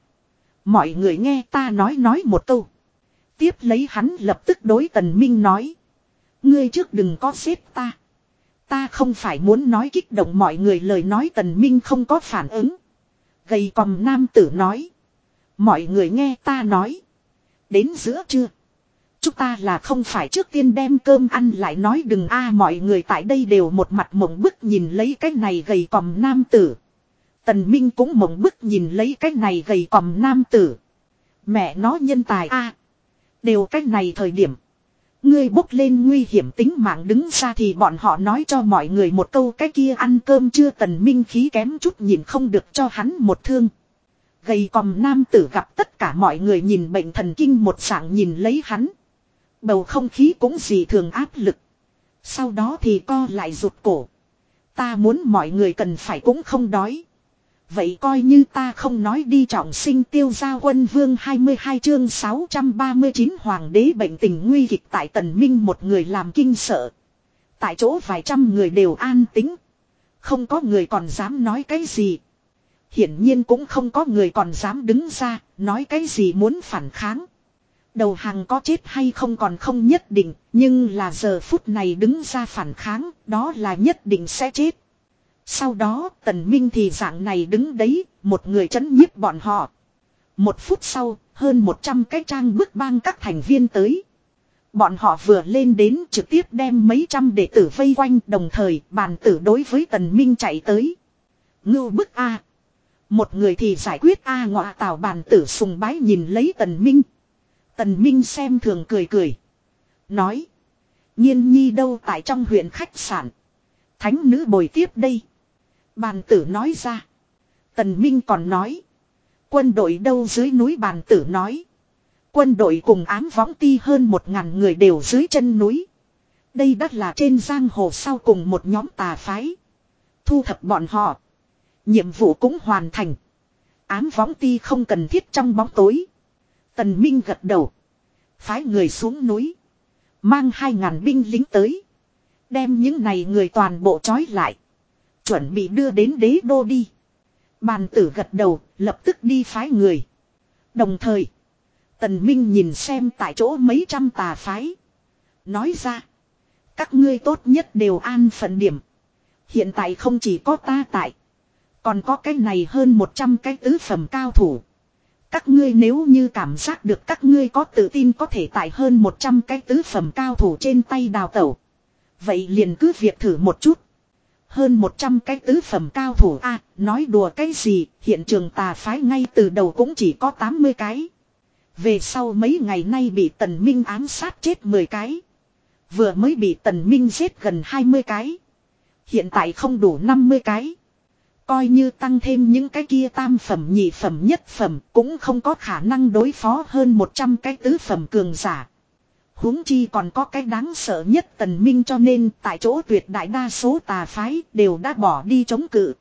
Mọi người nghe ta nói nói một câu. Tiếp lấy hắn lập tức đối tần minh nói. Ngươi trước đừng có xếp ta. Ta không phải muốn nói kích động mọi người lời nói tần minh không có phản ứng. Gầy còm nam tử nói. Mọi người nghe ta nói. Đến giữa trưa. Chúng ta là không phải trước tiên đem cơm ăn lại nói đừng a, mọi người tại đây đều một mặt mộng bức nhìn lấy cái này gầy còm nam tử. Tần Minh cũng mộng bức nhìn lấy cái này gầy còm nam tử. Mẹ nó nhân tài a Đều cái này thời điểm. Ngươi bốc lên nguy hiểm tính mạng đứng ra thì bọn họ nói cho mọi người một câu cái kia ăn cơm chưa tần minh khí kém chút nhìn không được cho hắn một thương. Gầy còm nam tử gặp tất cả mọi người nhìn bệnh thần kinh một sảng nhìn lấy hắn. Bầu không khí cũng gì thường áp lực. Sau đó thì co lại rụt cổ. Ta muốn mọi người cần phải cũng không đói. Vậy coi như ta không nói đi trọng sinh tiêu gia quân vương 22 chương 639 hoàng đế bệnh tình nguy kịch tại tần minh một người làm kinh sợ. Tại chỗ vài trăm người đều an tính. Không có người còn dám nói cái gì. Hiển nhiên cũng không có người còn dám đứng ra, nói cái gì muốn phản kháng. Đầu hàng có chết hay không còn không nhất định, nhưng là giờ phút này đứng ra phản kháng, đó là nhất định sẽ chết. Sau đó, tần minh thì dạng này đứng đấy, một người chấn nhiếp bọn họ. Một phút sau, hơn 100 cái trang bức bang các thành viên tới. Bọn họ vừa lên đến trực tiếp đem mấy trăm đệ tử vây quanh đồng thời bàn tử đối với tần minh chạy tới. Ngưu bức A. Một người thì giải quyết A ngọa tào bàn tử sùng bái nhìn lấy tần minh. Tần minh xem thường cười cười. Nói. Nhiên nhi đâu tại trong huyện khách sạn. Thánh nữ bồi tiếp đây. Bàn tử nói ra. Tần minh còn nói. Quân đội đâu dưới núi bàn tử nói. Quân đội cùng ám võng ti hơn một ngàn người đều dưới chân núi. Đây đất là trên giang hồ sau cùng một nhóm tà phái. Thu thập bọn họ. Nhiệm vụ cũng hoàn thành. Ám võng ti không cần thiết trong bóng tối. Tần Minh gật đầu. Phái người xuống núi. Mang hai ngàn binh lính tới. Đem những này người toàn bộ trói lại. Chuẩn bị đưa đến đế đô đi. Bàn tử gật đầu, lập tức đi phái người. Đồng thời, Tần Minh nhìn xem tại chỗ mấy trăm tà phái. Nói ra, các ngươi tốt nhất đều an phận điểm. Hiện tại không chỉ có ta tại. Còn có cái này hơn 100 cái tứ phẩm cao thủ. Các ngươi nếu như cảm giác được các ngươi có tự tin có thể tại hơn 100 cái tứ phẩm cao thủ trên tay đào tẩu. Vậy liền cứ việc thử một chút. Hơn 100 cái tứ phẩm cao thủ a nói đùa cái gì, hiện trường tà phái ngay từ đầu cũng chỉ có 80 cái. Về sau mấy ngày nay bị tần minh ám sát chết 10 cái. Vừa mới bị tần minh giết gần 20 cái. Hiện tại không đủ 50 cái. Coi như tăng thêm những cái kia tam phẩm nhị phẩm nhất phẩm, cũng không có khả năng đối phó hơn 100 cái tứ phẩm cường giả huống chi còn có cái đáng sợ nhất tần minh cho nên tại chỗ tuyệt đại đa số tà phái đều đã bỏ đi chống cự.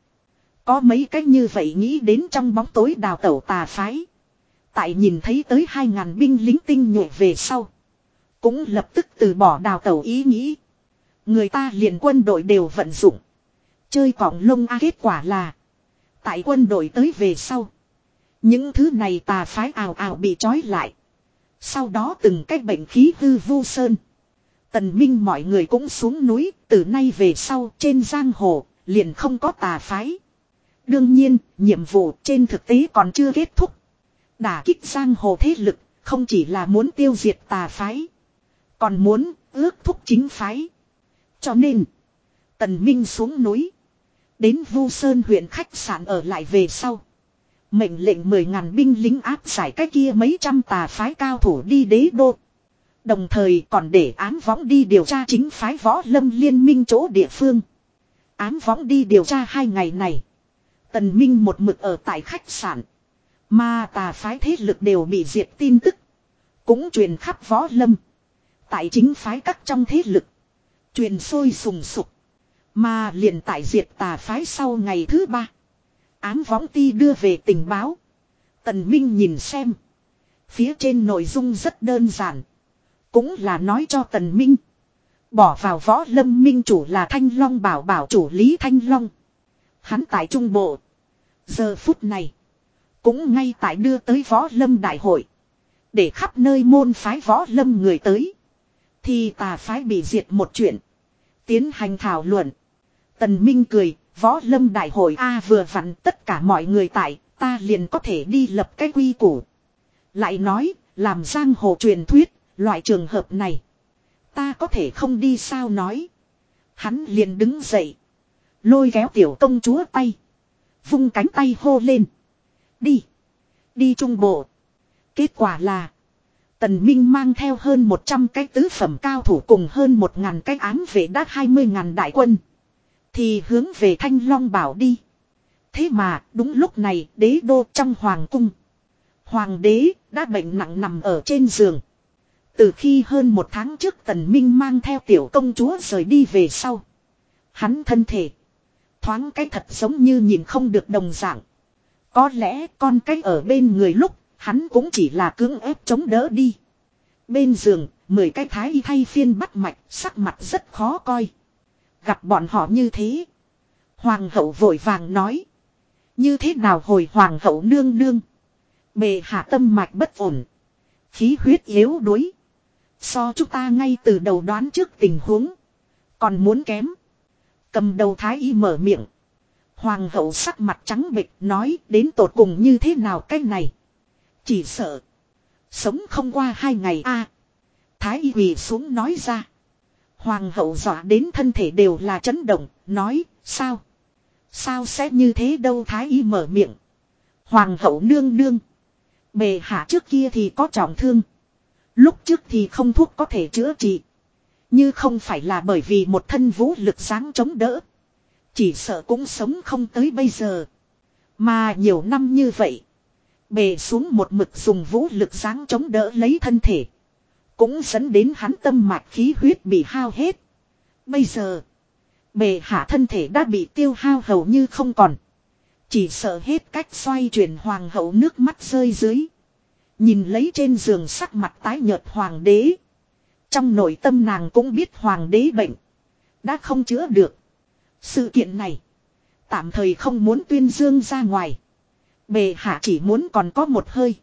Có mấy cách như vậy nghĩ đến trong bóng tối đào tẩu tà phái. Tại nhìn thấy tới hai ngàn binh lính tinh nhuệ về sau. Cũng lập tức từ bỏ đào tẩu ý nghĩ. Người ta liền quân đội đều vận dụng. Chơi cọng lông a kết quả là. Tại quân đội tới về sau. Những thứ này tà phái ào ào bị trói lại. Sau đó từng cái bệnh khí hư vu sơn. Tần Minh mọi người cũng xuống núi, từ nay về sau trên giang hồ, liền không có tà phái. Đương nhiên, nhiệm vụ trên thực tế còn chưa kết thúc. Đả kích giang hồ thế lực, không chỉ là muốn tiêu diệt tà phái. Còn muốn ước thúc chính phái. Cho nên, Tần Minh xuống núi. Đến Vu Sơn huyện khách sạn ở lại về sau. Mệnh lệnh mười ngàn binh lính áp giải cái kia mấy trăm tà phái cao thủ đi đế đô. Đồng thời còn để ám võng đi điều tra chính phái võ lâm liên minh chỗ địa phương. Ám võng đi điều tra hai ngày này. Tần Minh một mực ở tại khách sạn. Mà tà phái thế lực đều bị diệt tin tức. Cũng truyền khắp võ lâm. Tại chính phái các trong thế lực. Truyền sôi sùng sục. Mà liền tại diệt tà phái sau ngày thứ ba. Ám võng ti đưa về tình báo. Tần Minh nhìn xem. Phía trên nội dung rất đơn giản. Cũng là nói cho Tần Minh. Bỏ vào võ lâm minh chủ là Thanh Long bảo bảo chủ Lý Thanh Long. Hắn tại Trung Bộ. Giờ phút này. Cũng ngay tại đưa tới võ lâm đại hội. Để khắp nơi môn phái võ lâm người tới. Thì tà phái bị diệt một chuyện. Tiến hành thảo luận. Tần Minh cười, võ lâm đại hội A vừa vặn tất cả mọi người tại, ta liền có thể đi lập cái quy củ. Lại nói, làm giang hồ truyền thuyết, loại trường hợp này. Ta có thể không đi sao nói. Hắn liền đứng dậy. Lôi kéo tiểu công chúa tay. Vung cánh tay hô lên. Đi. Đi trung bộ. Kết quả là. Tần Minh mang theo hơn 100 cái tứ phẩm cao thủ cùng hơn 1.000 cái ám vệ đắt 20.000 đại quân. Thì hướng về Thanh Long bảo đi. Thế mà đúng lúc này đế đô trong hoàng cung. Hoàng đế đã bệnh nặng nằm ở trên giường. Từ khi hơn một tháng trước tần minh mang theo tiểu công chúa rời đi về sau. Hắn thân thể. Thoáng cái thật giống như nhìn không được đồng dạng. Có lẽ con cái ở bên người lúc hắn cũng chỉ là cưỡng ép chống đỡ đi. Bên giường, mười cái thái y thay phiên bắt mạch, sắc mặt rất khó coi. Gặp bọn họ như thế. Hoàng hậu vội vàng nói. Như thế nào hồi hoàng hậu nương nương. Bề hạ tâm mạch bất ổn. Khí huyết yếu đuối. So chúng ta ngay từ đầu đoán trước tình huống. Còn muốn kém. Cầm đầu thái y mở miệng. Hoàng hậu sắc mặt trắng bệch nói đến tột cùng như thế nào cái này. Chỉ sợ. Sống không qua hai ngày a Thái y quỳ xuống nói ra. Hoàng hậu dọa đến thân thể đều là chấn động, nói, sao? Sao sẽ như thế đâu Thái y mở miệng. Hoàng hậu nương nương. Bề hạ trước kia thì có trọng thương. Lúc trước thì không thuốc có thể chữa trị. Như không phải là bởi vì một thân vũ lực sáng chống đỡ. Chỉ sợ cũng sống không tới bây giờ. Mà nhiều năm như vậy. Bề xuống một mực dùng vũ lực sáng chống đỡ lấy thân thể. Cũng dẫn đến hắn tâm mạch khí huyết bị hao hết. Bây giờ. Bề hạ thân thể đã bị tiêu hao hầu như không còn. Chỉ sợ hết cách xoay chuyển hoàng hậu nước mắt rơi dưới. Nhìn lấy trên giường sắc mặt tái nhợt hoàng đế. Trong nội tâm nàng cũng biết hoàng đế bệnh. Đã không chữa được. Sự kiện này. Tạm thời không muốn tuyên dương ra ngoài. Bề hạ chỉ muốn còn có một hơi.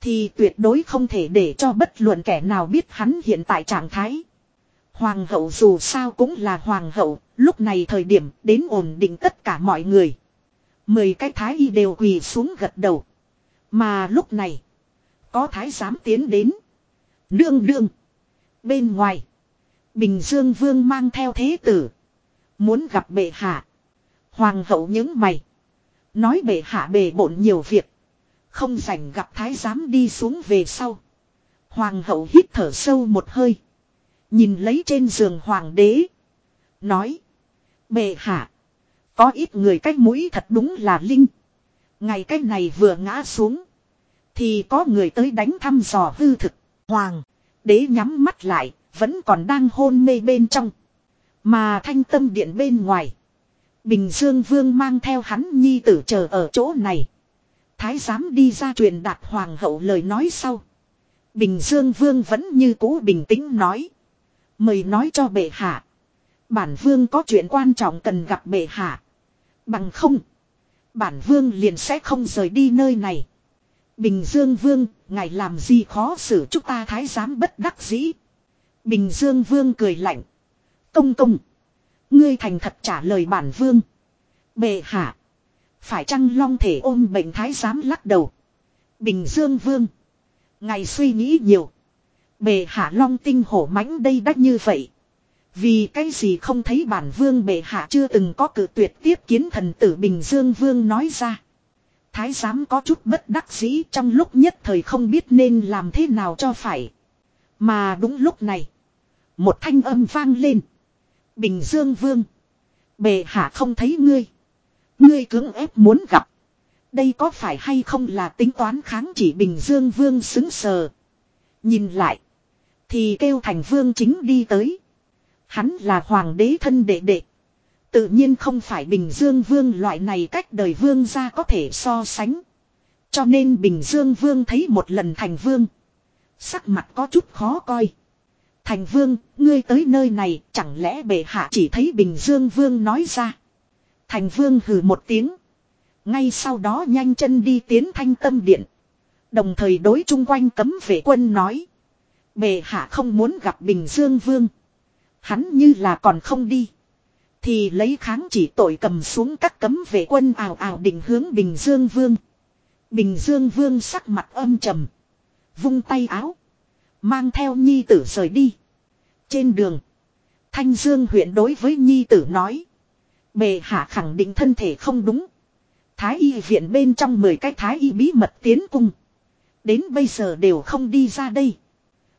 Thì tuyệt đối không thể để cho bất luận kẻ nào biết hắn hiện tại trạng thái. Hoàng hậu dù sao cũng là hoàng hậu, lúc này thời điểm đến ổn định tất cả mọi người. Mười cái thái y đều quỳ xuống gật đầu. Mà lúc này, có thái giám tiến đến. Đương đương. Bên ngoài, Bình Dương Vương mang theo thế tử. Muốn gặp bệ hạ. Hoàng hậu những mày. Nói bệ hạ bề bộn nhiều việc. Không rảnh gặp thái giám đi xuống về sau. Hoàng hậu hít thở sâu một hơi. Nhìn lấy trên giường hoàng đế. Nói. Bệ hạ. Có ít người cách mũi thật đúng là linh. Ngày cách này vừa ngã xuống. Thì có người tới đánh thăm dò hư thực. Hoàng. Đế nhắm mắt lại. Vẫn còn đang hôn mê bên trong. Mà thanh tâm điện bên ngoài. Bình Dương Vương mang theo hắn nhi tử chờ ở chỗ này. Thái giám đi ra truyền đạt hoàng hậu lời nói sau. Bình Dương Vương vẫn như cũ bình tĩnh nói. Mời nói cho bệ hạ. Bản vương có chuyện quan trọng cần gặp bệ hạ. Bằng không. Bản vương liền sẽ không rời đi nơi này. Bình Dương Vương, ngài làm gì khó xử chúng ta thái giám bất đắc dĩ. Bình Dương Vương cười lạnh. Công công. Ngươi thành thật trả lời bản vương. Bệ hạ. Phải chăng long thể ôm bệnh thái giám lắc đầu. Bình Dương Vương. ngày suy nghĩ nhiều. Bề hạ long tinh hổ mãnh đây đắt như vậy. Vì cái gì không thấy bản vương bệ hạ chưa từng có cử tuyệt tiếp kiến thần tử Bình Dương Vương nói ra. Thái giám có chút bất đắc dĩ trong lúc nhất thời không biết nên làm thế nào cho phải. Mà đúng lúc này. Một thanh âm vang lên. Bình Dương Vương. Bệ hạ không thấy ngươi. Ngươi cưỡng ép muốn gặp. Đây có phải hay không là tính toán kháng chỉ Bình Dương Vương xứng sờ. Nhìn lại. Thì kêu thành vương chính đi tới. Hắn là hoàng đế thân đệ đệ. Tự nhiên không phải Bình Dương Vương loại này cách đời vương ra có thể so sánh. Cho nên Bình Dương Vương thấy một lần thành vương. Sắc mặt có chút khó coi. Thành vương, ngươi tới nơi này chẳng lẽ bệ hạ chỉ thấy Bình Dương Vương nói ra. Thành vương hừ một tiếng. Ngay sau đó nhanh chân đi tiến thanh tâm điện. Đồng thời đối chung quanh cấm vệ quân nói. Bệ hạ không muốn gặp Bình Dương Vương. Hắn như là còn không đi. Thì lấy kháng chỉ tội cầm xuống các cấm vệ quân ảo ảo định hướng Bình Dương Vương. Bình Dương Vương sắc mặt âm trầm. Vung tay áo. Mang theo nhi tử rời đi. Trên đường. Thanh Dương huyện đối với nhi tử nói. Bệ hạ khẳng định thân thể không đúng. Thái y viện bên trong 10 cái thái y bí mật tiến cung. Đến bây giờ đều không đi ra đây.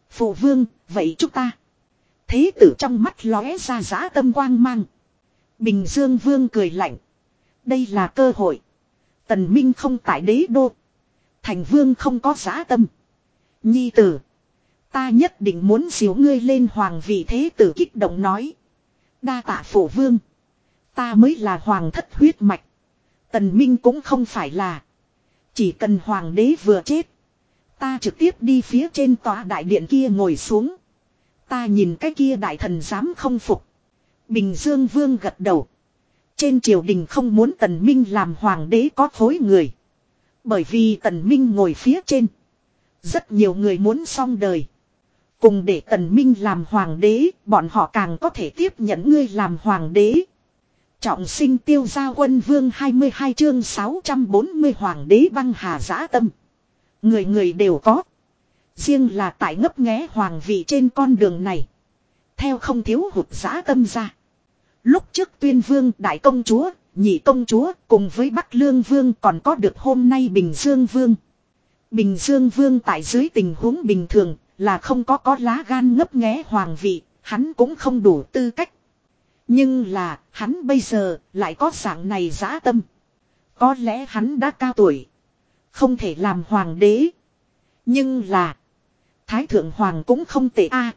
Phụ vương, vậy chúng ta. Thế tử trong mắt lóe ra giã tâm quang mang. Bình Dương vương cười lạnh. Đây là cơ hội. Tần Minh không tại đế đô. Thành vương không có giã tâm. Nhi tử. Ta nhất định muốn xíu ngươi lên hoàng vị thế tử kích động nói. Đa tạ phổ vương. Ta mới là hoàng thất huyết mạch. Tần Minh cũng không phải là. Chỉ cần hoàng đế vừa chết. Ta trực tiếp đi phía trên tòa đại điện kia ngồi xuống. Ta nhìn cái kia đại thần dám không phục. Bình Dương Vương gật đầu. Trên triều đình không muốn Tần Minh làm hoàng đế có khối người. Bởi vì Tần Minh ngồi phía trên. Rất nhiều người muốn xong đời. Cùng để Tần Minh làm hoàng đế, bọn họ càng có thể tiếp nhận ngươi làm hoàng đế. Trọng sinh tiêu gia quân vương 22 chương 640 hoàng đế băng hà giã tâm. Người người đều có. Riêng là tại ngấp nghé hoàng vị trên con đường này. Theo không thiếu hụt giã tâm ra. Lúc trước tuyên vương đại công chúa, nhị công chúa cùng với Bắc Lương vương còn có được hôm nay Bình Dương vương. Bình Dương vương tại dưới tình huống bình thường là không có có lá gan ngấp nghé hoàng vị, hắn cũng không đủ tư cách. Nhưng là, hắn bây giờ lại có dạng này giã tâm. Có lẽ hắn đã cao tuổi. Không thể làm hoàng đế. Nhưng là, Thái thượng hoàng cũng không tệ a.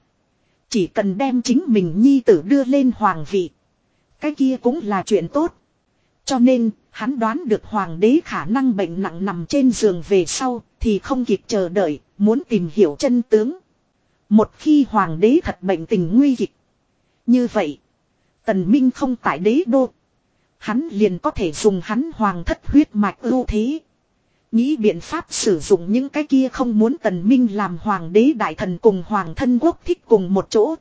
chỉ cần đem chính mình nhi tử đưa lên hoàng vị. Cái kia cũng là chuyện tốt. Cho nên, hắn đoán được hoàng đế khả năng bệnh nặng nằm trên giường về sau, thì không kịp chờ đợi, muốn tìm hiểu chân tướng. Một khi hoàng đế thật bệnh tình nguy kịch. Như vậy, tần minh không tại đế đô. Hắn liền có thể dùng hắn hoàng thất huyết mạch ưu thế. Nghĩ biện pháp sử dụng những cái kia không muốn tần minh làm hoàng đế đại thần cùng hoàng thân quốc thích cùng một chỗ.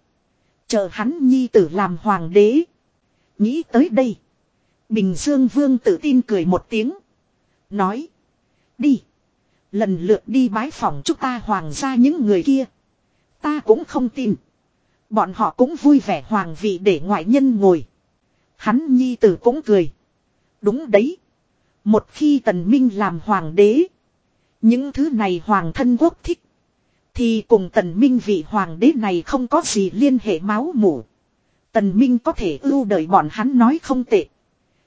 Chờ hắn nhi tử làm hoàng đế. Nghĩ tới đây. Bình Dương Vương tự tin cười một tiếng. Nói. Đi. Lần lượt đi bái phỏng chúng ta hoàng gia những người kia. Ta cũng không tin. Bọn họ cũng vui vẻ hoàng vị để ngoại nhân ngồi. Hắn nhi tử cũng cười. Đúng đấy. Một khi tần minh làm hoàng đế. Những thứ này hoàng thân quốc thích. Thì cùng tần minh vị hoàng đế này không có gì liên hệ máu mủ. Tần minh có thể ưu đợi bọn hắn nói không tệ.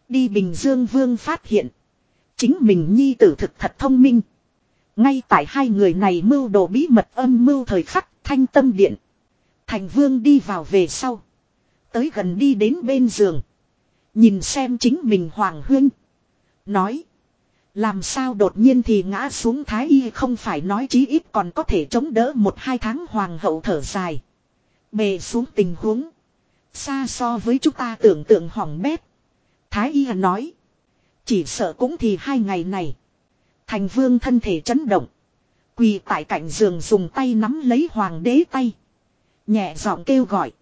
Đi Bình Dương Vương phát hiện. Chính mình nhi tử thực thật thông minh. Ngay tại hai người này mưu đồ bí mật âm mưu thời khắc, thanh tâm điện. Thành vương đi vào về sau. Tới gần đi đến bên giường. Nhìn xem chính mình hoàng huyên. Nói. Làm sao đột nhiên thì ngã xuống thái y không phải nói chí ít còn có thể chống đỡ một hai tháng hoàng hậu thở dài. Bề xuống tình huống. Xa so với chúng ta tưởng tượng hỏng bét. Thái y nói. Chỉ sợ cũng thì hai ngày này. Thành vương thân thể chấn động. Quỳ tại cạnh giường dùng tay nắm lấy hoàng đế tay. Nhẹ giọng kêu gọi.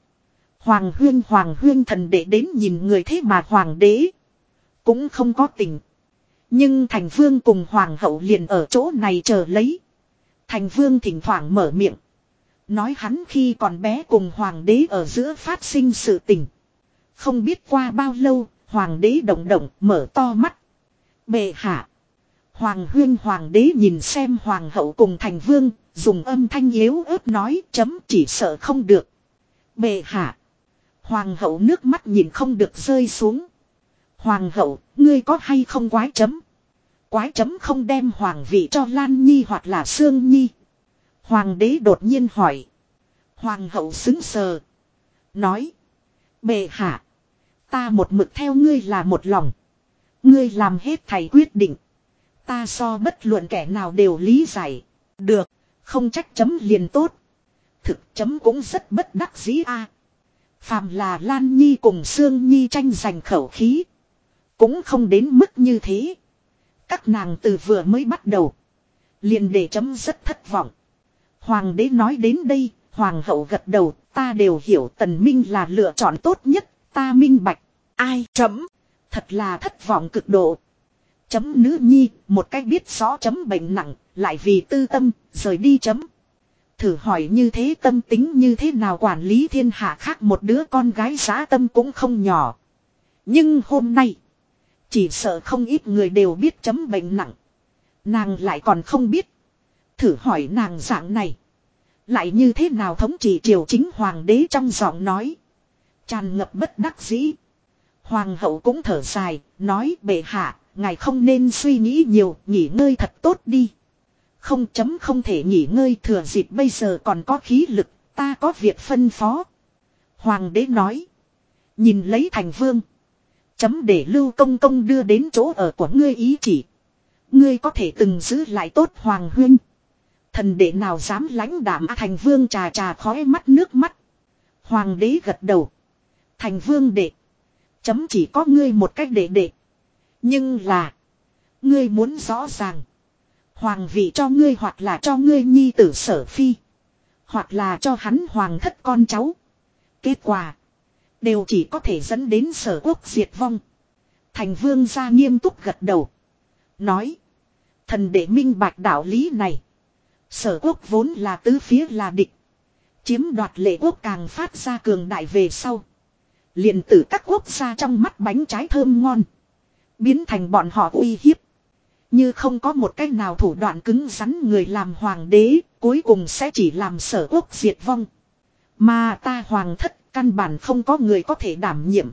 Hoàng huyên hoàng huyên thần đệ đến nhìn người thế mà hoàng đế. Cũng không có tình. Nhưng thành vương cùng hoàng hậu liền ở chỗ này chờ lấy. Thành vương thỉnh thoảng mở miệng. Nói hắn khi còn bé cùng hoàng đế ở giữa phát sinh sự tình. Không biết qua bao lâu, hoàng đế động động mở to mắt. Bệ hạ. Hoàng huyên hoàng đế nhìn xem hoàng hậu cùng thành vương, dùng âm thanh yếu ớt nói chấm chỉ sợ không được. Bệ hạ. Hoàng hậu nước mắt nhìn không được rơi xuống. Hoàng hậu, ngươi có hay không quái chấm? Quái chấm không đem hoàng vị cho Lan Nhi hoặc là Sương Nhi. Hoàng đế đột nhiên hỏi. Hoàng hậu xứng sờ. Nói. Bệ hạ. Ta một mực theo ngươi là một lòng. Ngươi làm hết thầy quyết định. Ta so bất luận kẻ nào đều lý giải. Được. Không trách chấm liền tốt. Thực chấm cũng rất bất đắc dĩ a. À. Phàm là Lan Nhi cùng Sương Nhi tranh giành khẩu khí. Cũng không đến mức như thế. Các nàng từ vừa mới bắt đầu. Liền để chấm rất thất vọng. Hoàng đế nói đến đây, hoàng hậu gật đầu, ta đều hiểu tần minh là lựa chọn tốt nhất, ta minh bạch. Ai chấm? Thật là thất vọng cực độ. Chấm nữ nhi, một cách biết rõ chấm bệnh nặng, lại vì tư tâm, rời đi chấm. Thử hỏi như thế tâm tính như thế nào quản lý thiên hạ khác một đứa con gái giá tâm cũng không nhỏ. Nhưng hôm nay, chỉ sợ không ít người đều biết chấm bệnh nặng. Nàng lại còn không biết. Thử hỏi nàng dạng này. Lại như thế nào thống trị triều chính hoàng đế trong giọng nói. Tràn ngập bất đắc dĩ. Hoàng hậu cũng thở dài, nói bệ hạ, ngài không nên suy nghĩ nhiều, nghỉ ngơi thật tốt đi. Không chấm không thể nghỉ ngơi thừa dịp bây giờ còn có khí lực, ta có việc phân phó. Hoàng đế nói. Nhìn lấy thành vương. Chấm để lưu công công đưa đến chỗ ở của ngươi ý chỉ. Ngươi có thể từng giữ lại tốt hoàng huynh. Thần đệ nào dám lãnh đảm à, thành vương trà trà khói mắt nước mắt. Hoàng đế gật đầu. Thành vương đệ. Chấm chỉ có ngươi một cách đệ đệ. Nhưng là. Ngươi muốn rõ ràng. Hoàng vị cho ngươi hoặc là cho ngươi nhi tử sở phi. Hoặc là cho hắn hoàng thất con cháu. Kết quả. Đều chỉ có thể dẫn đến sở quốc diệt vong. Thành vương gia nghiêm túc gật đầu. Nói. Thần đệ minh bạch đạo lý này. Sở quốc vốn là tứ phía là địch. Chiếm đoạt lệ quốc càng phát ra cường đại về sau. liền tử các quốc gia trong mắt bánh trái thơm ngon. Biến thành bọn họ uy hiếp. Như không có một cách nào thủ đoạn cứng rắn người làm hoàng đế, cuối cùng sẽ chỉ làm sở quốc diệt vong. Mà ta hoàng thất Căn bản không có người có thể đảm nhiệm.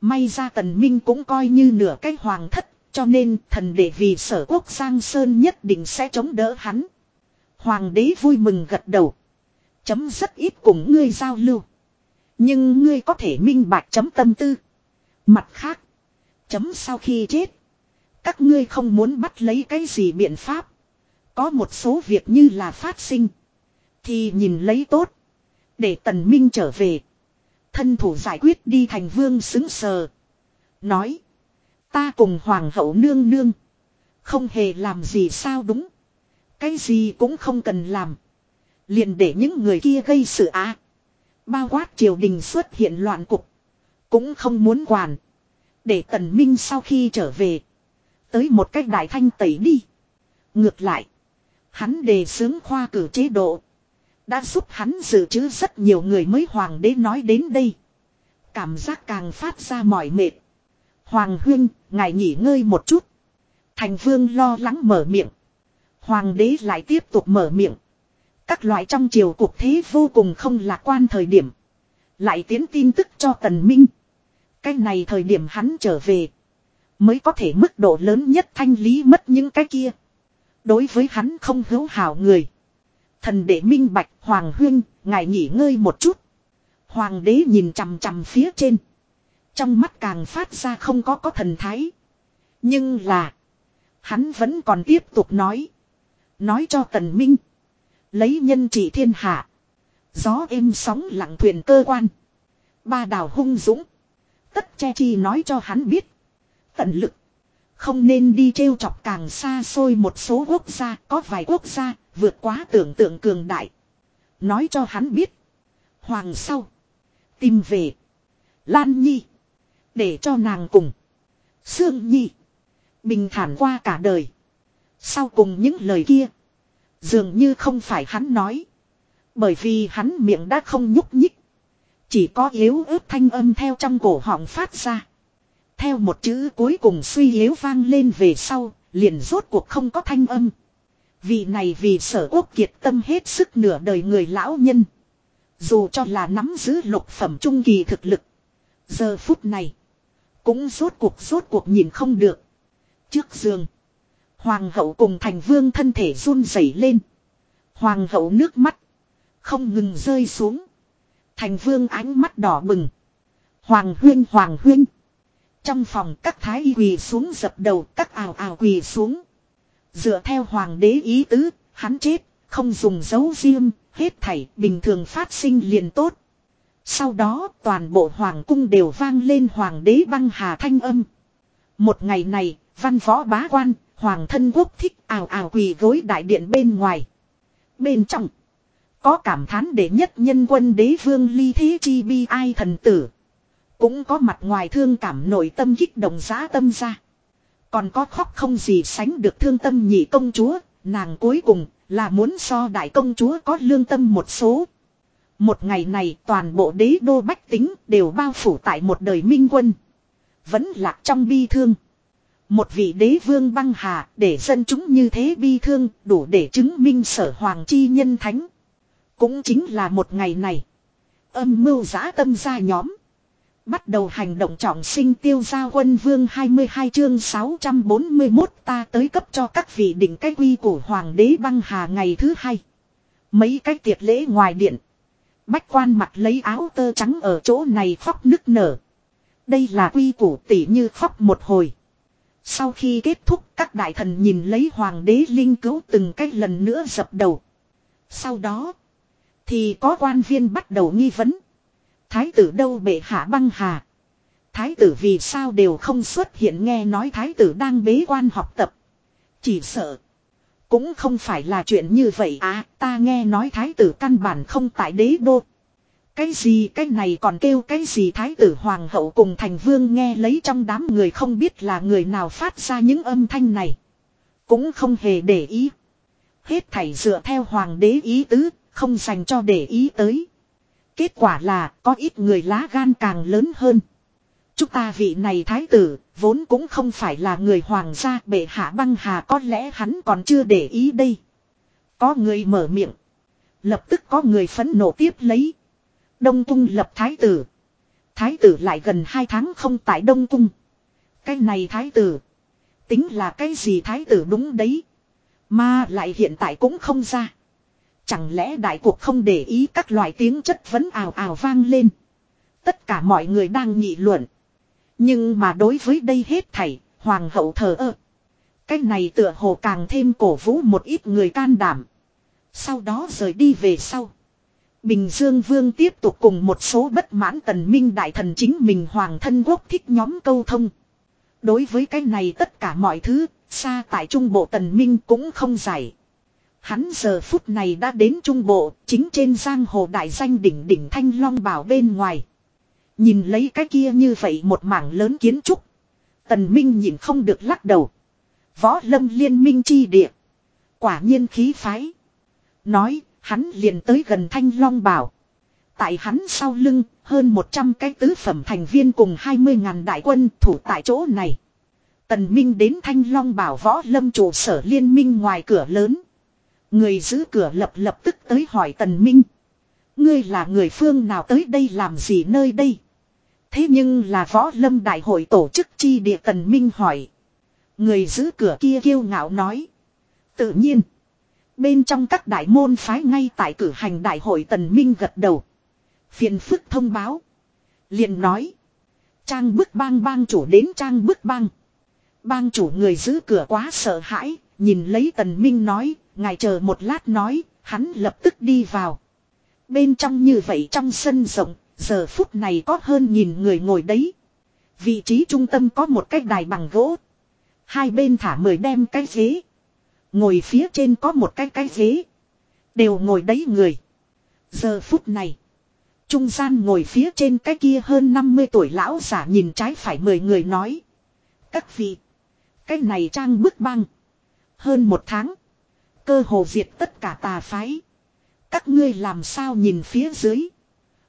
May ra tần minh cũng coi như nửa cái hoàng thất, cho nên thần để vì sở quốc Giang Sơn nhất định sẽ chống đỡ hắn. Hoàng đế vui mừng gật đầu. Chấm rất ít cùng ngươi giao lưu. Nhưng ngươi có thể minh bạch chấm tâm tư. Mặt khác. Chấm sau khi chết. Các ngươi không muốn bắt lấy cái gì biện pháp. Có một số việc như là phát sinh. Thì nhìn lấy tốt. Để tần minh trở về. Thân thủ giải quyết đi thành vương xứng sờ. Nói. Ta cùng hoàng hậu nương nương. Không hề làm gì sao đúng. Cái gì cũng không cần làm. Liền để những người kia gây sự á. Bao quát triều đình xuất hiện loạn cục. Cũng không muốn quản. Để tần minh sau khi trở về. Tới một cách đại thanh tẩy đi. Ngược lại. Hắn đề xướng khoa cử chế độ. Đã giúp hắn dự trữ rất nhiều người mới hoàng đế nói đến đây. Cảm giác càng phát ra mỏi mệt. Hoàng huyên, ngài nghỉ ngơi một chút. Thành vương lo lắng mở miệng. Hoàng đế lại tiếp tục mở miệng. Các loại trong triều cục thế vô cùng không lạc quan thời điểm. Lại tiến tin tức cho tần minh. Cái này thời điểm hắn trở về. Mới có thể mức độ lớn nhất thanh lý mất những cái kia. Đối với hắn không hữu hảo người. Thần đệ minh bạch Hoàng Huyên, ngài nghỉ ngơi một chút. Hoàng đế nhìn chằm chằm phía trên. Trong mắt càng phát ra không có có thần thái. Nhưng là. Hắn vẫn còn tiếp tục nói. Nói cho tần minh. Lấy nhân trị thiên hạ. Gió êm sóng lặng thuyền cơ quan. Ba đào hung dũng. Tất che chi nói cho hắn biết. Tận lực. Không nên đi trêu chọc càng xa xôi một số quốc gia. Có vài quốc gia vượt quá tưởng tượng cường đại. Nói cho hắn biết. Hoàng sau. Tìm về. Lan Nhi. Để cho nàng cùng. Sương Nhi. Bình thản qua cả đời. Sau cùng những lời kia. Dường như không phải hắn nói. Bởi vì hắn miệng đã không nhúc nhích. Chỉ có yếu ớt thanh âm theo trong cổ họng phát ra. Theo một chữ cuối cùng suy yếu vang lên về sau, liền rốt cuộc không có thanh âm. Vị này vì sở quốc kiệt tâm hết sức nửa đời người lão nhân. Dù cho là nắm giữ lục phẩm trung kỳ thực lực. Giờ phút này. Cũng rốt cuộc rốt cuộc nhìn không được. Trước giường. Hoàng hậu cùng thành vương thân thể run rẩy lên. Hoàng hậu nước mắt. Không ngừng rơi xuống. Thành vương ánh mắt đỏ bừng. Hoàng huyên hoàng huyên. Trong phòng các thái y quỳ xuống dập đầu các ào ào quỳ xuống. Dựa theo hoàng đế ý tứ, hắn chết, không dùng dấu riêng, hết thảy bình thường phát sinh liền tốt. Sau đó toàn bộ hoàng cung đều vang lên hoàng đế băng hà thanh âm. Một ngày này, văn võ bá quan, hoàng thân quốc thích ào ào quỳ gối đại điện bên ngoài. Bên trong, có cảm thán để nhất nhân quân đế vương ly thế chi bi ai thần tử. Cũng có mặt ngoài thương cảm nội tâm kích động giá tâm ra. Còn có khóc không gì sánh được thương tâm nhị công chúa, nàng cuối cùng là muốn so đại công chúa có lương tâm một số. Một ngày này toàn bộ đế đô bách tính đều bao phủ tại một đời minh quân. Vẫn lạc trong bi thương. Một vị đế vương băng hà để dân chúng như thế bi thương đủ để chứng minh sở hoàng chi nhân thánh. Cũng chính là một ngày này. Âm mưu giã tâm ra nhóm. Bắt đầu hành động trọng sinh tiêu gia quân vương 22 chương 641 ta tới cấp cho các vị đỉnh cái quy của hoàng đế băng hà ngày thứ hai. Mấy cái tiệc lễ ngoài điện. Bách quan mặt lấy áo tơ trắng ở chỗ này khóc nức nở. Đây là quy củ tỷ như khóc một hồi. Sau khi kết thúc, các đại thần nhìn lấy hoàng đế linh cứu từng cách lần nữa dập đầu. Sau đó thì có quan viên bắt đầu nghi vấn. Thái tử đâu bệ hạ băng hà. Thái tử vì sao đều không xuất hiện nghe nói thái tử đang bế quan học tập. Chỉ sợ. Cũng không phải là chuyện như vậy à ta nghe nói thái tử căn bản không tại đế đô. Cái gì cái này còn kêu cái gì thái tử hoàng hậu cùng thành vương nghe lấy trong đám người không biết là người nào phát ra những âm thanh này. Cũng không hề để ý. Hết thảy dựa theo hoàng đế ý tứ, không dành cho để ý tới. Kết quả là có ít người lá gan càng lớn hơn. Chúng ta vị này thái tử, vốn cũng không phải là người hoàng gia bệ hạ băng hà có lẽ hắn còn chưa để ý đây. Có người mở miệng. Lập tức có người phẫn nộ tiếp lấy. Đông cung lập thái tử. Thái tử lại gần hai tháng không tại Đông cung. Cái này thái tử. Tính là cái gì thái tử đúng đấy. Mà lại hiện tại cũng không ra. Chẳng lẽ đại cuộc không để ý các loại tiếng chất vấn ào ào vang lên. Tất cả mọi người đang nghị luận. Nhưng mà đối với đây hết thảy, hoàng hậu thờ ơ. Cái này tựa hồ càng thêm cổ vũ một ít người can đảm. Sau đó rời đi về sau. Bình Dương Vương tiếp tục cùng một số bất mãn tần minh đại thần chính mình hoàng thân quốc thích nhóm câu thông. Đối với cái này tất cả mọi thứ, xa tại trung bộ tần minh cũng không giải. Hắn giờ phút này đã đến trung bộ, chính trên giang hồ đại danh đỉnh đỉnh thanh long bảo bên ngoài. Nhìn lấy cái kia như vậy một mảng lớn kiến trúc. Tần Minh nhìn không được lắc đầu. Võ lâm liên minh chi địa. Quả nhiên khí phái. Nói, hắn liền tới gần thanh long bảo. Tại hắn sau lưng, hơn 100 cái tứ phẩm thành viên cùng 20 ngàn đại quân thủ tại chỗ này. Tần Minh đến thanh long bảo võ lâm trụ sở liên minh ngoài cửa lớn. Người giữ cửa lập lập tức tới hỏi Tần Minh. Ngươi là người phương nào tới đây làm gì nơi đây? Thế nhưng là võ lâm đại hội tổ chức chi địa Tần Minh hỏi. Người giữ cửa kia kiêu ngạo nói. Tự nhiên. Bên trong các đại môn phái ngay tại cử hành đại hội Tần Minh gật đầu. Phiền phức thông báo. liền nói. Trang bức bang bang chủ đến trang bức bang. Bang chủ người giữ cửa quá sợ hãi. Nhìn lấy Tần Minh nói. Ngài chờ một lát nói. Hắn lập tức đi vào. Bên trong như vậy trong sân rộng. Giờ phút này có hơn nghìn người ngồi đấy. Vị trí trung tâm có một cái đài bằng gỗ. Hai bên thả mười đem cái ghế. Ngồi phía trên có một cái cái ghế. Đều ngồi đấy người. Giờ phút này. Trung gian ngồi phía trên cái kia hơn 50 tuổi lão giả nhìn trái phải mười người nói. Các vị. Cái này trang bức băng. Hơn một tháng. Cơ hồ diệt tất cả tà phái. Các ngươi làm sao nhìn phía dưới.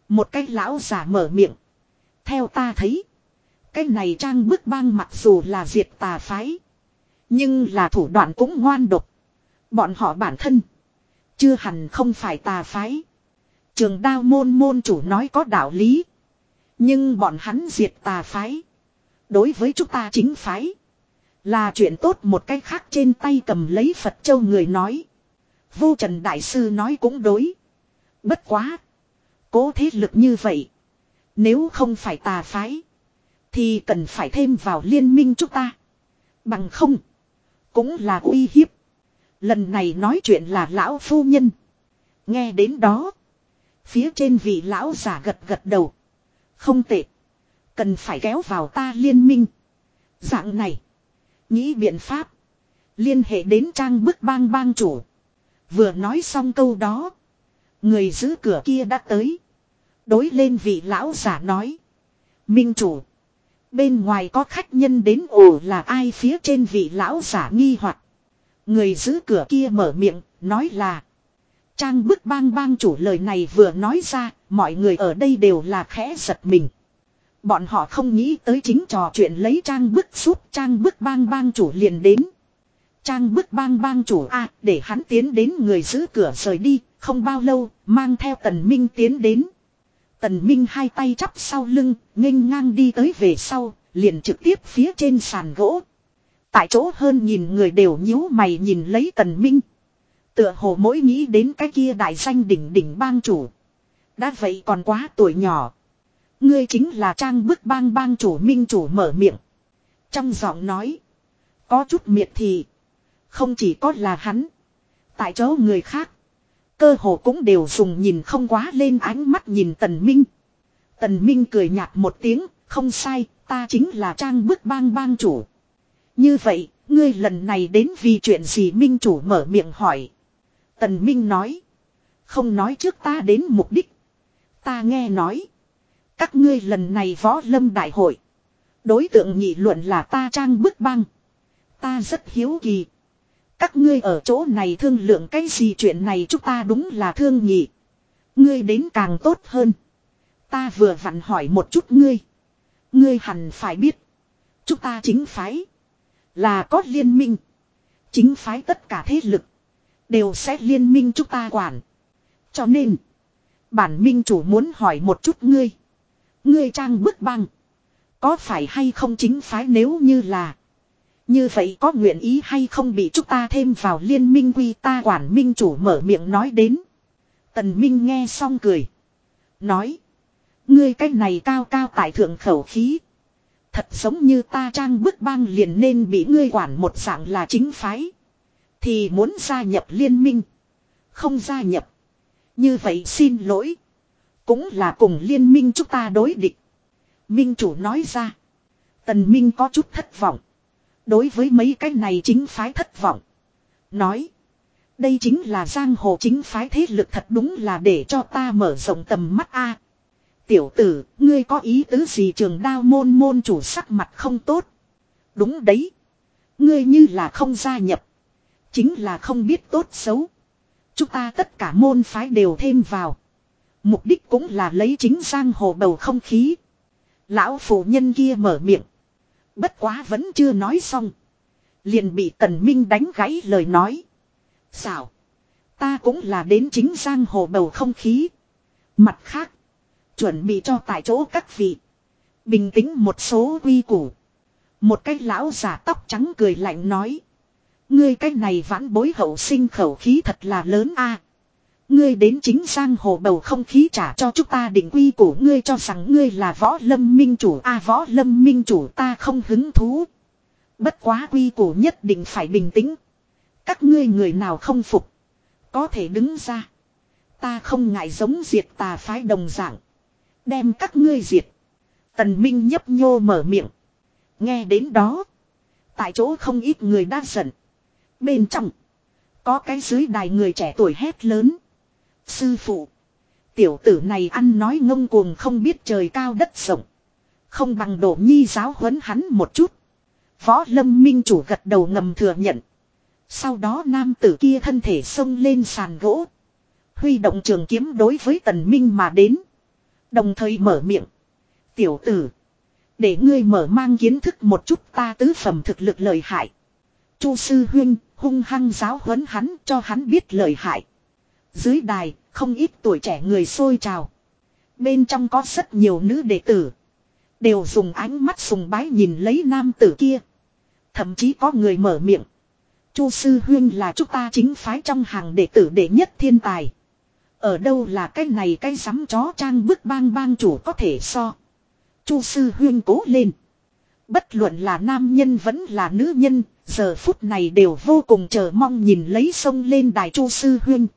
Một cái lão giả mở miệng. Theo ta thấy. Cái này trang bức bang mặc dù là diệt tà phái. Nhưng là thủ đoạn cũng ngoan độc. Bọn họ bản thân. Chưa hẳn không phải tà phái. Trường đao môn môn chủ nói có đạo lý. Nhưng bọn hắn diệt tà phái. Đối với chúng ta chính phái. Là chuyện tốt một cách khác trên tay cầm lấy Phật Châu người nói. Vô Trần Đại Sư nói cũng đối. Bất quá. Cố thế lực như vậy. Nếu không phải tà phái. Thì cần phải thêm vào liên minh chúng ta. Bằng không. Cũng là uy hiếp. Lần này nói chuyện là lão phu nhân. Nghe đến đó. Phía trên vị lão giả gật gật đầu. Không tệ. Cần phải kéo vào ta liên minh. Dạng này. Nghĩ biện pháp. Liên hệ đến trang bức bang bang chủ. Vừa nói xong câu đó. Người giữ cửa kia đã tới. Đối lên vị lão giả nói. Minh chủ. Bên ngoài có khách nhân đến ồ là ai phía trên vị lão giả nghi hoặc Người giữ cửa kia mở miệng, nói là. Trang bức bang bang chủ lời này vừa nói ra, mọi người ở đây đều là khẽ giật mình. Bọn họ không nghĩ tới chính trò chuyện lấy trang bức suốt trang bức bang bang chủ liền đến. Trang bức bang bang chủ a để hắn tiến đến người giữ cửa rời đi, không bao lâu, mang theo tần minh tiến đến. Tần minh hai tay chắp sau lưng, nghênh ngang đi tới về sau, liền trực tiếp phía trên sàn gỗ. Tại chỗ hơn nhìn người đều nhíu mày nhìn lấy tần minh. Tựa hồ mỗi nghĩ đến cái kia đại danh đỉnh đỉnh bang chủ. Đã vậy còn quá tuổi nhỏ. Ngươi chính là trang bức bang bang chủ minh chủ mở miệng. Trong giọng nói. Có chút miệt thì. Không chỉ có là hắn. Tại chỗ người khác. Cơ hồ cũng đều dùng nhìn không quá lên ánh mắt nhìn tần minh. Tần minh cười nhạt một tiếng. Không sai. Ta chính là trang bức bang bang chủ. Như vậy. Ngươi lần này đến vì chuyện gì minh chủ mở miệng hỏi. Tần minh nói. Không nói trước ta đến mục đích. Ta nghe nói. Các ngươi lần này võ lâm đại hội. Đối tượng nghị luận là ta trang bức băng. Ta rất hiếu kỳ. Các ngươi ở chỗ này thương lượng cái gì chuyện này chúng ta đúng là thương nghị. Ngươi đến càng tốt hơn. Ta vừa vặn hỏi một chút ngươi. Ngươi hẳn phải biết. Chúng ta chính phái. Là có liên minh. Chính phái tất cả thế lực. Đều sẽ liên minh chúng ta quản. Cho nên. Bản minh chủ muốn hỏi một chút ngươi. Ngươi trang bức băng. Có phải hay không chính phái nếu như là. Như vậy có nguyện ý hay không bị chúng ta thêm vào liên minh quy ta quản minh chủ mở miệng nói đến. Tần Minh nghe xong cười. Nói. Ngươi cách này cao cao tại thượng khẩu khí. Thật giống như ta trang bức băng liền nên bị ngươi quản một dạng là chính phái. Thì muốn gia nhập liên minh. Không gia nhập. Như vậy xin lỗi. Cũng là cùng liên minh chúng ta đối địch. Minh chủ nói ra. Tần Minh có chút thất vọng. Đối với mấy cái này chính phái thất vọng. Nói. Đây chính là giang hồ chính phái thế lực thật đúng là để cho ta mở rộng tầm mắt a. Tiểu tử, ngươi có ý tứ gì trường đao môn môn chủ sắc mặt không tốt. Đúng đấy. Ngươi như là không gia nhập. Chính là không biết tốt xấu. Chúng ta tất cả môn phái đều thêm vào. Mục đích cũng là lấy chính giang hồ bầu không khí. Lão phụ nhân kia mở miệng. Bất quá vẫn chưa nói xong. Liền bị tần minh đánh gãy lời nói. xảo, Ta cũng là đến chính giang hồ bầu không khí. Mặt khác. Chuẩn bị cho tại chỗ các vị. Bình tĩnh một số quy củ. Một cái lão giả tóc trắng cười lạnh nói. Ngươi cái này vãn bối hậu sinh khẩu khí thật là lớn a. Ngươi đến chính giang hồ bầu không khí trả cho chúng ta định quy của ngươi cho rằng ngươi là võ lâm minh chủ a võ lâm minh chủ ta không hứng thú. Bất quá quy củ nhất định phải bình tĩnh. Các ngươi người nào không phục. Có thể đứng ra. Ta không ngại giống diệt tà phái đồng dạng. Đem các ngươi diệt. Tần Minh nhấp nhô mở miệng. Nghe đến đó. Tại chỗ không ít người đã giận. Bên trong. Có cái dưới đài người trẻ tuổi hét lớn. Sư phụ. Tiểu tử này ăn nói ngông cuồng không biết trời cao đất rộng. Không bằng đổ nhi giáo huấn hắn một chút. Võ lâm minh chủ gật đầu ngầm thừa nhận. Sau đó nam tử kia thân thể xông lên sàn gỗ. Huy động trường kiếm đối với tần minh mà đến. Đồng thời mở miệng. Tiểu tử. Để ngươi mở mang kiến thức một chút ta tứ phẩm thực lực lợi hại. Chu sư huyên hung hăng giáo huấn hắn cho hắn biết lợi hại. Dưới đài, không ít tuổi trẻ người xôi trào. Bên trong có rất nhiều nữ đệ tử. Đều dùng ánh mắt sùng bái nhìn lấy nam tử kia. Thậm chí có người mở miệng. Chu sư huyên là chúng ta chính phái trong hàng đệ tử đệ nhất thiên tài. Ở đâu là cái này cái sắm chó trang bức bang bang chủ có thể so. Chu sư huyên cố lên. Bất luận là nam nhân vẫn là nữ nhân, giờ phút này đều vô cùng chờ mong nhìn lấy sông lên đài Chu sư huyên.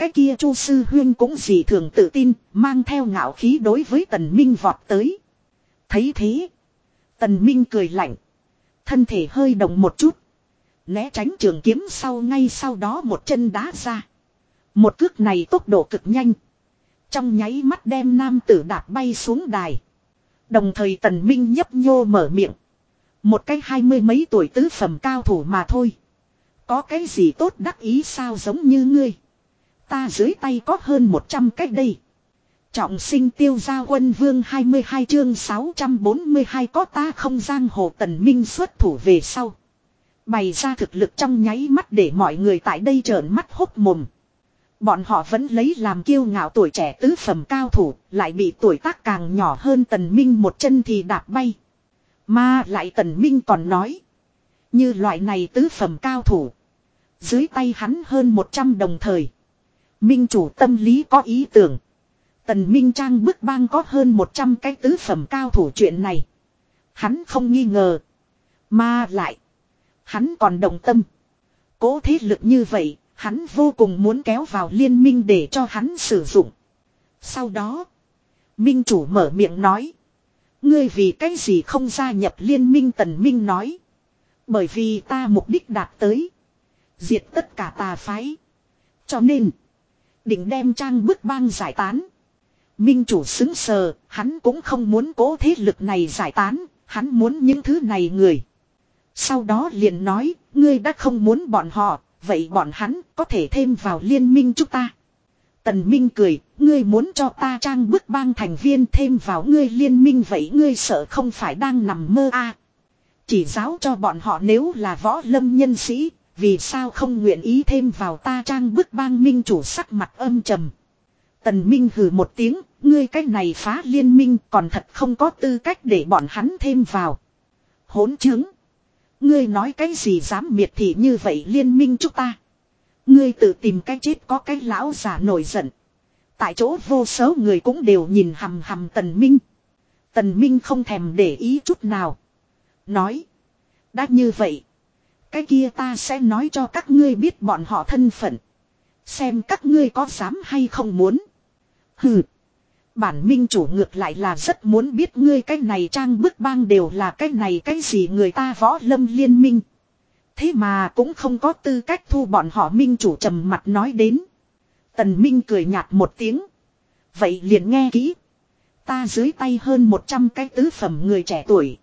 Cái kia Chu sư huyên cũng gì thường tự tin, mang theo ngạo khí đối với Tần Minh vọt tới. Thấy thế, Tần Minh cười lạnh, thân thể hơi động một chút, né tránh trường kiếm sau ngay sau đó một chân đá ra. Một cước này tốc độ cực nhanh, trong nháy mắt đem nam tử đạp bay xuống đài. Đồng thời Tần Minh nhấp nhô mở miệng, một cái hai mươi mấy tuổi tứ phẩm cao thủ mà thôi. Có cái gì tốt đắc ý sao giống như ngươi. Ta dưới tay có hơn 100 cách đây. Trọng sinh tiêu gia quân vương 22 chương 642 có ta không giang hồ tần minh xuất thủ về sau. Bày ra thực lực trong nháy mắt để mọi người tại đây trợn mắt hốt mồm. Bọn họ vẫn lấy làm kiêu ngạo tuổi trẻ tứ phẩm cao thủ, lại bị tuổi tác càng nhỏ hơn tần minh một chân thì đạp bay. Mà lại tần minh còn nói. Như loại này tứ phẩm cao thủ. Dưới tay hắn hơn 100 đồng thời. Minh chủ tâm lý có ý tưởng. Tần Minh Trang bức bang có hơn 100 cái tứ phẩm cao thủ chuyện này. Hắn không nghi ngờ. Mà lại. Hắn còn đồng tâm. Cố thế lực như vậy, hắn vô cùng muốn kéo vào liên minh để cho hắn sử dụng. Sau đó, Minh chủ mở miệng nói. Ngươi vì cái gì không gia nhập liên minh tần minh nói. Bởi vì ta mục đích đạt tới. Diệt tất cả tà phái. Cho nên, Định đem trang bức bang giải tán. Minh chủ xứng sờ, hắn cũng không muốn cố thế lực này giải tán, hắn muốn những thứ này người. Sau đó liền nói, ngươi đã không muốn bọn họ, vậy bọn hắn có thể thêm vào liên minh chúng ta. Tần Minh cười, ngươi muốn cho ta trang bức bang thành viên thêm vào ngươi liên minh vậy ngươi sợ không phải đang nằm mơ a à. Chỉ giáo cho bọn họ nếu là võ lâm nhân sĩ, vì sao không nguyện ý thêm vào ta trang bức bang minh chủ sắc mặt âm trầm. Tần Minh hừ một tiếng, ngươi cách này phá liên minh còn thật không có tư cách để bọn hắn thêm vào. Hỗn chứng. Ngươi nói cái gì dám miệt thị như vậy liên minh chúng ta. Ngươi tự tìm cái chết có cái lão giả nổi giận. Tại chỗ vô số người cũng đều nhìn hầm hầm tần minh. Tần minh không thèm để ý chút nào. Nói. Đã như vậy. Cái kia ta sẽ nói cho các ngươi biết bọn họ thân phận. Xem các ngươi có dám hay không muốn. Hừ. Bản minh chủ ngược lại là rất muốn biết ngươi cái này trang bức bang đều là cái này cái gì người ta võ lâm liên minh. Thế mà cũng không có tư cách thu bọn họ minh chủ trầm mặt nói đến. Tần Minh cười nhạt một tiếng. Vậy liền nghe kỹ. Ta dưới tay hơn 100 cái tứ phẩm người trẻ tuổi.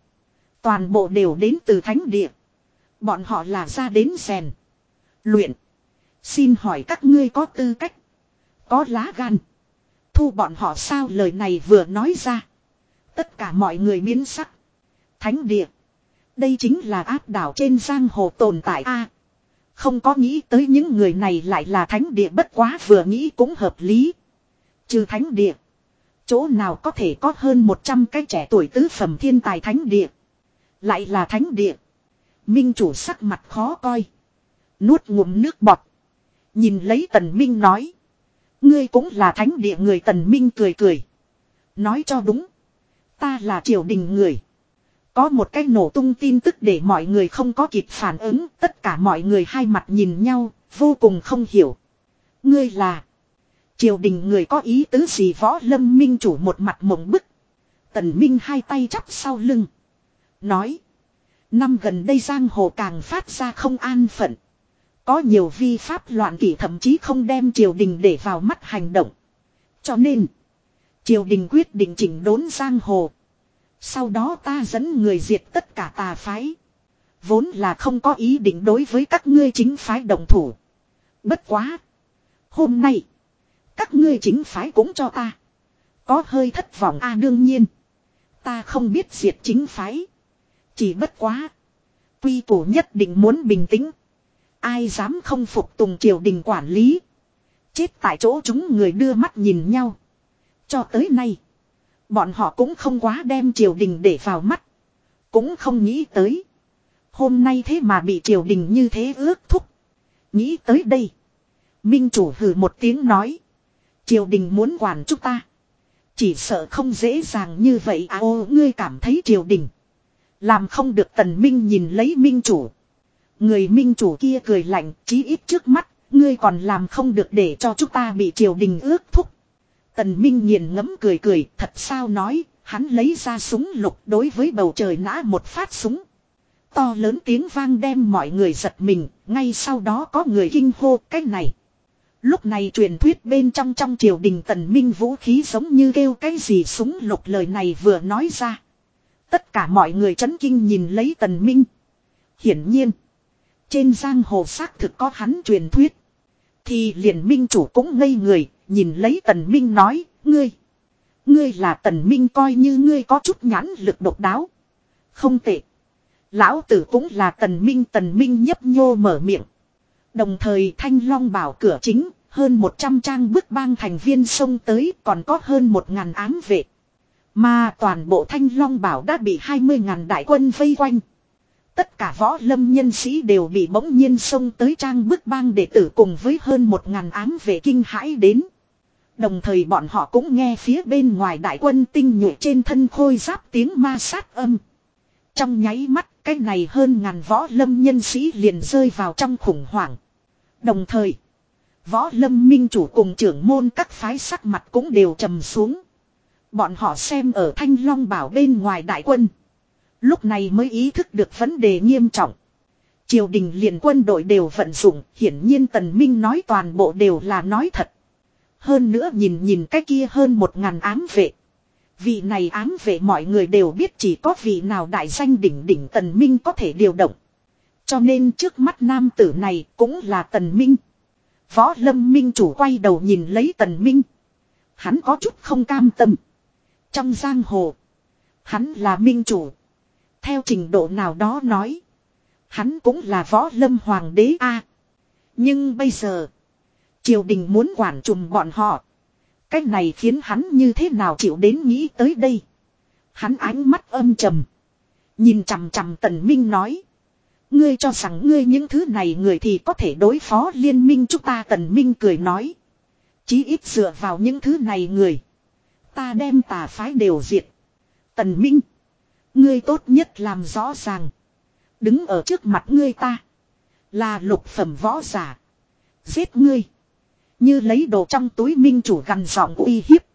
Toàn bộ đều đến từ thánh địa. Bọn họ là ra đến rèn. Luyện. Xin hỏi các ngươi có tư cách. Có lá gan. Thu bọn họ sao lời này vừa nói ra. Tất cả mọi người biến sắc. Thánh địa. Đây chính là áp đảo trên giang hồ tồn tại a Không có nghĩ tới những người này lại là thánh địa bất quá vừa nghĩ cũng hợp lý. Trừ thánh địa. Chỗ nào có thể có hơn 100 cái trẻ tuổi tứ phẩm thiên tài thánh địa. Lại là thánh địa. Minh chủ sắc mặt khó coi. Nuốt ngụm nước bọt. Nhìn lấy tần minh nói. Ngươi cũng là thánh địa người tần minh cười cười. Nói cho đúng. Ta là triều đình người. Có một cái nổ tung tin tức để mọi người không có kịp phản ứng. Tất cả mọi người hai mặt nhìn nhau. Vô cùng không hiểu. Ngươi là. Triều đình người có ý tứ gì võ lâm minh chủ một mặt mộng bức. Tần minh hai tay chắp sau lưng. Nói. Năm gần đây giang hồ càng phát ra không an phận. Có nhiều vi pháp loạn kỷ thậm chí không đem triều đình để vào mắt hành động. Cho nên, triều đình quyết định chỉnh đốn giang hồ. Sau đó ta dẫn người diệt tất cả tà phái. Vốn là không có ý định đối với các ngươi chính phái đồng thủ. Bất quá. Hôm nay, Các ngươi chính phái cũng cho ta. Có hơi thất vọng a đương nhiên. Ta không biết diệt chính phái. Chỉ bất quá. Quy củ nhất định muốn bình tĩnh. Ai dám không phục tùng triều đình quản lý. Chết tại chỗ chúng người đưa mắt nhìn nhau. Cho tới nay. Bọn họ cũng không quá đem triều đình để vào mắt. Cũng không nghĩ tới. Hôm nay thế mà bị triều đình như thế ước thúc. Nghĩ tới đây. Minh chủ hừ một tiếng nói. Triều đình muốn quản chúng ta. Chỉ sợ không dễ dàng như vậy à ô, ngươi cảm thấy triều đình. Làm không được tần minh nhìn lấy minh chủ. Người minh chủ kia cười lạnh, chí ít trước mắt. Ngươi còn làm không được để cho chúng ta bị triều đình ước thúc. Tần minh nghiền ngẫm cười cười, thật sao nói. Hắn lấy ra súng lục đối với bầu trời nã một phát súng. To lớn tiếng vang đem mọi người giật mình. Ngay sau đó có người kinh hô, cái này. Lúc này truyền thuyết bên trong trong triều đình tần minh vũ khí giống như kêu cái gì súng lục lời này vừa nói ra. Tất cả mọi người chấn kinh nhìn lấy tần minh. Hiển nhiên. Trên giang hồ xác thực có hắn truyền thuyết. Thì liền minh chủ cũng ngây người, nhìn lấy tần minh nói, ngươi. Ngươi là tần minh coi như ngươi có chút nhãn lực độc đáo. Không tệ. Lão tử cũng là tần minh tần minh nhấp nhô mở miệng. Đồng thời thanh long bảo cửa chính, hơn 100 trang bức bang thành viên xông tới còn có hơn 1 ngàn ám vệ. Mà toàn bộ thanh long bảo đã bị 20 ngàn đại quân vây quanh. Tất cả võ lâm nhân sĩ đều bị bỗng nhiên xông tới trang bức bang đệ tử cùng với hơn 1 ngàn ám vệ kinh hãi đến. Đồng thời bọn họ cũng nghe phía bên ngoài đại quân tinh nhuệ trên thân khôi giáp tiếng ma sát âm. Trong nháy mắt cái này hơn ngàn võ lâm nhân sĩ liền rơi vào trong khủng hoảng. Đồng thời, võ lâm minh chủ cùng trưởng môn các phái sắc mặt cũng đều trầm xuống. Bọn họ xem ở thanh long bảo bên ngoài đại quân. Lúc này mới ý thức được vấn đề nghiêm trọng. Triều đình liền quân đội đều vận dụng, hiển nhiên tần minh nói toàn bộ đều là nói thật. Hơn nữa nhìn nhìn cái kia hơn một ngàn ám vệ. Vị này ám vệ mọi người đều biết chỉ có vị nào đại danh đỉnh đỉnh tần minh có thể điều động. Cho nên trước mắt nam tử này cũng là tần minh. Võ lâm minh chủ quay đầu nhìn lấy tần minh. Hắn có chút không cam tâm. Trong giang hồ. Hắn là minh chủ. Theo trình độ nào đó nói. Hắn cũng là võ lâm hoàng đế A. nhưng bây giờ. Triều đình muốn quản trùm bọn họ. Cái này khiến hắn như thế nào chịu đến nghĩ tới đây. Hắn ánh mắt âm trầm. Nhìn chằm chằm tần minh nói. Ngươi cho rằng ngươi những thứ này người thì có thể đối phó liên minh chúng ta tần minh cười nói. Chí ít dựa vào những thứ này người. Ta đem tà phái đều diệt. Tần minh. Ngươi tốt nhất làm rõ ràng. Đứng ở trước mặt ngươi ta. Là lục phẩm võ giả. Giết ngươi. Như lấy đồ trong túi minh chủ gần giọng uy hiếp.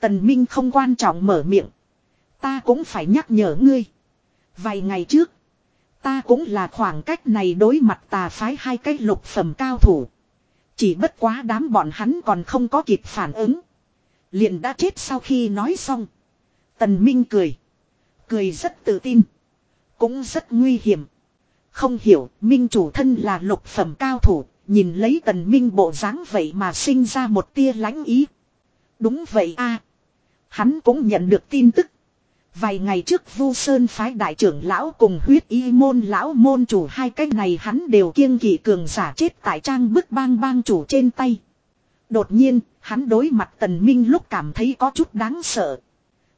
Tần minh không quan trọng mở miệng. Ta cũng phải nhắc nhở ngươi. Vài ngày trước. Ta cũng là khoảng cách này đối mặt tà phái hai cái lục phẩm cao thủ. Chỉ bất quá đám bọn hắn còn không có kịp phản ứng. Liền đã chết sau khi nói xong. Tần Minh cười. Cười rất tự tin. Cũng rất nguy hiểm. Không hiểu, Minh chủ thân là lục phẩm cao thủ, nhìn lấy tần Minh bộ dáng vậy mà sinh ra một tia lãnh ý. Đúng vậy a Hắn cũng nhận được tin tức. Vài ngày trước Vu Sơn phái đại trưởng lão cùng huyết y môn lão môn chủ hai cái này hắn đều kiêng kỵ cường giả chết tại trang bức bang bang chủ trên tay. Đột nhiên, hắn đối mặt Tần Minh lúc cảm thấy có chút đáng sợ.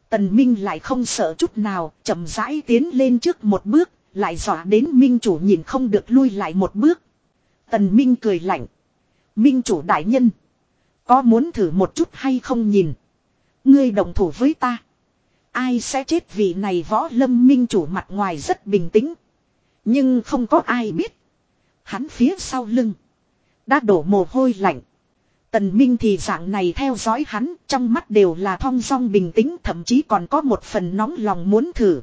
Tần Minh lại không sợ chút nào, chậm rãi tiến lên trước một bước, lại dọa đến Minh chủ nhìn không được lui lại một bước. Tần Minh cười lạnh. Minh chủ đại nhân. Có muốn thử một chút hay không nhìn. Ngươi đồng thủ với ta. Ai sẽ chết vì này võ lâm minh chủ mặt ngoài rất bình tĩnh. Nhưng không có ai biết. Hắn phía sau lưng. Đã đổ mồ hôi lạnh. Tần Minh thì dạng này theo dõi hắn, trong mắt đều là thong song bình tĩnh, thậm chí còn có một phần nóng lòng muốn thử.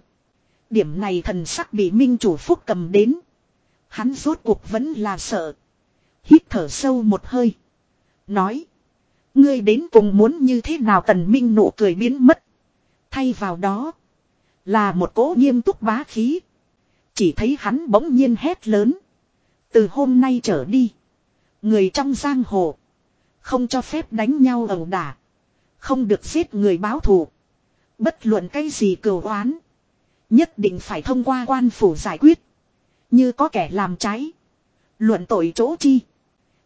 Điểm này thần sắc bị Minh chủ phúc cầm đến. Hắn rốt cuộc vẫn là sợ. Hít thở sâu một hơi. Nói. Ngươi đến cùng muốn như thế nào tần Minh nụ cười biến mất. Thay vào đó. Là một cỗ nghiêm túc bá khí. Chỉ thấy hắn bỗng nhiên hét lớn. Từ hôm nay trở đi. Người trong giang hồ. Không cho phép đánh nhau ẩu đả. Không được giết người báo thù. Bất luận cái gì cừu oán. Nhất định phải thông qua quan phủ giải quyết. Như có kẻ làm trái. Luận tội chỗ chi.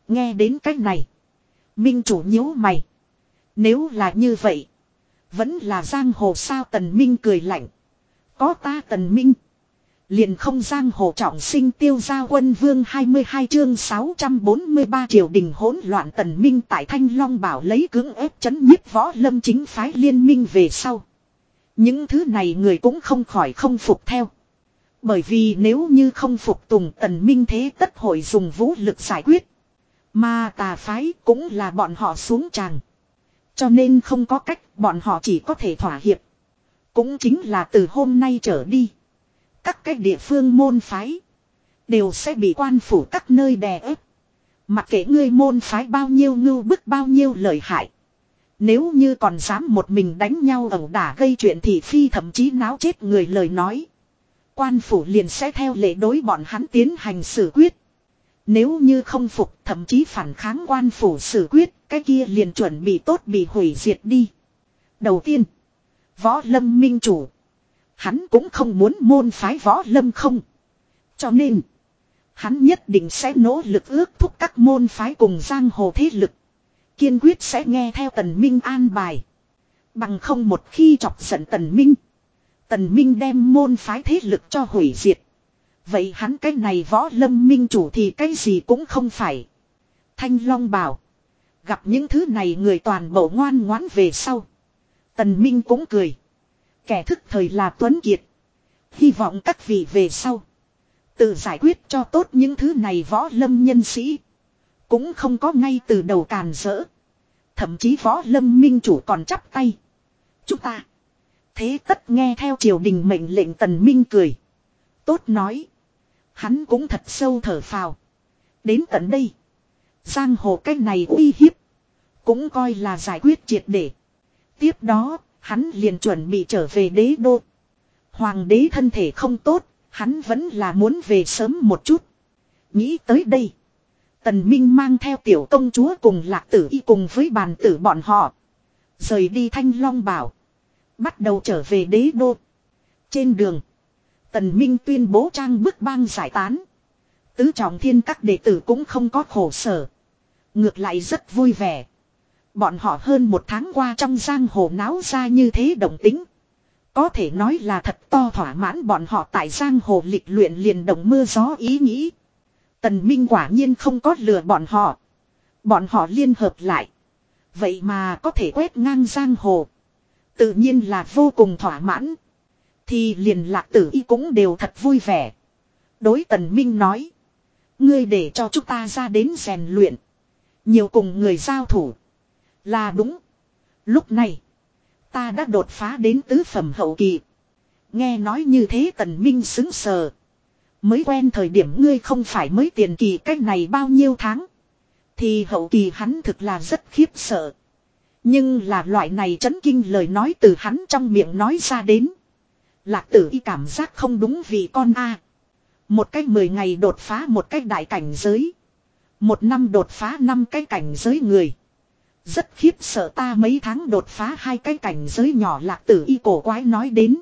Nghe đến cách này. Minh chủ nhíu mày. Nếu là như vậy. Vẫn là giang hồ sao tần minh cười lạnh. Có ta tần minh. Liền không giang hồ trọng sinh tiêu gia quân vương 22 chương 643 triều đình hỗn loạn tần minh tại Thanh Long bảo lấy cưỡng ép chấn nhiếp võ lâm chính phái liên minh về sau. Những thứ này người cũng không khỏi không phục theo. Bởi vì nếu như không phục tùng tần minh thế tất hội dùng vũ lực giải quyết. Mà tà phái cũng là bọn họ xuống tràng. Cho nên không có cách bọn họ chỉ có thể thỏa hiệp. Cũng chính là từ hôm nay trở đi. Các cái địa phương môn phái. Đều sẽ bị quan phủ các nơi đè ép. Mặc kệ ngươi môn phái bao nhiêu ngưu bức bao nhiêu lợi hại. Nếu như còn dám một mình đánh nhau ẩu đả gây chuyện thì phi thậm chí náo chết người lời nói. Quan phủ liền sẽ theo lệ đối bọn hắn tiến hành xử quyết. Nếu như không phục thậm chí phản kháng quan phủ xử quyết, cái kia liền chuẩn bị tốt bị hủy diệt đi. Đầu tiên, võ lâm minh chủ. Hắn cũng không muốn môn phái võ lâm không. Cho nên, hắn nhất định sẽ nỗ lực ước thúc các môn phái cùng giang hồ thế lực. Kiên quyết sẽ nghe theo tần minh an bài. Bằng không một khi chọc giận tần minh. Tần minh đem môn phái thế lực cho hủy diệt. Vậy hắn cái này võ lâm minh chủ thì cái gì cũng không phải. Thanh Long bảo. Gặp những thứ này người toàn bộ ngoan ngoãn về sau. Tần Minh cũng cười. Kẻ thức thời là Tuấn Kiệt. Hy vọng các vị về sau. Tự giải quyết cho tốt những thứ này võ lâm nhân sĩ. Cũng không có ngay từ đầu càn rỡ. Thậm chí võ lâm minh chủ còn chắp tay. Chúng ta. Thế tất nghe theo triều đình mệnh lệnh tần minh cười. Tốt nói. Hắn cũng thật sâu thở phào. Đến tận đây. Giang hồ cái này uy hiếp. Cũng coi là giải quyết triệt để. Tiếp đó, hắn liền chuẩn bị trở về đế đô. Hoàng đế thân thể không tốt, hắn vẫn là muốn về sớm một chút. Nghĩ tới đây. Tần Minh mang theo tiểu công chúa cùng lạc tử y cùng với bàn tử bọn họ. Rời đi thanh long bảo. Bắt đầu trở về đế đô. Trên đường. Tần Minh tuyên bố trang bức bang giải tán. Tứ trọng thiên các đệ tử cũng không có khổ sở. Ngược lại rất vui vẻ. Bọn họ hơn một tháng qua trong giang hồ náo ra như thế đồng tính. Có thể nói là thật to thỏa mãn bọn họ tại giang hồ lịch luyện liền đồng mưa gió ý nghĩ. Tần Minh quả nhiên không có lừa bọn họ. Bọn họ liên hợp lại. Vậy mà có thể quét ngang giang hồ. Tự nhiên là vô cùng thỏa mãn. Thì liền lạc tử y cũng đều thật vui vẻ. Đối tần minh nói. Ngươi để cho chúng ta ra đến rèn luyện. Nhiều cùng người giao thủ. Là đúng. Lúc này. Ta đã đột phá đến tứ phẩm hậu kỳ. Nghe nói như thế tần minh xứng sờ. Mới quen thời điểm ngươi không phải mới tiền kỳ cách này bao nhiêu tháng. Thì hậu kỳ hắn thực là rất khiếp sợ. Nhưng là loại này chấn kinh lời nói từ hắn trong miệng nói ra đến. Lạc tử y cảm giác không đúng vì con a Một cách mười ngày đột phá một cách đại cảnh giới. Một năm đột phá năm cái cảnh giới người. Rất khiếp sợ ta mấy tháng đột phá hai cái cảnh giới nhỏ lạc tử y cổ quái nói đến.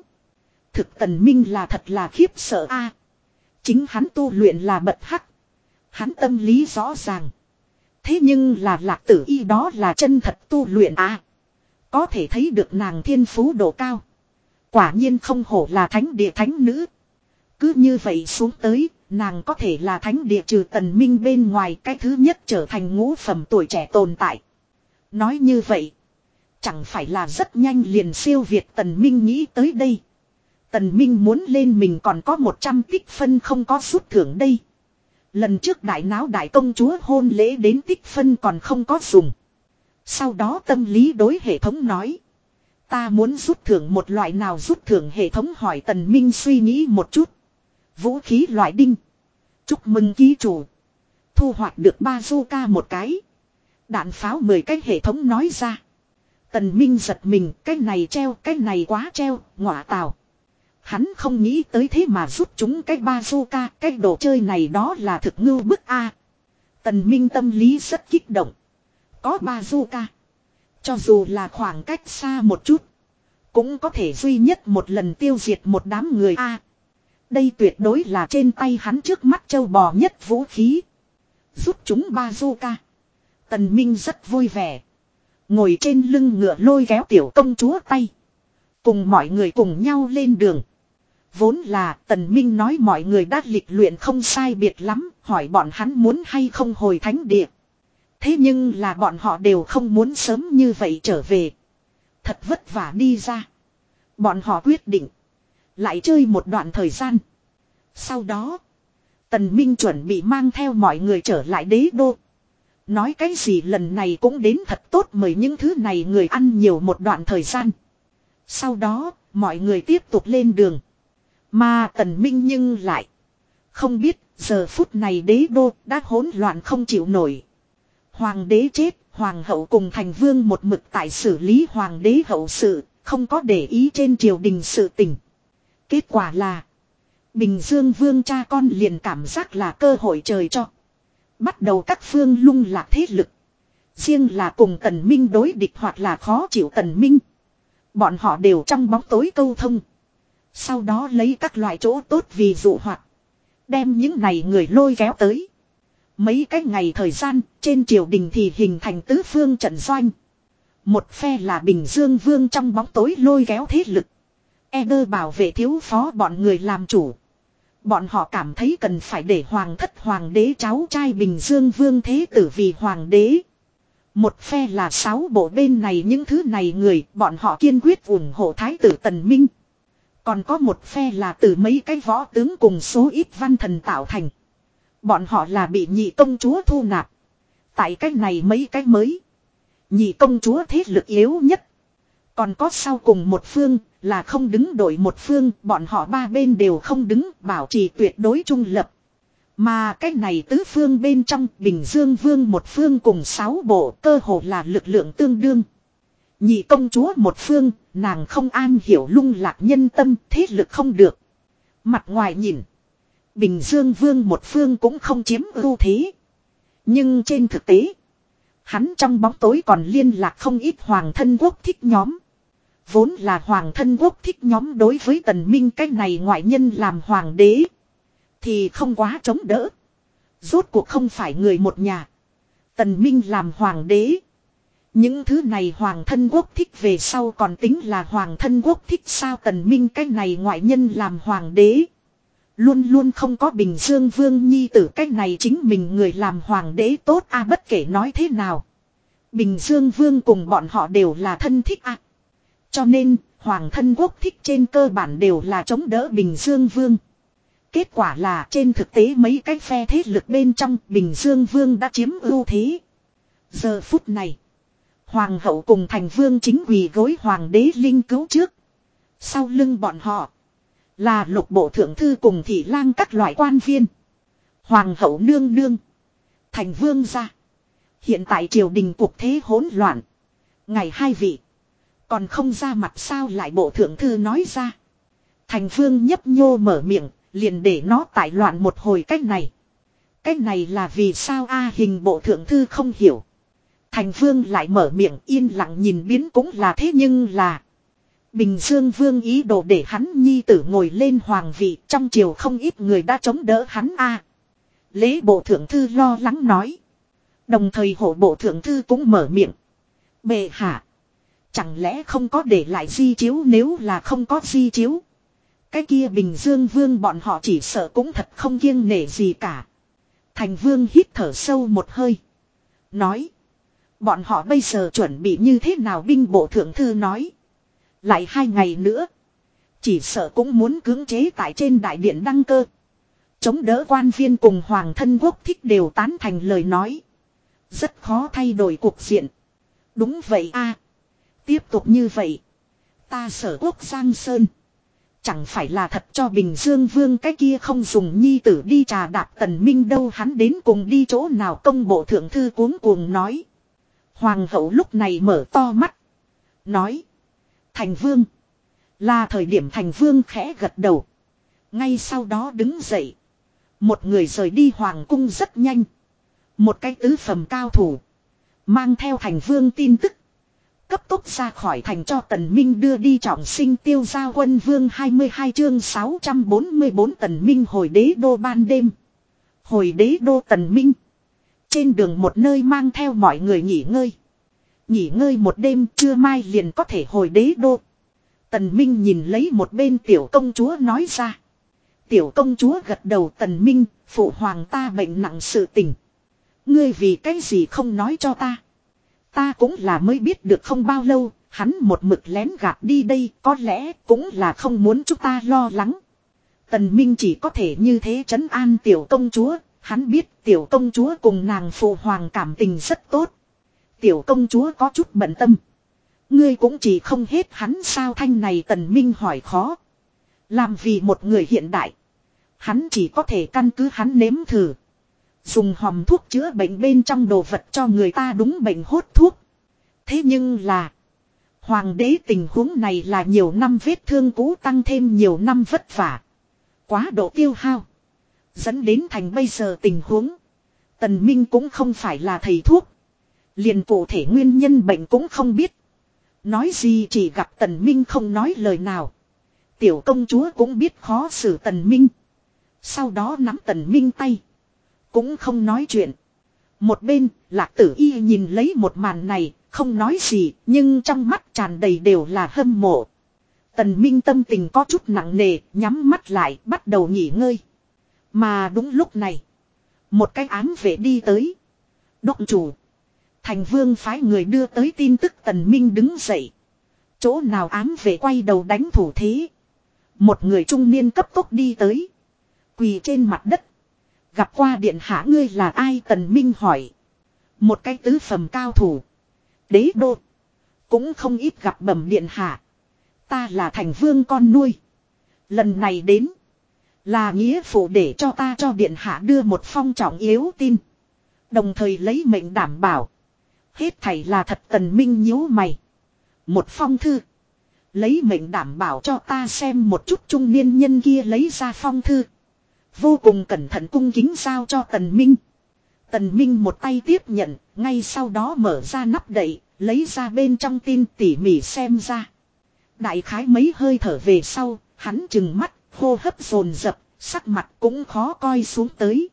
Thực tần minh là thật là khiếp sợ a Chính hắn tu luyện là bật hắc. Hắn tâm lý rõ ràng. Thế nhưng là lạc tử y đó là chân thật tu luyện a Có thể thấy được nàng thiên phú độ cao. Quả nhiên không hổ là thánh địa thánh nữ. Cứ như vậy xuống tới, nàng có thể là thánh địa trừ tần minh bên ngoài cái thứ nhất trở thành ngũ phẩm tuổi trẻ tồn tại. Nói như vậy, chẳng phải là rất nhanh liền siêu việt tần minh nghĩ tới đây. Tần minh muốn lên mình còn có 100 tích phân không có rút thưởng đây. Lần trước đại náo đại công chúa hôn lễ đến tích phân còn không có dùng. Sau đó tâm lý đối hệ thống nói. Ta muốn rút thưởng một loại nào rút thưởng hệ thống hỏi tần minh suy nghĩ một chút. Vũ khí loại đinh. Chúc mừng ký chủ. Thu hoạch được ba ca một cái. Đạn pháo 10 cái hệ thống nói ra. Tần Minh giật mình, cái này treo, cái này quá treo, ngọa tào. Hắn không nghĩ tới thế mà rút chúng cái bazooka, cái đồ chơi này đó là thực ngưu bức A. Tần Minh tâm lý rất kích động. Có bazooka. Cho dù là khoảng cách xa một chút. Cũng có thể duy nhất một lần tiêu diệt một đám người A. đây tuyệt đối là trên tay hắn trước mắt châu bò nhất vũ khí. Giúp chúng bazooka. Tần Minh rất vui vẻ. Ngồi trên lưng ngựa lôi kéo tiểu công chúa tay. Cùng mọi người cùng nhau lên đường. Vốn là Tần Minh nói mọi người đã lịch luyện không sai biệt lắm, hỏi bọn hắn muốn hay không hồi thánh địa. Thế nhưng là bọn họ đều không muốn sớm như vậy trở về. Thật vất vả đi ra. Bọn họ quyết định. Lại chơi một đoạn thời gian. Sau đó. Tần Minh chuẩn bị mang theo mọi người trở lại đế đô. Nói cái gì lần này cũng đến thật tốt mời những thứ này người ăn nhiều một đoạn thời gian. Sau đó, mọi người tiếp tục lên đường. Mà tần minh nhưng lại. Không biết, giờ phút này đế đô đã hỗn loạn không chịu nổi. Hoàng đế chết, hoàng hậu cùng thành vương một mực tại xử lý hoàng đế hậu sự, không có để ý trên triều đình sự tình. Kết quả là, Bình Dương vương cha con liền cảm giác là cơ hội trời cho. Bắt đầu các phương lung lạc thế lực. Riêng là cùng tần minh đối địch hoặc là khó chịu tần minh. Bọn họ đều trong bóng tối câu thông. Sau đó lấy các loại chỗ tốt vì dụ hoạt. Đem những này người lôi kéo tới. Mấy cái ngày thời gian, trên triều đình thì hình thành tứ phương trận doanh. Một phe là Bình Dương Vương trong bóng tối lôi kéo thế lực. E đơ bảo vệ thiếu phó bọn người làm chủ. Bọn họ cảm thấy cần phải để hoàng thất hoàng đế cháu trai Bình Dương Vương Thế Tử vì hoàng đế. Một phe là sáu bộ bên này những thứ này người, bọn họ kiên quyết ủng hộ Thái tử Tần Minh. Còn có một phe là từ mấy cái võ tướng cùng số ít văn thần tạo thành. Bọn họ là bị nhị công chúa thu nạp. Tại cách này mấy cái mới. Nhị công chúa thế lực yếu nhất. Còn có sau cùng một phương là không đứng đổi một phương. Bọn họ ba bên đều không đứng bảo trì tuyệt đối trung lập. Mà cái này tứ phương bên trong Bình Dương Vương một phương cùng sáu bộ cơ hồ là lực lượng tương đương. Nhị công chúa một phương, nàng không an hiểu lung lạc nhân tâm thế lực không được. Mặt ngoài nhìn. Bình Dương Vương một phương cũng không chiếm ưu thế. Nhưng trên thực tế. Hắn trong bóng tối còn liên lạc không ít hoàng thân quốc thích nhóm. Vốn là hoàng thân quốc thích nhóm đối với tần minh cái này ngoại nhân làm hoàng đế. Thì không quá chống đỡ. Rốt cuộc không phải người một nhà. Tần minh làm hoàng đế. Những thứ này hoàng thân quốc thích về sau còn tính là hoàng thân quốc thích sao tần minh cái này ngoại nhân làm hoàng đế. Luôn luôn không có Bình Dương Vương Nhi tử cách này chính mình người làm hoàng đế tốt a à, bất kể nói thế nào. Bình Dương Vương cùng bọn họ đều là thân thích a à, cho nên, hoàng thân quốc thích trên cơ bản đều là chống đỡ Bình Dương Vương. Kết quả là trên thực tế mấy cái phe thế lực bên trong Bình Dương Vương đã chiếm ưu thế. Giờ phút này, Hoàng hậu cùng thành vương chính quỳ gối hoàng đế linh cứu trước. Sau lưng bọn họ là lục bộ thượng thư cùng thị lang các loại quan viên. Hoàng hậu nương nương. Thành vương ra. Hiện tại triều đình cuộc thế hỗn loạn. Ngày hai vị. Còn không ra mặt sao lại bộ thượng thư nói ra. Thành vương nhấp nhô mở miệng. Liền để nó tại loạn một hồi cách này. Cách này là vì sao a hình bộ thượng thư không hiểu. Thành vương lại mở miệng yên lặng nhìn biến cũng là thế nhưng là. Bình Dương Vương ý đồ để hắn nhi tử ngồi lên hoàng vị trong triều không ít người đã chống đỡ hắn a. Lễ bộ thượng thư lo lắng nói. Đồng thời hộ bộ thượng thư cũng mở miệng. Bệ hạ. Chẳng lẽ không có để lại di chiếu nếu là không có di chiếu. Cái kia Bình Dương Vương bọn họ chỉ sợ cũng thật không kiêng nể gì cả. Thành Vương hít thở sâu một hơi. Nói. Bọn họ bây giờ chuẩn bị như thế nào binh bộ thượng thư nói. Lại hai ngày nữa. Chỉ sợ cũng muốn cưỡng chế tại trên đại điện đăng cơ. Chống đỡ quan viên cùng hoàng thân quốc thích đều tán thành lời nói. Rất khó thay đổi cuộc diện. Đúng vậy a Tiếp tục như vậy. Ta sở quốc Giang Sơn. Chẳng phải là thật cho Bình Dương Vương cái kia không dùng nhi tử đi trà đạp tần minh đâu, hắn đến cùng đi chỗ nào công bộ thượng thư cuống cuồng nói. Hoàng hậu lúc này mở to mắt. Nói. Thành vương. Là thời điểm thành vương khẽ gật đầu. Ngay sau đó đứng dậy. Một người rời đi hoàng cung rất nhanh. Một cái tứ phẩm cao thủ. Mang theo thành vương tin tức. Cấp tốc ra khỏi thành cho tần minh đưa đi trọng sinh tiêu gia quân vương 22 chương 644 tần minh hồi đế đô ban đêm. Hồi đế đô tần minh. Trên đường một nơi mang theo mọi người nghỉ ngơi. Nghỉ ngơi một đêm trưa mai liền có thể hồi đế đô. Tần Minh nhìn lấy một bên tiểu công chúa nói ra. Tiểu công chúa gật đầu tần Minh, phụ hoàng ta bệnh nặng sự tình. Ngươi vì cái gì không nói cho ta. Ta cũng là mới biết được không bao lâu, hắn một mực lén gạt đi đây có lẽ cũng là không muốn chúng ta lo lắng. Tần Minh chỉ có thể như thế trấn an tiểu công chúa, hắn biết tiểu công chúa cùng nàng phụ hoàng cảm tình rất tốt. Tiểu công chúa có chút bận tâm. Ngươi cũng chỉ không hết hắn sao thanh này tần minh hỏi khó. Làm vì một người hiện đại. Hắn chỉ có thể căn cứ hắn nếm thử. Dùng hòm thuốc chữa bệnh bên trong đồ vật cho người ta đúng bệnh hốt thuốc. Thế nhưng là. Hoàng đế tình huống này là nhiều năm vết thương cũ tăng thêm nhiều năm vất vả. Quá độ tiêu hao. Dẫn đến thành bây giờ tình huống. Tần Minh cũng không phải là thầy thuốc. Liền cụ thể nguyên nhân bệnh cũng không biết. Nói gì chỉ gặp Tần Minh không nói lời nào. Tiểu công chúa cũng biết khó xử Tần Minh. Sau đó nắm Tần Minh tay. Cũng không nói chuyện. Một bên, lạc tử y nhìn lấy một màn này, không nói gì, nhưng trong mắt tràn đầy đều là hâm mộ. Tần Minh tâm tình có chút nặng nề, nhắm mắt lại, bắt đầu nghỉ ngơi. Mà đúng lúc này, một cái ám vệ đi tới. đốc chủ. Thành vương phái người đưa tới tin tức tần minh đứng dậy. Chỗ nào ám vệ quay đầu đánh thủ thế. Một người trung niên cấp tốc đi tới. Quỳ trên mặt đất. Gặp qua điện hạ ngươi là ai tần minh hỏi. Một cái tứ phẩm cao thủ. Đế đô. Cũng không ít gặp bẩm điện hạ. Ta là thành vương con nuôi. Lần này đến. Là nghĩa phụ để cho ta cho điện hạ đưa một phong trọng yếu tin. Đồng thời lấy mệnh đảm bảo. Hết thảy là thật tần minh nhíu mày. Một phong thư. Lấy mệnh đảm bảo cho ta xem một chút trung niên nhân kia lấy ra phong thư. Vô cùng cẩn thận cung kính giao cho tần minh. Tần minh một tay tiếp nhận, ngay sau đó mở ra nắp đậy, lấy ra bên trong tin tỉ mỉ xem ra. Đại khái mấy hơi thở về sau, hắn chừng mắt, hô hấp rồn dập, sắc mặt cũng khó coi xuống tới.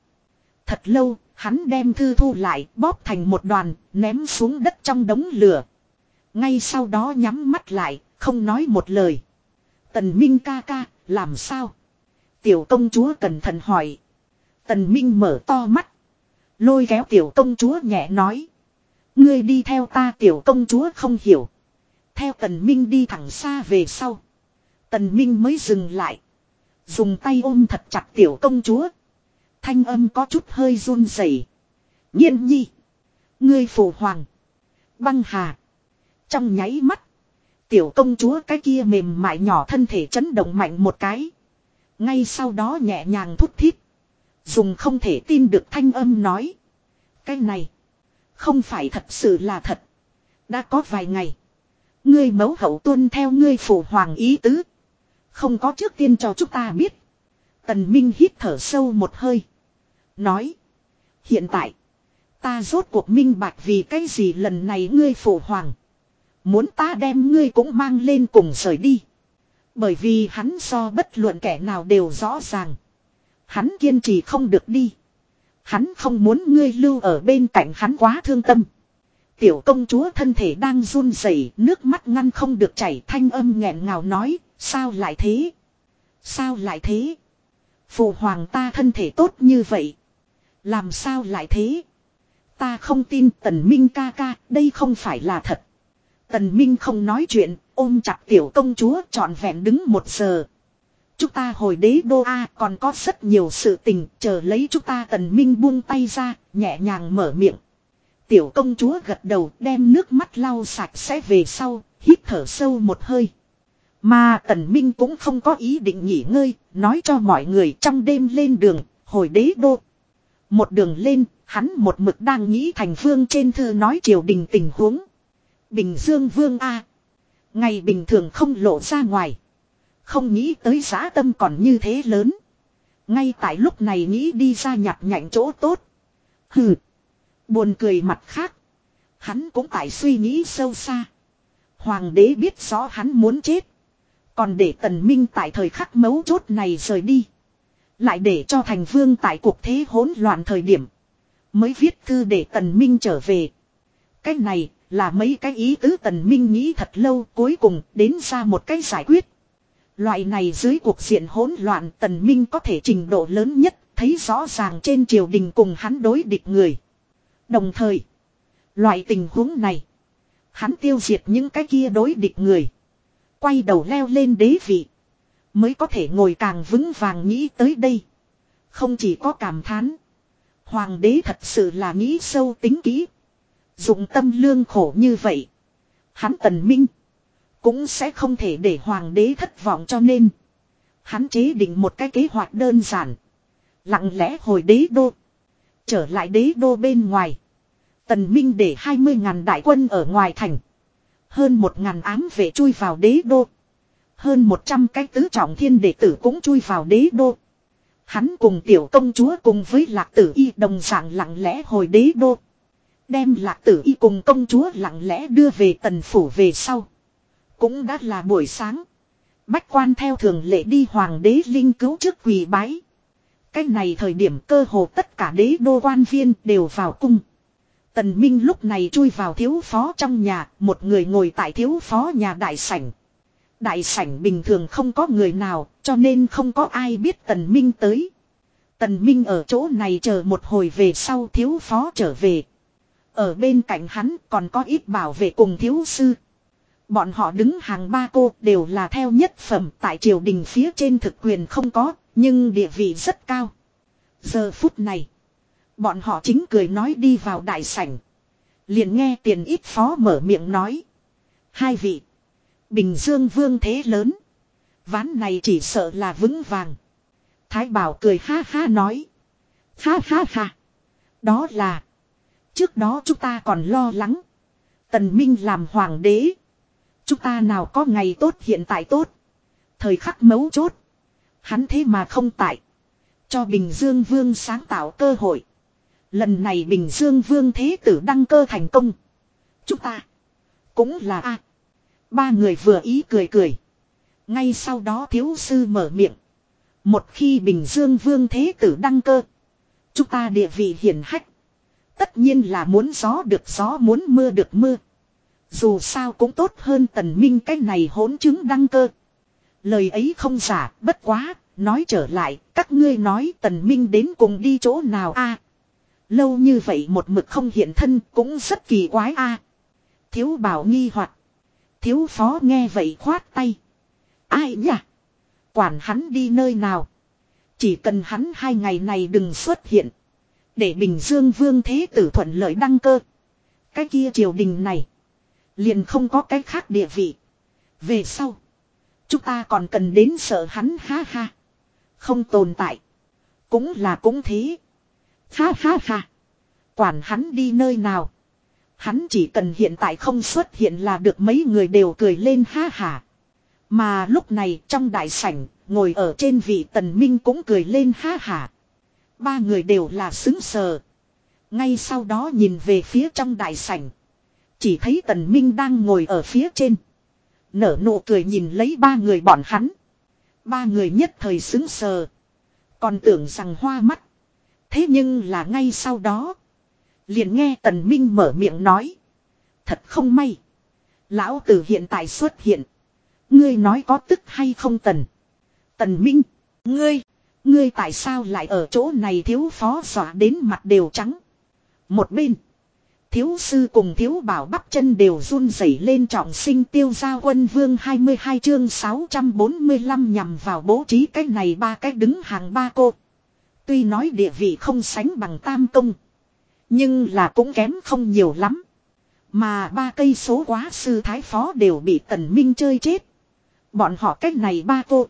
Thật lâu, Hắn đem thư thu lại bóp thành một đoàn, ném xuống đất trong đống lửa. Ngay sau đó nhắm mắt lại, không nói một lời. Tần Minh ca ca, làm sao? Tiểu công chúa cẩn thận hỏi. Tần Minh mở to mắt. Lôi kéo tiểu công chúa nhẹ nói. Ngươi đi theo ta tiểu công chúa không hiểu. Theo tần Minh đi thẳng xa về sau. Tần Minh mới dừng lại. Dùng tay ôm thật chặt tiểu công chúa. Thanh âm có chút hơi run rẩy. Nhiên nhi. Ngươi phụ hoàng. Băng hà. Trong nháy mắt. Tiểu công chúa cái kia mềm mại nhỏ thân thể chấn động mạnh một cái. Ngay sau đó nhẹ nhàng thút thít. Dùng không thể tin được thanh âm nói. Cái này. Không phải thật sự là thật. Đã có vài ngày. Ngươi mẫu hậu tuân theo ngươi phụ hoàng ý tứ. Không có trước tiên cho chúng ta biết. Tần Minh hít thở sâu một hơi. Nói. Hiện tại. Ta rốt cuộc minh bạch vì cái gì lần này ngươi phụ hoàng. Muốn ta đem ngươi cũng mang lên cùng rời đi. Bởi vì hắn so bất luận kẻ nào đều rõ ràng. Hắn kiên trì không được đi. Hắn không muốn ngươi lưu ở bên cạnh hắn quá thương tâm. Tiểu công chúa thân thể đang run rẩy, nước mắt ngăn không được chảy thanh âm nghẹn ngào nói, sao lại thế? Sao lại thế? Phụ hoàng ta thân thể tốt như vậy. Làm sao lại thế? Ta không tin tần minh ca ca, đây không phải là thật. Tần minh không nói chuyện, ôm chặt tiểu công chúa trọn vẹn đứng một giờ. Chúng ta hồi đế đô A còn có rất nhiều sự tình, chờ lấy chúng ta tần minh buông tay ra, nhẹ nhàng mở miệng. Tiểu công chúa gật đầu đem nước mắt lau sạch sẽ về sau, hít thở sâu một hơi. Mà tần minh cũng không có ý định nghỉ ngơi, nói cho mọi người trong đêm lên đường, hồi đế đô. Một đường lên, hắn một mực đang nghĩ thành phương trên thư nói triều đình tình huống. Bình Dương vương A. Ngày bình thường không lộ ra ngoài. Không nghĩ tới giá tâm còn như thế lớn. Ngay tại lúc này nghĩ đi ra nhặt nhạnh chỗ tốt. Hừ. Buồn cười mặt khác. Hắn cũng tại suy nghĩ sâu xa. Hoàng đế biết rõ hắn muốn chết. Còn để tần minh tại thời khắc mấu chốt này rời đi. Lại để cho thành vương tại cuộc thế hỗn loạn thời điểm. Mới viết thư để tần minh trở về. Cách này là mấy cái ý tứ tần minh nghĩ thật lâu cuối cùng đến ra một cái giải quyết. Loại này dưới cuộc diện hỗn loạn tần minh có thể trình độ lớn nhất thấy rõ ràng trên triều đình cùng hắn đối địch người. Đồng thời, loại tình huống này, hắn tiêu diệt những cái kia đối địch người. Quay đầu leo lên đế vị. Mới có thể ngồi càng vững vàng nghĩ tới đây. Không chỉ có cảm thán. Hoàng đế thật sự là nghĩ sâu tính kỹ. Dụng tâm lương khổ như vậy. Hắn tần minh. Cũng sẽ không thể để hoàng đế thất vọng cho nên. Hắn chế định một cái kế hoạch đơn giản. Lặng lẽ hồi đế đô. Trở lại đế đô bên ngoài. Tần Minh để 20.000 đại quân ở ngoài thành. Hơn 1.000 ám vệ chui vào đế đô. Hơn 100 cái tứ trọng thiên đệ tử cũng chui vào đế đô. Hắn cùng tiểu công chúa cùng với lạc tử y đồng dạng lặng lẽ hồi đế đô. Đem lạc tử y cùng công chúa lặng lẽ đưa về tần phủ về sau. Cũng đã là buổi sáng. Bách quan theo thường lệ đi hoàng đế linh cứu trước quỳ bái. cách này thời điểm cơ hồ tất cả đế đô quan viên đều vào cung. Tần Minh lúc này chui vào thiếu phó trong nhà, một người ngồi tại thiếu phó nhà đại sảnh. Đại sảnh bình thường không có người nào, cho nên không có ai biết Tần Minh tới. Tần Minh ở chỗ này chờ một hồi về sau thiếu phó trở về. Ở bên cạnh hắn còn có ít bảo vệ cùng thiếu sư. Bọn họ đứng hàng ba cô đều là theo nhất phẩm tại triều đình phía trên thực quyền không có, nhưng địa vị rất cao. Giờ phút này, bọn họ chính cười nói đi vào đại sảnh. Liền nghe tiền ít phó mở miệng nói. Hai vị, Bình Dương vương thế lớn. Ván này chỉ sợ là vững vàng. Thái Bảo cười ha ha nói. Ha ha ha. Đó là. Trước đó chúng ta còn lo lắng. Tần Minh làm hoàng đế. Chúng ta nào có ngày tốt hiện tại tốt. Thời khắc mấu chốt. Hắn thế mà không tại. Cho Bình Dương Vương sáng tạo cơ hội. Lần này Bình Dương Vương Thế Tử đăng cơ thành công. Chúng ta. Cũng là A. Ba người vừa ý cười cười. Ngay sau đó thiếu sư mở miệng. Một khi Bình Dương Vương Thế Tử đăng cơ. Chúng ta địa vị hiển hách. Tất nhiên là muốn gió được gió muốn mưa được mưa. Dù sao cũng tốt hơn tần minh cái này hỗn chứng đăng cơ. Lời ấy không giả, bất quá, nói trở lại, các ngươi nói tần minh đến cùng đi chỗ nào a? lâu như vậy một mực không hiện thân cũng rất kỳ quái a. Thiếu bảo nghi hoặc Thiếu phó nghe vậy khoát tay. Ai nhỉ? Quản hắn đi nơi nào? Chỉ cần hắn hai ngày này đừng xuất hiện. Để Bình Dương Vương Thế Tử thuận lợi đăng cơ. Cái kia triều đình này. Liền không có cái khác địa vị. Về sau. Chúng ta còn cần đến sợ hắn ha ha. Không tồn tại. Cũng là cũng thế. Ha ha ha. Quản hắn đi nơi nào. Hắn chỉ cần hiện tại không xuất hiện là được mấy người đều cười lên ha ha. Mà lúc này trong đại sảnh, ngồi ở trên vị tần minh cũng cười lên ha ha. Ba người đều là xứng sờ. Ngay sau đó nhìn về phía trong đại sảnh. Chỉ thấy tần minh đang ngồi ở phía trên. Nở nụ cười nhìn lấy ba người bọn hắn. Ba người nhất thời xứng sờ. Còn tưởng rằng hoa mắt. Thế nhưng là ngay sau đó. Liền nghe tần minh mở miệng nói. Thật không may. Lão tử hiện tại xuất hiện. Ngươi nói có tức hay không tần. Tần minh. Ngươi. Ngươi tại sao lại ở chỗ này thiếu phó dọa đến mặt đều trắng. Một bên. Thiếu sư cùng thiếu bảo bắp chân đều run rẩy lên trọng sinh tiêu gia quân vương 22 chương 645 nhằm vào bố trí cách này ba cách đứng hàng ba cô. Tuy nói địa vị không sánh bằng tam công. Nhưng là cũng kém không nhiều lắm. Mà ba cây số quá sư thái phó đều bị tần minh chơi chết. Bọn họ cách này ba cô.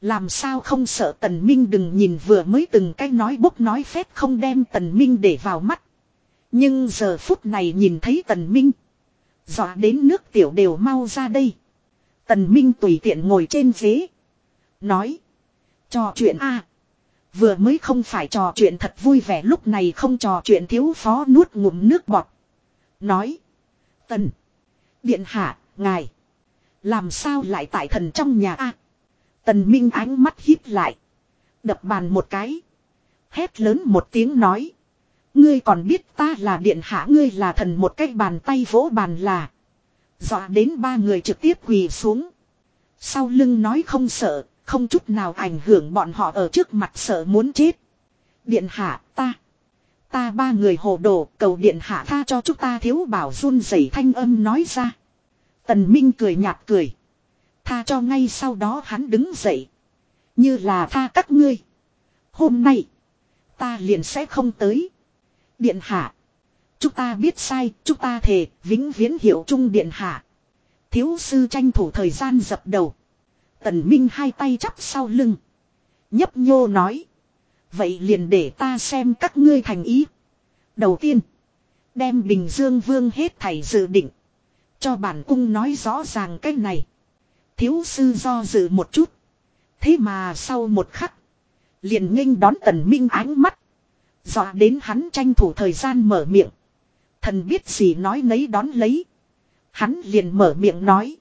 Làm sao không sợ tần minh đừng nhìn vừa mới từng cái nói bốc nói phép không đem tần minh để vào mắt. Nhưng giờ phút này nhìn thấy tần minh. Dọa đến nước tiểu đều mau ra đây. Tần minh tùy tiện ngồi trên ghế. Nói. Trò chuyện a Vừa mới không phải trò chuyện thật vui vẻ lúc này không trò chuyện thiếu phó nuốt ngụm nước bọt. Nói. Tần. Điện hạ, ngài. Làm sao lại tại thần trong nhà a Tần Minh ánh mắt hít lại. Đập bàn một cái. Hét lớn một tiếng nói. Ngươi còn biết ta là điện hạ ngươi là thần một cái bàn tay vỗ bàn là. Dọa đến ba người trực tiếp quỳ xuống. Sau lưng nói không sợ, không chút nào ảnh hưởng bọn họ ở trước mặt sợ muốn chết. Điện hạ, ta. Ta ba người hồ đồ, cầu điện hạ tha cho chúng ta thiếu bảo run rẩy thanh âm nói ra. Tần Minh cười nhạt cười. Tha cho ngay sau đó hắn đứng dậy. Như là tha các ngươi. Hôm nay. Ta liền sẽ không tới. Điện hạ. Chúng ta biết sai, chúng ta thề, vĩnh viễn hiệu trung điện hạ. Thiếu sư tranh thủ thời gian dập đầu. Tần Minh hai tay chắp sau lưng. Nhấp nhô nói. Vậy liền để ta xem các ngươi thành ý. Đầu tiên. Đem Bình Dương Vương hết thảy dự định. Cho bản cung nói rõ ràng cái này. Thiếu sư do dự một chút. Thế mà sau một khắc. Liền nghênh đón tần minh ánh mắt. Dọa đến hắn tranh thủ thời gian mở miệng. Thần biết gì nói nấy đón lấy. Hắn liền mở miệng nói.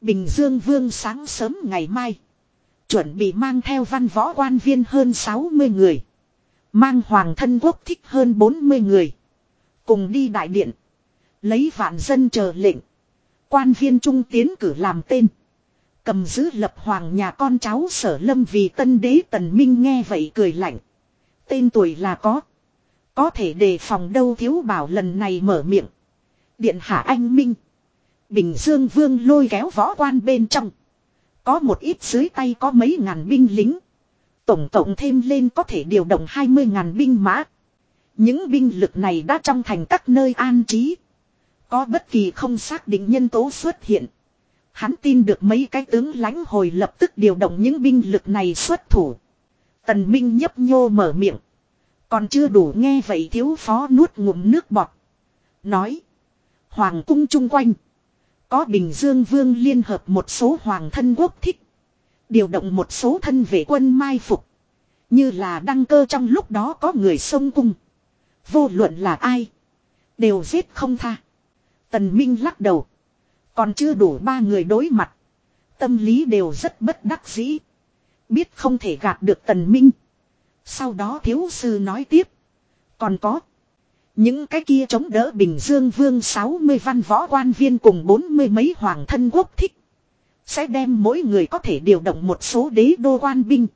Bình Dương Vương sáng sớm ngày mai. Chuẩn bị mang theo văn võ quan viên hơn 60 người. Mang hoàng thân quốc thích hơn 40 người. Cùng đi đại điện. Lấy vạn dân chờ lệnh. Quan viên trung tiến cử làm tên. Cầm giữ lập hoàng nhà con cháu sở lâm vì tân đế tần minh nghe vậy cười lạnh. Tên tuổi là có. Có thể đề phòng đâu thiếu bảo lần này mở miệng. Điện hạ anh minh. Bình Dương Vương lôi kéo võ quan bên trong. Có một ít dưới tay có mấy ngàn binh lính. Tổng cộng thêm lên có thể điều động 20 ngàn binh mã. Những binh lực này đã trong thành các nơi an trí. Có bất kỳ không xác định nhân tố xuất hiện. Hắn tin được mấy cái tướng lãnh hồi lập tức điều động những binh lực này xuất thủ. Tần Minh nhấp nhô mở miệng. Còn chưa đủ nghe vậy thiếu phó nuốt ngụm nước bọt. Nói. Hoàng cung chung quanh. Có Bình Dương Vương liên hợp một số hoàng thân quốc thích. Điều động một số thân vệ quân mai phục. Như là đăng cơ trong lúc đó có người sông cung. Vô luận là ai. Đều giết không tha. Tần Minh lắc đầu. Còn chưa đủ ba người đối mặt. Tâm lý đều rất bất đắc dĩ. Biết không thể gạt được Tần Minh. Sau đó thiếu sư nói tiếp. Còn có. Những cái kia chống đỡ Bình Dương Vương 60 văn võ quan viên cùng bốn mươi mấy hoàng thân quốc thích. Sẽ đem mỗi người có thể điều động một số đế đô quan binh.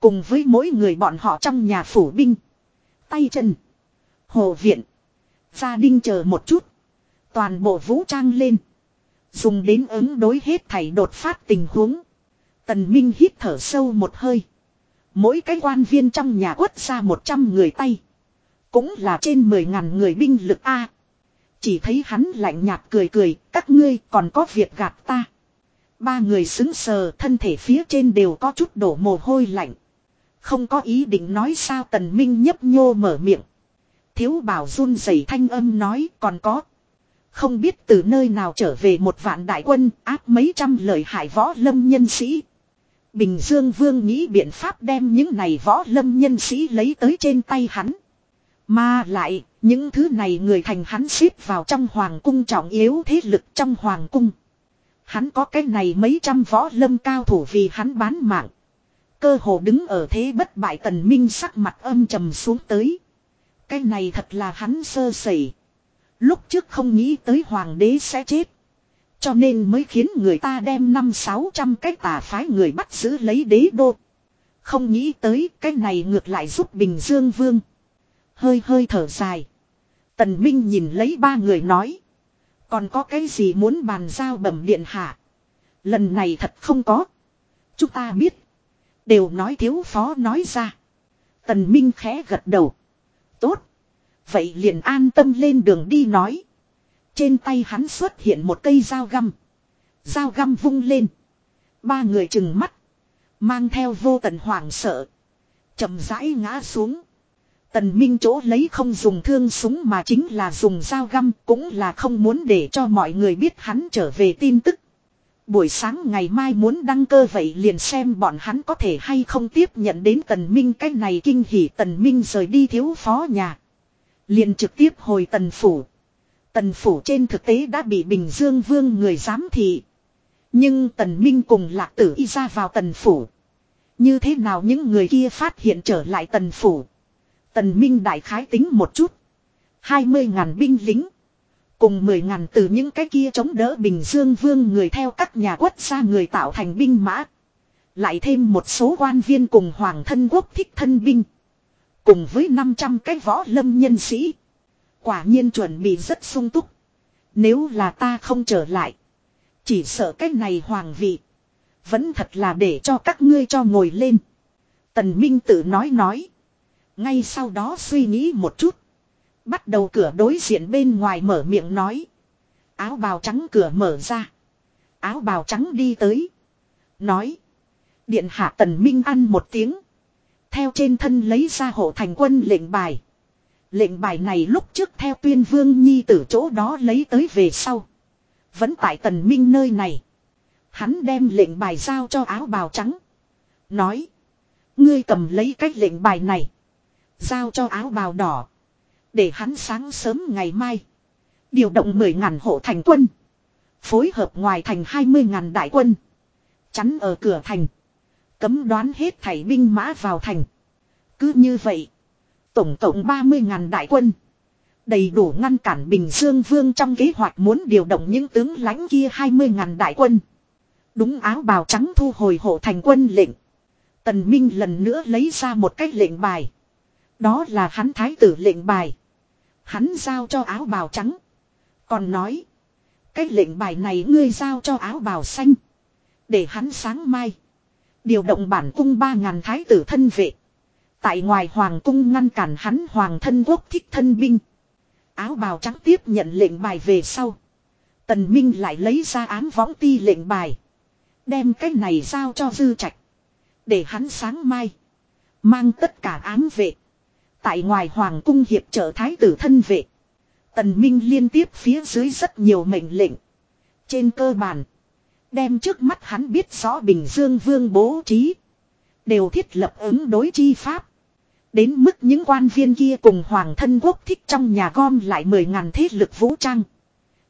Cùng với mỗi người bọn họ trong nhà phủ binh. Tay chân. Hồ viện. Gia đình chờ một chút. Toàn bộ vũ trang lên. Dùng đến ứng đối hết thảy đột phát tình huống. Tần Minh hít thở sâu một hơi. Mỗi cái quan viên trong nhà quất ra 100 người tay. Cũng là trên 10 ngàn người binh lực A. Chỉ thấy hắn lạnh nhạt cười cười, các ngươi còn có việc gạt ta. Ba người xứng sờ thân thể phía trên đều có chút đổ mồ hôi lạnh. Không có ý định nói sao tần minh nhấp nhô mở miệng. Thiếu bảo run rẩy thanh âm nói còn có. Không biết từ nơi nào trở về một vạn đại quân áp mấy trăm lời hại võ lâm nhân sĩ. Bình Dương Vương nghĩ biện pháp đem những này võ lâm nhân sĩ lấy tới trên tay hắn. Mà lại, những thứ này người thành hắn xếp vào trong hoàng cung trọng yếu thế lực trong hoàng cung. Hắn có cái này mấy trăm võ lâm cao thủ vì hắn bán mạng. Cơ hồ đứng ở thế bất bại tần minh sắc mặt âm trầm xuống tới. Cái này thật là hắn sơ sẩy. Lúc trước không nghĩ tới hoàng đế sẽ chết. Cho nên mới khiến người ta đem năm sáu trăm cái tà phái người bắt giữ lấy đế đô. Không nghĩ tới cái này ngược lại giúp Bình Dương Vương. Hơi hơi thở dài. Tần Minh nhìn lấy ba người nói. Còn có cái gì muốn bàn giao bẩm điện hạ. Lần này thật không có. Chúng ta biết. Đều nói thiếu phó nói ra. Tần Minh khẽ gật đầu. Tốt. Vậy liền an tâm lên đường đi nói. Trên tay hắn xuất hiện một cây dao găm. Dao găm vung lên. Ba người chừng mắt. Mang theo vô tận hoảng sợ. chậm rãi ngã xuống. Tần Minh chỗ lấy không dùng thương súng mà chính là dùng dao găm cũng là không muốn để cho mọi người biết hắn trở về tin tức. Buổi sáng ngày mai muốn đăng cơ vậy liền xem bọn hắn có thể hay không tiếp nhận đến Tần Minh cái này kinh hỉ Tần Minh rời đi thiếu phó nhà. Liền trực tiếp hồi Tần Phủ. Tần phủ trên thực tế đã bị Bình Dương Vương người giám thị. Nhưng Tần Minh cùng lạc tử y ra vào Tần phủ. Như thế nào những người kia phát hiện trở lại Tần phủ. Tần Minh đại khái tính một chút. 20.000 binh lính. Cùng 10.000 từ những cái kia chống đỡ Bình Dương Vương người theo các nhà quất gia người tạo thành binh mã. Lại thêm một số quan viên cùng Hoàng thân quốc thích thân binh. Cùng với 500 cái võ lâm nhân sĩ. Quả nhiên chuẩn bị rất sung túc. Nếu là ta không trở lại. Chỉ sợ cái này hoàng vị. Vẫn thật là để cho các ngươi cho ngồi lên. Tần Minh tự nói nói. Ngay sau đó suy nghĩ một chút. Bắt đầu cửa đối diện bên ngoài mở miệng nói. Áo bào trắng cửa mở ra. Áo bào trắng đi tới. Nói. Điện hạ tần minh ăn một tiếng. Theo trên thân lấy ra hộ thành quân lệnh bài. Lệnh bài này lúc trước theo tuyên vương nhi tử chỗ đó lấy tới về sau. Vẫn tại tần minh nơi này. Hắn đem lệnh bài giao cho áo bào trắng. Nói. Ngươi cầm lấy cái lệnh bài này. Giao cho áo bào đỏ. Để hắn sáng sớm ngày mai. Điều động 10 ngàn hộ thành quân. Phối hợp ngoài thành 20 ngàn đại quân. Chắn ở cửa thành. Cấm đoán hết thảy binh mã vào thành. Cứ như vậy. Tổng cộng 30 ngàn đại quân. Đầy đủ ngăn cản Bình Dương Vương trong kế hoạch muốn điều động những tướng lãnh kia 20 ngàn đại quân. Đúng áo bào trắng thu hồi hộ thành quân lệnh. Tần Minh lần nữa lấy ra một cái lệnh bài. Đó là hắn thái tử lệnh bài. Hắn giao cho áo bào trắng. Còn nói. Cái lệnh bài này ngươi giao cho áo bào xanh. Để hắn sáng mai. Điều động bản cung ba ngàn thái tử thân vệ. Tại ngoài hoàng cung ngăn cản hắn hoàng thân quốc thích thân binh. Áo bào trắng tiếp nhận lệnh bài về sau. Tần Minh lại lấy ra án võng ti lệnh bài. Đem cái này giao cho dư trạch. Để hắn sáng mai. Mang tất cả án vệ. Tại ngoài hoàng cung hiệp trợ thái tử thân vệ. Tần Minh liên tiếp phía dưới rất nhiều mệnh lệnh. Trên cơ bản. Đem trước mắt hắn biết rõ Bình Dương Vương bố trí. Đều thiết lập ứng đối chi pháp. Đến mức những quan viên kia cùng hoàng thân quốc thích trong nhà gom lại mười ngàn thế lực vũ trang.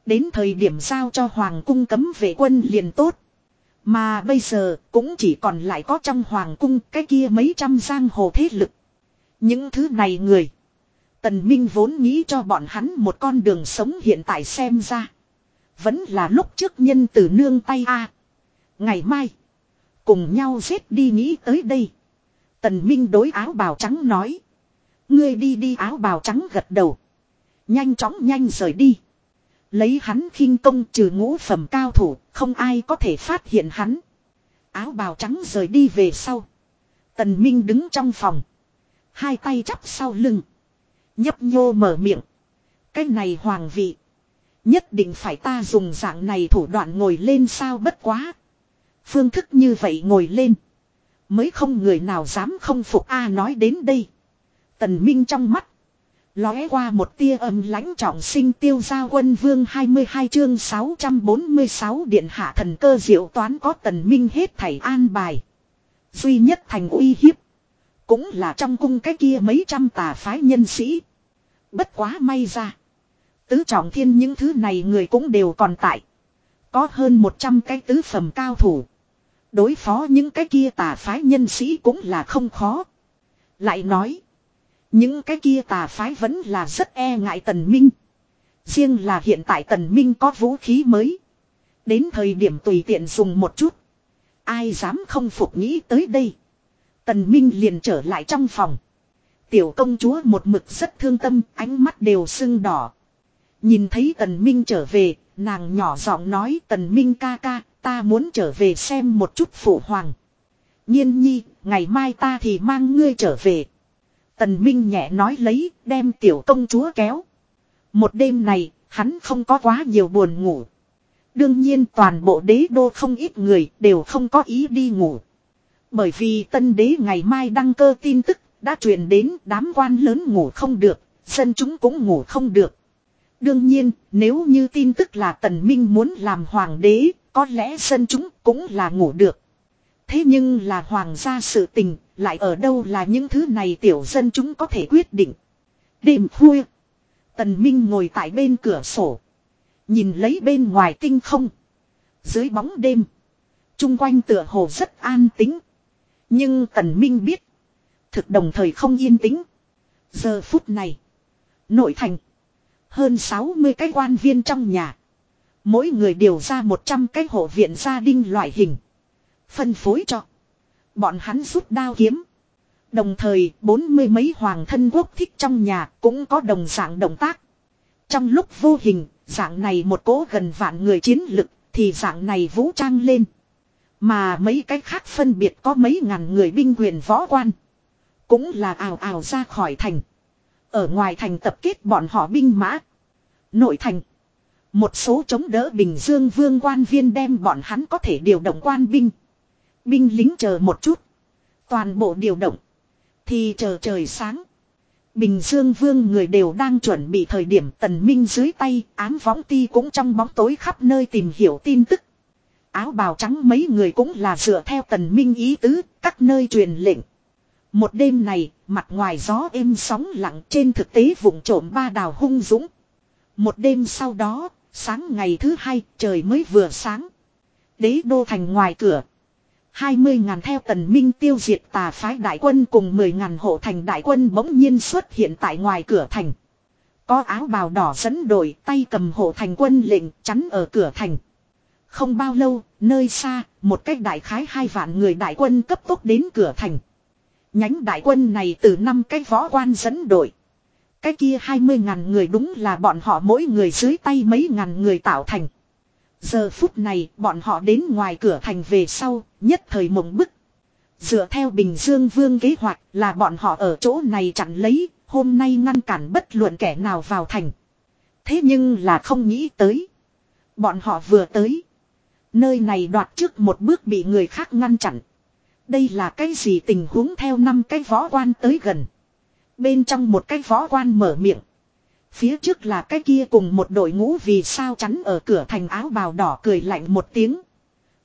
Đến thời điểm giao cho hoàng cung cấm vệ quân liền tốt. Mà bây giờ cũng chỉ còn lại có trong hoàng cung cái kia mấy trăm giang hồ thế lực. Những thứ này người. Tần Minh vốn nghĩ cho bọn hắn một con đường sống hiện tại xem ra. Vẫn là lúc trước nhân từ nương tay a. Ngày mai. Cùng nhau giết đi nghĩ tới đây. Tần Minh đối áo bào trắng nói. Ngươi đi đi áo bào trắng gật đầu. Nhanh chóng nhanh rời đi. Lấy hắn khinh công trừ ngũ phẩm cao thủ, không ai có thể phát hiện hắn. Áo bào trắng rời đi về sau. Tần Minh đứng trong phòng. Hai tay chắp sau lưng. Nhấp nhô mở miệng. Cái này hoàng vị. Nhất định phải ta dùng dạng này thủ đoạn ngồi lên sao bất quá. Phương thức như vậy ngồi lên. Mới không người nào dám không phục A nói đến đây. Tần Minh trong mắt. Lóe qua một tia âm lãnh trọng sinh tiêu gia quân vương 22 chương 646 điện hạ thần cơ diệu toán có tần minh hết thảy an bài. Duy nhất thành uy hiếp. Cũng là trong cung cái kia mấy trăm tà phái nhân sĩ. Bất quá may ra. Tứ trọng thiên những thứ này người cũng đều còn tại. Có hơn 100 cái tứ phẩm cao thủ. Đối phó những cái kia tà phái nhân sĩ cũng là không khó. Lại nói. Những cái kia tà phái vẫn là rất e ngại tần minh. Riêng là hiện tại tần minh có vũ khí mới. Đến thời điểm tùy tiện dùng một chút. Ai dám không phục nghĩ tới đây. Tần Minh liền trở lại trong phòng. Tiểu công chúa một mực rất thương tâm, ánh mắt đều sưng đỏ. Nhìn thấy Tần Minh trở về, nàng nhỏ giọng nói Tần Minh ca ca, ta muốn trở về xem một chút phụ hoàng. Nhiên nhi, ngày mai ta thì mang ngươi trở về. Tần Minh nhẹ nói lấy, đem tiểu công chúa kéo. Một đêm này, hắn không có quá nhiều buồn ngủ. Đương nhiên toàn bộ đế đô không ít người đều không có ý đi ngủ. Bởi vì tân đế ngày mai đăng cơ tin tức đã truyền đến đám quan lớn ngủ không được, dân chúng cũng ngủ không được. Đương nhiên, nếu như tin tức là tần minh muốn làm hoàng đế, có lẽ dân chúng cũng là ngủ được. Thế nhưng là hoàng gia sự tình, lại ở đâu là những thứ này tiểu dân chúng có thể quyết định. Đêm khuya, Tần Minh ngồi tại bên cửa sổ. Nhìn lấy bên ngoài tinh không. Dưới bóng đêm. chung quanh tựa hồ rất an tĩnh. Nhưng Tần Minh biết. Thực đồng thời không yên tĩnh. Giờ phút này. Nội thành. Hơn 60 cái quan viên trong nhà. Mỗi người điều ra 100 cái hộ viện gia đình loại hình. Phân phối cho. Bọn hắn rút đao kiếm. Đồng thời bốn mươi mấy hoàng thân quốc thích trong nhà cũng có đồng dạng động tác. Trong lúc vô hình, dạng này một cố gần vạn người chiến lực, thì dạng này vũ trang lên. Mà mấy cái khác phân biệt có mấy ngàn người binh quyền võ quan. Cũng là ào ào ra khỏi thành. Ở ngoài thành tập kết bọn họ binh mã. Nội thành. Một số chống đỡ Bình Dương vương quan viên đem bọn hắn có thể điều động quan binh. Binh lính chờ một chút. Toàn bộ điều động. Thì chờ trời sáng. Bình Dương Vương người đều đang chuẩn bị thời điểm tần minh dưới tay, ám võng ti cũng trong bóng tối khắp nơi tìm hiểu tin tức. Áo bào trắng mấy người cũng là dựa theo tần minh ý tứ, các nơi truyền lệnh. Một đêm này, mặt ngoài gió êm sóng lặng trên thực tế vùng trộm ba đào hung dũng. Một đêm sau đó, sáng ngày thứ hai, trời mới vừa sáng. Đế đô thành ngoài cửa, 20 ngàn theo tần minh tiêu diệt tà phái đại quân cùng 10 ngàn hộ thành đại quân bỗng nhiên xuất hiện tại ngoài cửa thành. Có áo bào đỏ dẫn đội tay cầm hộ thành quân lệnh chắn ở cửa thành. Không bao lâu, nơi xa, một cách đại khái hai vạn người đại quân cấp tốc đến cửa thành. Nhánh đại quân này từ năm cái võ quan dẫn đội. Cái kia 20 ngàn người đúng là bọn họ mỗi người dưới tay mấy ngàn người tạo thành. Giờ phút này bọn họ đến ngoài cửa thành về sau, nhất thời mộng bức. Dựa theo Bình Dương Vương kế hoạch là bọn họ ở chỗ này chặn lấy, hôm nay ngăn cản bất luận kẻ nào vào thành. Thế nhưng là không nghĩ tới. Bọn họ vừa tới. Nơi này đoạt trước một bước bị người khác ngăn chặn. Đây là cái gì tình huống theo năm cái võ quan tới gần. Bên trong một cái võ quan mở miệng. Phía trước là cái kia cùng một đội ngũ vì sao chắn ở cửa thành áo bào đỏ cười lạnh một tiếng.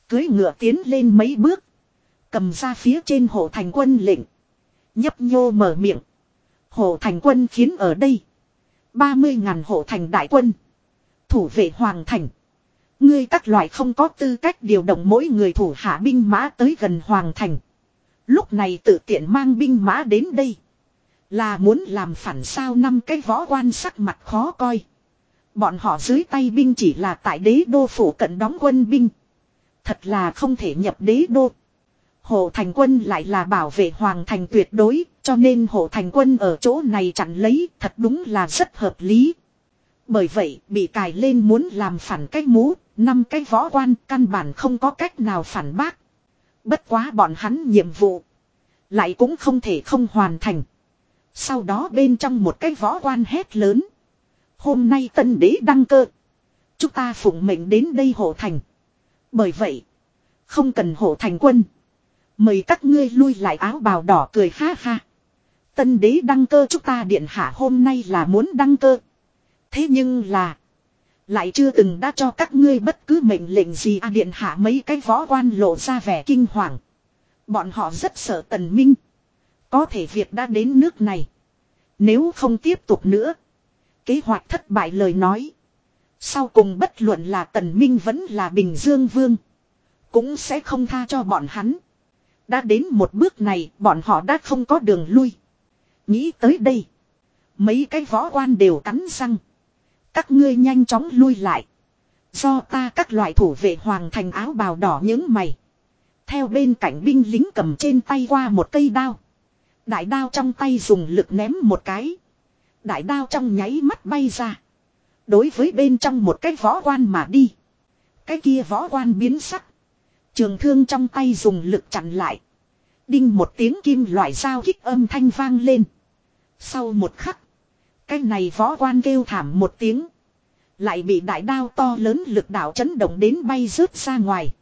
Cưới ngựa tiến lên mấy bước. Cầm ra phía trên hộ thành quân lệnh. Nhấp nhô mở miệng. Hộ thành quân khiến ở đây. 30 ngàn hộ thành đại quân. Thủ vệ hoàng thành. Ngươi các loại không có tư cách điều động mỗi người thủ hạ binh mã tới gần hoàng thành. Lúc này tự tiện mang binh mã đến đây. Là muốn làm phản sao năm cái võ quan sắc mặt khó coi. Bọn họ dưới tay binh chỉ là tại đế đô phủ cận đóng quân binh. Thật là không thể nhập đế đô. Hồ Thành Quân lại là bảo vệ Hoàng Thành tuyệt đối, cho nên hộ Thành Quân ở chỗ này chặn lấy, thật đúng là rất hợp lý. Bởi vậy, bị cài lên muốn làm phản cách mũ, năm cái võ quan căn bản không có cách nào phản bác. Bất quá bọn hắn nhiệm vụ, lại cũng không thể không hoàn thành. Sau đó bên trong một cái võ quan hét lớn. Hôm nay tân đế đăng cơ. Chúng ta phụng mệnh đến đây hộ thành. Bởi vậy. Không cần hộ thành quân. Mời các ngươi lui lại áo bào đỏ cười ha ha. Tân đế đăng cơ chúng ta điện hạ hôm nay là muốn đăng cơ. Thế nhưng là. Lại chưa từng đã cho các ngươi bất cứ mệnh lệnh gì à điện hạ mấy cái võ quan lộ ra vẻ kinh hoàng. Bọn họ rất sợ tần minh. Có thể việc đã đến nước này. Nếu không tiếp tục nữa. Kế hoạch thất bại lời nói. Sau cùng bất luận là Tần Minh vẫn là Bình Dương Vương. Cũng sẽ không tha cho bọn hắn. Đã đến một bước này, bọn họ đã không có đường lui. Nghĩ tới đây. Mấy cái võ quan đều cắn răng. Các ngươi nhanh chóng lui lại. Do ta các loại thủ vệ hoàng thành áo bào đỏ những mày. Theo bên cạnh binh lính cầm trên tay qua một cây đao. Đại đao trong tay dùng lực ném một cái. Đại đao trong nháy mắt bay ra. Đối với bên trong một cái võ quan mà đi. Cái kia võ quan biến sắc. Trường thương trong tay dùng lực chặn lại. Đinh một tiếng kim loại dao kích âm thanh vang lên. Sau một khắc. Cái này võ quan kêu thảm một tiếng. Lại bị đại đao to lớn lực đạo chấn động đến bay rớt ra ngoài.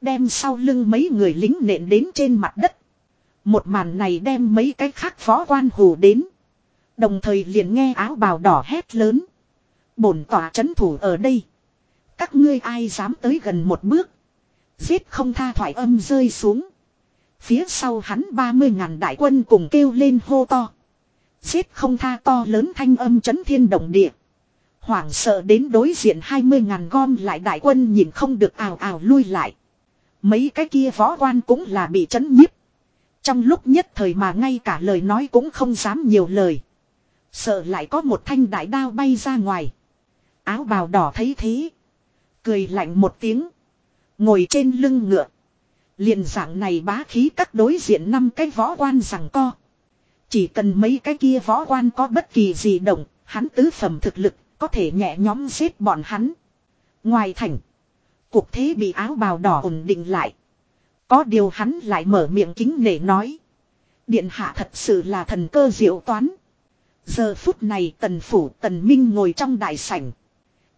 Đem sau lưng mấy người lính nện đến trên mặt đất. Một màn này đem mấy cái khác võ quan hù đến. Đồng thời liền nghe áo bào đỏ hét lớn. Bổn tỏa chấn thủ ở đây. Các ngươi ai dám tới gần một bước. Giết không tha thoại âm rơi xuống. Phía sau hắn 30 ngàn đại quân cùng kêu lên hô to. Giết không tha to lớn thanh âm chấn thiên động địa. Hoảng sợ đến đối diện 20 ngàn gom lại đại quân nhìn không được ào ào lui lại. Mấy cái kia võ quan cũng là bị chấn nhiếp. Trong lúc nhất thời mà ngay cả lời nói cũng không dám nhiều lời. Sợ lại có một thanh đại đao bay ra ngoài. Áo bào đỏ thấy thế. Cười lạnh một tiếng. Ngồi trên lưng ngựa. liền dạng này bá khí các đối diện năm cái võ quan rằng co. Chỉ cần mấy cái kia võ quan có bất kỳ gì động, hắn tứ phẩm thực lực, có thể nhẹ nhóm giết bọn hắn. Ngoài thành, cuộc thế bị áo bào đỏ ổn định lại. Có điều hắn lại mở miệng kính để nói. Điện hạ thật sự là thần cơ diệu toán. Giờ phút này tần phủ tần minh ngồi trong đại sảnh.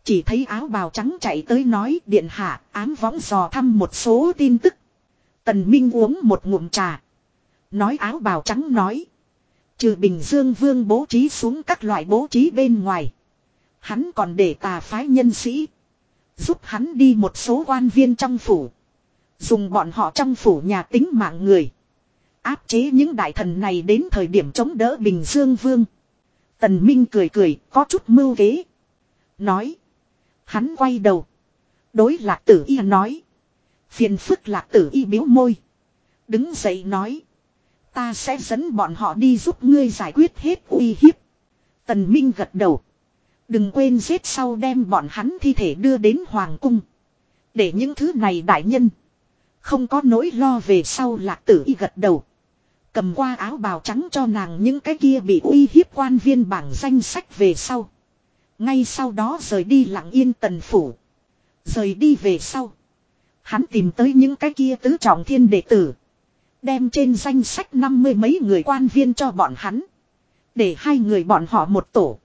Chỉ thấy áo bào trắng chạy tới nói điện hạ ám võng dò thăm một số tin tức. Tần minh uống một ngụm trà. Nói áo bào trắng nói. Trừ Bình Dương Vương bố trí xuống các loại bố trí bên ngoài. Hắn còn để tà phái nhân sĩ. Giúp hắn đi một số quan viên trong phủ. Dùng bọn họ trong phủ nhà tính mạng người. Áp chế những đại thần này đến thời điểm chống đỡ Bình Dương Vương. Tần Minh cười cười, có chút mưu kế. Nói. Hắn quay đầu. Đối lạc tử y nói. Phiền phức lạc tử y biếu môi. Đứng dậy nói. Ta sẽ dẫn bọn họ đi giúp ngươi giải quyết hết uy hiếp. Tần Minh gật đầu. Đừng quên giết sau đem bọn hắn thi thể đưa đến Hoàng Cung. Để những thứ này đại nhân. Không có nỗi lo về sau lạc tử y gật đầu. Cầm qua áo bào trắng cho nàng những cái kia bị uy hiếp quan viên bảng danh sách về sau. Ngay sau đó rời đi lặng yên tần phủ. Rời đi về sau. Hắn tìm tới những cái kia tứ trọng thiên đệ tử. Đem trên danh sách năm mươi mấy người quan viên cho bọn hắn. Để hai người bọn họ một tổ.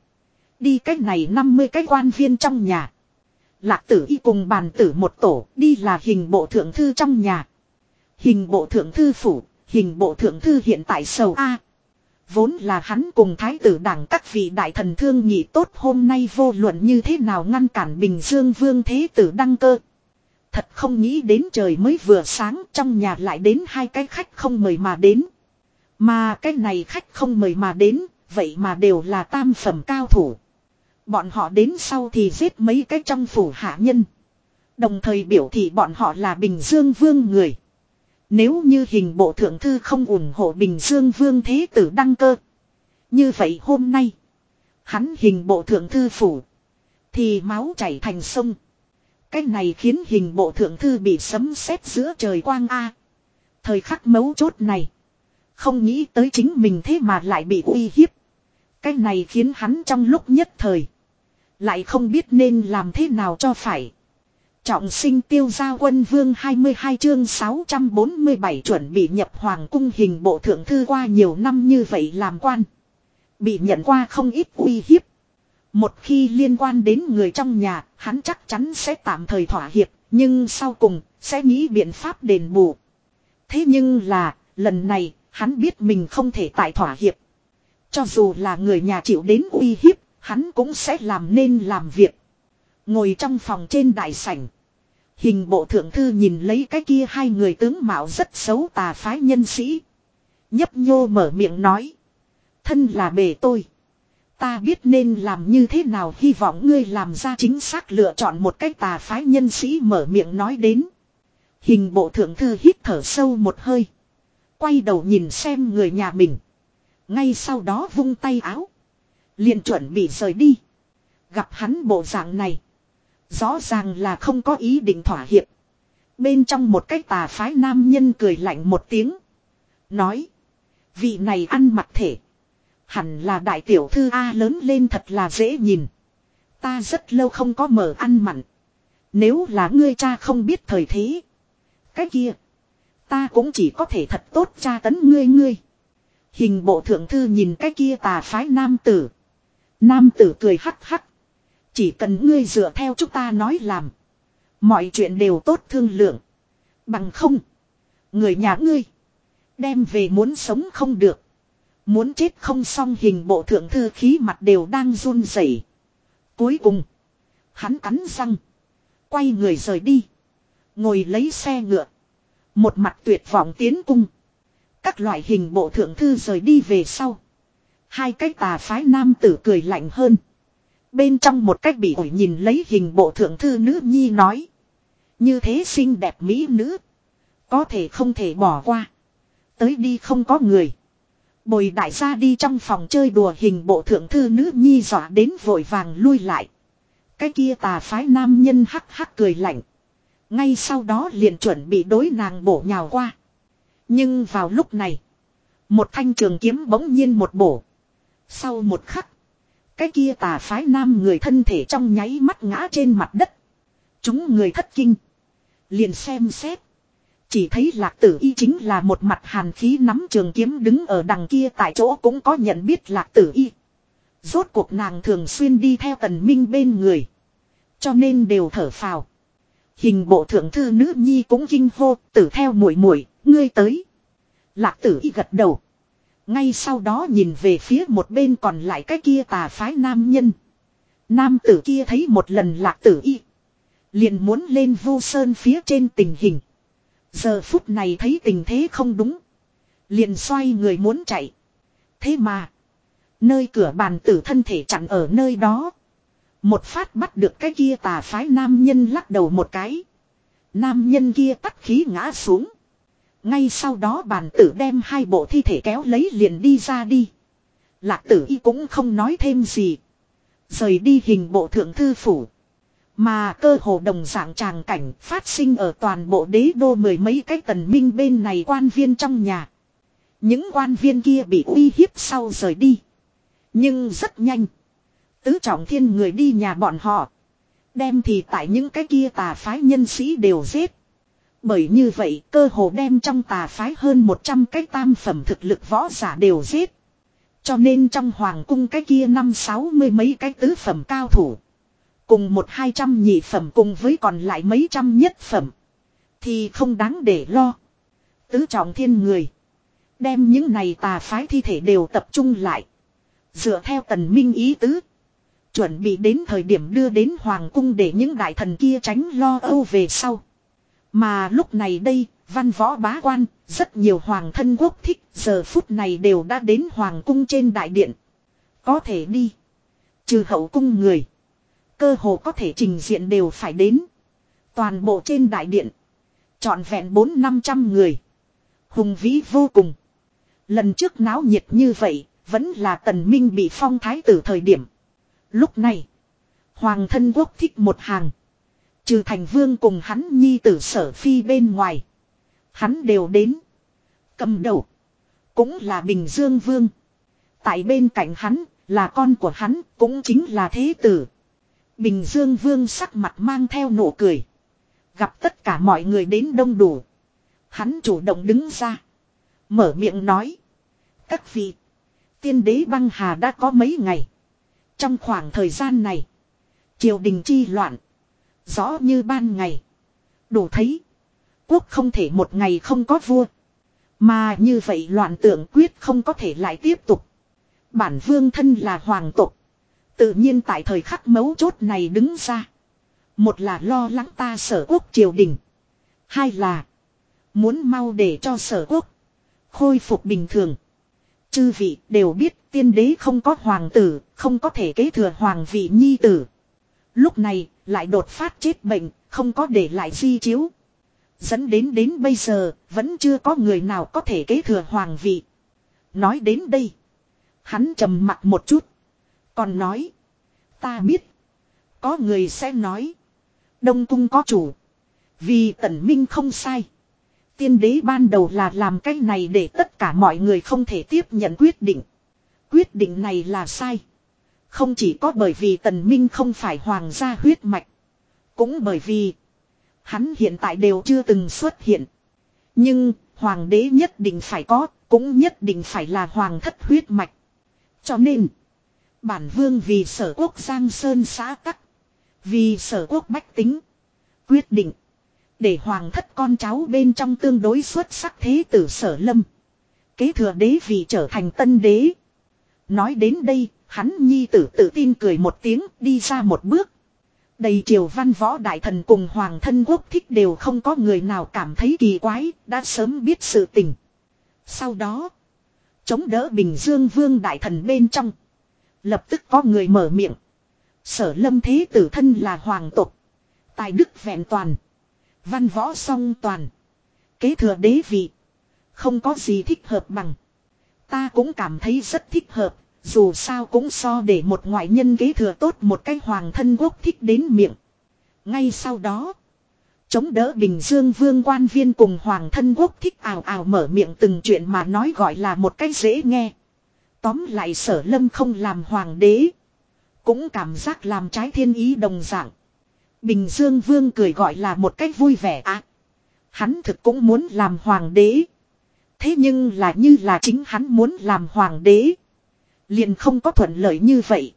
Đi cách này năm mươi cái quan viên trong nhà. Lạc tử y cùng bàn tử một tổ đi là hình bộ thượng thư trong nhà. Hình bộ thượng thư phủ, hình bộ thượng thư hiện tại sầu A. Vốn là hắn cùng thái tử đảng các vị đại thần thương nhị tốt hôm nay vô luận như thế nào ngăn cản Bình Dương Vương Thế Tử đăng cơ. Thật không nghĩ đến trời mới vừa sáng trong nhà lại đến hai cái khách không mời mà đến. Mà cái này khách không mời mà đến, vậy mà đều là tam phẩm cao thủ. Bọn họ đến sau thì giết mấy cái trong phủ hạ nhân. Đồng thời biểu thị bọn họ là Bình Dương Vương người. Nếu như hình bộ thượng thư không ủng hộ Bình Dương Vương Thế Tử đăng cơ. Như vậy hôm nay, hắn hình bộ thượng thư phủ. Thì máu chảy thành sông. Cái này khiến hình bộ thượng thư bị sấm sét giữa trời quang A. Thời khắc mấu chốt này. Không nghĩ tới chính mình thế mà lại bị uy hiếp. Cái này khiến hắn trong lúc nhất thời. Lại không biết nên làm thế nào cho phải. Trọng sinh tiêu gia quân vương 22 chương 647 chuẩn bị nhập hoàng cung hình bộ thượng thư qua nhiều năm như vậy làm quan. Bị nhận qua không ít uy hiếp. Một khi liên quan đến người trong nhà, hắn chắc chắn sẽ tạm thời thỏa hiệp, nhưng sau cùng, sẽ nghĩ biện pháp đền bù. Thế nhưng là, lần này, hắn biết mình không thể tại thỏa hiệp. Cho dù là người nhà chịu đến uy hiếp, hắn cũng sẽ làm nên làm việc. Ngồi trong phòng trên đại sảnh. Hình bộ thượng thư nhìn lấy cái kia hai người tướng mạo rất xấu tà phái nhân sĩ. Nhấp nhô mở miệng nói. Thân là bề tôi. Ta biết nên làm như thế nào, hy vọng ngươi làm ra chính xác lựa chọn một cách tà phái nhân sĩ mở miệng nói đến. Hình bộ thượng thư hít thở sâu một hơi. Quay đầu nhìn xem người nhà mình. Ngay sau đó vung tay áo. liền chuẩn bị rời đi. Gặp hắn bộ dạng này. Rõ ràng là không có ý định thỏa hiệp. Bên trong một cái tà phái nam nhân cười lạnh một tiếng. Nói. Vị này ăn mặc thể. Hẳn là đại tiểu thư A lớn lên thật là dễ nhìn. Ta rất lâu không có mở ăn mặn. Nếu là ngươi cha không biết thời thế. Cái kia. Ta cũng chỉ có thể thật tốt cha tấn ngươi ngươi. Hình bộ thượng thư nhìn cái kia tà phái nam tử. Nam tử cười hắc hắc. Chỉ cần ngươi dựa theo chúng ta nói làm. Mọi chuyện đều tốt thương lượng. Bằng không. Người nhà ngươi. Đem về muốn sống không được. Muốn chết không xong hình bộ thượng thư khí mặt đều đang run rẩy. Cuối cùng. Hắn cắn răng. Quay người rời đi. Ngồi lấy xe ngựa. Một mặt tuyệt vọng tiến cung. Các loại hình bộ thượng thư rời đi về sau. Hai cái tà phái nam tử cười lạnh hơn. Bên trong một cách bị ổi nhìn lấy hình bộ thượng thư nữ nhi nói. Như thế xinh đẹp mỹ nữ. Có thể không thể bỏ qua. Tới đi không có người. Bồi đại gia đi trong phòng chơi đùa hình bộ thượng thư nữ nhi dọa đến vội vàng lui lại. Cái kia tà phái nam nhân hắc hắc cười lạnh. Ngay sau đó liền chuẩn bị đối nàng bổ nhào qua. Nhưng vào lúc này. Một thanh trường kiếm bỗng nhiên một bổ. Sau một khắc. Cái kia tà phái nam người thân thể trong nháy mắt ngã trên mặt đất. Chúng người thất kinh. Liền xem xét. Chỉ thấy lạc tử y chính là một mặt hàn khí nắm trường kiếm đứng ở đằng kia tại chỗ cũng có nhận biết lạc tử y. Rốt cuộc nàng thường xuyên đi theo tần minh bên người. Cho nên đều thở phào. Hình bộ thượng thư nữ nhi cũng kinh hô, tử theo muội muội, ngươi tới. Lạc tử y gật đầu. Ngay sau đó nhìn về phía một bên còn lại cái kia tà phái nam nhân. Nam tử kia thấy một lần lạc tử y. Liền muốn lên vu sơn phía trên tình hình. Giờ phút này thấy tình thế không đúng. Liền xoay người muốn chạy. Thế mà. Nơi cửa bàn tử thân thể chặn ở nơi đó. Một phát bắt được cái kia tà phái nam nhân lắc đầu một cái. Nam nhân kia tắt khí ngã xuống. Ngay sau đó bàn tử đem hai bộ thi thể kéo lấy liền đi ra đi. Lạc tử y cũng không nói thêm gì. Rời đi hình bộ thượng thư phủ. Mà cơ hồ đồng dạng tràng cảnh phát sinh ở toàn bộ đế đô mười mấy cái tần minh bên này quan viên trong nhà. Những quan viên kia bị uy hiếp sau rời đi. Nhưng rất nhanh. Tứ trọng thiên người đi nhà bọn họ. Đem thì tại những cái kia tà phái nhân sĩ đều giết. Bởi như vậy, cơ hồ đem trong tà phái hơn 100 cái tam phẩm thực lực võ giả đều giết. Cho nên trong hoàng cung cái kia năm sáu mươi mấy cái tứ phẩm cao thủ. Cùng một hai trăm nhị phẩm cùng với còn lại mấy trăm nhất phẩm. Thì không đáng để lo. Tứ trọng thiên người. Đem những này tà phái thi thể đều tập trung lại. Dựa theo tần minh ý tứ. Chuẩn bị đến thời điểm đưa đến hoàng cung để những đại thần kia tránh lo âu về sau. Mà lúc này đây, văn võ bá quan, rất nhiều hoàng thân quốc thích, giờ phút này đều đã đến hoàng cung trên đại điện. Có thể đi. Trừ hậu cung người. Cơ hồ có thể trình diện đều phải đến. Toàn bộ trên đại điện. Chọn vẹn bốn năm trăm người. Hùng vĩ vô cùng. Lần trước náo nhiệt như vậy, vẫn là tần minh bị phong thái tử thời điểm. Lúc này, hoàng thân quốc thích một hàng. Trừ thành vương cùng hắn nhi tử sở phi bên ngoài. Hắn đều đến. Cầm đầu. Cũng là Bình Dương Vương. Tại bên cạnh hắn là con của hắn cũng chính là thế tử. Bình Dương Vương sắc mặt mang theo nụ cười. Gặp tất cả mọi người đến đông đủ. Hắn chủ động đứng ra. Mở miệng nói. Các vị. Tiên đế băng hà đã có mấy ngày. Trong khoảng thời gian này. Triều đình chi loạn. Rõ như ban ngày. Đủ thấy. Quốc không thể một ngày không có vua. Mà như vậy loạn tượng quyết không có thể lại tiếp tục. Bản vương thân là hoàng tộc. Tự nhiên tại thời khắc mấu chốt này đứng ra. Một là lo lắng ta sở quốc triều đình. Hai là. Muốn mau để cho sở quốc. Khôi phục bình thường. Chư vị đều biết tiên đế không có hoàng tử. Không có thể kế thừa hoàng vị nhi tử. Lúc này lại đột phát chết bệnh. Không có để lại di chiếu. Dẫn đến đến bây giờ, vẫn chưa có người nào có thể kế thừa hoàng vị. Nói đến đây. Hắn trầm mặt một chút. Còn nói. Ta biết. Có người sẽ nói. Đông cung có chủ. Vì tần minh không sai. Tiên đế ban đầu là làm cái này để tất cả mọi người không thể tiếp nhận quyết định. Quyết định này là sai. Không chỉ có bởi vì tần minh không phải hoàng gia huyết mạch. Cũng bởi vì. Hắn hiện tại đều chưa từng xuất hiện. Nhưng hoàng đế nhất định phải có. Cũng nhất định phải là hoàng thất huyết mạch. Cho nên. Bản vương vì sở quốc Giang Sơn xã tắc. Vì sở quốc bách tính. Quyết định. Để hoàng thất con cháu bên trong tương đối xuất sắc thế tử sở lâm. Kế thừa đế vị trở thành tân đế. Nói đến đây, hắn nhi tử tự tin cười một tiếng đi ra một bước. Đầy triều văn võ đại thần cùng hoàng thân quốc thích đều không có người nào cảm thấy kỳ quái, đã sớm biết sự tình. Sau đó, Chống đỡ Bình Dương Vương Đại Thần bên trong. Lập tức có người mở miệng. Sở lâm thế tử thân là hoàng tộc. Tài đức vẹn toàn. Văn võ song toàn. Kế thừa đế vị. Không có gì thích hợp bằng. Ta cũng cảm thấy rất thích hợp. Dù sao cũng so để một ngoại nhân kế thừa tốt một cái hoàng thân quốc thích đến miệng. Ngay sau đó. Chống đỡ Bình Dương vương quan viên cùng hoàng thân quốc thích ảo ảo mở miệng từng chuyện mà nói gọi là một cái dễ nghe. Tóm lại sở lâm không làm hoàng đế. Cũng cảm giác làm trái thiên ý đồng dạng. Bình Dương vương cười gọi là một cách vui vẻ ạ. À, hắn thực cũng muốn làm hoàng đế. Thế nhưng là như là chính hắn muốn làm hoàng đế. Liền không có thuận lợi như vậy.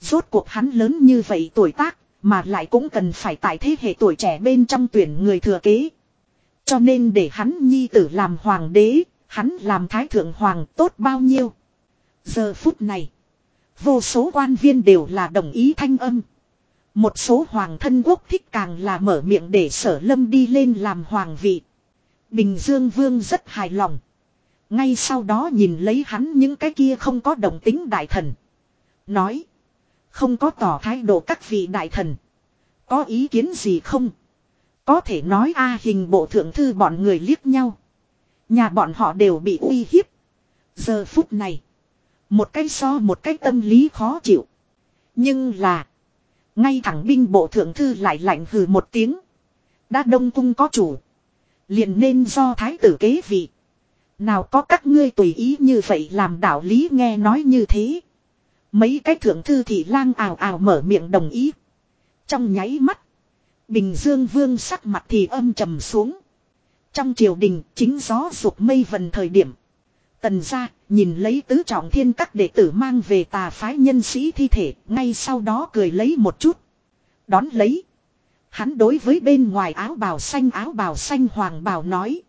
Rốt cuộc hắn lớn như vậy tuổi tác mà lại cũng cần phải tại thế hệ tuổi trẻ bên trong tuyển người thừa kế. Cho nên để hắn nhi tử làm hoàng đế, hắn làm thái thượng hoàng tốt bao nhiêu. Giờ phút này, vô số quan viên đều là đồng ý thanh âm. Một số hoàng thân quốc thích càng là mở miệng để sở lâm đi lên làm hoàng vị. Bình Dương Vương rất hài lòng. Ngay sau đó nhìn lấy hắn những cái kia không có đồng tính đại thần. Nói. Không có tỏ thái độ các vị đại thần. Có ý kiến gì không? Có thể nói a hình bộ thượng thư bọn người liếc nhau. Nhà bọn họ đều bị uy hiếp. Giờ phút này. Một cái so một cái tâm lý khó chịu. Nhưng là. Ngay thẳng binh bộ thượng thư lại lạnh hừ một tiếng. Đã đông cung có chủ. Liền nên do thái tử kế vị. Nào có các ngươi tùy ý như vậy làm đạo lý nghe nói như thế. Mấy cái thượng thư thị lang ào ào mở miệng đồng ý. Trong nháy mắt. Bình Dương Vương sắc mặt thì âm trầm xuống. Trong triều đình chính gió sụp mây vần thời điểm. Tần ra nhìn lấy tứ trọng thiên các đệ tử mang về tà phái nhân sĩ thi thể, ngay sau đó cười lấy một chút. Đón lấy. Hắn đối với bên ngoài áo bào xanh, áo bào xanh hoàng bào nói.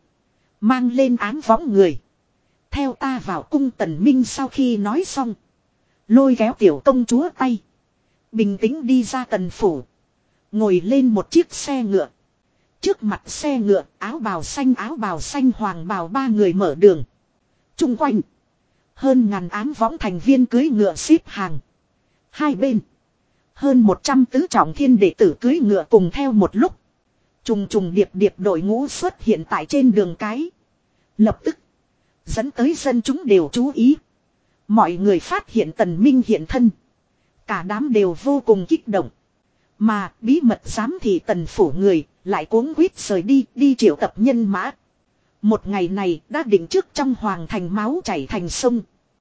Mang lên án võng người. Theo ta vào cung tần minh sau khi nói xong. Lôi kéo tiểu công chúa tay. Bình tĩnh đi ra tần phủ. Ngồi lên một chiếc xe ngựa. Trước mặt xe ngựa, áo bào xanh, áo bào xanh hoàng bào ba người mở đường. Trung quanh. Hơn ngàn ám võng thành viên cưới ngựa xếp hàng. Hai bên. Hơn một trăm tứ trọng thiên đệ tử cưới ngựa cùng theo một lúc. Trùng trùng điệp điệp đội ngũ xuất hiện tại trên đường cái. Lập tức. Dẫn tới dân chúng đều chú ý. Mọi người phát hiện tần minh hiện thân. Cả đám đều vô cùng kích động. Mà bí mật dám thì tần phủ người lại cuống quýt rời đi đi triệu tập nhân mã. Một ngày này đã định trước trong hoàng thành máu chảy thành sông.